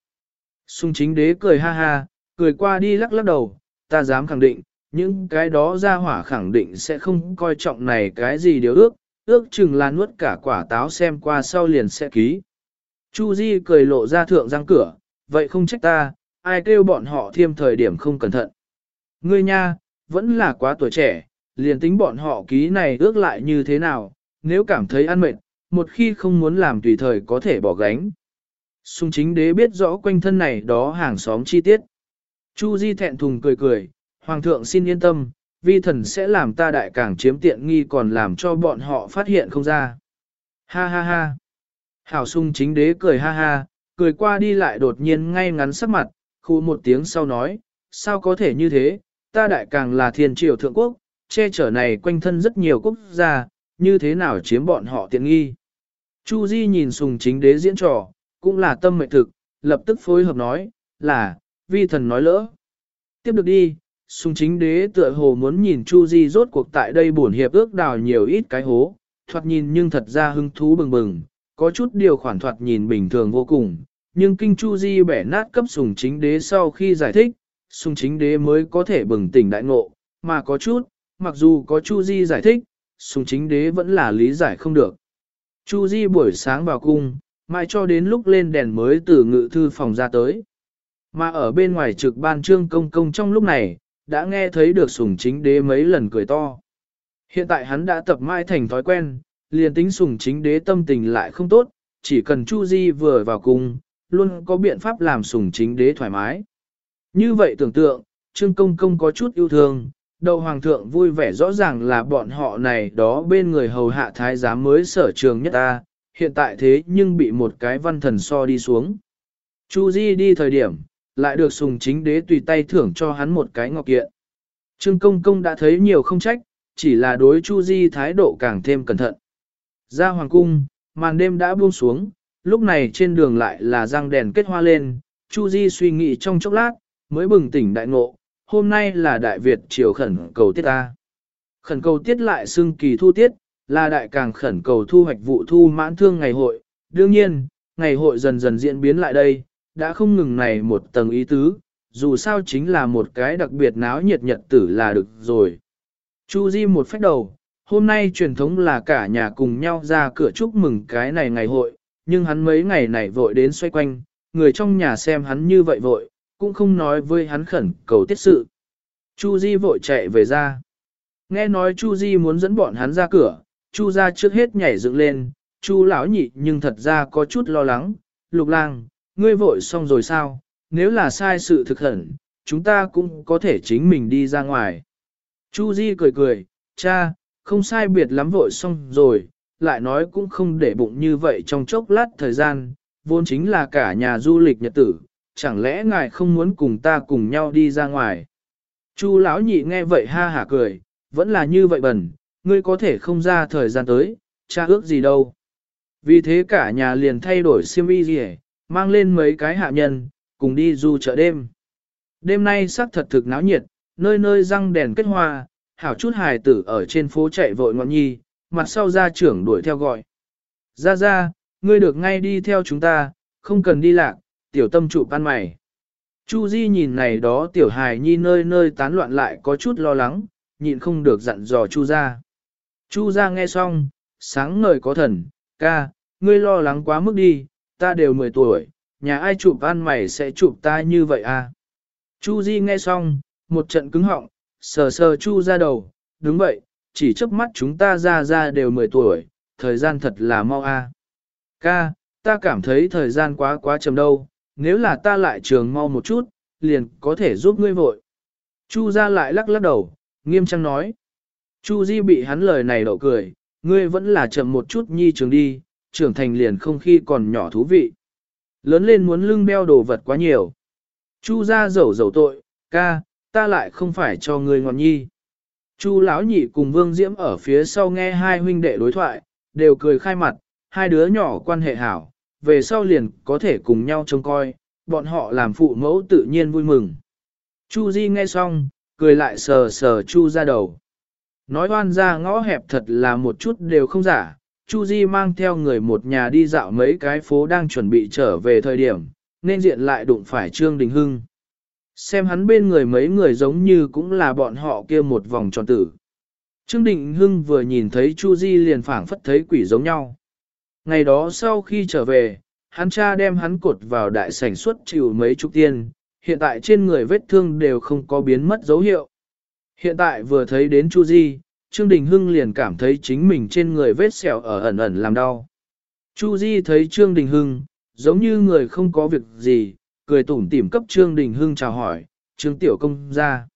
Sung chính đế cười ha ha, cười qua đi lắc lắc đầu, ta dám khẳng định, những cái đó ra hỏa khẳng định sẽ không coi trọng này cái gì điều ước, ước chừng là nuốt cả quả táo xem qua sau liền sẽ ký. Chu Di cười lộ ra thượng răng cửa, vậy không trách ta, ai kêu bọn họ thêm thời điểm không cẩn thận. Ngươi nha, vẫn là quá tuổi trẻ, liền tính bọn họ ký này ước lại như thế nào, nếu cảm thấy ăn mệt, một khi không muốn làm tùy thời có thể bỏ gánh. Sung chính đế biết rõ quanh thân này đó hàng xóm chi tiết. Chu Di thẹn thùng cười cười, Hoàng thượng xin yên tâm, vi thần sẽ làm ta đại càng chiếm tiện nghi còn làm cho bọn họ phát hiện không ra. Ha ha ha. Hảo sung chính đế cười ha ha, cười qua đi lại đột nhiên ngay ngắn sắc mặt, khu một tiếng sau nói, sao có thể như thế, ta đại càng là thiên triều thượng quốc, che chở này quanh thân rất nhiều quốc gia, như thế nào chiếm bọn họ tiện nghi. Chu Di nhìn sùng chính đế diễn trò, cũng là tâm mệnh thực, lập tức phối hợp nói, là, vi thần nói lỡ. Tiếp được đi, sùng chính đế tựa hồ muốn nhìn Chu Di rốt cuộc tại đây buồn hiệp ước đào nhiều ít cái hố, thoạt nhìn nhưng thật ra hứng thú bừng bừng, có chút điều khoản thoạt nhìn bình thường vô cùng, nhưng kinh Chu Di bẻ nát cấp sùng chính đế sau khi giải thích, sùng chính đế mới có thể bừng tỉnh đại ngộ, mà có chút, mặc dù có Chu Di giải thích, sùng chính đế vẫn là lý giải không được. Chu Di buổi sáng vào cung, mai cho đến lúc lên đèn mới từ ngự thư phòng ra tới. Mà ở bên ngoài trực ban trương công công trong lúc này, đã nghe thấy được sùng chính đế mấy lần cười to. Hiện tại hắn đã tập mai thành thói quen, liền tính sùng chính đế tâm tình lại không tốt, chỉ cần Chu Di vừa vào cung, luôn có biện pháp làm sùng chính đế thoải mái. Như vậy tưởng tượng, Trương Công Công có chút yêu thương, đầu hoàng thượng vui vẻ rõ ràng là bọn họ này đó bên người hầu hạ thái giám mới sở trường nhất ta, hiện tại thế nhưng bị một cái văn thần so đi xuống. Chu Di đi thời điểm, lại được sùng chính đế tùy tay thưởng cho hắn một cái ngọc kiện. Trương Công Công đã thấy nhiều không trách, chỉ là đối Chu Di thái độ càng thêm cẩn thận. Ra hoàng cung, màn đêm đã buông xuống, lúc này trên đường lại là răng đèn kết hoa lên, Chu Di suy nghĩ trong chốc lát, mới bừng tỉnh đại ngộ, hôm nay là đại Việt triều khẩn cầu tiết ta. Khẩn cầu tiết lại xưng kỳ thu tiết, là đại càng khẩn cầu thu hoạch vụ thu mãn thương ngày hội. Đương nhiên, ngày hội dần dần diễn biến lại đây, đã không ngừng này một tầng ý tứ, dù sao chính là một cái đặc biệt náo nhiệt nhật tử là được rồi. Chu Di một phép đầu, hôm nay truyền thống là cả nhà cùng nhau ra cửa chúc mừng cái này ngày hội, nhưng hắn mấy ngày này vội đến xoay quanh, người trong nhà xem hắn như vậy vội, cũng không nói với hắn khẩn cầu tiết sự. Chu Di vội chạy về ra. Nghe nói Chu Di muốn dẫn bọn hắn ra cửa, Chu Gia trước hết nhảy dựng lên, Chu lão nhị nhưng thật ra có chút lo lắng, lục lang, ngươi vội xong rồi sao, nếu là sai sự thực hẩn, chúng ta cũng có thể chính mình đi ra ngoài. Chu Di cười cười, cha, không sai biệt lắm vội xong rồi, lại nói cũng không để bụng như vậy trong chốc lát thời gian, vốn chính là cả nhà du lịch nhật tử, chẳng lẽ ngài không muốn cùng ta cùng nhau đi ra ngoài. Chu lão nhị nghe vậy ha hả cười, vẫn là như vậy bẩn, ngươi có thể không ra thời gian tới, cha ước gì đâu. Vì thế cả nhà liền thay đổi xiêm y gì mang lên mấy cái hạ nhân, cùng đi du chợ đêm. Đêm nay sắc thật thực náo nhiệt, nơi nơi răng đèn kết hoa, hảo chút hài tử ở trên phố chạy vội ngọn nhi, mặt sau ra trưởng đuổi theo gọi. Ra ra, ngươi được ngay đi theo chúng ta, không cần đi lạc, tiểu tâm trụ pan mày. Chu Di nhìn này đó tiểu hài nhi nơi nơi tán loạn lại có chút lo lắng, nhịn không được dặn dò Chu gia. Chu gia nghe xong, sáng ngời có thần, ca, ngươi lo lắng quá mức đi, ta đều 10 tuổi, nhà ai chụp ăn mày sẽ chụp ta như vậy à. Chu Di nghe xong, một trận cứng họng, sờ sờ Chu ra đầu, đúng vậy, chỉ chớp mắt chúng ta ra ra đều 10 tuổi, thời gian thật là mau a. À. Ca, ta cảm thấy thời gian quá quá chậm đâu, nếu là ta lại trường mau một chút, liền có thể giúp ngươi vội. Chu ra lại lắc lắc đầu, nghiêm trang nói. Chu Di bị hắn lời này đậu cười, ngươi vẫn là chậm một chút nhi trường đi, trưởng thành liền không khi còn nhỏ thú vị. Lớn lên muốn lưng beo đồ vật quá nhiều. Chu ra dầu dầu tội, ca, ta lại không phải cho ngươi ngọn nhi. Chu lão nhị cùng Vương Diễm ở phía sau nghe hai huynh đệ đối thoại, đều cười khai mặt, hai đứa nhỏ quan hệ hảo, về sau liền có thể cùng nhau trông coi, bọn họ làm phụ mẫu tự nhiên vui mừng. Chu Di nghe xong, cười lại sờ sờ Chu ra đầu. Nói oan ra ngõ hẹp thật là một chút đều không giả, Chu Di mang theo người một nhà đi dạo mấy cái phố đang chuẩn bị trở về thời điểm, nên diện lại đụng phải Trương Đình Hưng. Xem hắn bên người mấy người giống như cũng là bọn họ kia một vòng tròn tử. Trương Đình Hưng vừa nhìn thấy Chu Di liền phảng phất thấy quỷ giống nhau. Ngày đó sau khi trở về, hắn cha đem hắn cột vào đại sảnh suốt chịu mấy chục tiên, hiện tại trên người vết thương đều không có biến mất dấu hiệu. Hiện tại vừa thấy đến Chu Di, Trương Đình Hưng liền cảm thấy chính mình trên người vết sẹo ở ẩn ẩn làm đau. Chu Di thấy Trương Đình Hưng, giống như người không có việc gì, cười tủm tỉm cấp Trương Đình Hưng chào hỏi, Trương Tiểu Công ra.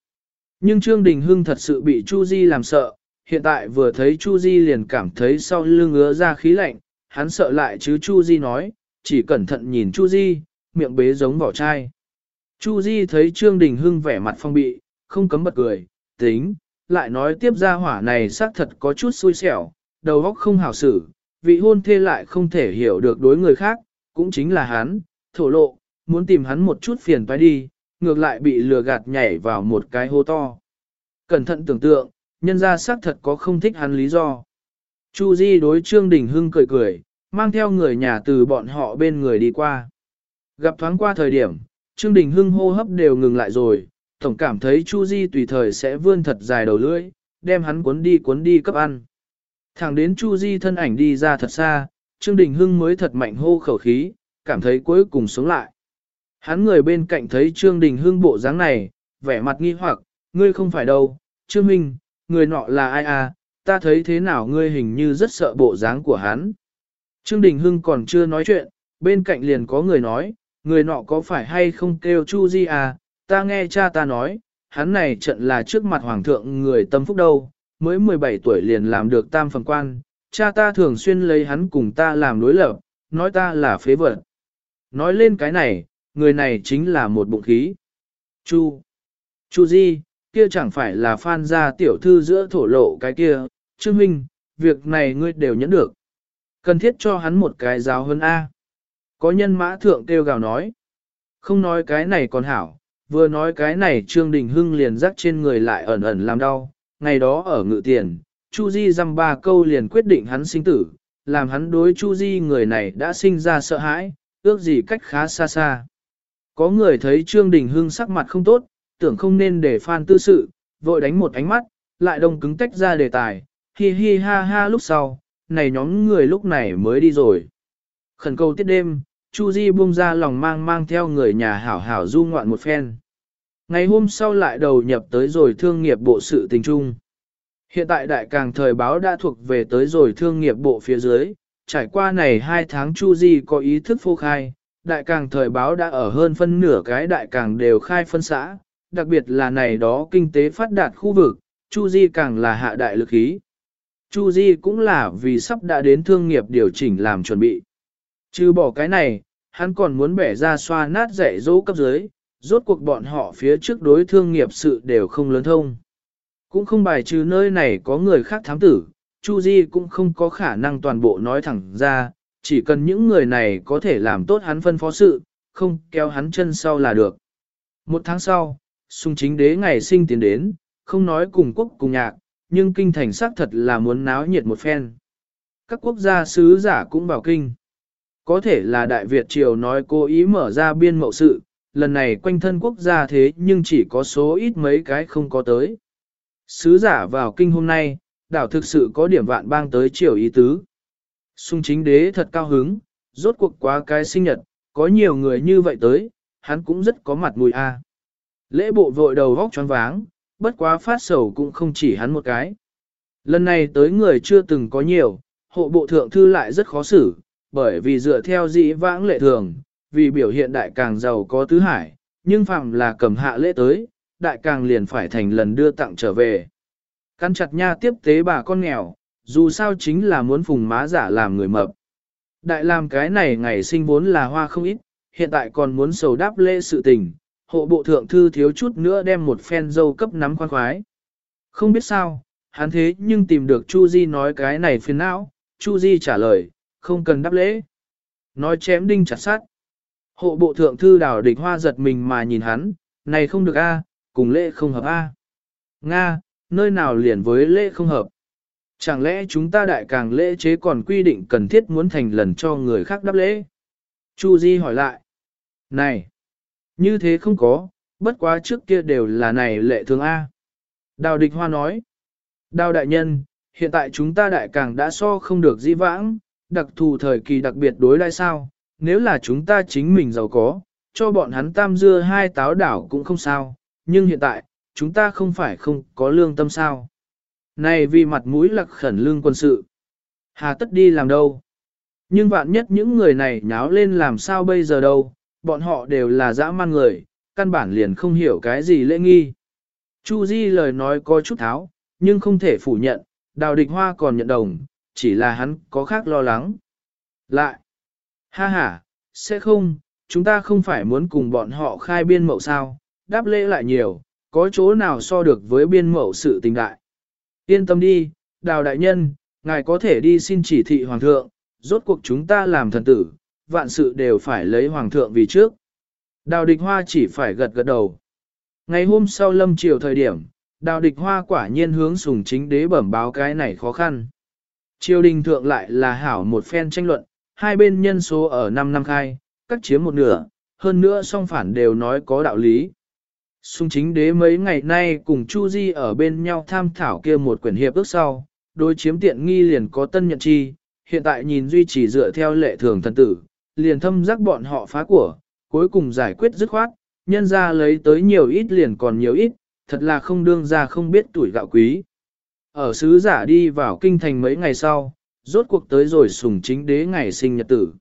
Nhưng Trương Đình Hưng thật sự bị Chu Di làm sợ, hiện tại vừa thấy Chu Di liền cảm thấy sau lưng ứa ra khí lạnh, hắn sợ lại chứ Chu Di nói, chỉ cẩn thận nhìn Chu Di, miệng bế giống vỏ chai. Chu Di thấy Trương Đình Hưng vẻ mặt phong bị, không cấm bật cười, tính, lại nói tiếp ra hỏa này xác thật có chút xui xẻo, đầu óc không hảo xử, vị hôn thê lại không thể hiểu được đối người khác, cũng chính là hắn, thổ lộ, muốn tìm hắn một chút phiền phải đi, ngược lại bị lừa gạt nhảy vào một cái hố to. Cẩn thận tưởng tượng, nhân ra xác thật có không thích hắn lý do. Chu Di đối Trương Đình Hưng cười cười, mang theo người nhà từ bọn họ bên người đi qua. Gặp thoáng qua thời điểm, Trương Đình Hưng hô hấp đều ngừng lại rồi, tổng cảm thấy Chu Di tùy thời sẽ vươn thật dài đầu lưỡi, đem hắn cuốn đi cuốn đi cấp ăn. Thẳng đến Chu Di thân ảnh đi ra thật xa, Trương Đình Hưng mới thật mạnh hô khẩu khí, cảm thấy cuối cùng sống lại. Hắn người bên cạnh thấy Trương Đình Hưng bộ dáng này, vẻ mặt nghi hoặc, ngươi không phải đâu, Trương Minh, người nọ là ai à, ta thấy thế nào ngươi hình như rất sợ bộ dáng của hắn. Trương Đình Hưng còn chưa nói chuyện, bên cạnh liền có người nói, người nọ có phải hay không kêu Chu Di à, ta nghe cha ta nói, hắn này trận là trước mặt hoàng thượng người tâm phúc đâu, mới 17 tuổi liền làm được tam phần quan, cha ta thường xuyên lấy hắn cùng ta làm đối lập, nói ta là phế vật. Nói lên cái này, người này chính là một bụng khí. Chu. Chu Di, kia chẳng phải là phan gia tiểu thư giữa thổ lộ cái kia, Trương Minh, việc này ngươi đều nhẫn được. Cần thiết cho hắn một cái giáo hơn A. Có nhân mã thượng kêu gào nói. Không nói cái này còn hảo, vừa nói cái này Trương Đình Hưng liền rắc trên người lại ẩn ẩn làm đau. Ngày đó ở ngự tiền, Chu Di dăm ba câu liền quyết định hắn sinh tử, làm hắn đối Chu Di người này đã sinh ra sợ hãi, ước gì cách khá xa xa. Có người thấy Trương Đình Hưng sắc mặt không tốt, tưởng không nên để phan tư sự, vội đánh một ánh mắt, lại đông cứng tách ra đề tài, hi hi ha ha lúc sau, này nhóm người lúc này mới đi rồi. Khẩn cầu tiết đêm, Chu Di buông ra lòng mang mang theo người nhà hảo hảo du ngoạn một phen. Ngày hôm sau lại đầu nhập tới rồi thương nghiệp bộ sự tình trung. Hiện tại đại càng thời báo đã thuộc về tới rồi thương nghiệp bộ phía dưới, trải qua này hai tháng Chu Di có ý thức phô khai, đại càng thời báo đã ở hơn phân nửa cái đại càng đều khai phân xã, đặc biệt là này đó kinh tế phát đạt khu vực, Chu Di càng là hạ đại lực ý. Chu Di cũng là vì sắp đã đến thương nghiệp điều chỉnh làm chuẩn bị. Trừ bỏ cái này, hắn còn muốn bẻ ra xoa nát dạy dỗ cấp dưới, rốt cuộc bọn họ phía trước đối thương nghiệp sự đều không lớn thông. Cũng không bài trừ nơi này có người khác thám tử, Chu Di cũng không có khả năng toàn bộ nói thẳng ra, chỉ cần những người này có thể làm tốt hắn phân phó sự, không kéo hắn chân sau là được. Một tháng sau, sung chính đế ngày sinh tiến đến, không nói cùng quốc cùng nhạc, nhưng kinh thành xác thật là muốn náo nhiệt một phen. Các quốc gia sứ giả cũng vào kinh. Có thể là Đại Việt Triều nói cố ý mở ra biên mậu sự, lần này quanh thân quốc gia thế nhưng chỉ có số ít mấy cái không có tới. Sứ giả vào kinh hôm nay, đảo thực sự có điểm vạn bang tới triều ý tứ. Xung chính đế thật cao hứng, rốt cuộc quá cái sinh nhật, có nhiều người như vậy tới, hắn cũng rất có mặt mùi a. Lễ bộ vội đầu vóc choáng váng, bất quá phát sầu cũng không chỉ hắn một cái. Lần này tới người chưa từng có nhiều, hộ bộ thượng thư lại rất khó xử, bởi vì dựa theo dĩ vãng lệ thường, vì biểu hiện đại càng giàu có tứ hải, nhưng phạm là cầm hạ lễ tới, đại càng liền phải thành lần đưa tặng trở về. Căn chặt nha tiếp tế bà con nghèo, dù sao chính là muốn phùng má giả làm người mập. Đại làm cái này ngày sinh vốn là hoa không ít, hiện tại còn muốn sầu đáp lễ sự tình, hộ bộ thượng thư thiếu chút nữa đem một phen dâu cấp nắm khoan khoái. Không biết sao, hắn thế nhưng tìm được Chu Di nói cái này phiền não, Chu Di trả lời, không cần đáp lễ. Nói chém đinh chặt sát. Hộ bộ thượng thư đảo địch hoa giật mình mà nhìn hắn, này không được a, cùng lễ không hợp a. Nga, nơi nào liền với lễ không hợp. Chẳng lẽ chúng ta đại càng lễ chế còn quy định cần thiết muốn thành lần cho người khác đáp lễ? Chu Di hỏi lại. Này, như thế không có, bất quá trước kia đều là này lệ thường A. Đào địch hoa nói. Đào đại nhân, hiện tại chúng ta đại càng đã so không được di vãng, đặc thù thời kỳ đặc biệt đối đãi sao, nếu là chúng ta chính mình giàu có, cho bọn hắn tam dưa hai táo đảo cũng không sao, nhưng hiện tại, chúng ta không phải không có lương tâm sao. Này vì mặt mũi lạc khẩn lương quân sự. Hà tất đi làm đâu? Nhưng vạn nhất những người này nháo lên làm sao bây giờ đâu, bọn họ đều là dã man người, căn bản liền không hiểu cái gì lễ nghi. Chu Di lời nói có chút tháo, nhưng không thể phủ nhận, đào địch hoa còn nhận đồng, chỉ là hắn có khác lo lắng. Lại, ha ha, sẽ không, chúng ta không phải muốn cùng bọn họ khai biên mậu sao, đáp lễ lại nhiều, có chỗ nào so được với biên mậu sự tình đại. Yên tâm đi, đào đại nhân, ngài có thể đi xin chỉ thị hoàng thượng, rốt cuộc chúng ta làm thần tử, vạn sự đều phải lấy hoàng thượng vì trước. Đào địch hoa chỉ phải gật gật đầu. Ngày hôm sau lâm chiều thời điểm, đào địch hoa quả nhiên hướng sùng chính đế bẩm báo cái này khó khăn. Triều đình thượng lại là hảo một phen tranh luận, hai bên nhân số ở 5 năm khai, cắt chiếm một nửa, hơn nữa song phản đều nói có đạo lý. Sung chính đế mấy ngày nay cùng Chu Di ở bên nhau tham thảo kia một quyển hiệp ước sau, đối chiếm tiện nghi liền có tân nhận chi, hiện tại nhìn duy trì dựa theo lệ thường thần tử, liền thâm giác bọn họ phá của, cuối cùng giải quyết dứt khoát, nhân ra lấy tới nhiều ít liền còn nhiều ít, thật là không đương ra không biết tuổi gạo quý. Ở sứ giả đi vào kinh thành mấy ngày sau, rốt cuộc tới rồi sùng chính đế ngày sinh nhật tử.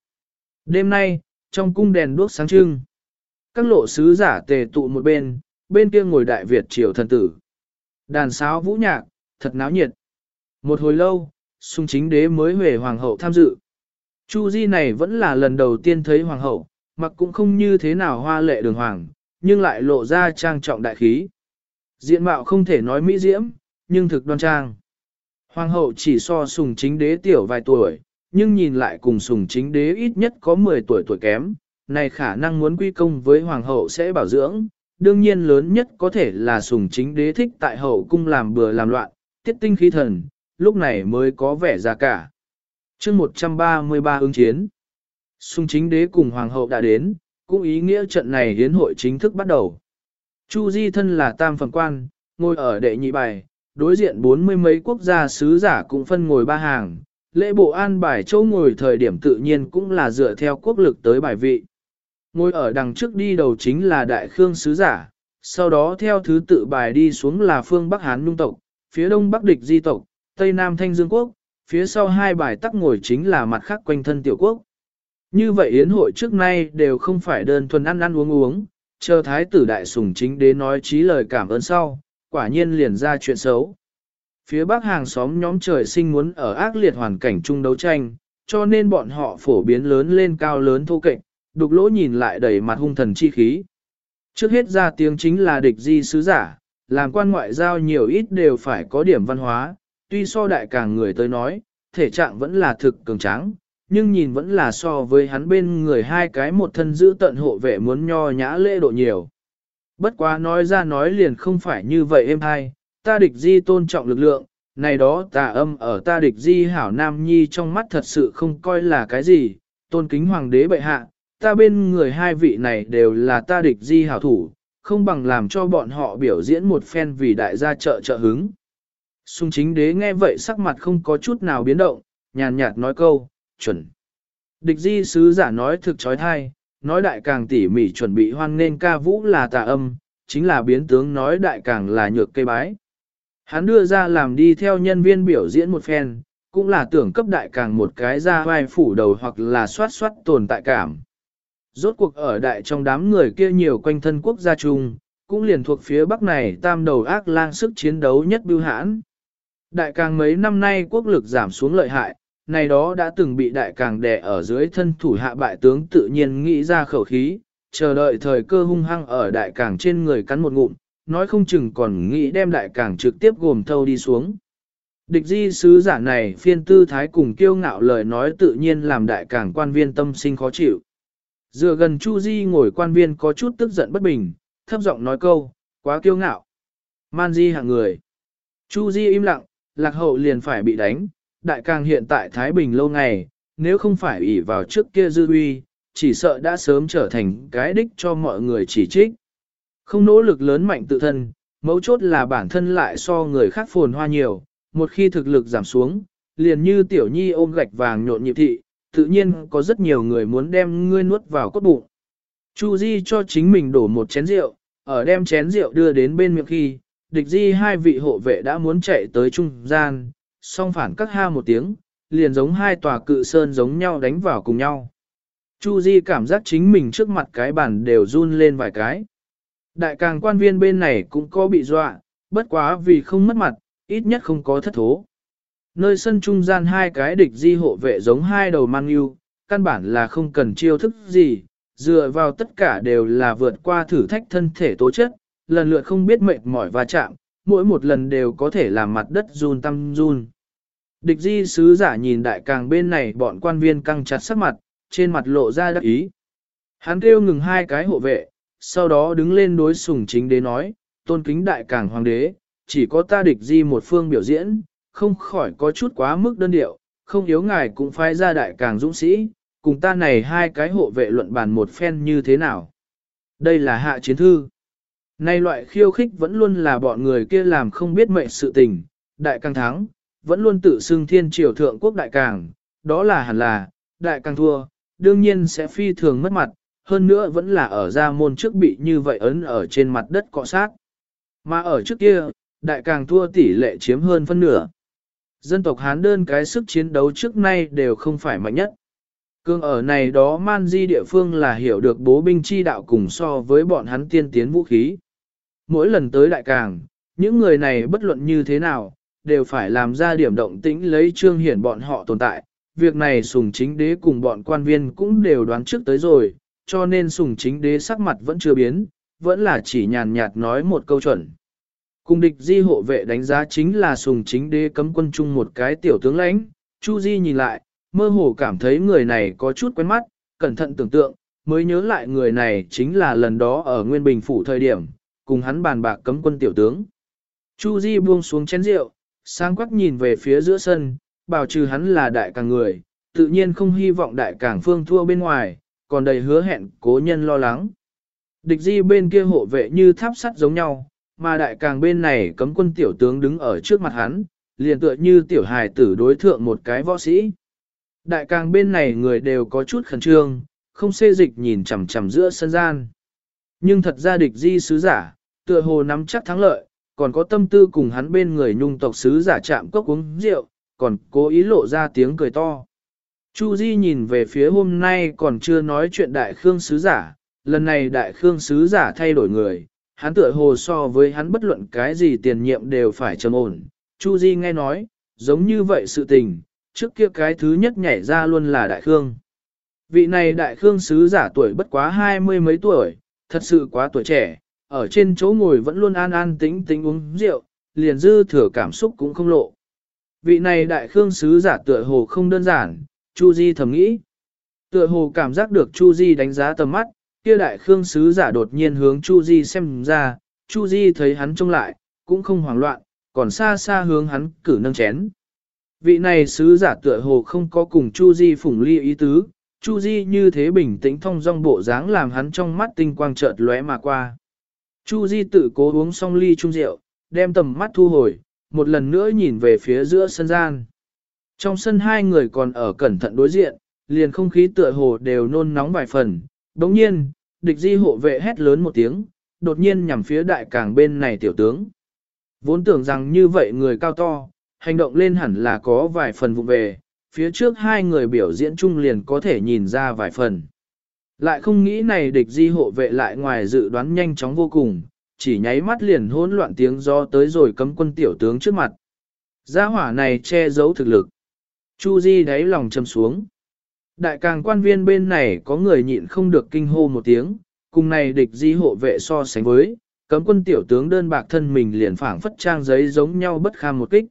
Đêm nay, trong cung đèn đuốc sáng trưng, các lộ sứ giả tề tụ một bên, bên kia ngồi đại Việt triều thần tử. Đàn sáo vũ nhạc, thật náo nhiệt. Một hồi lâu, sung chính đế mới về hoàng hậu tham dự. Chu Di này vẫn là lần đầu tiên thấy hoàng hậu, mặc cũng không như thế nào hoa lệ đường hoàng, nhưng lại lộ ra trang trọng đại khí. Diện mạo không thể nói mỹ diễm, nhưng thực đoan trang. Hoàng hậu chỉ so sùng chính đế tiểu vài tuổi, nhưng nhìn lại cùng sùng chính đế ít nhất có 10 tuổi tuổi kém, này khả năng muốn quy công với hoàng hậu sẽ bảo dưỡng, đương nhiên lớn nhất có thể là sùng chính đế thích tại hậu cung làm bừa làm loạn, tiết tinh khí thần, lúc này mới có vẻ ra cả chương 133 ứng chiến, sung chính đế cùng hoàng hậu đã đến, cũng ý nghĩa trận này hiến hội chính thức bắt đầu. Chu Di thân là tam phần quan, ngồi ở đệ nhị bài, đối diện bốn mươi mấy quốc gia sứ giả cũng phân ngồi ba hàng, lễ bộ an bài châu ngồi thời điểm tự nhiên cũng là dựa theo quốc lực tới bài vị. Ngồi ở đằng trước đi đầu chính là Đại Khương Sứ Giả, sau đó theo thứ tự bài đi xuống là phương Bắc Hán Nhung tộc, phía đông Bắc Địch Di tộc, Tây Nam Thanh Dương Quốc, phía sau hai bài tắc ngồi chính là mặt khác quanh thân tiểu quốc. Như vậy yến hội trước nay đều không phải đơn thuần ăn ăn uống uống, chờ thái tử đại sùng chính đến nói trí lời cảm ơn sau, quả nhiên liền ra chuyện xấu. Phía bắc hàng xóm nhóm trời sinh muốn ở ác liệt hoàn cảnh chung đấu tranh, cho nên bọn họ phổ biến lớn lên cao lớn thô kệch, đục lỗ nhìn lại đầy mặt hung thần chi khí. Trước hết ra tiếng chính là địch di sứ giả, làm quan ngoại giao nhiều ít đều phải có điểm văn hóa, tuy so đại càng người tới nói, thể trạng vẫn là thực cường tráng, nhưng nhìn vẫn là so với hắn bên người hai cái một thân giữ tận hộ vệ muốn nho nhã lễ độ nhiều. Bất quá nói ra nói liền không phải như vậy em hai, ta địch di tôn trọng lực lượng, này đó tà âm ở ta địch di hảo nam nhi trong mắt thật sự không coi là cái gì, tôn kính hoàng đế bệ hạ, ta bên người hai vị này đều là ta địch di hảo thủ, không bằng làm cho bọn họ biểu diễn một phen vì đại gia trợ trợ hứng. Sùng chính đế nghe vậy sắc mặt không có chút nào biến động, nhàn nhạt nói câu, chuẩn. Địch di sứ giả nói thực trói thai, nói đại càng tỉ mỉ chuẩn bị hoan nên ca vũ là tà âm, chính là biến tướng nói đại càng là nhược cây bái. Hắn đưa ra làm đi theo nhân viên biểu diễn một phen, cũng là tưởng cấp đại càng một cái ra vai phủ đầu hoặc là soát soát tồn tại cảm. Rốt cuộc ở đại trong đám người kia nhiều quanh thân quốc gia chung, cũng liền thuộc phía bắc này tam đầu ác lang sức chiến đấu nhất bưu hãn. Đại càng mấy năm nay quốc lực giảm xuống lợi hại, này đó đã từng bị đại càng đè ở dưới thân thủ hạ bại tướng tự nhiên nghĩ ra khẩu khí, chờ đợi thời cơ hung hăng ở đại càng trên người cắn một ngụm, nói không chừng còn nghĩ đem đại càng trực tiếp gồm thâu đi xuống. Địch di sứ giả này phiên tư thái cùng kiêu ngạo lời nói tự nhiên làm đại càng quan viên tâm sinh khó chịu. Dựa gần Chu Di ngồi quan viên có chút tức giận bất bình, thấp giọng nói câu, quá kiêu ngạo. Man Di hạng người. Chu Di im lặng, lạc hậu liền phải bị đánh, đại càng hiện tại Thái Bình lâu ngày, nếu không phải ỷ vào trước kia dư uy, chỉ sợ đã sớm trở thành cái đích cho mọi người chỉ trích. Không nỗ lực lớn mạnh tự thân, mấu chốt là bản thân lại so người khác phồn hoa nhiều, một khi thực lực giảm xuống, liền như tiểu nhi ôm gạch vàng nhộn nhịp thị, tự nhiên có rất nhiều người muốn đem ngươi nuốt vào cốt bụng. Chu Di cho chính mình đổ một chén rượu, ở đem chén rượu đưa đến bên miệng khi, địch di hai vị hộ vệ đã muốn chạy tới trung gian, song phản các ha một tiếng, liền giống hai tòa cự sơn giống nhau đánh vào cùng nhau. Chu Di cảm giác chính mình trước mặt cái bàn đều run lên vài cái. Đại càng quan viên bên này cũng có bị dọa, bất quá vì không mất mặt, ít nhất không có thất thố. Nơi sân trung gian hai cái địch di hộ vệ giống hai đầu mang yêu, căn bản là không cần chiêu thức gì, dựa vào tất cả đều là vượt qua thử thách thân thể tố chất, lần lượt không biết mệt mỏi và chạm, mỗi một lần đều có thể làm mặt đất run tâm run. Địch di sứ giả nhìn đại càng bên này bọn quan viên căng chặt sắc mặt, trên mặt lộ ra đắc ý. Hắn kêu ngừng hai cái hộ vệ, sau đó đứng lên đối sùng chính đế nói, tôn kính đại càng hoàng đế, chỉ có ta địch di một phương biểu diễn, không khỏi có chút quá mức đơn điệu, không yếu ngài cũng phái ra đại càng dũng sĩ, cùng ta này hai cái hộ vệ luận bàn một phen như thế nào. Đây là hạ chiến thư. Nay loại khiêu khích vẫn luôn là bọn người kia làm không biết mệnh sự tình, đại càng thắng, vẫn luôn tự xưng thiên triều thượng quốc đại càng, đó là hẳn là, đại càng thua, đương nhiên sẽ phi thường mất mặt, hơn nữa vẫn là ở ra môn trước bị như vậy ấn ở trên mặt đất cọ sát. Mà ở trước kia, đại càng thua tỷ lệ chiếm hơn phân nửa. Dân tộc Hán đơn cái sức chiến đấu trước nay đều không phải mạnh nhất. Cương ở này đó man di địa phương là hiểu được bố binh chi đạo cùng so với bọn hắn tiên tiến vũ khí. Mỗi lần tới đại càng, những người này bất luận như thế nào, đều phải làm ra điểm động tĩnh lấy trương hiển bọn họ tồn tại. Việc này sùng chính đế cùng bọn quan viên cũng đều đoán trước tới rồi, cho nên sùng chính đế sắc mặt vẫn chưa biến, vẫn là chỉ nhàn nhạt nói một câu chuẩn. Cùng địch di hộ vệ đánh giá chính là sùng chính đế cấm quân chung một cái tiểu tướng lãnh, Chu Di nhìn lại, mơ hồ cảm thấy người này có chút quen mắt, cẩn thận tưởng tượng, mới nhớ lại người này chính là lần đó ở Nguyên Bình Phủ thời điểm, cùng hắn bàn bạc cấm quân tiểu tướng. Chu Di buông xuống chén rượu, sang quắc nhìn về phía giữa sân, bảo trừ hắn là đại càng người, tự nhiên không hy vọng đại càng phương thua bên ngoài, còn đầy hứa hẹn cố nhân lo lắng. Địch di bên kia hộ vệ như tháp sắt giống nhau, mà đại càng bên này cấm quân tiểu tướng đứng ở trước mặt hắn, liền tựa như tiểu hài tử đối thượng một cái võ sĩ. Đại càng bên này người đều có chút khẩn trương, không xê dịch nhìn chằm chằm giữa sân gian. Nhưng thật ra địch di sứ giả, tựa hồ nắm chắc thắng lợi, còn có tâm tư cùng hắn bên người nhung tộc sứ giả chạm cốc uống rượu, còn cố ý lộ ra tiếng cười to. Chu Di nhìn về phía hôm nay còn chưa nói chuyện đại khương sứ giả, lần này đại khương sứ giả thay đổi người, hắn tựa hồ so với hắn bất luận cái gì tiền nhiệm đều phải trầm ổn. Chu Di nghe nói, giống như vậy sự tình, trước kia cái thứ nhất nhảy ra luôn là đại khương. Vị này đại khương sứ giả tuổi bất quá hai mươi mấy tuổi, thật sự quá tuổi trẻ, ở trên chỗ ngồi vẫn luôn an an tĩnh tĩnh uống rượu, liền dư thừa cảm xúc cũng không lộ. Vị này đại khương sứ giả tựa hồ không đơn giản, Chu Di thầm nghĩ. Tựa hồ cảm giác được Chu Di đánh giá tầm mắt, kia đại khương sứ giả đột nhiên hướng Chu Di xem ra, Chu Di thấy hắn trông lại, cũng không hoảng loạn, còn xa xa hướng hắn cử nâng chén. Vị này sứ giả tựa hồ không có cùng Chu Di phủng ly ý tứ, Chu Di như thế bình tĩnh thông dong bộ dáng làm hắn trong mắt tinh quang chợt lóe mà qua. Chu Di tự cố uống xong ly trung rượu, đem tầm mắt thu hồi, một lần nữa nhìn về phía giữa sân gian. Trong sân hai người còn ở cẩn thận đối diện, liền không khí tựa hồ đều nôn nóng vài phần. Đồng nhiên, địch di hộ vệ hét lớn một tiếng, đột nhiên nhằm phía đại càng bên này tiểu tướng. Vốn tưởng rằng như vậy người cao to, hành động lên hẳn là có vài phần vụ về, phía trước hai người biểu diễn chung liền có thể nhìn ra vài phần. Lại không nghĩ này địch di hộ vệ lại ngoài dự đoán nhanh chóng vô cùng, chỉ nháy mắt liền hỗn loạn tiếng do tới rồi cấm quân tiểu tướng trước mặt. Gia hỏa này che giấu thực lực. Chu Di đáy lòng châm xuống. Đại càng quan viên bên này có người nhịn không được kinh hô một tiếng, cùng này địch di hộ vệ so sánh với, cấm quân tiểu tướng đơn bạc thân mình liền phảng phất trang giấy giống nhau bất kham một kích.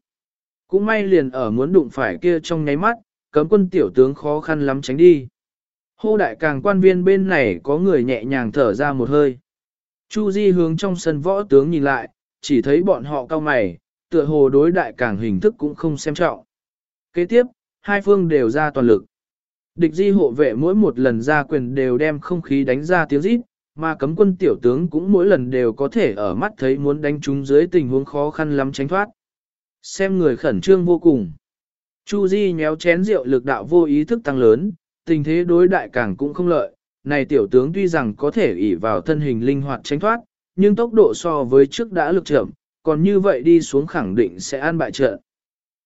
Cũng may liền ở muốn đụng phải kia trong nháy mắt, cấm quân tiểu tướng khó khăn lắm tránh đi. Hô đại càng quan viên bên này có người nhẹ nhàng thở ra một hơi. Chu Di hướng trong sân võ tướng nhìn lại, chỉ thấy bọn họ cao mày, tựa hồ đối đại càng hình thức cũng không xem trọng. Kế tiếp, hai phương đều ra toàn lực. Địch di hộ vệ mỗi một lần ra quyền đều đem không khí đánh ra tiếng rít, mà cấm quân tiểu tướng cũng mỗi lần đều có thể ở mắt thấy muốn đánh chúng dưới tình huống khó khăn lắm tránh thoát. Xem người khẩn trương vô cùng. Chu Di nhéo chén rượu lực đạo vô ý thức tăng lớn, tình thế đối đại càng cũng không lợi. Này tiểu tướng tuy rằng có thể ỷ vào thân hình linh hoạt tránh thoát, nhưng tốc độ so với trước đã lực chậm, còn như vậy đi xuống khẳng định sẽ an bại trận.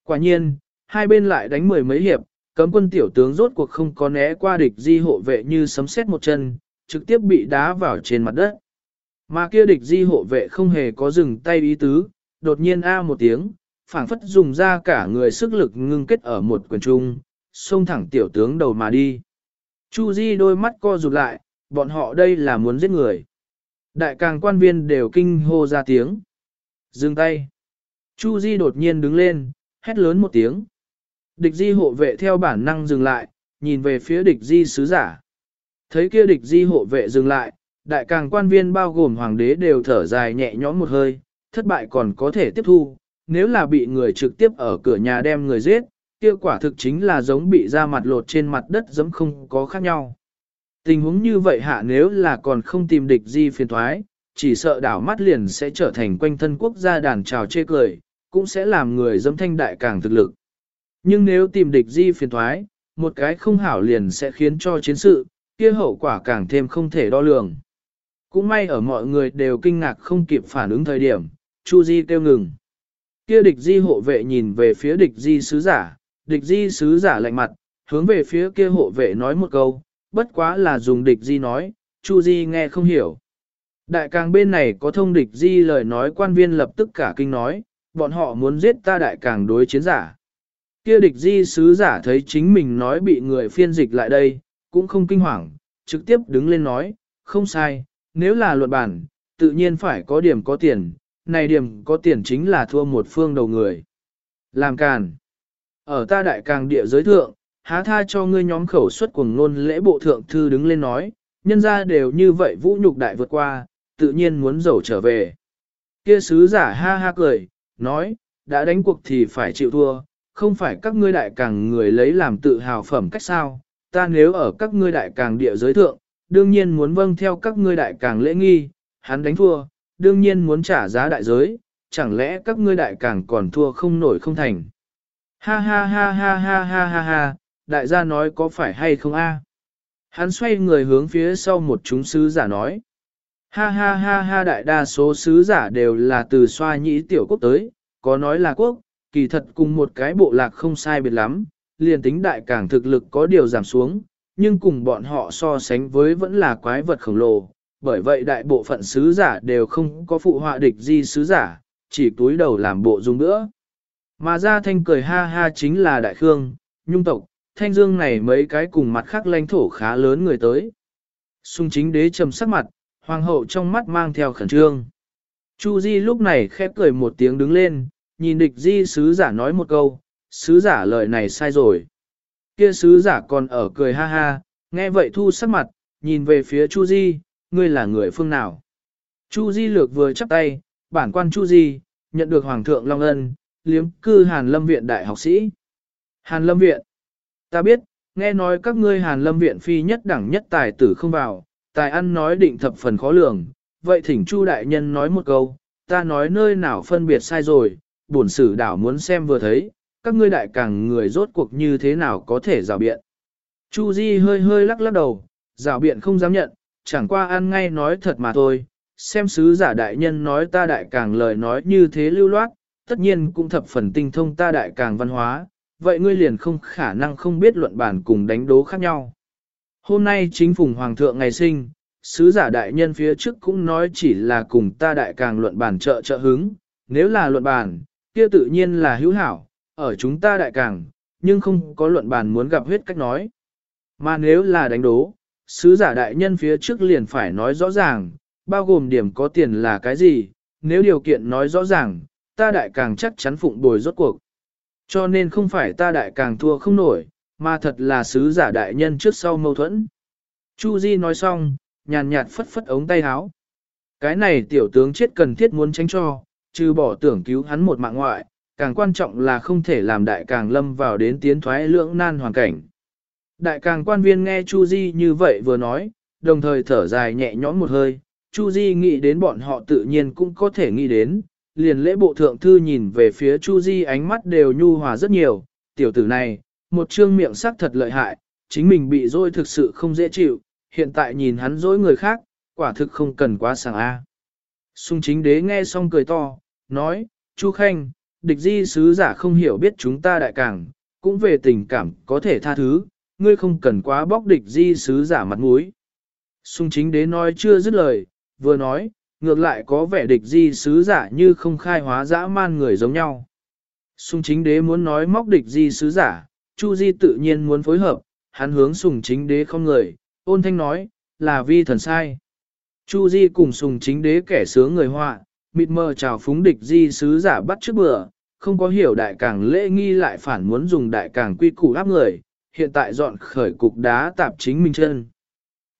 Quả nhiên, hai bên lại đánh mười mấy hiệp, cấm quân tiểu tướng rốt cuộc không có né qua địch di hộ vệ như sấm sét một chân, trực tiếp bị đá vào trên mặt đất. Mà kia địch di hộ vệ không hề có dừng tay ý tứ, đột nhiên a một tiếng, phảng phất dùng ra cả người sức lực ngưng kết ở một quyền trung, xông thẳng tiểu tướng đầu mà đi. Chu Di đôi mắt co rụt lại, bọn họ đây là muốn giết người. Đại càng quan viên đều kinh hô ra tiếng. Dừng tay. Chu Di đột nhiên đứng lên, hét lớn một tiếng. Địch di hộ vệ theo bản năng dừng lại, nhìn về phía địch di sứ giả. Thấy kia địch di hộ vệ dừng lại, đại càng quan viên bao gồm hoàng đế đều thở dài nhẹ nhõm một hơi, thất bại còn có thể tiếp thu, nếu là bị người trực tiếp ở cửa nhà đem người giết, kia quả thực chính là giống bị ra mặt lột trên mặt đất giống không có khác nhau. Tình huống như vậy hạ nếu là còn không tìm địch di phiền thoái, chỉ sợ đảo mắt liền sẽ trở thành quanh thân quốc gia đàn trào chê cười, cũng sẽ làm người dâm thanh đại càng thực lực. Nhưng nếu tìm địch di phiền thoái, một cái không hảo liền sẽ khiến cho chiến sự, kia hậu quả càng thêm không thể đo lường. Cũng may ở mọi người đều kinh ngạc không kịp phản ứng thời điểm, Chu Di kêu ngừng. Kia địch di hộ vệ nhìn về phía địch di sứ giả, địch di sứ giả lạnh mặt, hướng về phía kia hộ vệ nói một câu, bất quá là dùng địch di nói, Chu Di nghe không hiểu. Đại càng bên này có thông địch di lời nói quan viên lập tức cả kinh nói, bọn họ muốn giết ta đại càng đối chiến giả. Kia địch di sứ giả thấy chính mình nói bị người phiên dịch lại đây, cũng không kinh hoàng, trực tiếp đứng lên nói, không sai, nếu là luật bản, tự nhiên phải có điểm có tiền, này điểm có tiền chính là thua một phương đầu người. Làm càn. Ở ta đại càng địa giới thượng, há tha cho ngươi nhóm khẩu xuất cuồng ngôn lễ bộ thượng thư đứng lên nói, nhân ra đều như vậy vũ nhục đại vượt qua, tự nhiên muốn dầu trở về. Kia sứ giả ha ha cười, nói, đã đánh cuộc thì phải chịu thua, không phải các ngươi đại càng người lấy làm tự hào phẩm cách sao, ta nếu ở các ngươi đại càng địa giới thượng, đương nhiên muốn vâng theo các ngươi đại càng lễ nghi, hắn đánh thua, đương nhiên muốn trả giá đại giới, chẳng lẽ các ngươi đại càng còn thua không nổi không thành. Ha ha ha ha ha ha ha ha, đại gia nói có phải hay không a? Hắn xoay người hướng phía sau một chúng sứ giả nói. Ha ha ha ha đại đa số sứ giả đều là từ xoa nhĩ tiểu quốc tới, có nói là quốc, kỳ thật cùng một cái bộ lạc không sai biệt lắm, liền tính đại càng thực lực có điều giảm xuống, nhưng cùng bọn họ so sánh với vẫn là quái vật khổng lồ, bởi vậy đại bộ phận sứ giả đều không có phụ họa địch di sứ giả, chỉ túi đầu làm bộ dung nữa. Mà ra thanh cười ha ha chính là đại khương, nhung tộc, thanh dương này mấy cái cùng mặt khác lãnh thổ khá lớn người tới. Xung chính đế trầm sắc mặt, hoàng hậu trong mắt mang theo khẩn trương. Chu Di lúc này khép cười một tiếng đứng lên, nhìn địch di sứ giả nói một câu, sứ giả lời này sai rồi. Kia sứ giả còn ở cười ha ha, nghe vậy thu sắc mặt, nhìn về phía Chu Di, ngươi là người phương nào? Chu Di lược vừa chắp tay, bản quan Chu Di, nhận được Hoàng thượng Long Ân, liếm cư Hàn Lâm Viện đại học sĩ. Hàn Lâm Viện, ta biết, nghe nói các ngươi Hàn Lâm Viện phi nhất đẳng nhất tài tử không vào, tài ăn nói định thập phần khó lường, vậy thỉnh Chu Đại Nhân nói một câu, ta nói nơi nào phân biệt sai rồi, bổn sử đảo muốn xem vừa thấy, các ngươi đại càng người rốt cuộc như thế nào có thể rào biện. Chu Di hơi hơi lắc lắc đầu, rào biện không dám nhận, chẳng qua ăn ngay nói thật mà thôi, xem sứ giả đại nhân nói ta đại càng lời nói như thế lưu loát, tất nhiên cũng thập phần tinh thông ta đại càng văn hóa, vậy ngươi liền không khả năng không biết luận bản cùng đánh đố khác nhau. Hôm nay chính phùng hoàng thượng ngày sinh, sứ giả đại nhân phía trước cũng nói chỉ là cùng ta đại càng luận bản trợ trợ hứng, nếu là luận bản, kia tự nhiên là hữu hảo, ở chúng ta đại càng, nhưng không có luận bản muốn gặp huyết cách nói. Mà nếu là đánh đố, sứ giả đại nhân phía trước liền phải nói rõ ràng, bao gồm điểm có tiền là cái gì, nếu điều kiện nói rõ ràng, ta đại càng chắc chắn phụng bồi rốt cuộc. Cho nên không phải ta đại càng thua không nổi, mà thật là sứ giả đại nhân trước sau mâu thuẫn. Chu Di nói xong, nhàn nhạt phất phất ống tay áo. Cái này tiểu tướng chết cần thiết muốn tránh cho, trừ bỏ tưởng cứu hắn một mạng ngoại, càng quan trọng là không thể làm đại càng lâm vào đến tiến thoái lưỡng nan hoàn cảnh. Đại càng quan viên nghe Chu Di như vậy vừa nói, đồng thời thở dài nhẹ nhõm một hơi, Chu Di nghĩ đến bọn họ tự nhiên cũng có thể nghĩ đến, liền lễ bộ thượng thư nhìn về phía Chu Di ánh mắt đều nhu hòa rất nhiều, tiểu tử này, một trương miệng sắc thật lợi hại, chính mình bị dối thực sự không dễ chịu, hiện tại nhìn hắn dối người khác, quả thực không cần quá sảng A. sung chính đế nghe xong cười to, nói, Chu Khanh, địch di sứ giả không hiểu biết chúng ta đại cảng, cũng về tình cảm có thể tha thứ, ngươi không cần quá bóc địch di sứ giả mặt mũi. sung chính đế nói chưa dứt lời, vừa nói, ngược lại có vẻ địch di sứ giả như không khai hóa dã man người giống nhau. Sùng chính đế muốn nói móc địch di sứ giả, Chu di tự nhiên muốn phối hợp, hắn hướng sùng chính đế không người, ôn thanh nói, là vi thần sai. Chu di cùng sùng chính đế kẻ sướng người họa, mịt mờ chào phúng địch di sứ giả bắt trước bữa, không có hiểu đại càng lễ nghi lại phản muốn dùng đại càng quy củ áp người, hiện tại dọn khởi cục đá tạp chính mình chân.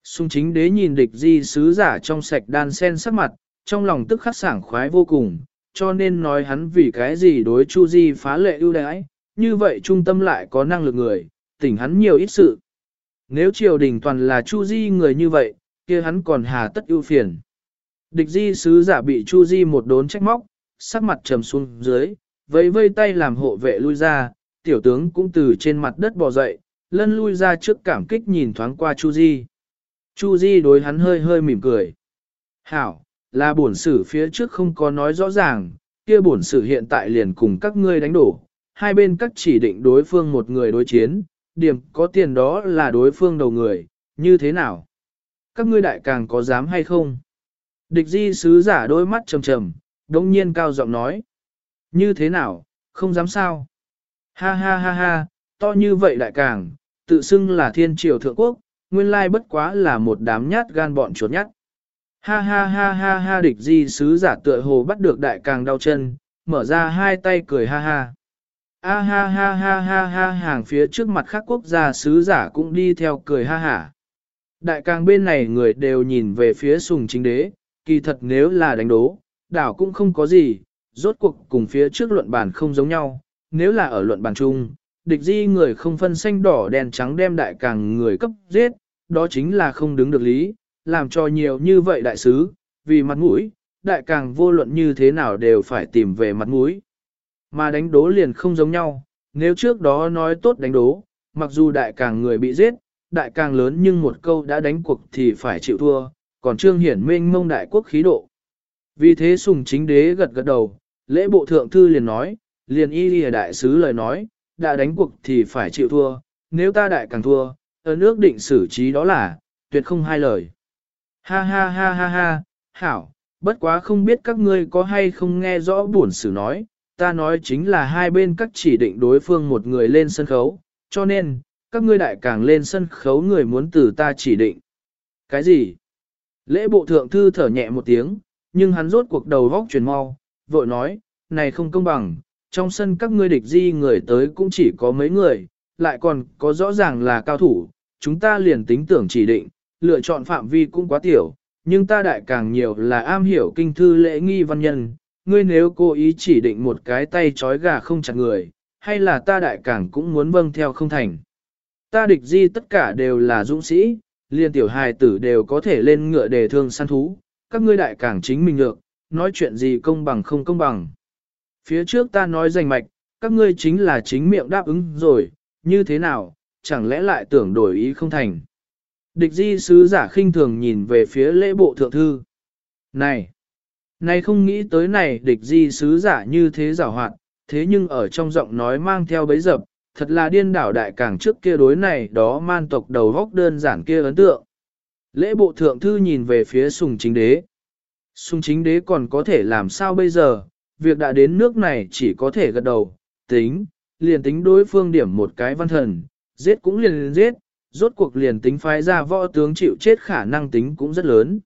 Sung chính đế nhìn địch di sứ giả trong sạch đan sen sắc mặt, trong lòng tức khắc sảng khoái vô cùng, cho nên nói hắn vì cái gì đối Chu Di phá lệ ưu đãi, như vậy trung tâm lại có năng lực người, tỉnh hắn nhiều ít sự. Nếu triều đình toàn là Chu Di người như vậy, kia hắn còn hà tất ưu phiền. Địch di sứ giả bị Chu Di một đốn trách móc, sắc mặt trầm xuống dưới, vẫy vây tay làm hộ vệ lui ra, tiểu tướng cũng từ trên mặt đất bò dậy, lân lui ra trước cảm kích nhìn thoáng qua Chu Di. Chu Di đối hắn hơi hơi mỉm cười. Hảo, là bổn sử phía trước không có nói rõ ràng, kia bổn sử hiện tại liền cùng các ngươi đánh đổ, hai bên các chỉ định đối phương một người đối chiến, điểm có tiền đó là đối phương đầu người, như thế nào? Các ngươi đại càng có dám hay không? Địch di sứ giả đôi mắt trầm trầm, đống nhiên cao giọng nói. Như thế nào, không dám sao? Ha ha ha ha, to như vậy đại càng, tự xưng là thiên triều thượng quốc, nguyên lai bất quá là một đám nhát gan bọn chuột nhát. Ha ha ha ha ha địch di sứ giả tựa hồ bắt được đại càng đau chân, mở ra hai tay cười ha ha. A ha ha ha ha ha hàng phía trước mặt khác quốc gia sứ giả cũng đi theo cười ha ha. Đại càng bên này người đều nhìn về phía sùng chính đế, kỳ thật nếu là đánh đố, đảo cũng không có gì, rốt cuộc cùng phía trước luận bàn không giống nhau, nếu là ở luận bàn chung, địch di người không phân xanh đỏ đen trắng đem đại càng người cấp giết, đó chính là không đứng được lý, làm cho nhiều như vậy đại sứ, vì mặt mũi, đại càng vô luận như thế nào đều phải tìm về mặt mũi. Mà đánh đố liền không giống nhau, nếu trước đó nói tốt đánh đố, mặc dù đại càng người bị giết, đại càng lớn nhưng một câu đã đánh cuộc thì phải chịu thua, còn trương hiển minh mông đại quốc khí độ. Vì thế sùng chính đế gật gật đầu, lễ bộ thượng thư liền nói, liền y lìa đại sứ lời nói, đã đánh cuộc thì phải chịu thua, nếu ta đại càng thua, ở nước định xử trí đó là, tuyệt không hai lời. Ha ha ha ha ha, hảo, bất quá không biết các ngươi có hay không nghe rõ buồn xử nói, ta nói chính là hai bên các chỉ định đối phương một người lên sân khấu, cho nên, các ngươi đại càng lên sân khấu người muốn từ ta chỉ định. Cái gì? Lễ bộ thượng thư thở nhẹ một tiếng, nhưng hắn rốt cuộc đầu vóc chuyển mau, vội nói, này không công bằng, trong sân các ngươi địch di người tới cũng chỉ có mấy người, lại còn có rõ ràng là cao thủ, chúng ta liền tính tưởng chỉ định, lựa chọn phạm vi cũng quá tiểu, nhưng ta đại càng nhiều là am hiểu kinh thư lễ nghi văn nhân, ngươi nếu cố ý chỉ định một cái tay trói gà không chặt người, hay là ta đại càng cũng muốn vâng theo không thành. Ta địch di tất cả đều là dũng sĩ, liên tiểu hài tử đều có thể lên ngựa đề thương săn thú, các ngươi đại càng chính mình được, nói chuyện gì công bằng không công bằng. Phía trước ta nói rành mạch, các ngươi chính là chính miệng đáp ứng rồi, như thế nào, chẳng lẽ lại tưởng đổi ý không thành. Địch di sứ giả khinh thường nhìn về phía lễ bộ thượng thư. Này! Này không nghĩ tới này địch di sứ giả như thế giả hoạt, thế nhưng ở trong giọng nói mang theo bấy dập, thật là điên đảo đại càng trước kia đối này đó man tộc đầu góc đơn giản kia ấn tượng. Lễ bộ thượng thư nhìn về phía sùng chính đế. Sùng chính đế còn có thể làm sao bây giờ, việc đã đến nước này chỉ có thể gật đầu, tính, liền tính đối phương điểm một cái văn thần, giết cũng liền giết, rốt cuộc liền tính phái ra võ tướng chịu chết khả năng tính cũng rất lớn.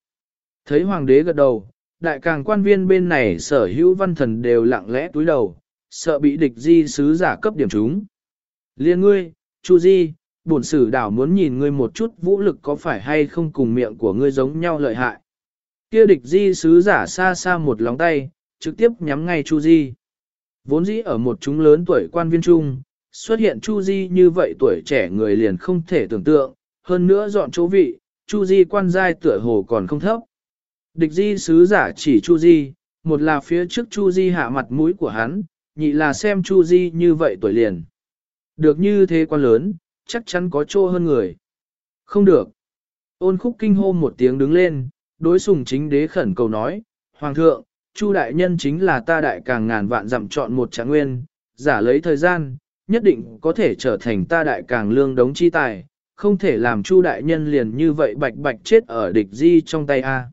Thấy hoàng đế gật đầu, đại càng quan viên bên này sở hữu văn thần đều lặng lẽ túi đầu, sợ bị địch di sứ giả cấp điểm chúng. Liên ngươi, Chu Di, bổn sử đảo muốn nhìn ngươi một chút vũ lực có phải hay không cùng miệng của ngươi giống nhau lợi hại. Kia địch di sứ giả xa xa một lóng tay, trực tiếp nhắm ngay Chu Di. Vốn dĩ ở một chúng lớn tuổi quan viên trung, xuất hiện Chu Di như vậy tuổi trẻ người liền không thể tưởng tượng, hơn nữa dọn chỗ vị, Chu Di quan giai tựa hồ còn không thấp. Địch di sứ giả chỉ Chu Di, một là phía trước Chu Di hạ mặt mũi của hắn, nhị là xem Chu Di như vậy tuổi liền. Được như thế quan lớn, chắc chắn có chỗ hơn người. Không được. Ôn khúc kinh hô một tiếng đứng lên, đối sùng chính đế khẩn cầu nói, Hoàng thượng, Chu đại nhân chính là ta đại càng ngàn vạn dặm chọn một trạng nguyên, giả lấy thời gian, nhất định có thể trở thành ta đại càng lương đống chi tài, không thể làm Chu đại nhân liền như vậy bạch bạch chết ở địch di trong tay a.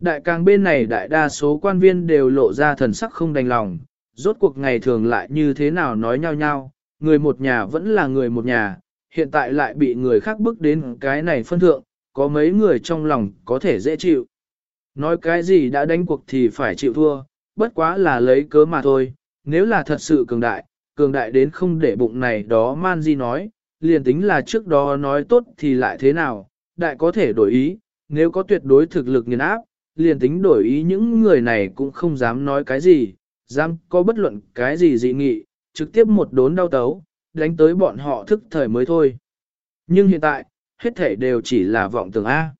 Đại càng bên này đại đa số quan viên đều lộ ra thần sắc không đành lòng, rốt cuộc ngày thường lại như thế nào nói nhau nhau, người một nhà vẫn là người một nhà, hiện tại lại bị người khác bức đến cái này phân thượng, có mấy người trong lòng có thể dễ chịu. Nói cái gì đã đánh cuộc thì phải chịu thua, bất quá là lấy cớ mà thôi, nếu là thật sự cường đại, cường đại đến không để bụng này đó man di nói, liền tính là trước đó nói tốt thì lại thế nào, đại có thể đổi ý, nếu có tuyệt đối thực lực nghiền áp, liền tính đổi ý những người này cũng không dám nói cái gì, dám có bất luận cái gì dị nghị, trực tiếp một đốn đau tấu, đánh tới bọn họ thức thời mới thôi. Nhưng hiện tại, hết thể đều chỉ là vọng tưởng A.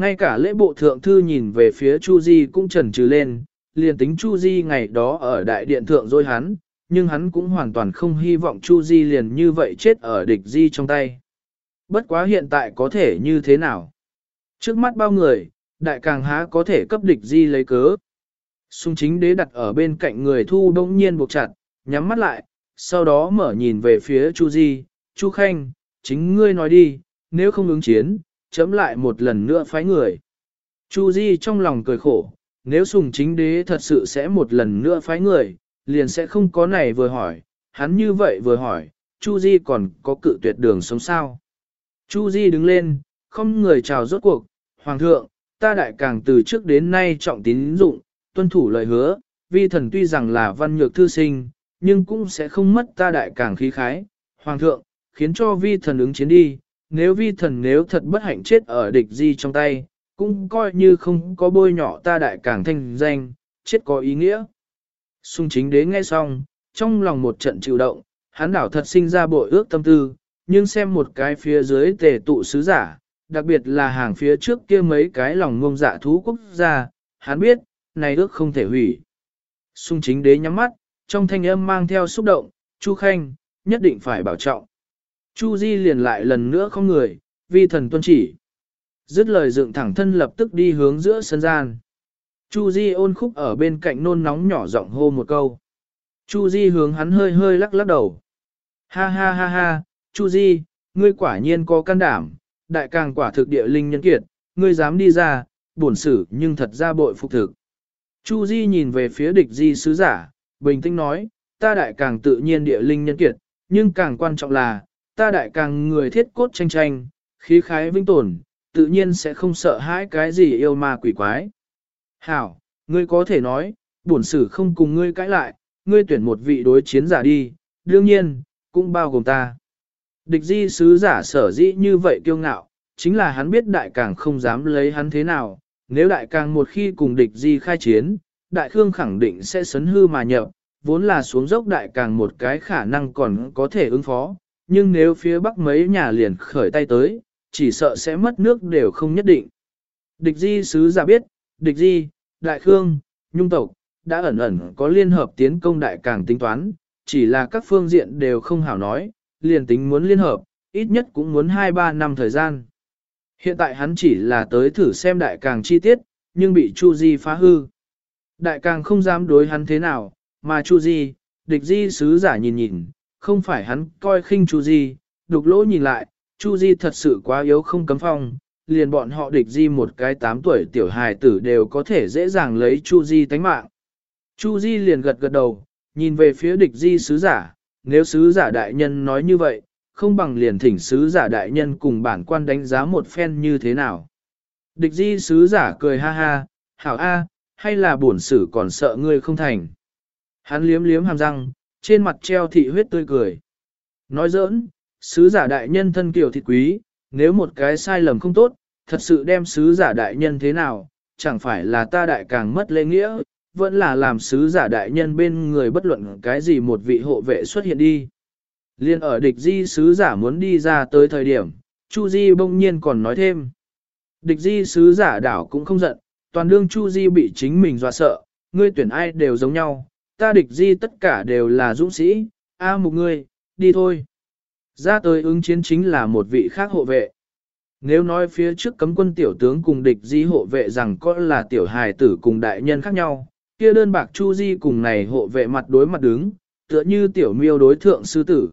Ngay cả lễ bộ thượng thư nhìn về phía Chu Di cũng trần trừ lên, liền tính Chu Di ngày đó ở đại điện thượng dối hắn, nhưng hắn cũng hoàn toàn không hy vọng Chu Di liền như vậy chết ở địch Di trong tay. Bất quá hiện tại có thể như thế nào? Trước mắt bao người, đại càng há có thể cấp địch Di lấy cớ. Xung chính đế đặt ở bên cạnh người thu đông nhiên buộc chặt, nhắm mắt lại, sau đó mở nhìn về phía Chu Di, Chu Khanh, chính ngươi nói đi, nếu không ứng chiến, chấm lại một lần nữa phái người. Chu Di trong lòng cười khổ, nếu sùng chính đế thật sự sẽ một lần nữa phái người, liền sẽ không có này vừa hỏi, hắn như vậy vừa hỏi, Chu Di còn có cự tuyệt đường sống sao. Chu Di đứng lên, không người chào rốt cuộc, Hoàng thượng, ta đại càng từ trước đến nay trọng tín dụng, tuân thủ lời hứa, vi thần tuy rằng là văn nhược thư sinh, nhưng cũng sẽ không mất ta đại càng khí khái. Hoàng thượng, khiến cho vi thần ứng chiến đi, nếu vi thần nếu thật bất hạnh chết ở địch di trong tay, cũng coi như không có bôi nhỏ ta đại càng thanh danh, chết có ý nghĩa. Xung chính đế nghe xong, trong lòng một trận chịu động, hắn đảo thật sinh ra bội ước tâm tư, nhưng xem một cái phía dưới tề tụ sứ giả, đặc biệt là hàng phía trước kia mấy cái lòng ngông dạ thú quốc gia, hắn biết, này ước không thể hủy. Xung chính đế nhắm mắt, trong thanh âm mang theo xúc động, Chu Khanh, nhất định phải bảo trọng. Chu Di liền lại lần nữa không người, vi thần tuân chỉ. Dứt lời dựng thẳng thân lập tức đi hướng giữa sân gian. Chu Di ôn khúc ở bên cạnh nôn nóng nhỏ giọng hô một câu. Chu Di hướng hắn hơi hơi lắc lắc đầu. Ha ha ha ha, Chu Di, ngươi quả nhiên có can đảm, đại càng quả thực địa linh nhân kiệt, ngươi dám đi ra, buồn xử nhưng thật ra bội phục thực. Chu Di nhìn về phía địch di sứ giả, bình tĩnh nói, ta đại càng tự nhiên địa linh nhân kiệt, nhưng càng quan trọng là, ta đại càng người thiết cốt tranh tranh, khí khái vinh tồn, tự nhiên sẽ không sợ hãi cái gì yêu ma quỷ quái. Hảo, ngươi có thể nói, bổn sử không cùng ngươi cãi lại, ngươi tuyển một vị đối chiến giả đi, đương nhiên, cũng bao gồm ta. Địch di sứ giả sở dĩ như vậy kiêu ngạo, chính là hắn biết đại càng không dám lấy hắn thế nào, nếu đại càng một khi cùng địch di khai chiến, đại khương khẳng định sẽ sấn hư mà nhập, vốn là xuống dốc đại càng một cái khả năng còn có thể ứng phó, nhưng nếu phía bắc mấy nhà liền khởi tay tới, chỉ sợ sẽ mất nước đều không nhất định. Địch di sứ giả biết, địch di, đại khương, nhung tộc, đã ẩn ẩn có liên hợp tiến công đại càng tính toán, chỉ là các phương diện đều không hảo nói, liền tính muốn liên hợp, ít nhất cũng muốn 2-3 năm thời gian. Hiện tại hắn chỉ là tới thử xem đại càng chi tiết, nhưng bị Chu Di phá hư. Đại càng không dám đối hắn thế nào, mà Chu Di, địch di sứ giả nhìn nhìn, không phải hắn coi khinh Chu Di, đục lỗ nhìn lại, Chu Di thật sự quá yếu không cấm phong, liền bọn họ địch di một cái 8 tuổi tiểu hài tử đều có thể dễ dàng lấy Chu Di tánh mạng. Chu Di liền gật gật đầu, nhìn về phía địch di sứ giả, nếu sứ giả đại nhân nói như vậy, không bằng liền thỉnh sứ giả đại nhân cùng bản quan đánh giá một phen như thế nào. Địch di sứ giả cười ha ha, hảo a, hay là bổn sử còn sợ ngươi không thành. Hắn liếm liếm hàm răng, trên mặt treo thị huyết tươi cười. Nói giỡn, sứ giả đại nhân thân kiểu thịt quý, nếu một cái sai lầm không tốt, thật sự đem sứ giả đại nhân thế nào, chẳng phải là ta đại càng mất lễ nghĩa, vẫn là làm sứ giả đại nhân bên người bất luận cái gì một vị hộ vệ xuất hiện đi. Liên ở địch di sứ giả muốn đi ra tới thời điểm, Chu Di bỗng nhiên còn nói thêm. Địch di sứ giả đảo cũng không giận, toàn đương Chu Di bị chính mình dọa sợ, ngươi tuyển ai đều giống nhau, ta địch di tất cả đều là dũng sĩ, a một người đi thôi. Ra tới ứng chiến chính là một vị khác hộ vệ. Nếu nói phía trước cấm quân tiểu tướng cùng địch di hộ vệ rằng có là tiểu hài tử cùng đại nhân khác nhau, kia đơn bạc chu di cùng này hộ vệ mặt đối mặt đứng, tựa như tiểu miêu đối thượng sư tử.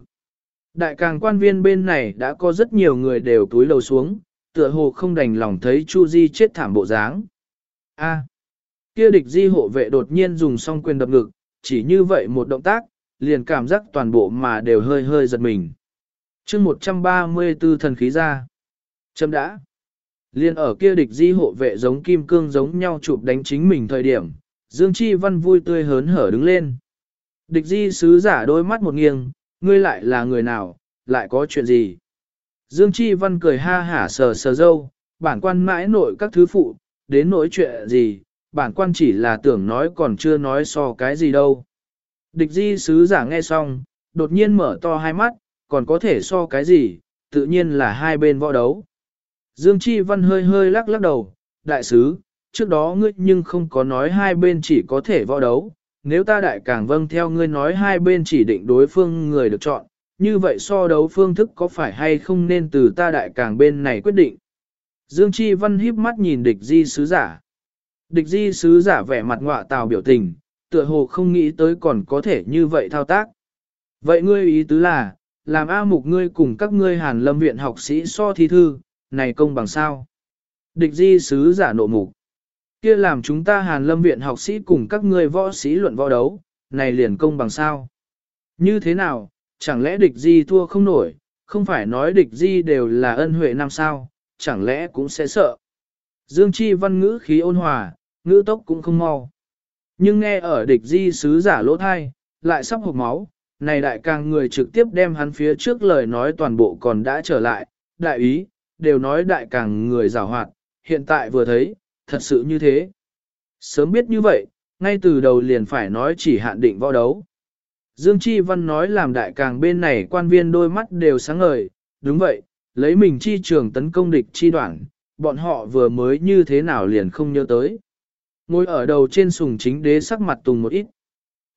Đại càng quan viên bên này đã có rất nhiều người đều túi lầu xuống, tựa hồ không đành lòng thấy chu di chết thảm bộ dáng. A. kia địch di hộ vệ đột nhiên dùng song quyền đập ngực, chỉ như vậy một động tác, liền cảm giác toàn bộ mà đều hơi hơi giật mình chương 134 thần khí ra. Châm đã. Liên ở kia địch di hộ vệ giống kim cương giống nhau chụp đánh chính mình thời điểm, Dương Chi Văn vui tươi hớn hở đứng lên. Địch di sứ giả đôi mắt một nghiêng, ngươi lại là người nào, lại có chuyện gì? Dương Chi Văn cười ha hả sờ sờ dâu, bản quan mãi nội các thứ phụ, đến nỗi chuyện gì, bản quan chỉ là tưởng nói còn chưa nói so cái gì đâu. Địch di sứ giả nghe xong, đột nhiên mở to hai mắt, còn có thể so cái gì, tự nhiên là hai bên võ đấu. Dương Chi Văn hơi hơi lắc lắc đầu, đại sứ, trước đó ngươi nhưng không có nói hai bên chỉ có thể võ đấu, nếu ta đại càng vâng theo ngươi nói hai bên chỉ định đối phương người được chọn, như vậy so đấu phương thức có phải hay không nên từ ta đại càng bên này quyết định. Dương Chi Văn híp mắt nhìn địch di sứ giả. Địch di sứ giả vẻ mặt ngọa tào biểu tình, tựa hồ không nghĩ tới còn có thể như vậy thao tác. Vậy ngươi ý tứ là, làm A mục ngươi cùng các ngươi hàn lâm viện học sĩ so thi thư, này công bằng sao? Địch di sứ giả nộ mục. kia làm chúng ta hàn lâm viện học sĩ cùng các ngươi võ sĩ luận võ đấu, này liền công bằng sao? Như thế nào, chẳng lẽ địch di thua không nổi, không phải nói địch di đều là ân huệ năm sao, chẳng lẽ cũng sẽ sợ. Dương Chi văn ngữ khí ôn hòa, ngữ tốc cũng không mau. Nhưng nghe ở địch di sứ giả lỗ thai, lại sắp hộp máu, này đại càng người trực tiếp đem hắn phía trước lời nói toàn bộ còn đã trở lại, đại ý, đều nói đại càng người rào hoạt, hiện tại vừa thấy, thật sự như thế. Sớm biết như vậy, ngay từ đầu liền phải nói chỉ hạn định võ đấu. Dương Chi Văn nói làm đại càng bên này quan viên đôi mắt đều sáng ngời, đúng vậy, lấy mình chi trường tấn công địch chi đoạn, bọn họ vừa mới như thế nào liền không nhớ tới. Ngồi ở đầu trên sùng chính đế sắc mặt tùng một ít.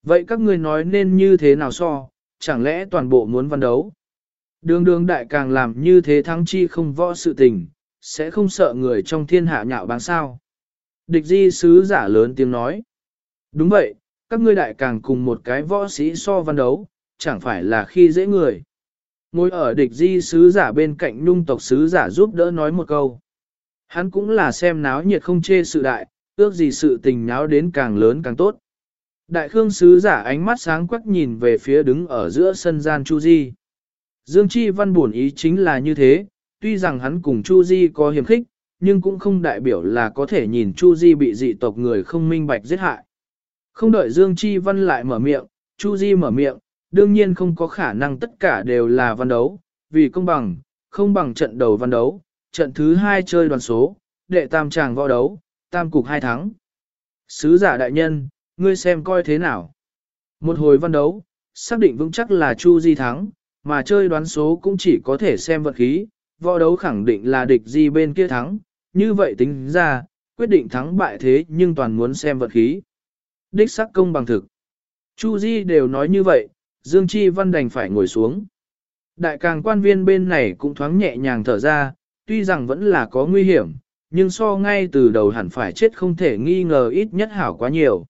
Vậy các ngươi nói nên như thế nào so, chẳng lẽ toàn bộ muốn văn đấu? Đường đường đại càng làm như thế thắng chi không võ sự tình, sẽ không sợ người trong thiên hạ nhạo báng sao. Địch di sứ giả lớn tiếng nói. Đúng vậy, các ngươi đại càng cùng một cái võ sĩ so văn đấu, chẳng phải là khi dễ người. Ngồi ở địch di sứ giả bên cạnh nhung tộc sứ giả giúp đỡ nói một câu. Hắn cũng là xem náo nhiệt không chê sự đại, ước gì sự tình náo đến càng lớn càng tốt. Đại khương sứ giả ánh mắt sáng quắc nhìn về phía đứng ở giữa sân gian Chu Di. Dương Chi Văn buồn ý chính là như thế, tuy rằng hắn cùng Chu Di có hiểm khích, nhưng cũng không đại biểu là có thể nhìn Chu Di bị dị tộc người không minh bạch giết hại. Không đợi Dương Chi Văn lại mở miệng, Chu Di mở miệng, đương nhiên không có khả năng tất cả đều là văn đấu, vì công bằng, không bằng trận đầu văn đấu, trận thứ hai chơi đoàn số, đệ tam tràng võ đấu, tam cục hai thắng. Sứ giả đại nhân, ngươi xem coi thế nào. Một hồi văn đấu, xác định vững chắc là Chu Di thắng, mà chơi đoán số cũng chỉ có thể xem vật khí, võ đấu khẳng định là địch Di bên kia thắng, như vậy tính ra, quyết định thắng bại thế nhưng toàn muốn xem vật khí. Đích sắc công bằng thực. Chu Di đều nói như vậy, Dương Chi Văn đành phải ngồi xuống. Đại càng quan viên bên này cũng thoáng nhẹ nhàng thở ra, tuy rằng vẫn là có nguy hiểm, nhưng so ngay từ đầu hẳn phải chết không thể nghi ngờ ít nhất hảo quá nhiều.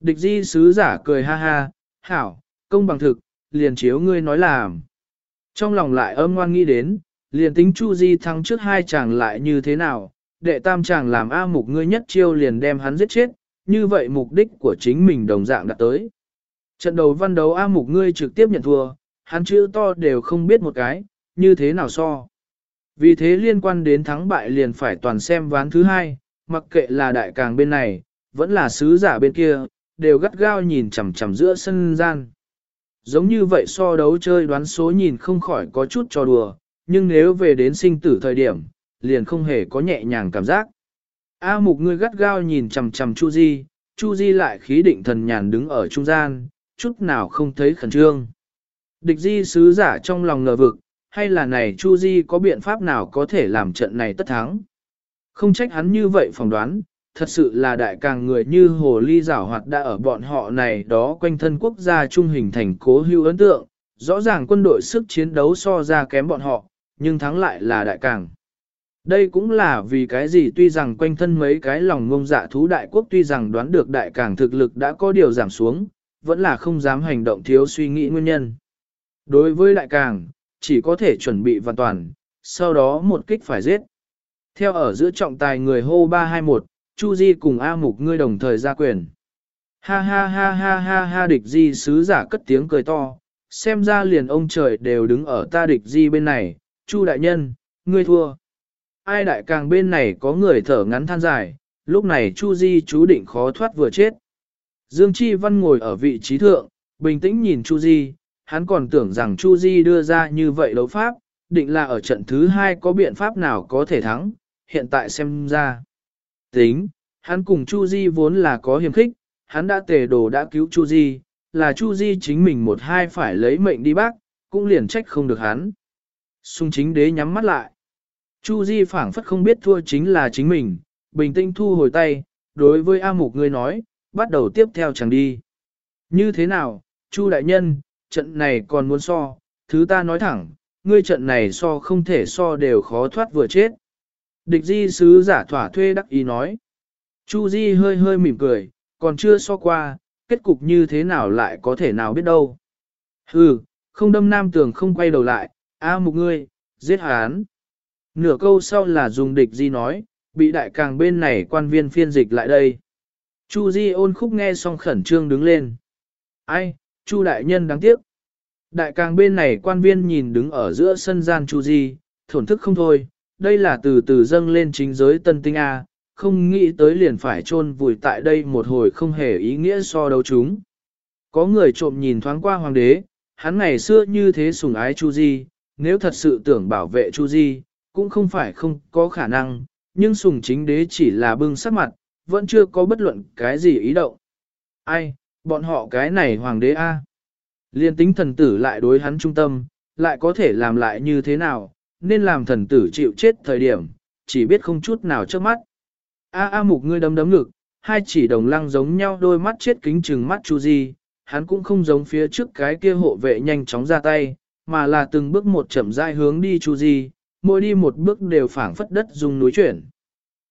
Địch di sứ giả cười ha ha, hảo, công bằng thực, liền chiếu ngươi nói làm. Trong lòng lại âm ngoan nghĩ đến, liền tính Chu Di thắng trước hai chàng lại như thế nào, đệ tam chàng làm A mục ngươi nhất chiêu liền đem hắn giết chết, như vậy mục đích của chính mình đồng dạng đã tới. Trận đầu văn đấu A mục ngươi trực tiếp nhận thua, hắn chữ to đều không biết một cái, như thế nào so. Vì thế liên quan đến thắng bại liền phải toàn xem ván thứ hai, mặc kệ là đại càng bên này, vẫn là sứ giả bên kia, đều gắt gao nhìn chằm chằm giữa sân gian. Giống như vậy so đấu chơi đoán số nhìn không khỏi có chút trò đùa, nhưng nếu về đến sinh tử thời điểm, liền không hề có nhẹ nhàng cảm giác. A mục ngươi gắt gao nhìn chằm chằm Chu Di, Chu Di lại khí định thần nhàn đứng ở trung gian, chút nào không thấy khẩn trương. Địch di sứ giả trong lòng ngờ vực, hay là này Chu Di có biện pháp nào có thể làm trận này tất thắng. Không trách hắn như vậy phỏng đoán, thật sự là đại càng người như hồ ly giảo hoạt đã ở bọn họ này đó quanh thân quốc gia trung hình thành cố hữu ấn tượng, rõ ràng quân đội sức chiến đấu so ra kém bọn họ, nhưng thắng lại là đại càng. Đây cũng là vì cái gì tuy rằng quanh thân mấy cái lòng ngông dạ thú đại quốc tuy rằng đoán được đại càng thực lực đã có điều giảm xuống, vẫn là không dám hành động thiếu suy nghĩ nguyên nhân. Đối với đại càng, chỉ có thể chuẩn bị hoàn toàn, sau đó một kích phải giết. Theo ở giữa trọng tài người hô 321, Chu Di cùng A Mục ngươi đồng thời ra quyền. Ha ha ha ha ha ha địch di sứ giả cất tiếng cười to, xem ra liền ông trời đều đứng ở ta địch di bên này, Chu đại nhân, ngươi thua. Ai đại càng bên này có người thở ngắn than dài, lúc này Chu Di chú định khó thoát vừa chết. Dương Chi Văn ngồi ở vị trí thượng, bình tĩnh nhìn Chu Di, hắn còn tưởng rằng Chu Di đưa ra như vậy đấu pháp, định là ở trận thứ hai có biện pháp nào có thể thắng, hiện tại xem ra. Tính, hắn cùng Chu Di vốn là có hiểm khích, hắn đã tề đồ đã cứu Chu Di, là Chu Di chính mình một hai phải lấy mệnh đi bác, cũng liền trách không được hắn. Xung chính đế nhắm mắt lại. Chu Di phảng phất không biết thua chính là chính mình, bình tĩnh thu hồi tay, đối với A Mục ngươi nói, bắt đầu tiếp theo chẳng đi. Như thế nào, Chu đại nhân, trận này còn muốn so, thứ ta nói thẳng, ngươi trận này so không thể so đều khó thoát vừa chết. Địch di sứ giả thỏa thuê đắc ý nói. Chu Di hơi hơi mỉm cười, còn chưa so qua, kết cục như thế nào lại có thể nào biết đâu. Hừ, không đâm nam tường không quay đầu lại, a mục ngươi, giết hán. Nửa câu sau là dùng địch di nói, bị đại càng bên này quan viên phiên dịch lại đây. Chu Di ôn khúc nghe xong khẩn trương đứng lên. Ai, Chu đại nhân đáng tiếc. Đại càng bên này quan viên nhìn đứng ở giữa sân gian Chu Di, thổn thức không thôi, đây là từ từ dâng lên chính giới tân tinh A, không nghĩ tới liền phải trôn vùi tại đây một hồi không hề ý nghĩa so đấu chúng. Có người trộm nhìn thoáng qua hoàng đế, hắn ngày xưa như thế sùng ái Chu Di, nếu thật sự tưởng bảo vệ Chu Di, cũng không phải không có khả năng, nhưng sùng chính đế chỉ là bưng sắc mặt, vẫn chưa có bất luận cái gì ý động. Ai, bọn họ cái này hoàng đế A. Liên tính thần tử lại đối hắn trung tâm, lại có thể làm lại như thế nào, nên làm thần tử chịu chết thời điểm, chỉ biết không chút nào trước mắt. A A mục ngươi đấm đấm ngực, hai chỉ đồng lăng giống nhau đôi mắt chết kính trừng mắt Chu Di, hắn cũng không giống phía trước cái kia hộ vệ nhanh chóng ra tay, mà là từng bước một chậm rãi hướng đi Chu Di, mỗi đi một bước đều phảng phất đất dùng núi chuyển.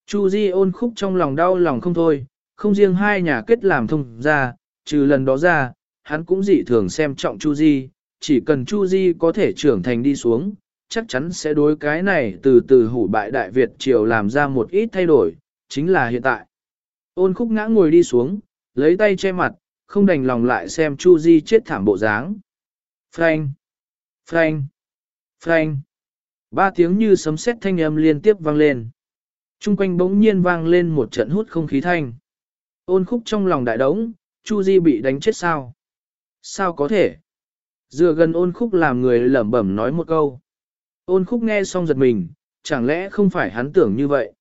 Chu Di ôn khúc trong lòng đau lòng không thôi, không riêng hai nhà kết làm thông ra, trừ lần đó ra, hắn cũng dị thường xem trọng Chu Di, chỉ cần Chu Di có thể trưởng thành đi xuống, chắc chắn sẽ đối cái này từ từ hủ bại Đại Việt triều làm ra một ít thay đổi, chính là hiện tại. Ôn khúc ngã ngồi đi xuống, lấy tay che mặt, không đành lòng lại xem Chu Di chết thảm bộ dáng. Frank! Frank! Frank! Ba tiếng như sấm sét thanh âm liên tiếp vang lên. Trung quanh bỗng nhiên vang lên một trận hút không khí thanh. Ôn khúc trong lòng đại đống, Chu Di bị đánh chết sao? Sao có thể? Dựa gần ôn khúc làm người lẩm bẩm nói một câu. Ôn khúc nghe xong giật mình, chẳng lẽ không phải hắn tưởng như vậy?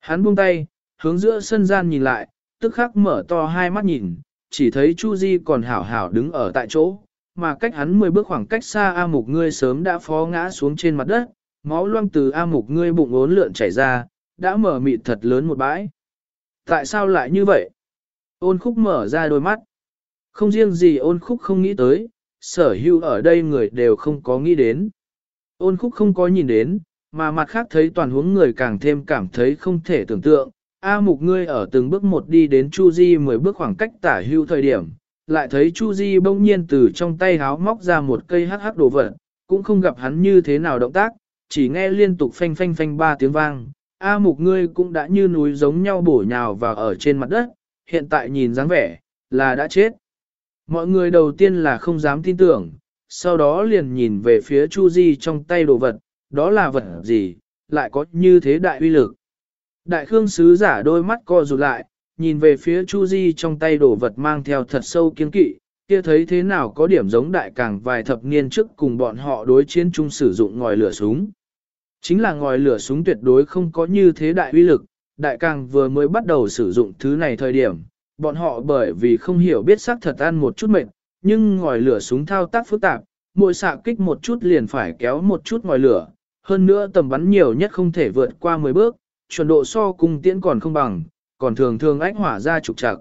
Hắn buông tay, hướng giữa sân gian nhìn lại, tức khắc mở to hai mắt nhìn, chỉ thấy Chu Di còn hảo hảo đứng ở tại chỗ, mà cách hắn 10 bước khoảng cách xa A Mục ngươi sớm đã phó ngã xuống trên mặt đất, máu loang từ A Mục ngươi bụng ốn lượn chảy ra, đã mở mịt thật lớn một bãi. Tại sao lại như vậy? Ôn khúc mở ra đôi mắt. Không riêng gì ôn khúc không nghĩ tới, sở hữu ở đây người đều không có nghĩ đến. Ôn khúc không có nhìn đến, mà mặt khác thấy toàn huống người càng thêm cảm thấy không thể tưởng tượng. A mục ngươi ở từng bước một đi đến Chu Di mười bước khoảng cách tả hưu thời điểm, lại thấy Chu Di bỗng nhiên từ trong tay háo móc ra một cây hắc hắc đồ vật, cũng không gặp hắn như thế nào động tác, chỉ nghe liên tục phanh phanh phanh ba tiếng vang. A mục ngươi cũng đã như núi giống nhau bổ nhào vào ở trên mặt đất, hiện tại nhìn dáng vẻ, là đã chết. Mọi người đầu tiên là không dám tin tưởng, sau đó liền nhìn về phía Chu Di trong tay đồ vật, đó là vật gì, lại có như thế đại uy lực. Đại Khương sứ giả đôi mắt co rụt lại, nhìn về phía Chu Di trong tay đồ vật mang theo thật sâu kiên kỵ, kia thấy thế nào có điểm giống đại càng vài thập niên trước cùng bọn họ đối chiến chung sử dụng ngòi lửa súng. Chính là ngòi lửa súng tuyệt đối không có như thế đại uy lực, đại càng vừa mới bắt đầu sử dụng thứ này thời điểm, bọn họ bởi vì không hiểu biết sắc thật ăn một chút mệt, nhưng ngòi lửa súng thao tác phức tạp, mỗi xạ kích một chút liền phải kéo một chút ngòi lửa, hơn nữa tầm bắn nhiều nhất không thể vượt qua 10 bước, chuẩn độ so cung tiễn còn không bằng, còn thường thường ách hỏa ra trục trặc.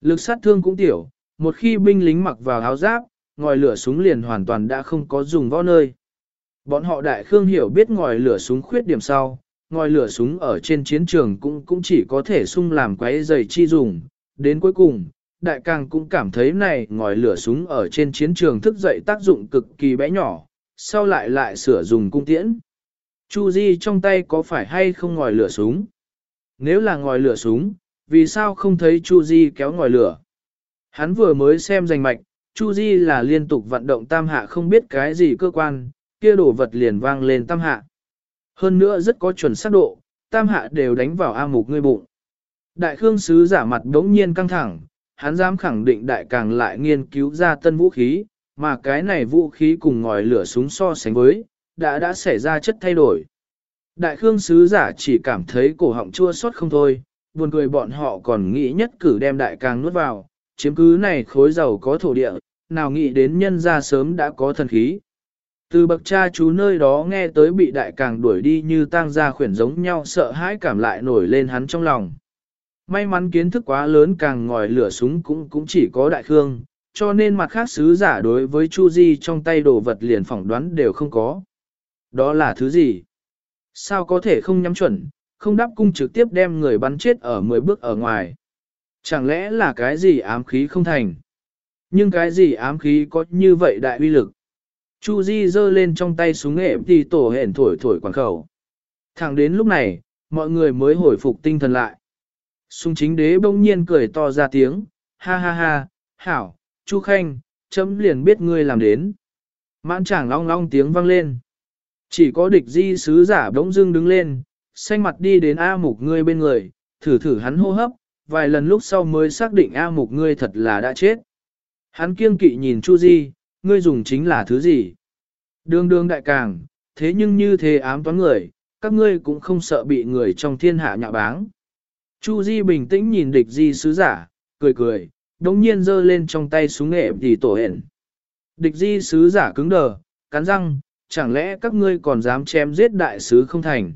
Lực sát thương cũng tiểu, một khi binh lính mặc vào áo giáp, ngòi lửa súng liền hoàn toàn đã không có dùng võ nơi. Bọn họ đại khương hiểu biết ngòi lửa súng khuyết điểm sau, ngòi lửa súng ở trên chiến trường cũng cũng chỉ có thể sung làm quái dày chi dùng. Đến cuối cùng, đại càng cũng cảm thấy này ngòi lửa súng ở trên chiến trường thức dậy tác dụng cực kỳ bé nhỏ, sau lại lại sửa dùng cung tiễn. Chu Di trong tay có phải hay không ngòi lửa súng? Nếu là ngòi lửa súng, vì sao không thấy Chu Di kéo ngòi lửa? Hắn vừa mới xem danh mạch, Chu Di là liên tục vận động tam hạ không biết cái gì cơ quan, kia đổ vật liền vang lên tam hạ. Hơn nữa rất có chuẩn xác độ, tam hạ đều đánh vào A mục ngươi bụng. Đại Khương Sứ giả mặt đống nhiên căng thẳng, hắn dám khẳng định đại càng lại nghiên cứu ra tân vũ khí, mà cái này vũ khí cùng ngòi lửa súng so sánh với, đã đã xảy ra chất thay đổi. Đại khương sứ giả chỉ cảm thấy cổ họng chua xót không thôi, buồn cười bọn họ còn nghĩ nhất cử đem đại càng nuốt vào, chiếm cứ này khối giàu có thổ địa, nào nghĩ đến nhân ra sớm đã có thần khí. Từ bậc cha chú nơi đó nghe tới bị đại càng đuổi đi như tang gia khuyển giống nhau sợ hãi cảm lại nổi lên hắn trong lòng. May mắn kiến thức quá lớn càng ngòi lửa súng cũng cũng chỉ có đại khương, cho nên mặt khác sứ giả đối với Chu Di trong tay đồ vật liền phỏng đoán đều không có. Đó là thứ gì? Sao có thể không nhắm chuẩn, không đáp cung trực tiếp đem người bắn chết ở 10 bước ở ngoài? Chẳng lẽ là cái gì ám khí không thành? Nhưng cái gì ám khí có như vậy đại uy lực? Chu Di giơ lên trong tay súng nghệ thì tổ hển thổi thổi quảng khẩu. Thẳng đến lúc này, mọi người mới hồi phục tinh thần lại. Sung chính đế bỗng nhiên cười to ra tiếng, ha ha ha, hảo, Chu Khanh, chấm liền biết ngươi làm đến. Mãn chàng long long tiếng vang lên. Chỉ có địch di sứ giả bỗng dưng đứng lên, xanh mặt đi đến A mục ngươi bên người, thử thử hắn hô hấp, vài lần lúc sau mới xác định A mục ngươi thật là đã chết. Hắn kiêng kỵ nhìn Chu Di, ngươi dùng chính là thứ gì? Đường đường đại càng, thế nhưng như thế ám toán người, các ngươi cũng không sợ bị người trong thiên hạ nhạ báng. Chu Di bình tĩnh nhìn địch di sứ giả, cười cười, đống nhiên giơ lên trong tay súng nghệ thì tổ hẹn. Địch di sứ giả cứng đờ, cắn răng, chẳng lẽ các ngươi còn dám chém giết đại sứ không thành.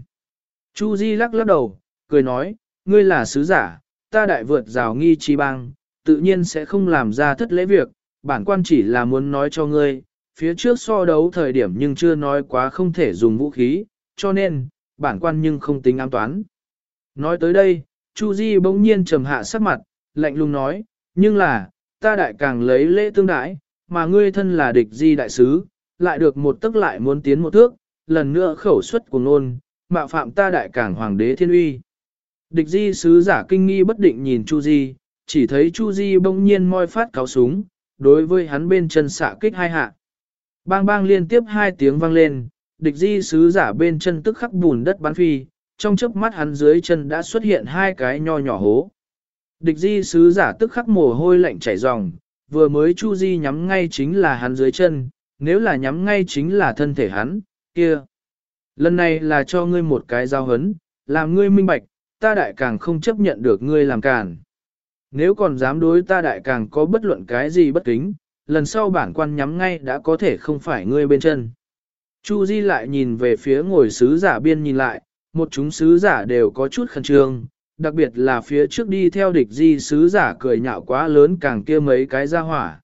Chu Di lắc lắc đầu, cười nói, ngươi là sứ giả, ta đại vượt rào nghi chi bang, tự nhiên sẽ không làm ra thất lễ việc, bản quan chỉ là muốn nói cho ngươi, phía trước so đấu thời điểm nhưng chưa nói quá không thể dùng vũ khí, cho nên, bản quan nhưng không tính ám toán. Nói tới đây, Chu Di bỗng nhiên trầm hạ sắc mặt, lạnh lùng nói, nhưng là, ta đại càng lấy lễ tương đãi, mà ngươi thân là địch di đại sứ, lại được một tức lại muốn tiến một thước, lần nữa khẩu xuất của nôn, mạo phạm ta đại càng hoàng đế thiên uy. Địch di sứ giả kinh nghi bất định nhìn Chu Di, chỉ thấy Chu Di bỗng nhiên moi phát cáo súng, đối với hắn bên chân xạ kích hai hạ. Bang bang liên tiếp hai tiếng vang lên, địch di sứ giả bên chân tức khắc bùn đất bắn phi, trong chớp mắt hắn dưới chân đã xuất hiện hai cái nho nhỏ hố. Địch di sứ giả tức khắc mồ hôi lạnh chảy ròng, vừa mới Chu Di nhắm ngay chính là hắn dưới chân, nếu là nhắm ngay chính là thân thể hắn, kia. Lần này là cho ngươi một cái giao hấn, làm ngươi minh bạch, ta đại càng không chấp nhận được ngươi làm càn. Nếu còn dám đối ta đại càng có bất luận cái gì bất kính, lần sau bản quan nhắm ngay đã có thể không phải ngươi bên chân. Chu Di lại nhìn về phía ngồi sứ giả biên nhìn lại, một chúng sứ giả đều có chút khẩn trương, đặc biệt là phía trước đi theo địch di sứ giả cười nhạo quá lớn càng kia mấy cái ra hỏa.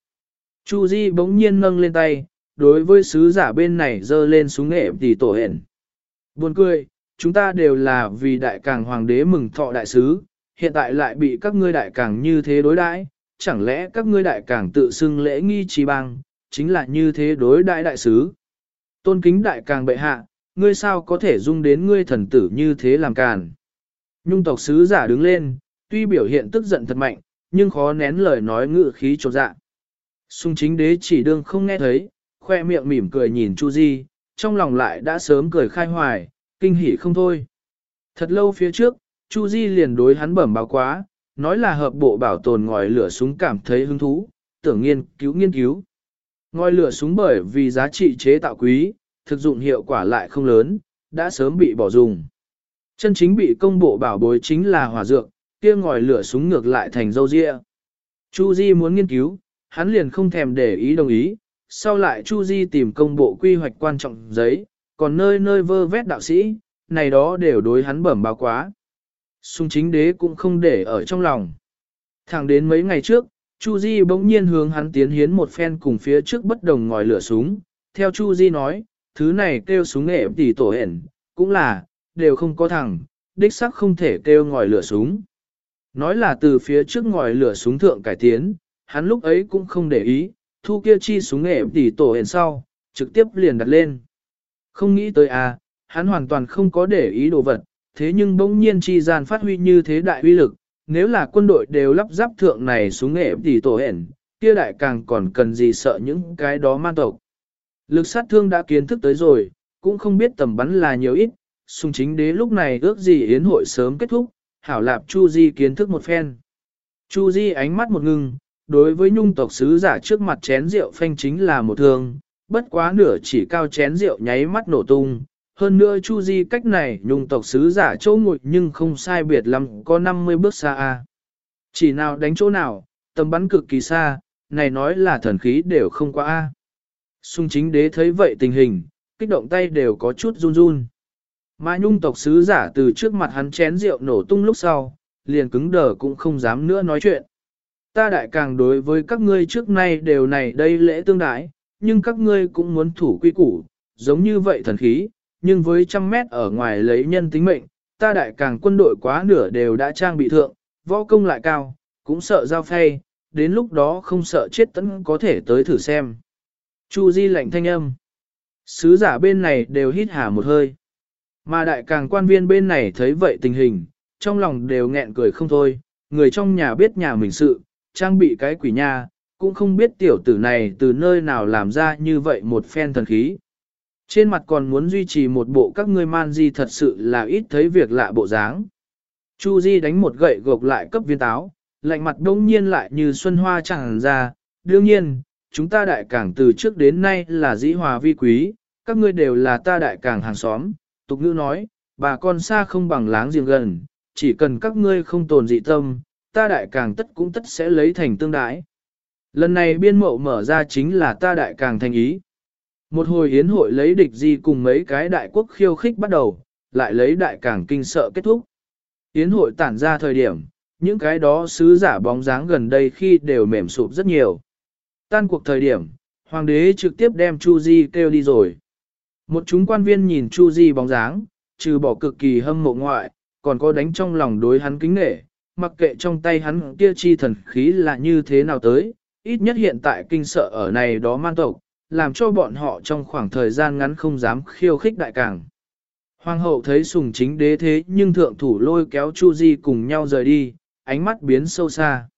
Chu Di bỗng nhiên nâng lên tay, đối với sứ giả bên này giơ lên súng nghệ tỷ tổ hẹn. Buồn cười, chúng ta đều là vì đại càng hoàng đế mừng thọ đại sứ, hiện tại lại bị các ngươi đại càng như thế đối đãi, chẳng lẽ các ngươi đại càng tự xưng lễ nghi trí bang, chính là như thế đối đại đại sứ. Tôn kính đại càng bệ hạ, ngươi sao có thể dung đến ngươi thần tử như thế làm càn. Nhung tộc sứ giả đứng lên, tuy biểu hiện tức giận thật mạnh, nhưng khó nén lời nói ngự khí trột dạ. Xung chính đế chỉ đương không nghe thấy, khoe miệng mỉm cười nhìn Chu Di, trong lòng lại đã sớm cười khai hoài, kinh hỉ không thôi. Thật lâu phía trước, Chu Di liền đối hắn bẩm báo quá, nói là hợp bộ bảo tồn ngòi lửa súng cảm thấy hứng thú, tưởng nghiên cứu nghiên cứu. Ngòi lửa súng bởi vì giá trị chế tạo quý, thực dụng hiệu quả lại không lớn, đã sớm bị bỏ dùng. Chân chính bị công bộ bảo bối chính là hỏa dược, kia ngòi lửa súng ngược lại thành dâu ria. Chu Di muốn nghiên cứu, hắn liền không thèm để ý đồng ý, sau lại Chu Di tìm công bộ quy hoạch quan trọng giấy, còn nơi nơi vơ vét đạo sĩ, này đó đều đối hắn bẩm báo quá. Sung chính đế cũng không để ở trong lòng. Thẳng đến mấy ngày trước, Chu Di bỗng nhiên hướng hắn tiến hiến một phen cùng phía trước bất đồng ngòi lửa súng. Theo Chu Di nói, thứ này kêu súng nghệ tỷ tổ hển, cũng là, đều không có thằng, đích sắc không thể kêu ngòi lửa súng. Nói là từ phía trước ngòi lửa súng thượng cải tiến, hắn lúc ấy cũng không để ý, thu kia chi súng nghệ tỷ tổ hển sau, trực tiếp liền đặt lên. Không nghĩ tới à, hắn hoàn toàn không có để ý đồ vật, thế nhưng bỗng nhiên chi gian phát huy như thế đại uy lực, nếu là quân đội đều lắp ráp thượng này xuống nghệ tỷ tổ hển, kia đại càng còn cần gì sợ những cái đó man tộc. Lực sát thương đã kiến thức tới rồi, cũng không biết tầm bắn là nhiều ít, sung chính đế lúc này ước gì yến hội sớm kết thúc, hảo lạp chu di kiến thức một phen. Chu Di ánh mắt một ngưng, đối với nhung tộc sứ giả trước mặt chén rượu phanh chính là một thương, bất quá nửa chỉ cao chén rượu nháy mắt nổ tung. Hơn nữa Chu Di cách này nhung tộc sứ giả chỗ ngồi nhưng không sai biệt lắm có 50 bước xa a. Chỉ nào đánh chỗ nào, tầm bắn cực kỳ xa, này nói là thần khí đều không qua a. Xung chính đế thấy vậy tình hình, kích động tay đều có chút run run. Mà nhung tộc sứ giả từ trước mặt hắn chén rượu nổ tung lúc sau, liền cứng đờ cũng không dám nữa nói chuyện. Ta đại càng đối với các ngươi trước nay đều này đây lễ tương đái, nhưng các ngươi cũng muốn thủ quy củ, giống như vậy thần khí, nhưng với trăm mét ở ngoài lấy nhân tính mệnh, ta đại càng quân đội quá nửa đều đã trang bị thượng, võ công lại cao, cũng sợ giao phay, đến lúc đó không sợ chết tấn có thể tới thử xem. Chu Di lạnh thanh âm. Sứ giả bên này đều hít hà một hơi. Mà đại càng quan viên bên này thấy vậy tình hình, trong lòng đều nghẹn cười không thôi, người trong nhà biết nhà mình sự, trang bị cái quỷ nha, cũng không biết tiểu tử này từ nơi nào làm ra như vậy một phen thần khí. Trên mặt còn muốn duy trì một bộ các ngươi man di thật sự là ít thấy việc lạ bộ dáng. Chu Di đánh một gậy gộc lại cấp viên táo, lạnh mặt đông nhiên lại như xuân hoa chẳng ra, đương nhiên, chúng ta đại cảng từ trước đến nay là dĩ hòa vi quý, các ngươi đều là ta đại cảng hàng xóm, tục ngữ nói, bà con xa không bằng láng giềng gần, chỉ cần các ngươi không tồn dị tâm, ta đại càng tất cũng tất sẽ lấy thành tương đái. Lần này biên mậu mở ra chính là ta đại càng thành ý. Một hồi yến hội lấy địch di cùng mấy cái đại quốc khiêu khích bắt đầu, lại lấy đại càng kinh sợ kết thúc. Yến hội tản ra thời điểm, những cái đó sứ giả bóng dáng gần đây khi đều mềm sụp rất nhiều. Tan cuộc thời điểm, hoàng đế trực tiếp đem Chu Di kêu đi rồi. Một chúng quan viên nhìn Chu Di bóng dáng, trừ bỏ cực kỳ hâm mộ ngoại, còn có đánh trong lòng đối hắn kính nể, mặc kệ trong tay hắn kia chi thần khí là như thế nào tới, ít nhất hiện tại kinh sợ ở này đó man tộc, làm cho bọn họ trong khoảng thời gian ngắn không dám khiêu khích đại càng. Hoàng hậu thấy sùng chính đế thế nhưng thượng thủ lôi kéo Chu Di cùng nhau rời đi, ánh mắt biến sâu xa.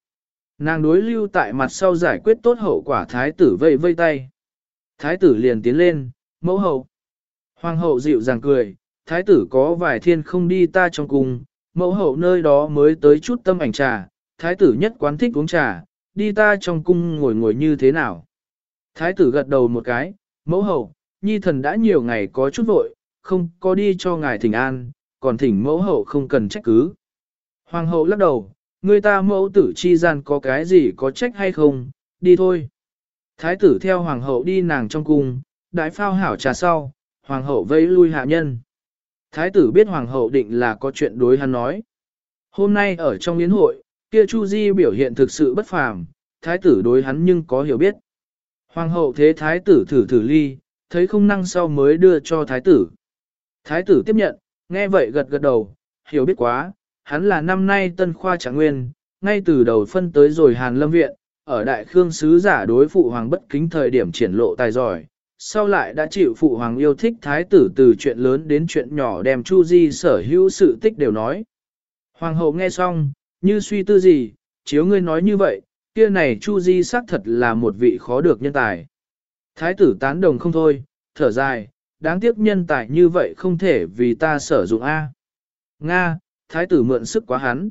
Nàng đối lưu tại mặt sau giải quyết tốt hậu quả thái tử vây vây tay. Thái tử liền tiến lên, mẫu hậu. Hoàng hậu dịu dàng cười, thái tử có vài thiên không đi ta trong cung, mẫu hậu nơi đó mới tới chút tâm ảnh trà, thái tử nhất quán thích uống trà, đi ta trong cung ngồi ngồi như thế nào. Thái tử gật đầu một cái, mẫu hậu, nhi thần đã nhiều ngày có chút vội, không có đi cho ngài thỉnh an, còn thỉnh mẫu hậu không cần trách cứ. Hoàng hậu lắc đầu, người ta mẫu tử chi gian có cái gì có trách hay không, đi thôi. Thái tử theo hoàng hậu đi nàng trong cung, đái phao hảo trà sau, hoàng hậu vẫy lui hạ nhân. Thái tử biết hoàng hậu định là có chuyện đối hắn nói. Hôm nay ở trong yến hội, kia Chu Di biểu hiện thực sự bất phàm, thái tử đối hắn nhưng có hiểu biết. Hoàng hậu thế thái tử thử thử ly, thấy không năng sau mới đưa cho thái tử. Thái tử tiếp nhận, nghe vậy gật gật đầu, hiểu biết quá, hắn là năm nay tân khoa trạng nguyên, ngay từ đầu phân tới rồi Hàn Lâm Viện, ở Đại Khương Sứ giả đối phụ hoàng bất kính thời điểm triển lộ tài giỏi, sau lại đã chịu phụ hoàng yêu thích thái tử từ chuyện lớn đến chuyện nhỏ đem Chu Di sở hữu sự tích đều nói. Hoàng hậu nghe xong, như suy tư gì, chiếu ngươi nói như vậy, kia này Chu Di xác thật là một vị khó được nhân tài. Thái tử tán đồng không thôi, thở dài, đáng tiếc nhân tài như vậy không thể vì ta sử dụng A. Nga, thái tử mượn sức quá hắn.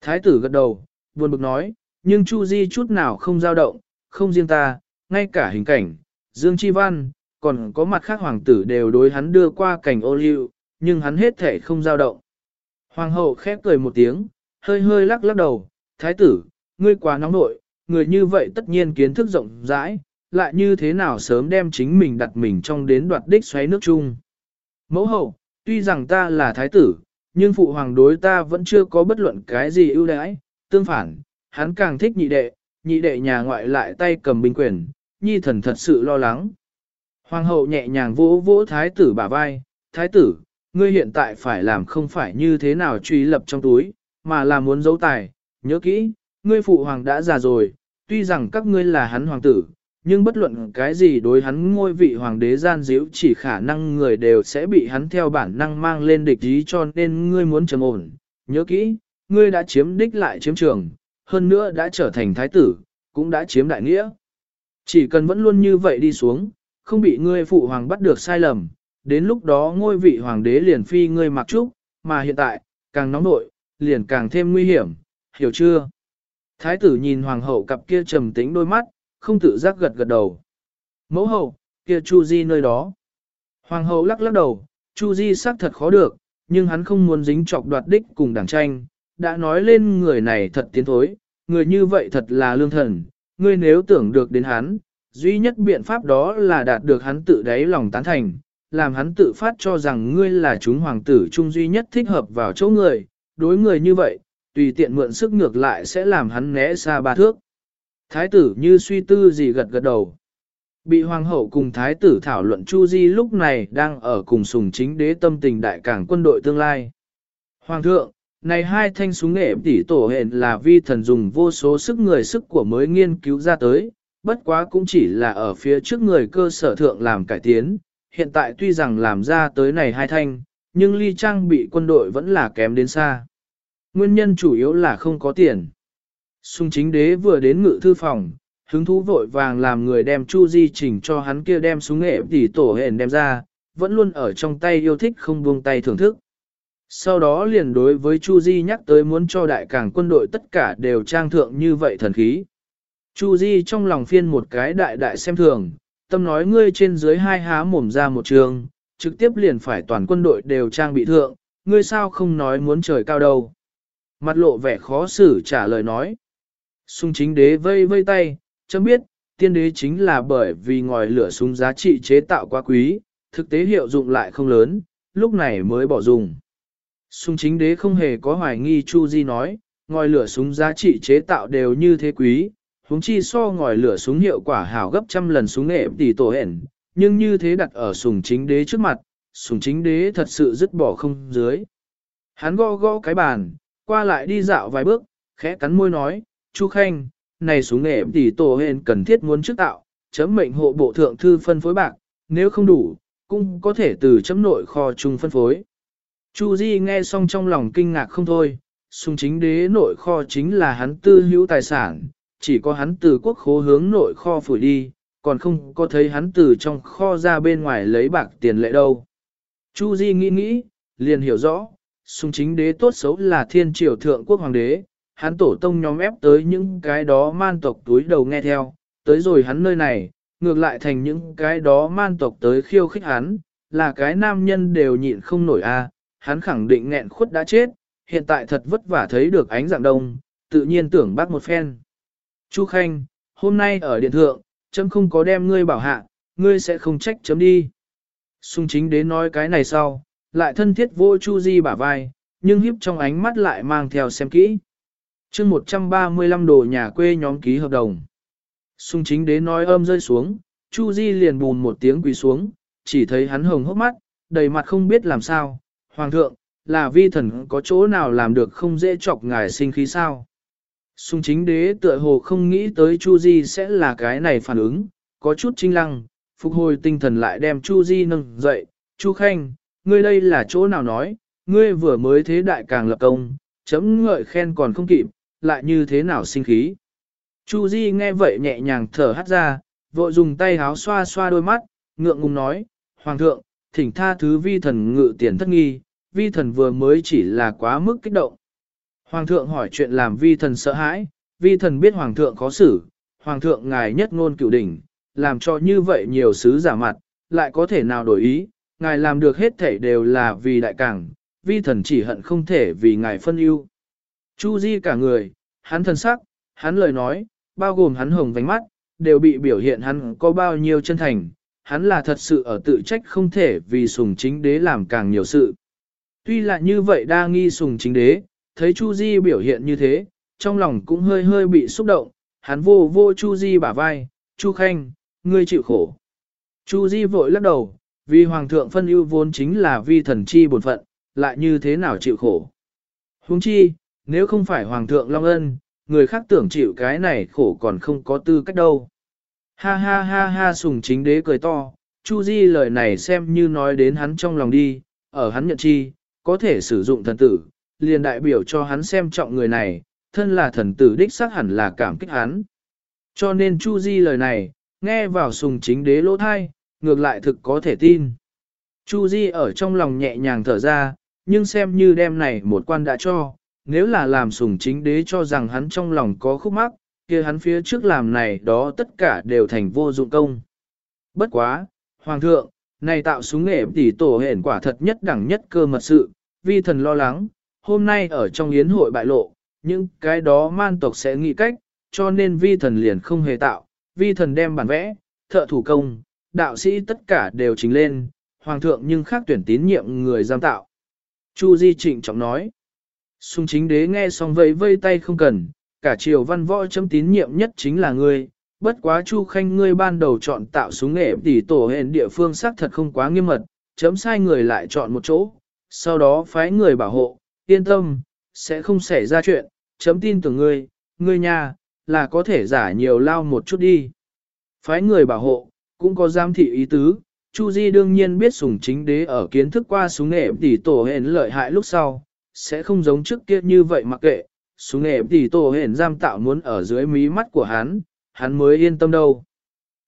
Thái tử gật đầu, buồn bực nói, nhưng Chu Di chút nào không dao động, không riêng ta, ngay cả hình cảnh, Dương Chi Văn, còn có mặt khác hoàng tử đều đối hắn đưa qua cảnh ô liu, nhưng hắn hết thể không dao động. Hoàng hậu khép cười một tiếng, hơi hơi lắc lắc đầu, thái tử, ngươi quá nóng nội, người như vậy tất nhiên kiến thức rộng rãi, lại như thế nào sớm đem chính mình đặt mình trong đến đoạt đích xoáy nước chung. Mẫu hậu, tuy rằng ta là thái tử, nhưng phụ hoàng đối ta vẫn chưa có bất luận cái gì ưu đãi, tương phản, hắn càng thích nhị đệ, nhị đệ nhà ngoại lại tay cầm binh quyền, nhi thần thật sự lo lắng. Hoàng hậu nhẹ nhàng vỗ vỗ thái tử bả vai, thái tử, ngươi hiện tại phải làm không phải như thế nào truy lập trong túi, mà là muốn giấu tài, nhớ kỹ, ngươi phụ hoàng đã già rồi, tuy rằng các ngươi là hắn hoàng tử, nhưng bất luận cái gì đối hắn ngôi vị hoàng đế gian díu chỉ khả năng người đều sẽ bị hắn theo bản năng mang lên địch ý cho nên ngươi muốn trầm ổn. Nhớ kỹ, ngươi đã chiếm đích lại chiếm trường, hơn nữa đã trở thành thái tử, cũng đã chiếm đại nghĩa. Chỉ cần vẫn luôn như vậy đi xuống, không bị ngươi phụ hoàng bắt được sai lầm, đến lúc đó ngôi vị hoàng đế liền phi ngươi mặc trúc, mà hiện tại, càng nóng nội, liền càng thêm nguy hiểm, hiểu chưa? Thái tử nhìn hoàng hậu cặp kia trầm tĩnh đôi mắt, không tự giác gật gật đầu. Mẫu hậu, kia Chu Di nơi đó. Hoàng hậu lắc lắc đầu, Chu Di xác thật khó được, nhưng hắn không muốn dính chọc đoạt đích cùng đảng tranh, đã nói lên người này thật tiến thối, người như vậy thật là lương thần, ngươi nếu tưởng được đến hắn, duy nhất biện pháp đó là đạt được hắn tự đáy lòng tán thành, làm hắn tự phát cho rằng ngươi là chúng hoàng tử trung duy nhất thích hợp vào chỗ người, đối người như vậy, tùy tiện mượn sức ngược lại sẽ làm hắn né xa ba thước. Thái tử như suy tư gì gật gật đầu. Bị hoàng hậu cùng thái tử thảo luận Chu Di lúc này đang ở cùng sùng chính đế tâm tình đại cảng quân đội tương lai. Hoàng thượng, này hai thanh súng nghệ tỷ tổ hẹn là vi thần dùng vô số sức người sức của mới nghiên cứu ra tới, bất quá cũng chỉ là ở phía trước người cơ sở thượng làm cải tiến, hiện tại tuy rằng làm ra tới này hai thanh, nhưng ly trang bị quân đội vẫn là kém đến xa. Nguyên nhân chủ yếu là không có tiền. Sung chính đế vừa đến ngự thư phòng, hứng thú vội vàng làm người đem Chu Di chỉnh cho hắn kia đem súng nghệ tỷ tổ hển đem ra, vẫn luôn ở trong tay yêu thích không buông tay thưởng thức. Sau đó liền đối với Chu Di nhắc tới muốn cho đại cảng quân đội tất cả đều trang thượng như vậy thần khí. Chu Di trong lòng phiên một cái đại đại xem thường, tâm nói ngươi trên dưới hai há mồm ra một trường, trực tiếp liền phải toàn quân đội đều trang bị thượng, ngươi sao không nói muốn trời cao đâu. Mặt lộ vẻ khó xử trả lời nói. Sung chính đế vây vây tay, chấm biết, tiên đế chính là bởi vì ngòi lửa súng giá trị chế tạo quá quý, thực tế hiệu dụng lại không lớn, lúc này mới bỏ dùng. Sung chính đế không hề có hoài nghi Chu Di nói, ngòi lửa súng giá trị chế tạo đều như thế quý, huống chi so ngòi lửa súng hiệu quả hảo gấp trăm lần súng nghệ tỷ tổ hển, nhưng như thế đặt ở sùng chính đế trước mặt, sùng chính đế thật sự dứt bỏ không dưới. Hắn gõ gõ cái bàn, qua lại đi dạo vài bước, khẽ cắn môi nói, Chu Khanh, này súng nghệ tỷ tổ hên cần thiết muốn trước tạo, chấm mệnh hộ bộ thượng thư phân phối bạc, nếu không đủ, cũng có thể từ chấm nội kho chung phân phối. Chu Di nghe xong trong lòng kinh ngạc không thôi, sung chính đế nội kho chính là hắn tư hữu tài sản, chỉ có hắn từ quốc khố hướng nội kho phủi đi, còn không có thấy hắn từ trong kho ra bên ngoài lấy bạc tiền lệ đâu. Chu Di nghĩ nghĩ, liền hiểu rõ, Sùng chính đế tốt xấu là thiên triều thượng quốc hoàng đế, hắn tổ tông nhóm ép tới những cái đó man tộc túi đầu nghe theo, tới rồi hắn nơi này, ngược lại thành những cái đó man tộc tới khiêu khích hắn, là cái nam nhân đều nhịn không nổi a, hắn khẳng định nghẹn khuất đã chết, hiện tại thật vất vả thấy được ánh dạng đông, tự nhiên tưởng bác một phen. Chu Khanh, hôm nay ở điện thượng, chấm không có đem ngươi bảo hạ, ngươi sẽ không trách chấm đi. Xung chính đến nói cái này sau, lại thân thiết vô Chu Di bả vai, nhưng hiếp trong ánh mắt lại mang theo xem kỹ. chương 135 đồ nhà quê nhóm ký hợp đồng. Xung chính đế nói âm rơi xuống, Chu Di liền bùn một tiếng quỳ xuống, chỉ thấy hắn hồng hốc mắt, đầy mặt không biết làm sao. Hoàng thượng, là vi thần có chỗ nào làm được không dễ chọc ngài sinh khí sao? Sung chính đế tựa hồ không nghĩ tới Chu Di sẽ là cái này phản ứng, có chút trinh lăng, phục hồi tinh thần lại đem Chu Di nâng dậy, Chu Khanh, ngươi đây là chỗ nào nói, ngươi vừa mới thế đại càng lập công, chấm ngợi khen còn không kịp, lại như thế nào sinh khí. Chu Di nghe vậy nhẹ nhàng thở hắt ra, vội dùng tay háo xoa xoa đôi mắt, ngượng ngùng nói, Hoàng thượng, thỉnh tha thứ vi thần ngự tiền thất nghi, vi thần vừa mới chỉ là quá mức kích động. Hoàng thượng hỏi chuyện làm vi thần sợ hãi, vi thần biết hoàng thượng khó xử, hoàng thượng ngài nhất ngôn cửu đỉnh, làm cho như vậy nhiều sứ giả mặt, lại có thể nào đổi ý, ngài làm được hết thể đều là vì đại cảng, vi thần chỉ hận không thể vì ngài phân ưu. Chu Di cả người, hắn thần sắc, hắn lời nói, bao gồm hắn hồng vánh mắt, đều bị biểu hiện hắn có bao nhiêu chân thành, hắn là thật sự ở tự trách không thể vì sùng chính đế làm càng nhiều sự. Tuy là như vậy đa nghi sùng chính đế, thấy Chu Di biểu hiện như thế, trong lòng cũng hơi hơi bị xúc động, hắn vô vô Chu Di bả vai, Chu Khanh, ngươi chịu khổ. Chu Di vội lắc đầu, vì Hoàng thượng phân ưu vốn chính là vi thần chi bổn phận, lại như thế nào chịu khổ. Huống chi, nếu không phải Hoàng thượng Long Ân, người khác tưởng chịu cái này khổ còn không có tư cách đâu. Ha ha ha ha sùng chính đế cười to, Chu Di lời này xem như nói đến hắn trong lòng đi, ở hắn nhận chi, có thể sử dụng thần tử, liền đại biểu cho hắn xem trọng người này, thân là thần tử đích xác hẳn là cảm kích hắn. Cho nên Chu Di lời này, nghe vào sùng chính đế lỗ thai, ngược lại thực có thể tin. Chu Di ở trong lòng nhẹ nhàng thở ra, nhưng xem như đêm này một quan đã cho, nếu là làm sùng chính đế cho rằng hắn trong lòng có khúc mắc, kia hắn phía trước làm này đó tất cả đều thành vô dụng công. Bất quá, Hoàng thượng, này tạo súng nghệ tỷ tổ hển quả thật nhất đẳng nhất cơ mật sự, vi thần lo lắng, hôm nay ở trong yến hội bại lộ, những cái đó man tộc sẽ nghĩ cách, cho nên vi thần liền không hề tạo, vi thần đem bản vẽ, thợ thủ công, đạo sĩ tất cả đều chính lên, hoàng thượng nhưng khác tuyển tín nhiệm người giam tạo. Chu Di trịnh trọng nói, sung chính đế nghe xong vẫy vây tay không cần, cả triều văn võ chấm tín nhiệm nhất chính là ngươi, bất quá Chu Khanh ngươi ban đầu chọn tạo súng nghệ tỷ tổ hẹn địa phương xác thật không quá nghiêm mật, chấm sai người lại chọn một chỗ, sau đó phái người bảo hộ, yên tâm, sẽ không xảy ra chuyện, chấm tin tưởng ngươi, ngươi nha, là có thể giả nhiều lao một chút đi. Phái người bảo hộ, cũng có giám thị ý tứ, Chu Di đương nhiên biết sùng chính đế ở kiến thức qua súng nghệ tỷ tổ Hển lợi hại lúc sau, sẽ không giống trước kia như vậy mặc kệ, súng nghệ tỷ tổ Hển giam tạo muốn ở dưới mí mắt của hắn, hắn mới yên tâm đâu.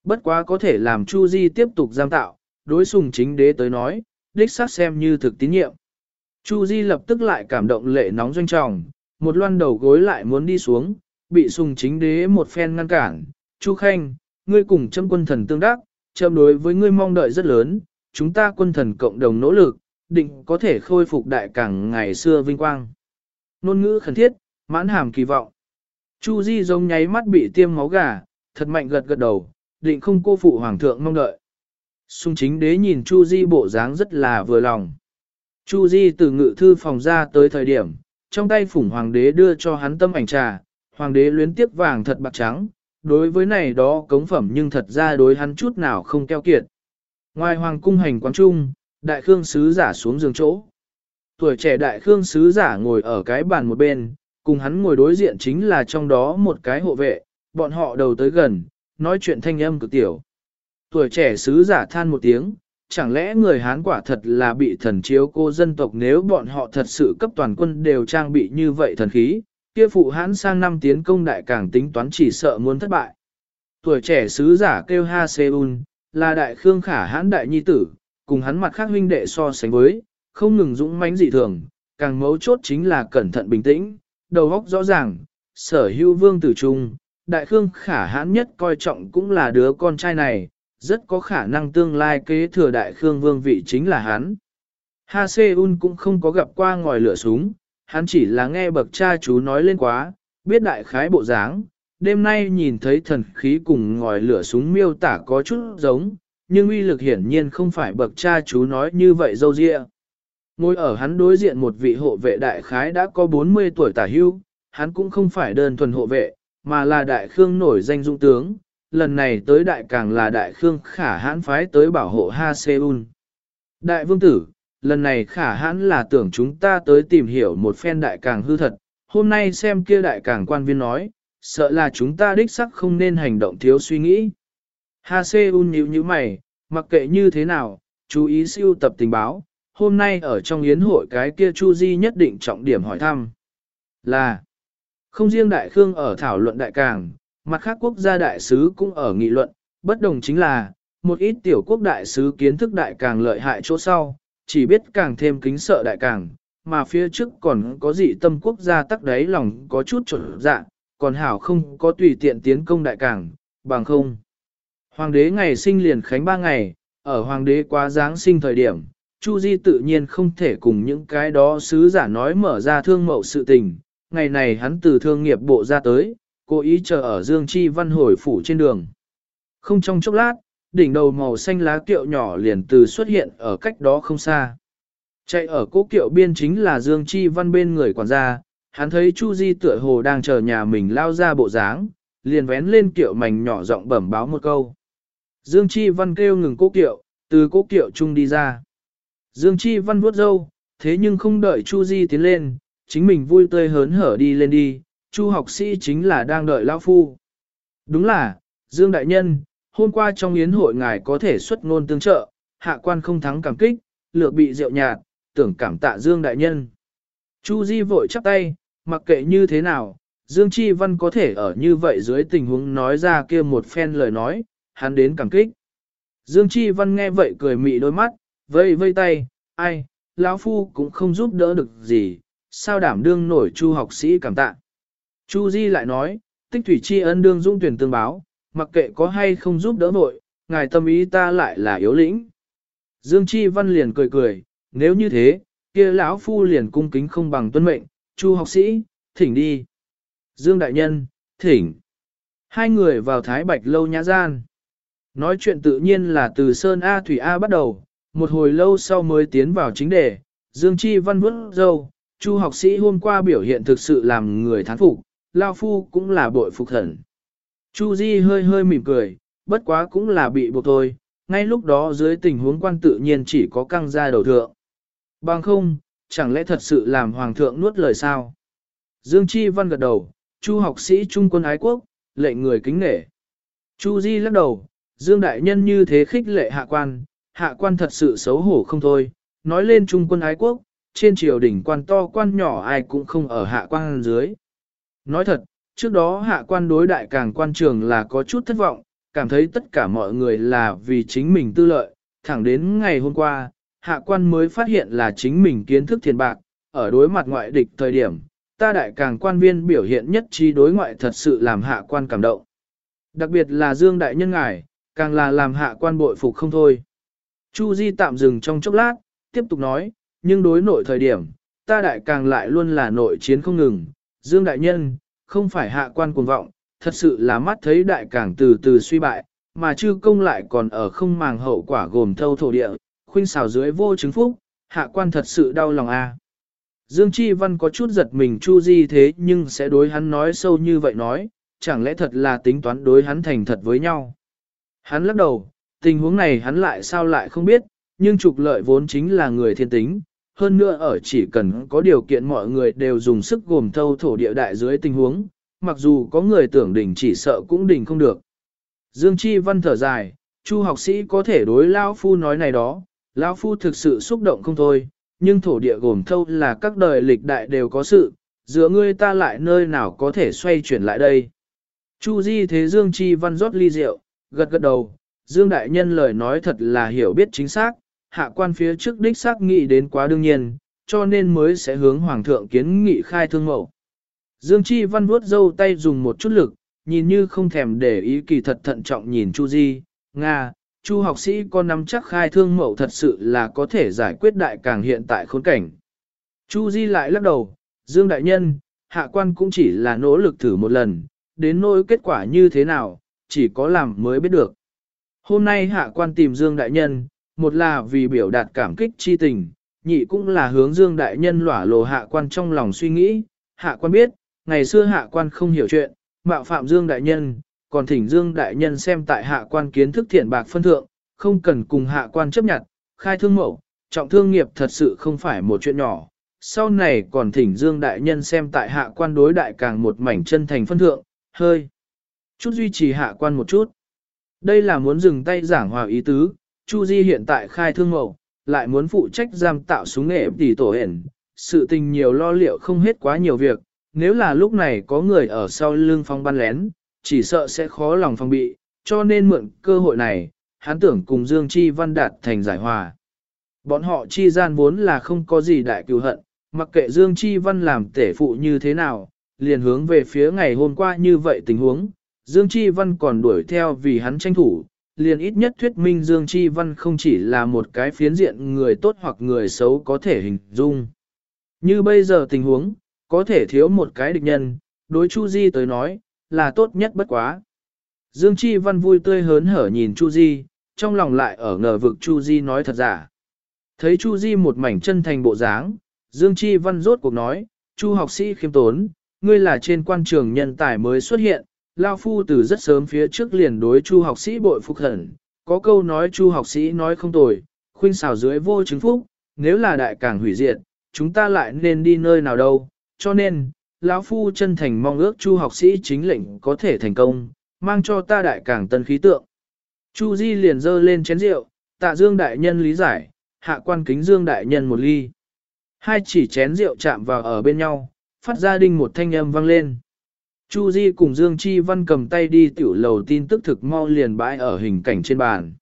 Bất quá có thể làm Chu Di tiếp tục giam tạo, đối sùng chính đế tới nói, đích xác xem như thực tín nhiệm. Chu Di lập tức lại cảm động lệ nóng doanh trọng, một loan đầu gối lại muốn đi xuống, bị sùng chính đế một phen ngăn cản. Chu Khanh, ngươi cùng châm quân thần tương đắc, châm đối với ngươi mong đợi rất lớn, chúng ta quân thần cộng đồng nỗ lực, định có thể khôi phục đại cảng ngày xưa vinh quang. Nôn ngữ khẩn thiết, mãn hàm kỳ vọng. Chu Di giống nháy mắt bị tiêm máu gà, thật mạnh gật gật đầu, định không cô phụ hoàng thượng mong đợi. Sung chính đế nhìn Chu Di bộ dáng rất là vừa lòng. Chu Di từ ngự thư phòng ra tới thời điểm, trong tay phủng hoàng đế đưa cho hắn tâm ảnh trà, hoàng đế luyến tiếc vàng thật bạc trắng, đối với này đó cống phẩm nhưng thật ra đối hắn chút nào không keo kiệt. Ngoài hoàng cung hành quán trung, đại khương sứ giả xuống giường chỗ. Tuổi trẻ đại khương sứ giả ngồi ở cái bàn một bên, cùng hắn ngồi đối diện chính là trong đó một cái hộ vệ, bọn họ đầu tới gần, nói chuyện thanh âm cực tiểu. Tuổi trẻ sứ giả than một tiếng, chẳng lẽ người Hán quả thật là bị thần chiếu cô dân tộc nếu bọn họ thật sự cấp toàn quân đều trang bị như vậy thần khí, kia phụ Hán sang năm tiến công đại càng tính toán chỉ sợ muốn thất bại. Tuổi trẻ sứ giả kêu Ha Seun, là đại khương khả Hán đại nhi tử, cùng hắn mặt khác huynh đệ so sánh với, không ngừng dũng mãnh dị thường, càng mấu chốt chính là cẩn thận bình tĩnh, đầu óc rõ ràng, sở hữu vương tử trung, đại khương khả hãn nhất coi trọng cũng là đứa con trai này, rất có khả năng tương lai kế thừa đại khương vương vị chính là hắn. Ha Seun cũng không có gặp qua ngòi lửa súng, hắn chỉ là nghe bậc cha chú nói lên quá, biết đại khái bộ dáng, đêm nay nhìn thấy thần khí cùng ngòi lửa súng miêu tả có chút giống, nhưng uy lực hiển nhiên không phải bậc cha chú nói như vậy dâu dịa. Ngồi ở hắn đối diện một vị hộ vệ đại khái đã có 40 tuổi tả hưu, hắn cũng không phải đơn thuần hộ vệ, mà là đại khương nổi danh dũng tướng, lần này tới đại càng là đại khương khả hãn phái tới bảo hộ Ha Seun. Đại vương tử, lần này khả hãn là tưởng chúng ta tới tìm hiểu một phen đại càng hư thật, hôm nay xem kia đại càng quan viên nói, sợ là chúng ta đích sắc không nên hành động thiếu suy nghĩ. Ha Seun nhíu như mày, mặc kệ như thế nào, chú ý siêu tập tình báo, hôm nay ở trong yến hội cái kia Chu Di nhất định trọng điểm hỏi thăm. Là, không riêng Đại Khương ở thảo luận Đại Càng, mặt khác quốc gia đại sứ cũng ở nghị luận, bất đồng chính là, một ít tiểu quốc đại sứ kiến thức Đại Càng lợi hại chỗ sau, chỉ biết càng thêm kính sợ Đại Càng, mà phía trước còn có dị tâm quốc gia tắc đáy lòng có chút trở dạ, còn hảo không có tùy tiện tiến công Đại Càng, bằng không. Hoàng đế ngày sinh liền khánh ba ngày, ở hoàng đế quá giáng sinh thời điểm, Chu Di tự nhiên không thể cùng những cái đó sứ giả nói mở ra thương mậu sự tình. Ngày này hắn từ thương nghiệp bộ ra tới, cố ý chờ ở Dương Chi Văn hồi phủ trên đường. Không trong chốc lát, đỉnh đầu màu xanh lá kiệu nhỏ liền từ xuất hiện ở cách đó không xa. Chạy ở cố kiệu biên chính là Dương Chi Văn bên người quản gia, hắn thấy Chu Di tựa hồ đang chờ nhà mình lao ra bộ dáng, liền vén lên kiệu mảnh nhỏ giọng bẩm báo một câu. Dương Chi Văn kêu ngừng cố kiệu, từ cố kiệu chung đi ra. Dương Chi Văn vuốt râu, thế nhưng không đợi Chu Di tiến lên, chính mình vui tươi hớn hở đi lên đi, Chu học sĩ chính là đang đợi lão phu. Đúng là, Dương Đại Nhân, hôm qua trong yến hội ngài có thể xuất ngôn tương trợ, hạ quan không thắng cảm kích, lược bị rượu nhạt, tưởng cảm tạ Dương Đại Nhân. Chu Di vội chắp tay, mặc kệ như thế nào, Dương Chi Văn có thể ở như vậy dưới tình huống nói ra kia một phen lời nói, hắn đến cảm kích. Dương Chi Văn nghe vậy cười mị đôi mắt, vây vây tay, ai, lão phu cũng không giúp đỡ được gì, sao đảm đương nổi Chu học sĩ cảm tạ. Chu Di lại nói, tích thủy Chi ân đương dung tuyển tương báo, mặc kệ có hay không giúp đỡ vội, ngài tâm ý ta lại là yếu lĩnh. Dương Chi Văn liền cười cười, nếu như thế, kia lão phu liền cung kính không bằng tuân mệnh, Chu học sĩ, thỉnh đi. Dương đại nhân, thỉnh. Hai người vào Thái Bạch lâu nhã gian. Nói chuyện tự nhiên là từ Sơn A Thủy A bắt đầu, một hồi lâu sau mới tiến vào chính đề, Dương Chi Văn bước dâu, Chu học sĩ hôm qua biểu hiện thực sự làm người thán phục, Lao Phu cũng là bội phục thần. Chu Di hơi hơi mỉm cười, bất quá cũng là bị buộc thôi, ngay lúc đó dưới tình huống quan tự nhiên chỉ có căng ra đầu thượng. Bằng không, chẳng lẽ thật sự làm hoàng thượng nuốt lời sao? Dương Chi Văn gật đầu, Chu học sĩ trung quân ái quốc, lệnh người kính nể. Chu Di lắc đầu, Dương Đại Nhân như thế khích lệ hạ quan, hạ quan thật sự xấu hổ không thôi, nói lên trung quân ái quốc, trên triều đỉnh quan to quan nhỏ ai cũng không ở hạ quan dưới. Nói thật, trước đó hạ quan đối đại càng quan trường là có chút thất vọng, cảm thấy tất cả mọi người là vì chính mình tư lợi, thẳng đến ngày hôm qua, hạ quan mới phát hiện là chính mình kiến thức thiền bạc, ở đối mặt ngoại địch thời điểm, ta đại càng quan viên biểu hiện nhất trí đối ngoại thật sự làm hạ quan cảm động. Đặc biệt là Dương Đại Nhân Ngài, càng là làm hạ quan bội phục không thôi. Chu Di tạm dừng trong chốc lát, tiếp tục nói, nhưng đối nội thời điểm, ta đại càng lại luôn là nội chiến không ngừng. Dương Đại Nhân, không phải hạ quan cuồng vọng, thật sự là mắt thấy đại cảng từ từ suy bại, mà chư công lại còn ở không màng hậu quả gồm thâu thổ địa, khuynh xào dưới vô chứng phúc, hạ quan thật sự đau lòng a. Dương Chi Văn có chút giật mình Chu Di thế nhưng sẽ đối hắn nói sâu như vậy nói, chẳng lẽ thật là tính toán đối hắn thành thật với nhau. Hắn lắc đầu, tình huống này hắn lại sao lại không biết, nhưng trục lợi vốn chính là người thiên tính, hơn nữa ở chỉ cần có điều kiện mọi người đều dùng sức gồm thâu thổ địa đại dưới tình huống, mặc dù có người tưởng đỉnh chỉ sợ cũng đỉnh không được. Dương Chi Văn thở dài, Chu học sĩ có thể đối Lao Phu nói này đó, Lao Phu thực sự xúc động không thôi, nhưng thổ địa gồm thâu là các đời lịch đại đều có sự, giữa ngươi ta lại nơi nào có thể xoay chuyển lại đây. Chu Di thế Dương Chi Văn rót ly rượu, gật gật đầu, Dương Đại Nhân lời nói thật là hiểu biết chính xác, hạ quan phía trước đích xác nghị đến quá đương nhiên, cho nên mới sẽ hướng Hoàng thượng kiến nghị khai thương mậu. Dương Chi Văn vuốt dâu tay dùng một chút lực, nhìn như không thèm để ý kỳ thật thận trọng nhìn Chu Di, Nga, Chu học sĩ có nắm chắc khai thương mậu thật sự là có thể giải quyết đại càng hiện tại khốn cảnh. Chu Di lại lắc đầu, Dương Đại Nhân, hạ quan cũng chỉ là nỗ lực thử một lần, đến nỗi kết quả như thế nào, chỉ có làm mới biết được. Hôm nay hạ quan tìm Dương Đại Nhân, một là vì biểu đạt cảm kích chi tình, nhị cũng là hướng Dương Đại Nhân lỏa lồ hạ quan trong lòng suy nghĩ, hạ quan biết, ngày xưa hạ quan không hiểu chuyện, mạo phạm Dương Đại Nhân, còn thỉnh Dương Đại Nhân xem tại hạ quan kiến thức thiện bạc phân thượng, không cần cùng hạ quan chấp nhận, khai thương mẫu, trọng thương nghiệp thật sự không phải một chuyện nhỏ. Sau này còn thỉnh Dương Đại Nhân xem tại hạ quan đối đại càng một mảnh chân thành phân thượng, hơi. Chút duy trì hạ quan một chút. Đây là muốn dừng tay giảng hòa ý tứ, Chu Di hiện tại khai thương mẫu, lại muốn phụ trách giam tạo súng nghệ tỷ tổ hển. Sự tình nhiều lo liệu không hết quá nhiều việc, nếu là lúc này có người ở sau lưng phong ban lén, chỉ sợ sẽ khó lòng Phong bị, cho nên mượn cơ hội này, hắn tưởng cùng Dương Chi Văn đạt thành giải hòa. Bọn họ chi gian vốn là không có gì đại cừu hận, mặc kệ Dương Chi Văn làm tể phụ như thế nào, liền hướng về phía ngày hôm qua như vậy tình huống, Dương Chi Văn còn đuổi theo vì hắn tranh thủ, liền ít nhất thuyết minh Dương Chi Văn không chỉ là một cái phiến diện người tốt hoặc người xấu có thể hình dung. Như bây giờ tình huống, có thể thiếu một cái địch nhân, đối Chu Di tới nói, là tốt nhất bất quá. Dương Chi Văn vui tươi hớn hở nhìn Chu Di, trong lòng lại ở ngờ vực Chu Di nói thật giả. Thấy Chu Di một mảnh chân thành bộ dáng, Dương Chi Văn rốt cuộc nói, Chu học sĩ khiêm tốn, ngươi là trên quan trường nhân tài mới xuất hiện, Lao Phu từ rất sớm phía trước liền đối Chu học sĩ bội phục hẳn, có câu nói Chu học sĩ nói không tồi, khuynh xào dưới vô chứng phúc, nếu là đại càng hủy diệt, chúng ta lại nên đi nơi nào đâu, cho nên, lão Phu chân thành mong ước Chu học sĩ chính lệnh có thể thành công, mang cho ta đại càng tân khí tượng. Chu Di liền dơ lên chén rượu, tạ Dương đại nhân lý giải, hạ quan kính Dương đại nhân một ly. Hai chỉ chén rượu chạm vào ở bên nhau, phát ra đinh một thanh âm vang lên. Chu Di cùng Dương Chi Văn cầm tay đi tiểu lầu tin tức thực mau liền bãi ở hình cảnh trên bàn.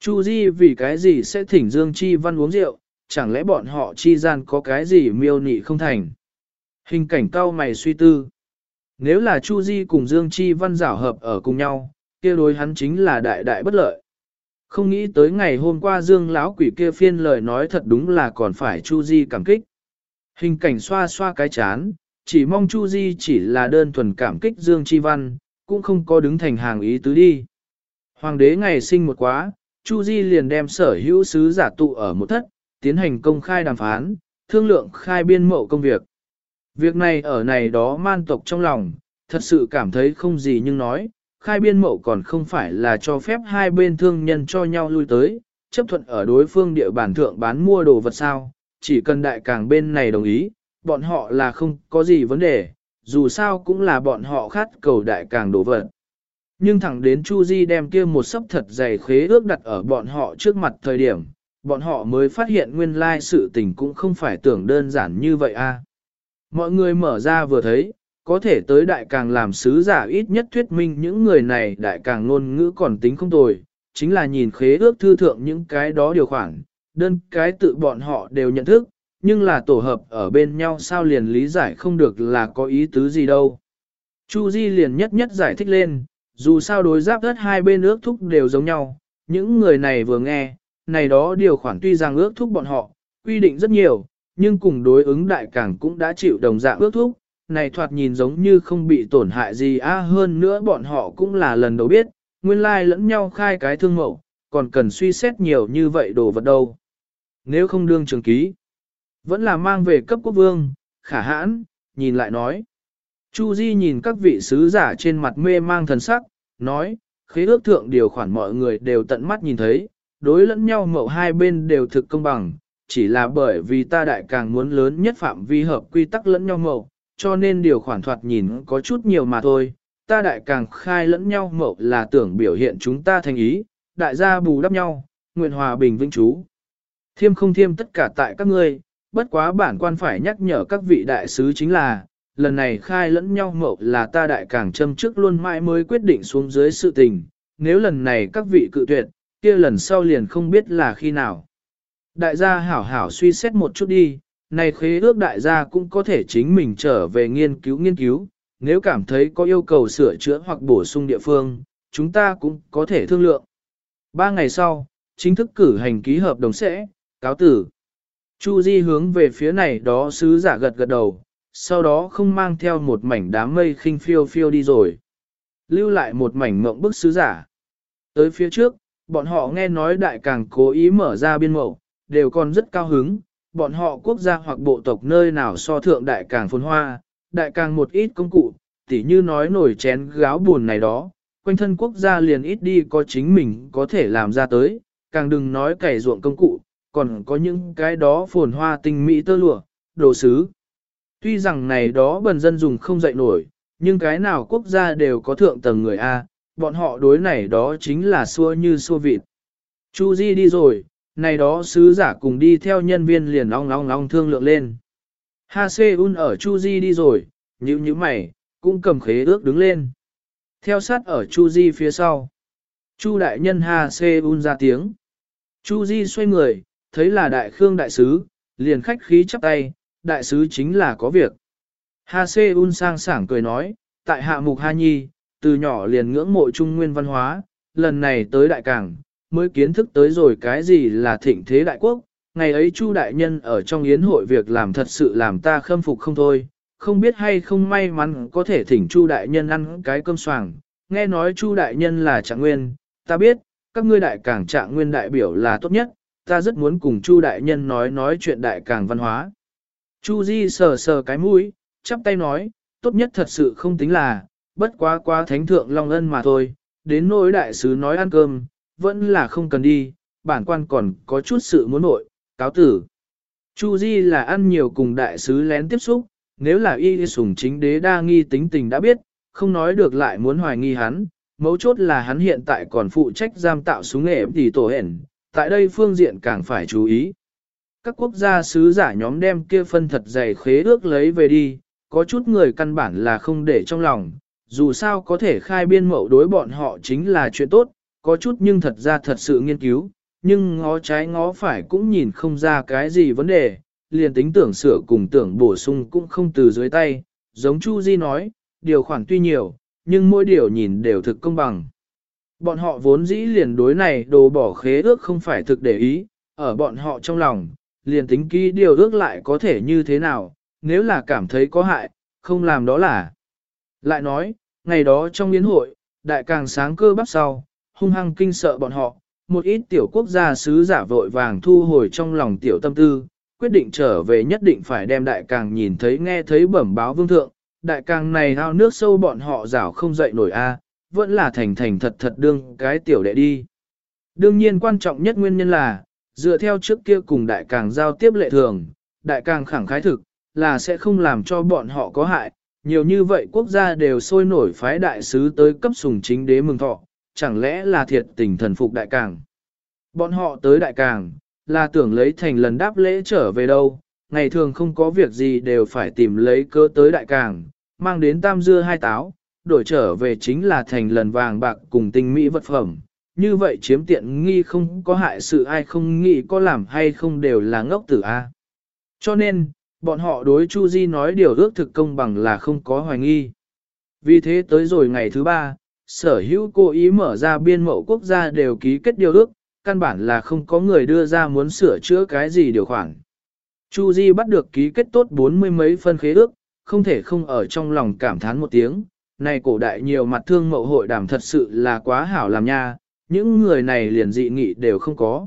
Chu Di vì cái gì sẽ thỉnh Dương Chi Văn uống rượu, chẳng lẽ bọn họ chi gian có cái gì miêu nị không thành. Hình cảnh cao mày suy tư. Nếu là Chu Di cùng Dương Chi Văn giảo hợp ở cùng nhau, kia đối hắn chính là đại đại bất lợi. Không nghĩ tới ngày hôm qua Dương lão quỷ kia phiên lời nói thật đúng là còn phải Chu Di cảm kích. Hình cảnh xoa xoa cái chán, chỉ mong Chu Di chỉ là đơn thuần cảm kích Dương Chi Văn, cũng không có đứng thành hàng ý tứ đi. Hoàng đế ngày sinh một quá, Chu Di liền đem sở hữu sứ giả tụ ở một thất, tiến hành công khai đàm phán, thương lượng khai biên mậu công việc. Việc này ở này đó man tộc trong lòng, thật sự cảm thấy không gì nhưng nói, khai biên mậu còn không phải là cho phép hai bên thương nhân cho nhau lui tới, chấp thuận ở đối phương địa bàn thượng bán mua đồ vật sao, chỉ cần đại càng bên này đồng ý, bọn họ là không có gì vấn đề, dù sao cũng là bọn họ khát cầu đại càng đổ vật. Nhưng thẳng đến Chu Di đem kia một sấp thật dày khế ước đặt ở bọn họ trước mặt thời điểm, bọn họ mới phát hiện nguyên lai sự tình cũng không phải tưởng đơn giản như vậy a. Mọi người mở ra vừa thấy, có thể tới đại càng làm sứ giả ít nhất thuyết minh những người này đại càng ngôn ngữ còn tính không tồi, chính là nhìn khế ước thư thượng những cái đó điều khoản, đơn cái tự bọn họ đều nhận thức, nhưng là tổ hợp ở bên nhau sao liền lý giải không được là có ý tứ gì đâu. Chu Di liền nhất nhất giải thích lên, dù sao đối giáp đất hai bên ước thúc đều giống nhau, những người này vừa nghe, này đó điều khoản tuy rằng ước thúc bọn họ, quy định rất nhiều, nhưng cùng đối ứng đại cảng cũng đã chịu đồng dạng ước thúc, này thoạt nhìn giống như không bị tổn hại gì á hơn nữa bọn họ cũng là lần đầu biết, nguyên lai lẫn nhau khai cái thương mẫu, còn cần suy xét nhiều như vậy đồ vật đâu. Nếu không đương trường ký, vẫn là mang về cấp quốc vương, khả hãn, nhìn lại nói. Chu Di nhìn các vị sứ giả trên mặt mê mang thần sắc, nói, khế ước thượng điều khoản mọi người đều tận mắt nhìn thấy, đối lẫn nhau mậu hai bên đều thực công bằng, chỉ là bởi vì ta đại càng muốn lớn nhất phạm vi hợp quy tắc lẫn nhau mậu, cho nên điều khoản thoạt nhìn có chút nhiều mà thôi. Ta đại càng khai lẫn nhau mậu là tưởng biểu hiện chúng ta thành ý, đại gia bù đắp nhau, nguyện hòa bình vĩnh trú. Thiêm không thiêm tất cả tại các ngươi, bất quá bản quan phải nhắc nhở các vị đại sứ chính là, lần này khai lẫn nhau mậu là ta đại càng châm trước luôn mãi mới quyết định xuống dưới sự tình, nếu lần này các vị cự tuyệt, kia lần sau liền không biết là khi nào. Đại gia hảo hảo suy xét một chút đi, này khế ước đại gia cũng có thể chính mình trở về nghiên cứu nghiên cứu, nếu cảm thấy có yêu cầu sửa chữa hoặc bổ sung địa phương, chúng ta cũng có thể thương lượng. Ba ngày sau, chính thức cử hành ký hợp đồng sẽ, cáo tử. Chu Di hướng về phía này đó sứ giả gật gật đầu, sau đó không mang theo một mảnh đám mây khinh phiêu phiêu đi rồi. Lưu lại một mảnh mộng bức sứ giả. Tới phía trước, bọn họ nghe nói đại càng cố ý mở ra biên mậu, đều còn rất cao hứng, bọn họ quốc gia hoặc bộ tộc nơi nào so thượng đại càng phồn hoa, đại càng một ít công cụ, tỉ như nói nổi chén gáo buồn này đó, quanh thân quốc gia liền ít đi có chính mình có thể làm ra tới, càng đừng nói cày ruộng công cụ, còn có những cái đó phồn hoa tinh mỹ tơ lụa, đồ sứ. Tuy rằng này đó bần dân dùng không dậy nổi, nhưng cái nào quốc gia đều có thượng tầng người A, bọn họ đối này đó chính là xua như xua vịt. Chu Di đi rồi, này đó sứ giả cùng đi theo nhân viên liền long long long thương lượng lên. Ha Se Un ở Chu Di đi rồi, nhíu nhíu mày, cũng cầm khế ước đứng lên. Theo sát ở Chu Di phía sau. Chu đại nhân Ha Se Un ra tiếng. Chu Di xoay người, thấy là đại khương đại sứ, liền khách khí chắp tay, đại sứ chính là có việc. Ha Se Un sang sảng cười nói, tại hạ mục Ha Nhi, từ nhỏ liền ngưỡng mộ trung nguyên văn hóa, lần này tới đại cảng, mới kiến thức tới rồi cái gì là thịnh thế đại quốc. Ngày ấy Chu đại nhân ở trong yến hội việc làm thật sự làm ta khâm phục không thôi, không biết hay không may mắn có thể thỉnh Chu đại nhân ăn cái cơm soảng. Nghe nói Chu đại nhân là trạng nguyên, ta biết, các ngươi đại cảng trạng nguyên đại biểu là tốt nhất, ta rất muốn cùng Chu đại nhân nói nói chuyện đại càng văn hóa. Chu Di sờ sờ cái mũi, chắp tay nói, tốt nhất thật sự không tính là, bất quá quá thánh thượng long ân mà thôi, đến nỗi đại sứ nói ăn cơm, vẫn là không cần đi, bản quan còn có chút sự muốn nội, cáo tử. Chu Di là ăn nhiều cùng đại sứ lén tiếp xúc, nếu là y sủng chính đế đa nghi tính tình đã biết, không nói được lại muốn hoài nghi hắn, mấu chốt là hắn hiện tại còn phụ trách giam tạo súng nghệ thì tổ hển, tại đây phương diện càng phải chú ý. Các quốc gia sứ giả nhóm đem kia phân thật dày khế ước lấy về đi, có chút người căn bản là không để trong lòng, dù sao có thể khai biên mậu đối bọn họ chính là chuyện tốt, có chút nhưng thật ra thật sự nghiên cứu, nhưng ngó trái ngó phải cũng nhìn không ra cái gì vấn đề, liền tính tưởng sửa cùng tưởng bổ sung cũng không từ dưới tay, giống Chu Di nói, điều khoản tuy nhiều, nhưng mỗi điều nhìn đều thực công bằng. Bọn họ vốn dĩ liền đối này đồ bỏ khế ước không phải thực để ý, ở bọn họ trong lòng, liền tính ký điều ước lại có thể như thế nào, nếu là cảm thấy có hại, không làm đó là. Lại nói, ngày đó trong yến hội, đại càng sáng cơ bắp sau, hung hăng kinh sợ bọn họ, một ít tiểu quốc gia sứ giả vội vàng thu hồi trong lòng tiểu tâm tư, quyết định trở về nhất định phải đem đại càng nhìn thấy nghe thấy bẩm báo vương thượng, đại càng này hao nước sâu bọn họ rảo không dậy nổi a, vẫn là thành thành thật thật đương cái tiểu đệ đi. Đương nhiên quan trọng nhất nguyên nhân là, dựa theo trước kia cùng đại càng giao tiếp lệ thường, đại càng khẳng khái thực, là sẽ không làm cho bọn họ có hại, nhiều như vậy quốc gia đều sôi nổi phái đại sứ tới cấp sùng chính đế mừng thọ, chẳng lẽ là thiệt tình thần phục đại càng. Bọn họ tới đại càng, là tưởng lấy thành lần đáp lễ trở về đâu, ngày thường không có việc gì đều phải tìm lấy cơ tới đại càng, mang đến tam dưa hai táo, đổi trở về chính là thành lần vàng bạc cùng tinh mỹ vật phẩm. Như vậy chiếm tiện nghi không có hại sự ai không nghĩ có làm hay không đều là ngốc tử A. Cho nên, bọn họ đối Chu Di nói điều ước thực công bằng là không có hoài nghi. Vì thế tới rồi ngày thứ ba, sở hữu cố ý mở ra biên mậu quốc gia đều ký kết điều ước, căn bản là không có người đưa ra muốn sửa chữa cái gì điều khoản. Chu Di bắt được ký kết tốt bốn mươi mấy phân khế ước, không thể không ở trong lòng cảm thán một tiếng, này cổ đại nhiều mặt thương mậu hội đàm thật sự là quá hảo làm nha, những người này liền dị nghị đều không có.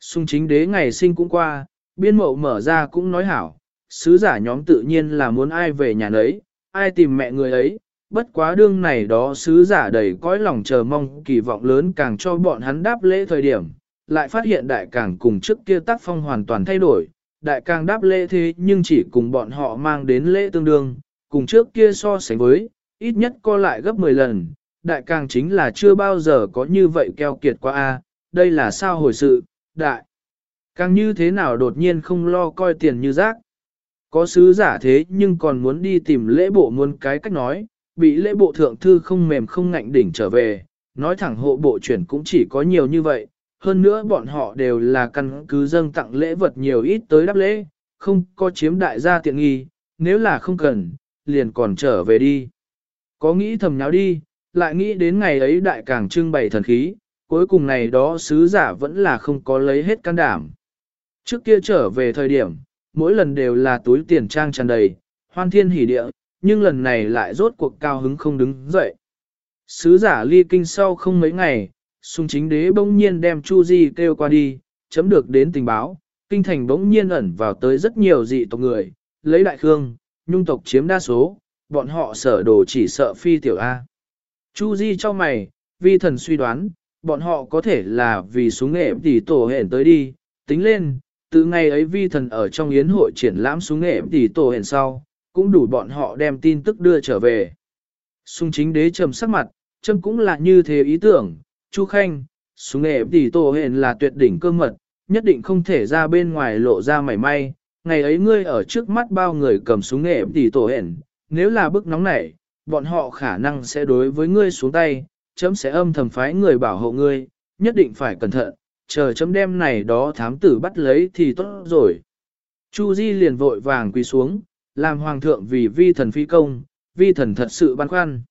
Xung chính đế ngày sinh cũng qua, biên mậu mở ra cũng nói hảo, sứ giả nhóm tự nhiên là muốn ai về nhà nấy, ai tìm mẹ người ấy, bất quá đương này đó sứ giả đầy cõi lòng chờ mong kỳ vọng lớn càng cho bọn hắn đáp lễ thời điểm, lại phát hiện đại càng cùng trước kia tác phong hoàn toàn thay đổi, đại càng đáp lễ thế nhưng chỉ cùng bọn họ mang đến lễ tương đương, cùng trước kia so sánh với, ít nhất co lại gấp 10 lần, đại càng chính là chưa bao giờ có như vậy keo kiệt qua a đây là sao hồi sự, đại. Càng như thế nào đột nhiên không lo coi tiền như rác. Có sứ giả thế nhưng còn muốn đi tìm lễ bộ muốn cái cách nói, bị lễ bộ thượng thư không mềm không ngạnh đỉnh trở về, nói thẳng hộ bộ chuyển cũng chỉ có nhiều như vậy, hơn nữa bọn họ đều là căn cứ dâng tặng lễ vật nhiều ít tới đáp lễ, không có chiếm đại gia tiện nghi, nếu là không cần, liền còn trở về đi. Có nghĩ thầm nháo đi, lại nghĩ đến ngày ấy đại càng trưng bày thần khí, cuối cùng này đó sứ giả vẫn là không có lấy hết can đảm. Trước kia trở về thời điểm, mỗi lần đều là túi tiền trang tràn đầy, hoan thiên hỉ địa, nhưng lần này lại rốt cuộc cao hứng không đứng dậy. Sứ giả ly kinh sau không mấy ngày, sung chính đế bỗng nhiên đem Chu Di kêu qua đi, chấm được đến tình báo, kinh thành bỗng nhiên ẩn vào tới rất nhiều dị tộc người, lấy đại khương, nhung tộc chiếm đa số, bọn họ sở đồ chỉ sợ phi tiểu A. Chu Di cho mày, vi thần suy đoán, bọn họ có thể là vì xuống nghệ tỷ tổ hẹn tới đi, tính lên, từ ngày ấy vi thần ở trong yến hội triển lãm xuống nghệ tỷ tổ hẹn sau, cũng đủ bọn họ đem tin tức đưa trở về. sung chính đế trầm sắc mặt, châm cũng là như thế ý tưởng, Chu Khanh, xuống nghệ tỷ tổ hẹn là tuyệt đỉnh cơ mật, nhất định không thể ra bên ngoài lộ ra mảy may, ngày ấy ngươi ở trước mắt bao người cầm súng nghệ tỷ tổ hẹn, nếu là bức nóng nảy, bọn họ khả năng sẽ đối với ngươi xuống tay, chấm sẽ âm thầm phái người bảo hộ ngươi, nhất định phải cẩn thận, chờ chấm đem này đó thám tử bắt lấy thì tốt rồi. Chu Di liền vội vàng quỳ xuống, làm hoàng thượng vì vi thần phi công, vi thần thật sự băn khoăn.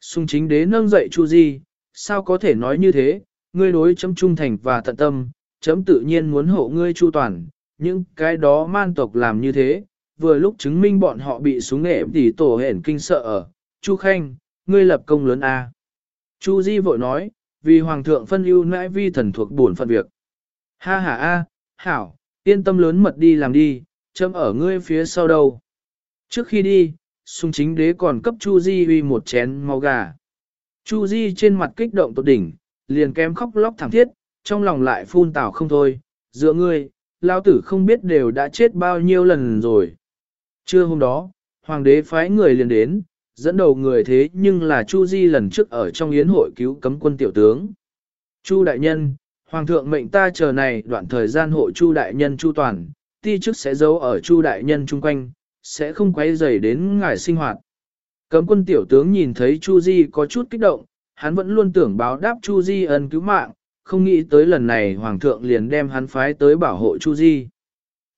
Sung chính đế nâng dậy Chu Di, sao có thể nói như thế, ngươi đối chấm trung thành và tận tâm, chấm tự nhiên muốn hộ ngươi chu toàn, những cái đó man tộc làm như thế, vừa lúc chứng minh bọn họ bị súng nghệ thì tổ hển kinh sợ ở, Chu Khanh, ngươi lập công lớn A. Chu Di vội nói, vì Hoàng thượng phân ưu nãi vi thần thuộc bổn phận việc. Ha ha A, hảo, yên tâm lớn mật đi làm đi, chấm ở ngươi phía sau đâu. Trước khi đi, sung chính đế còn cấp Chu Di uy một chén máu gà. Chu Di trên mặt kích động tột đỉnh, liền kém khóc lóc thảm thiết, trong lòng lại phun tảo không thôi, dựa ngươi, lao tử không biết đều đã chết bao nhiêu lần rồi. Trưa hôm đó, hoàng đế phái người liền đến, dẫn đầu người thế nhưng là Chu Di lần trước ở trong yến hội cứu cấm quân tiểu tướng. Chu đại nhân, hoàng thượng mệnh ta chờ này đoạn thời gian hộ Chu đại nhân Chu toàn, ti chức sẽ giấu ở Chu đại nhân chung quanh, sẽ không quấy rầy đến ngài sinh hoạt. Cấm quân tiểu tướng nhìn thấy Chu Di có chút kích động, hắn vẫn luôn tưởng báo đáp Chu Di ân cứu mạng, không nghĩ tới lần này hoàng thượng liền đem hắn phái tới bảo hộ Chu Di.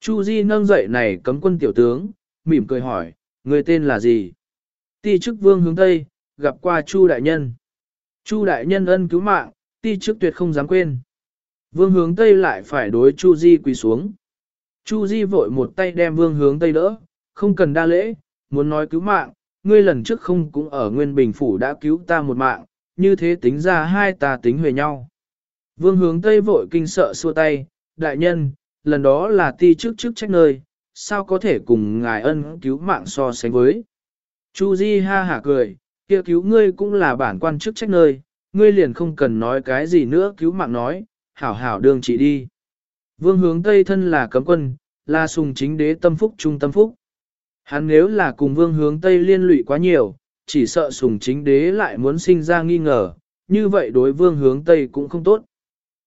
Chu Di nâng dậy này cấm quân tiểu tướng, mỉm cười hỏi, người tên là gì? Ti chức vương hướng Tây, gặp qua Chu đại nhân. Chu đại nhân ân cứu mạng, ti chức tuyệt không dám quên. Vương hướng Tây lại phải đối Chu Di quỳ xuống. Chu Di vội một tay đem vương hướng Tây đỡ, không cần đa lễ, muốn nói cứu mạng, ngươi lần trước không cũng ở Nguyên Bình Phủ đã cứu ta một mạng, như thế tính ra hai ta tính về nhau. Vương hướng Tây vội kinh sợ xua tay, đại nhân, lần đó là ti trước trước trách nơi, sao có thể cùng ngài ân cứu mạng so sánh với. Chu Di ha hả cười, kia cứu ngươi cũng là bản quan chức trách nơi, ngươi liền không cần nói cái gì nữa cứu mạng nói, hảo hảo đường chỉ đi. Vương hướng Tây thân là cấm quân, là sùng chính đế tâm phúc trung tâm phúc. Hắn nếu là cùng vương hướng Tây liên lụy quá nhiều, chỉ sợ sùng chính đế lại muốn sinh ra nghi ngờ, như vậy đối vương hướng Tây cũng không tốt.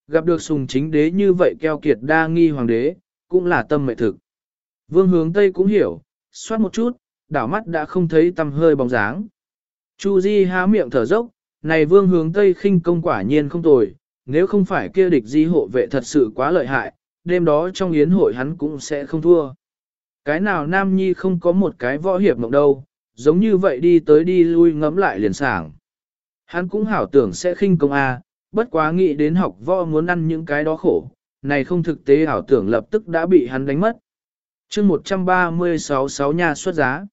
Gặp được sùng chính đế như vậy keo kiệt đa nghi hoàng đế, cũng là tâm mệ thực. Vương hướng Tây cũng hiểu, xoát một chút, đảo mắt đã không thấy tầm hơi bóng dáng. Chu Di há miệng thở dốc, này vương hướng Tây khinh công quả nhiên không tồi, nếu không phải kia địch di hộ vệ thật sự quá lợi hại, đêm đó trong yến hội hắn cũng sẽ không thua. Cái nào nam nhi không có một cái võ hiệp mộng đâu, giống như vậy đi tới đi lui ngẫm lại liền sảng. Hắn cũng hảo tưởng sẽ khinh công A, bất quá nghĩ đến học võ muốn ăn những cái đó khổ, này không thực tế hảo tưởng lập tức đã bị hắn đánh mất chương 136 sáu nhà xuất giá.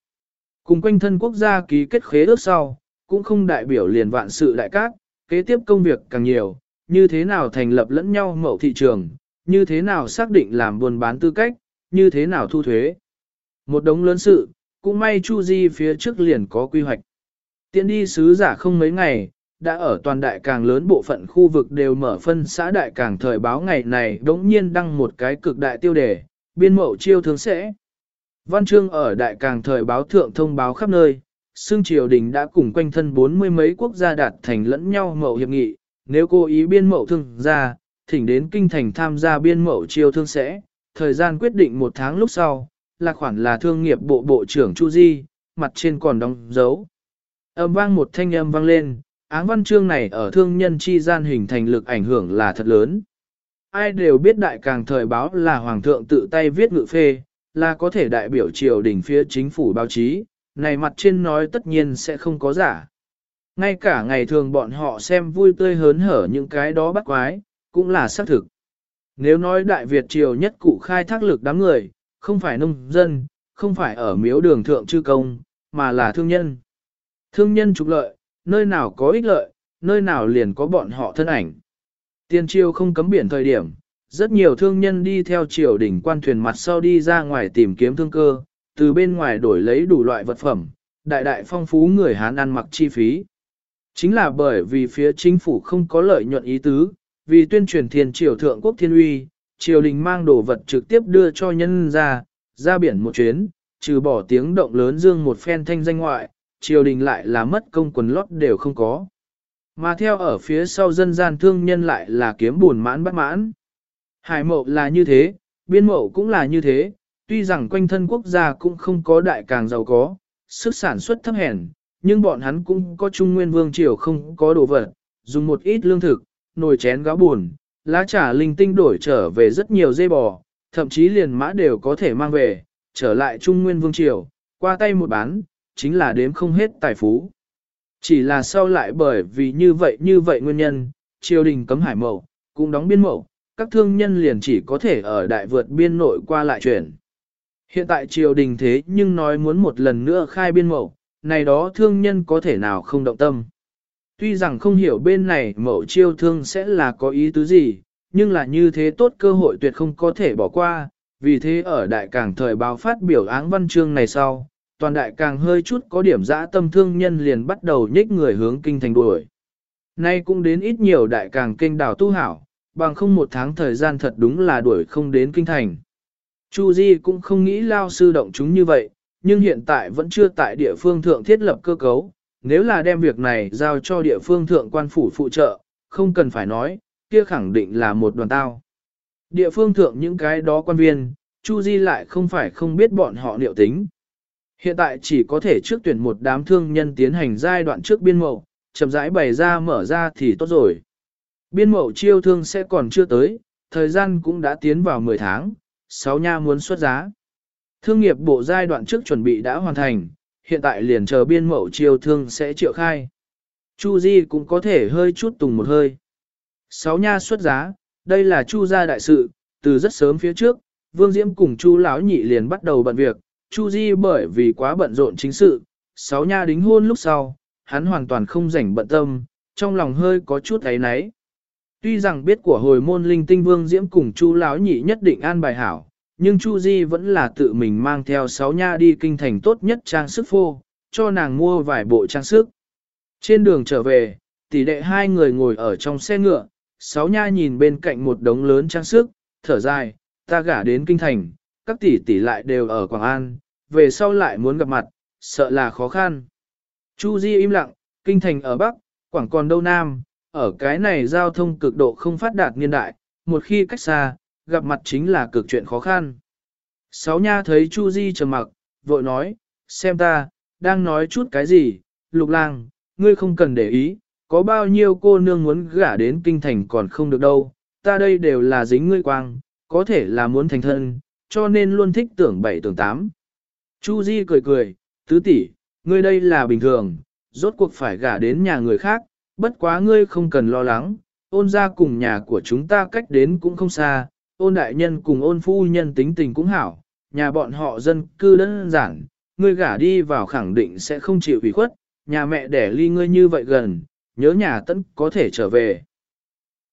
Cùng quanh thân quốc gia ký kết khế ước sau, cũng không đại biểu liền vạn sự đại các kế tiếp công việc càng nhiều, như thế nào thành lập lẫn nhau mẫu thị trường, như thế nào xác định làm buôn bán tư cách, như thế nào thu thuế. Một đống lớn sự, cũng may Chu Di phía trước liền có quy hoạch. Tiện đi sứ giả không mấy ngày, đã ở toàn đại càng lớn bộ phận khu vực đều mở phân xã đại càng thời báo ngày này đống nhiên đăng một cái cực đại tiêu đề, biên mậu chiêu thương sẽ. Văn chương ở đại càng thời báo thượng thông báo khắp nơi, xương triều đình đã cùng quanh thân bốn mươi mấy quốc gia đạt thành lẫn nhau mậu hiệp nghị, nếu cố ý biên mậu thương ra, thỉnh đến kinh thành tham gia biên mậu chiêu thương sẽ, thời gian quyết định một tháng lúc sau, là khoản là thương nghiệp bộ bộ trưởng Chu Di, mặt trên còn đóng dấu. Âm vang một thanh âm vang lên, áng văn chương này ở thương nhân chi gian hình thành lực ảnh hưởng là thật lớn. Ai đều biết đại càng thời báo là hoàng thượng tự tay viết ngự phê, là có thể đại biểu triều đình phía chính phủ báo chí, này mặt trên nói tất nhiên sẽ không có giả. Ngay cả ngày thường bọn họ xem vui tươi hớn hở những cái đó bắt quái, cũng là xác thực. Nếu nói Đại Việt triều nhất cụ khai thác lực đám người, không phải nông dân, không phải ở miếu đường thượng chư công, mà là thương nhân. Thương nhân trục lợi, nơi nào có ích lợi, nơi nào liền có bọn họ thân ảnh. Tiên triều không cấm biển thời điểm, rất nhiều thương nhân đi theo triều đỉnh quan thuyền mặt sau đi ra ngoài tìm kiếm thương cơ, từ bên ngoài đổi lấy đủ loại vật phẩm, đại đại phong phú người Hán ăn mặc chi phí. Chính là bởi vì phía chính phủ không có lợi nhuận ý tứ, vì tuyên truyền thiên triều thượng quốc thiên uy, triều đình mang đồ vật trực tiếp đưa cho nhân ra, ra biển một chuyến, trừ bỏ tiếng động lớn dương một phen thanh danh ngoại, triều đình lại là mất công quần lót đều không có. Mà theo ở phía sau dân gian thương nhân lại là kiếm buồn mãn bất mãn. Hải mậu là như thế, biên mậu cũng là như thế, tuy rằng quanh thân quốc gia cũng không có đại càng giàu có, sức sản xuất thấp hèn, nhưng bọn hắn cũng có trung nguyên vương triều không có đồ vật, dùng một ít lương thực, nồi chén gáo buồn, lá trà linh tinh đổi trở về rất nhiều dây bò, thậm chí liền mã đều có thể mang về, trở lại Trung Nguyên Vương Triều, qua tay một bán, chính là đếm không hết tài phú. Chỉ là sau lại bởi vì như vậy như vậy nguyên nhân, triều đình cấm hải mậu, cũng đóng biên mậu, các thương nhân liền chỉ có thể ở đại vượt biên nội qua lại chuyển. Hiện tại triều đình thế nhưng nói muốn một lần nữa khai biên mậu, này đó thương nhân có thể nào không động tâm. Tuy rằng không hiểu bên này mậu chiêu thương sẽ là có ý tứ gì, nhưng là như thế tốt cơ hội tuyệt không có thể bỏ qua, vì thế ở đại càng thời báo phát biểu áng văn chương này sau, toàn đại càng hơi chút có điểm dã tâm thương nhân liền bắt đầu nhích người hướng kinh thành đuổi. Nay cũng đến ít nhiều đại càng kinh đảo tu hảo, bằng không một tháng thời gian thật đúng là đuổi không đến kinh thành. Chu Di cũng không nghĩ lao sư động chúng như vậy, nhưng hiện tại vẫn chưa tại địa phương thượng thiết lập cơ cấu, nếu là đem việc này giao cho địa phương thượng quan phủ phụ trợ, không cần phải nói, kia khẳng định là một đoàn tao. Địa phương thượng những cái đó quan viên, Chu Di lại không phải không biết bọn họ liệu tính. Hiện tại chỉ có thể trước tuyển một đám thương nhân tiến hành giai đoạn trước biên mậu, chậm rãi bày ra mở ra thì tốt rồi. Biên mậu chiêu thương sẽ còn chưa tới, thời gian cũng đã tiến vào 10 tháng, 6 nha muốn xuất giá. Thương nghiệp bộ giai đoạn trước chuẩn bị đã hoàn thành, hiện tại liền chờ biên mậu chiêu thương sẽ triệu khai. Chu Di cũng có thể hơi chút tùng một hơi. Sáu nha xuất giá, đây là Chu gia đại sự, từ rất sớm phía trước, Vương Diễm cùng Chu lão nhị liền bắt đầu bận việc, Chu Di bởi vì quá bận rộn chính sự, sáu nha đính hôn lúc sau, hắn hoàn toàn không rảnh bận tâm, trong lòng hơi có chút ấy náy. Tuy rằng biết của hồi môn linh tinh Vương Diễm cùng Chu lão nhị nhất định an bài hảo, nhưng Chu Di vẫn là tự mình mang theo sáu nha đi kinh thành tốt nhất trang sức phô, cho nàng mua vài bộ trang sức. Trên đường trở về, tỷ đệ hai người ngồi ở trong xe ngựa, sáu nha nhìn bên cạnh một đống lớn trang sức, thở dài, ta gả đến kinh thành, các tỷ tỷ lại đều ở Quảng An, về sau lại muốn gặp mặt, sợ là khó khăn. Chu Di im lặng, kinh thành ở Bắc, Quảng còn đâu Nam, ở cái này giao thông cực độ không phát đạt niên đại, một khi cách xa, gặp mặt chính là cực chuyện khó khăn. Sáu nha thấy Chu Di trầm mặc, vội nói, xem ta, đang nói chút cái gì, lục lang, ngươi không cần để ý, có bao nhiêu cô nương muốn gả đến kinh thành còn không được đâu, ta đây đều là dính ngươi quang, có thể là muốn thành thân, cho nên luôn thích tưởng bảy tưởng tám. Chu Di cười cười, tứ tỷ, ngươi đây là bình thường, rốt cuộc phải gả đến nhà người khác, bất quá ngươi không cần lo lắng, ôn gia cùng nhà của chúng ta cách đến cũng không xa, ôn đại nhân cùng ôn phu nhân tính tình cũng hảo, nhà bọn họ dân cư đơn giản, ngươi gả đi vào khẳng định sẽ không chịu ủy khuất, nhà mẹ đẻ ly ngươi như vậy gần, nhớ nhà tẫn có thể trở về.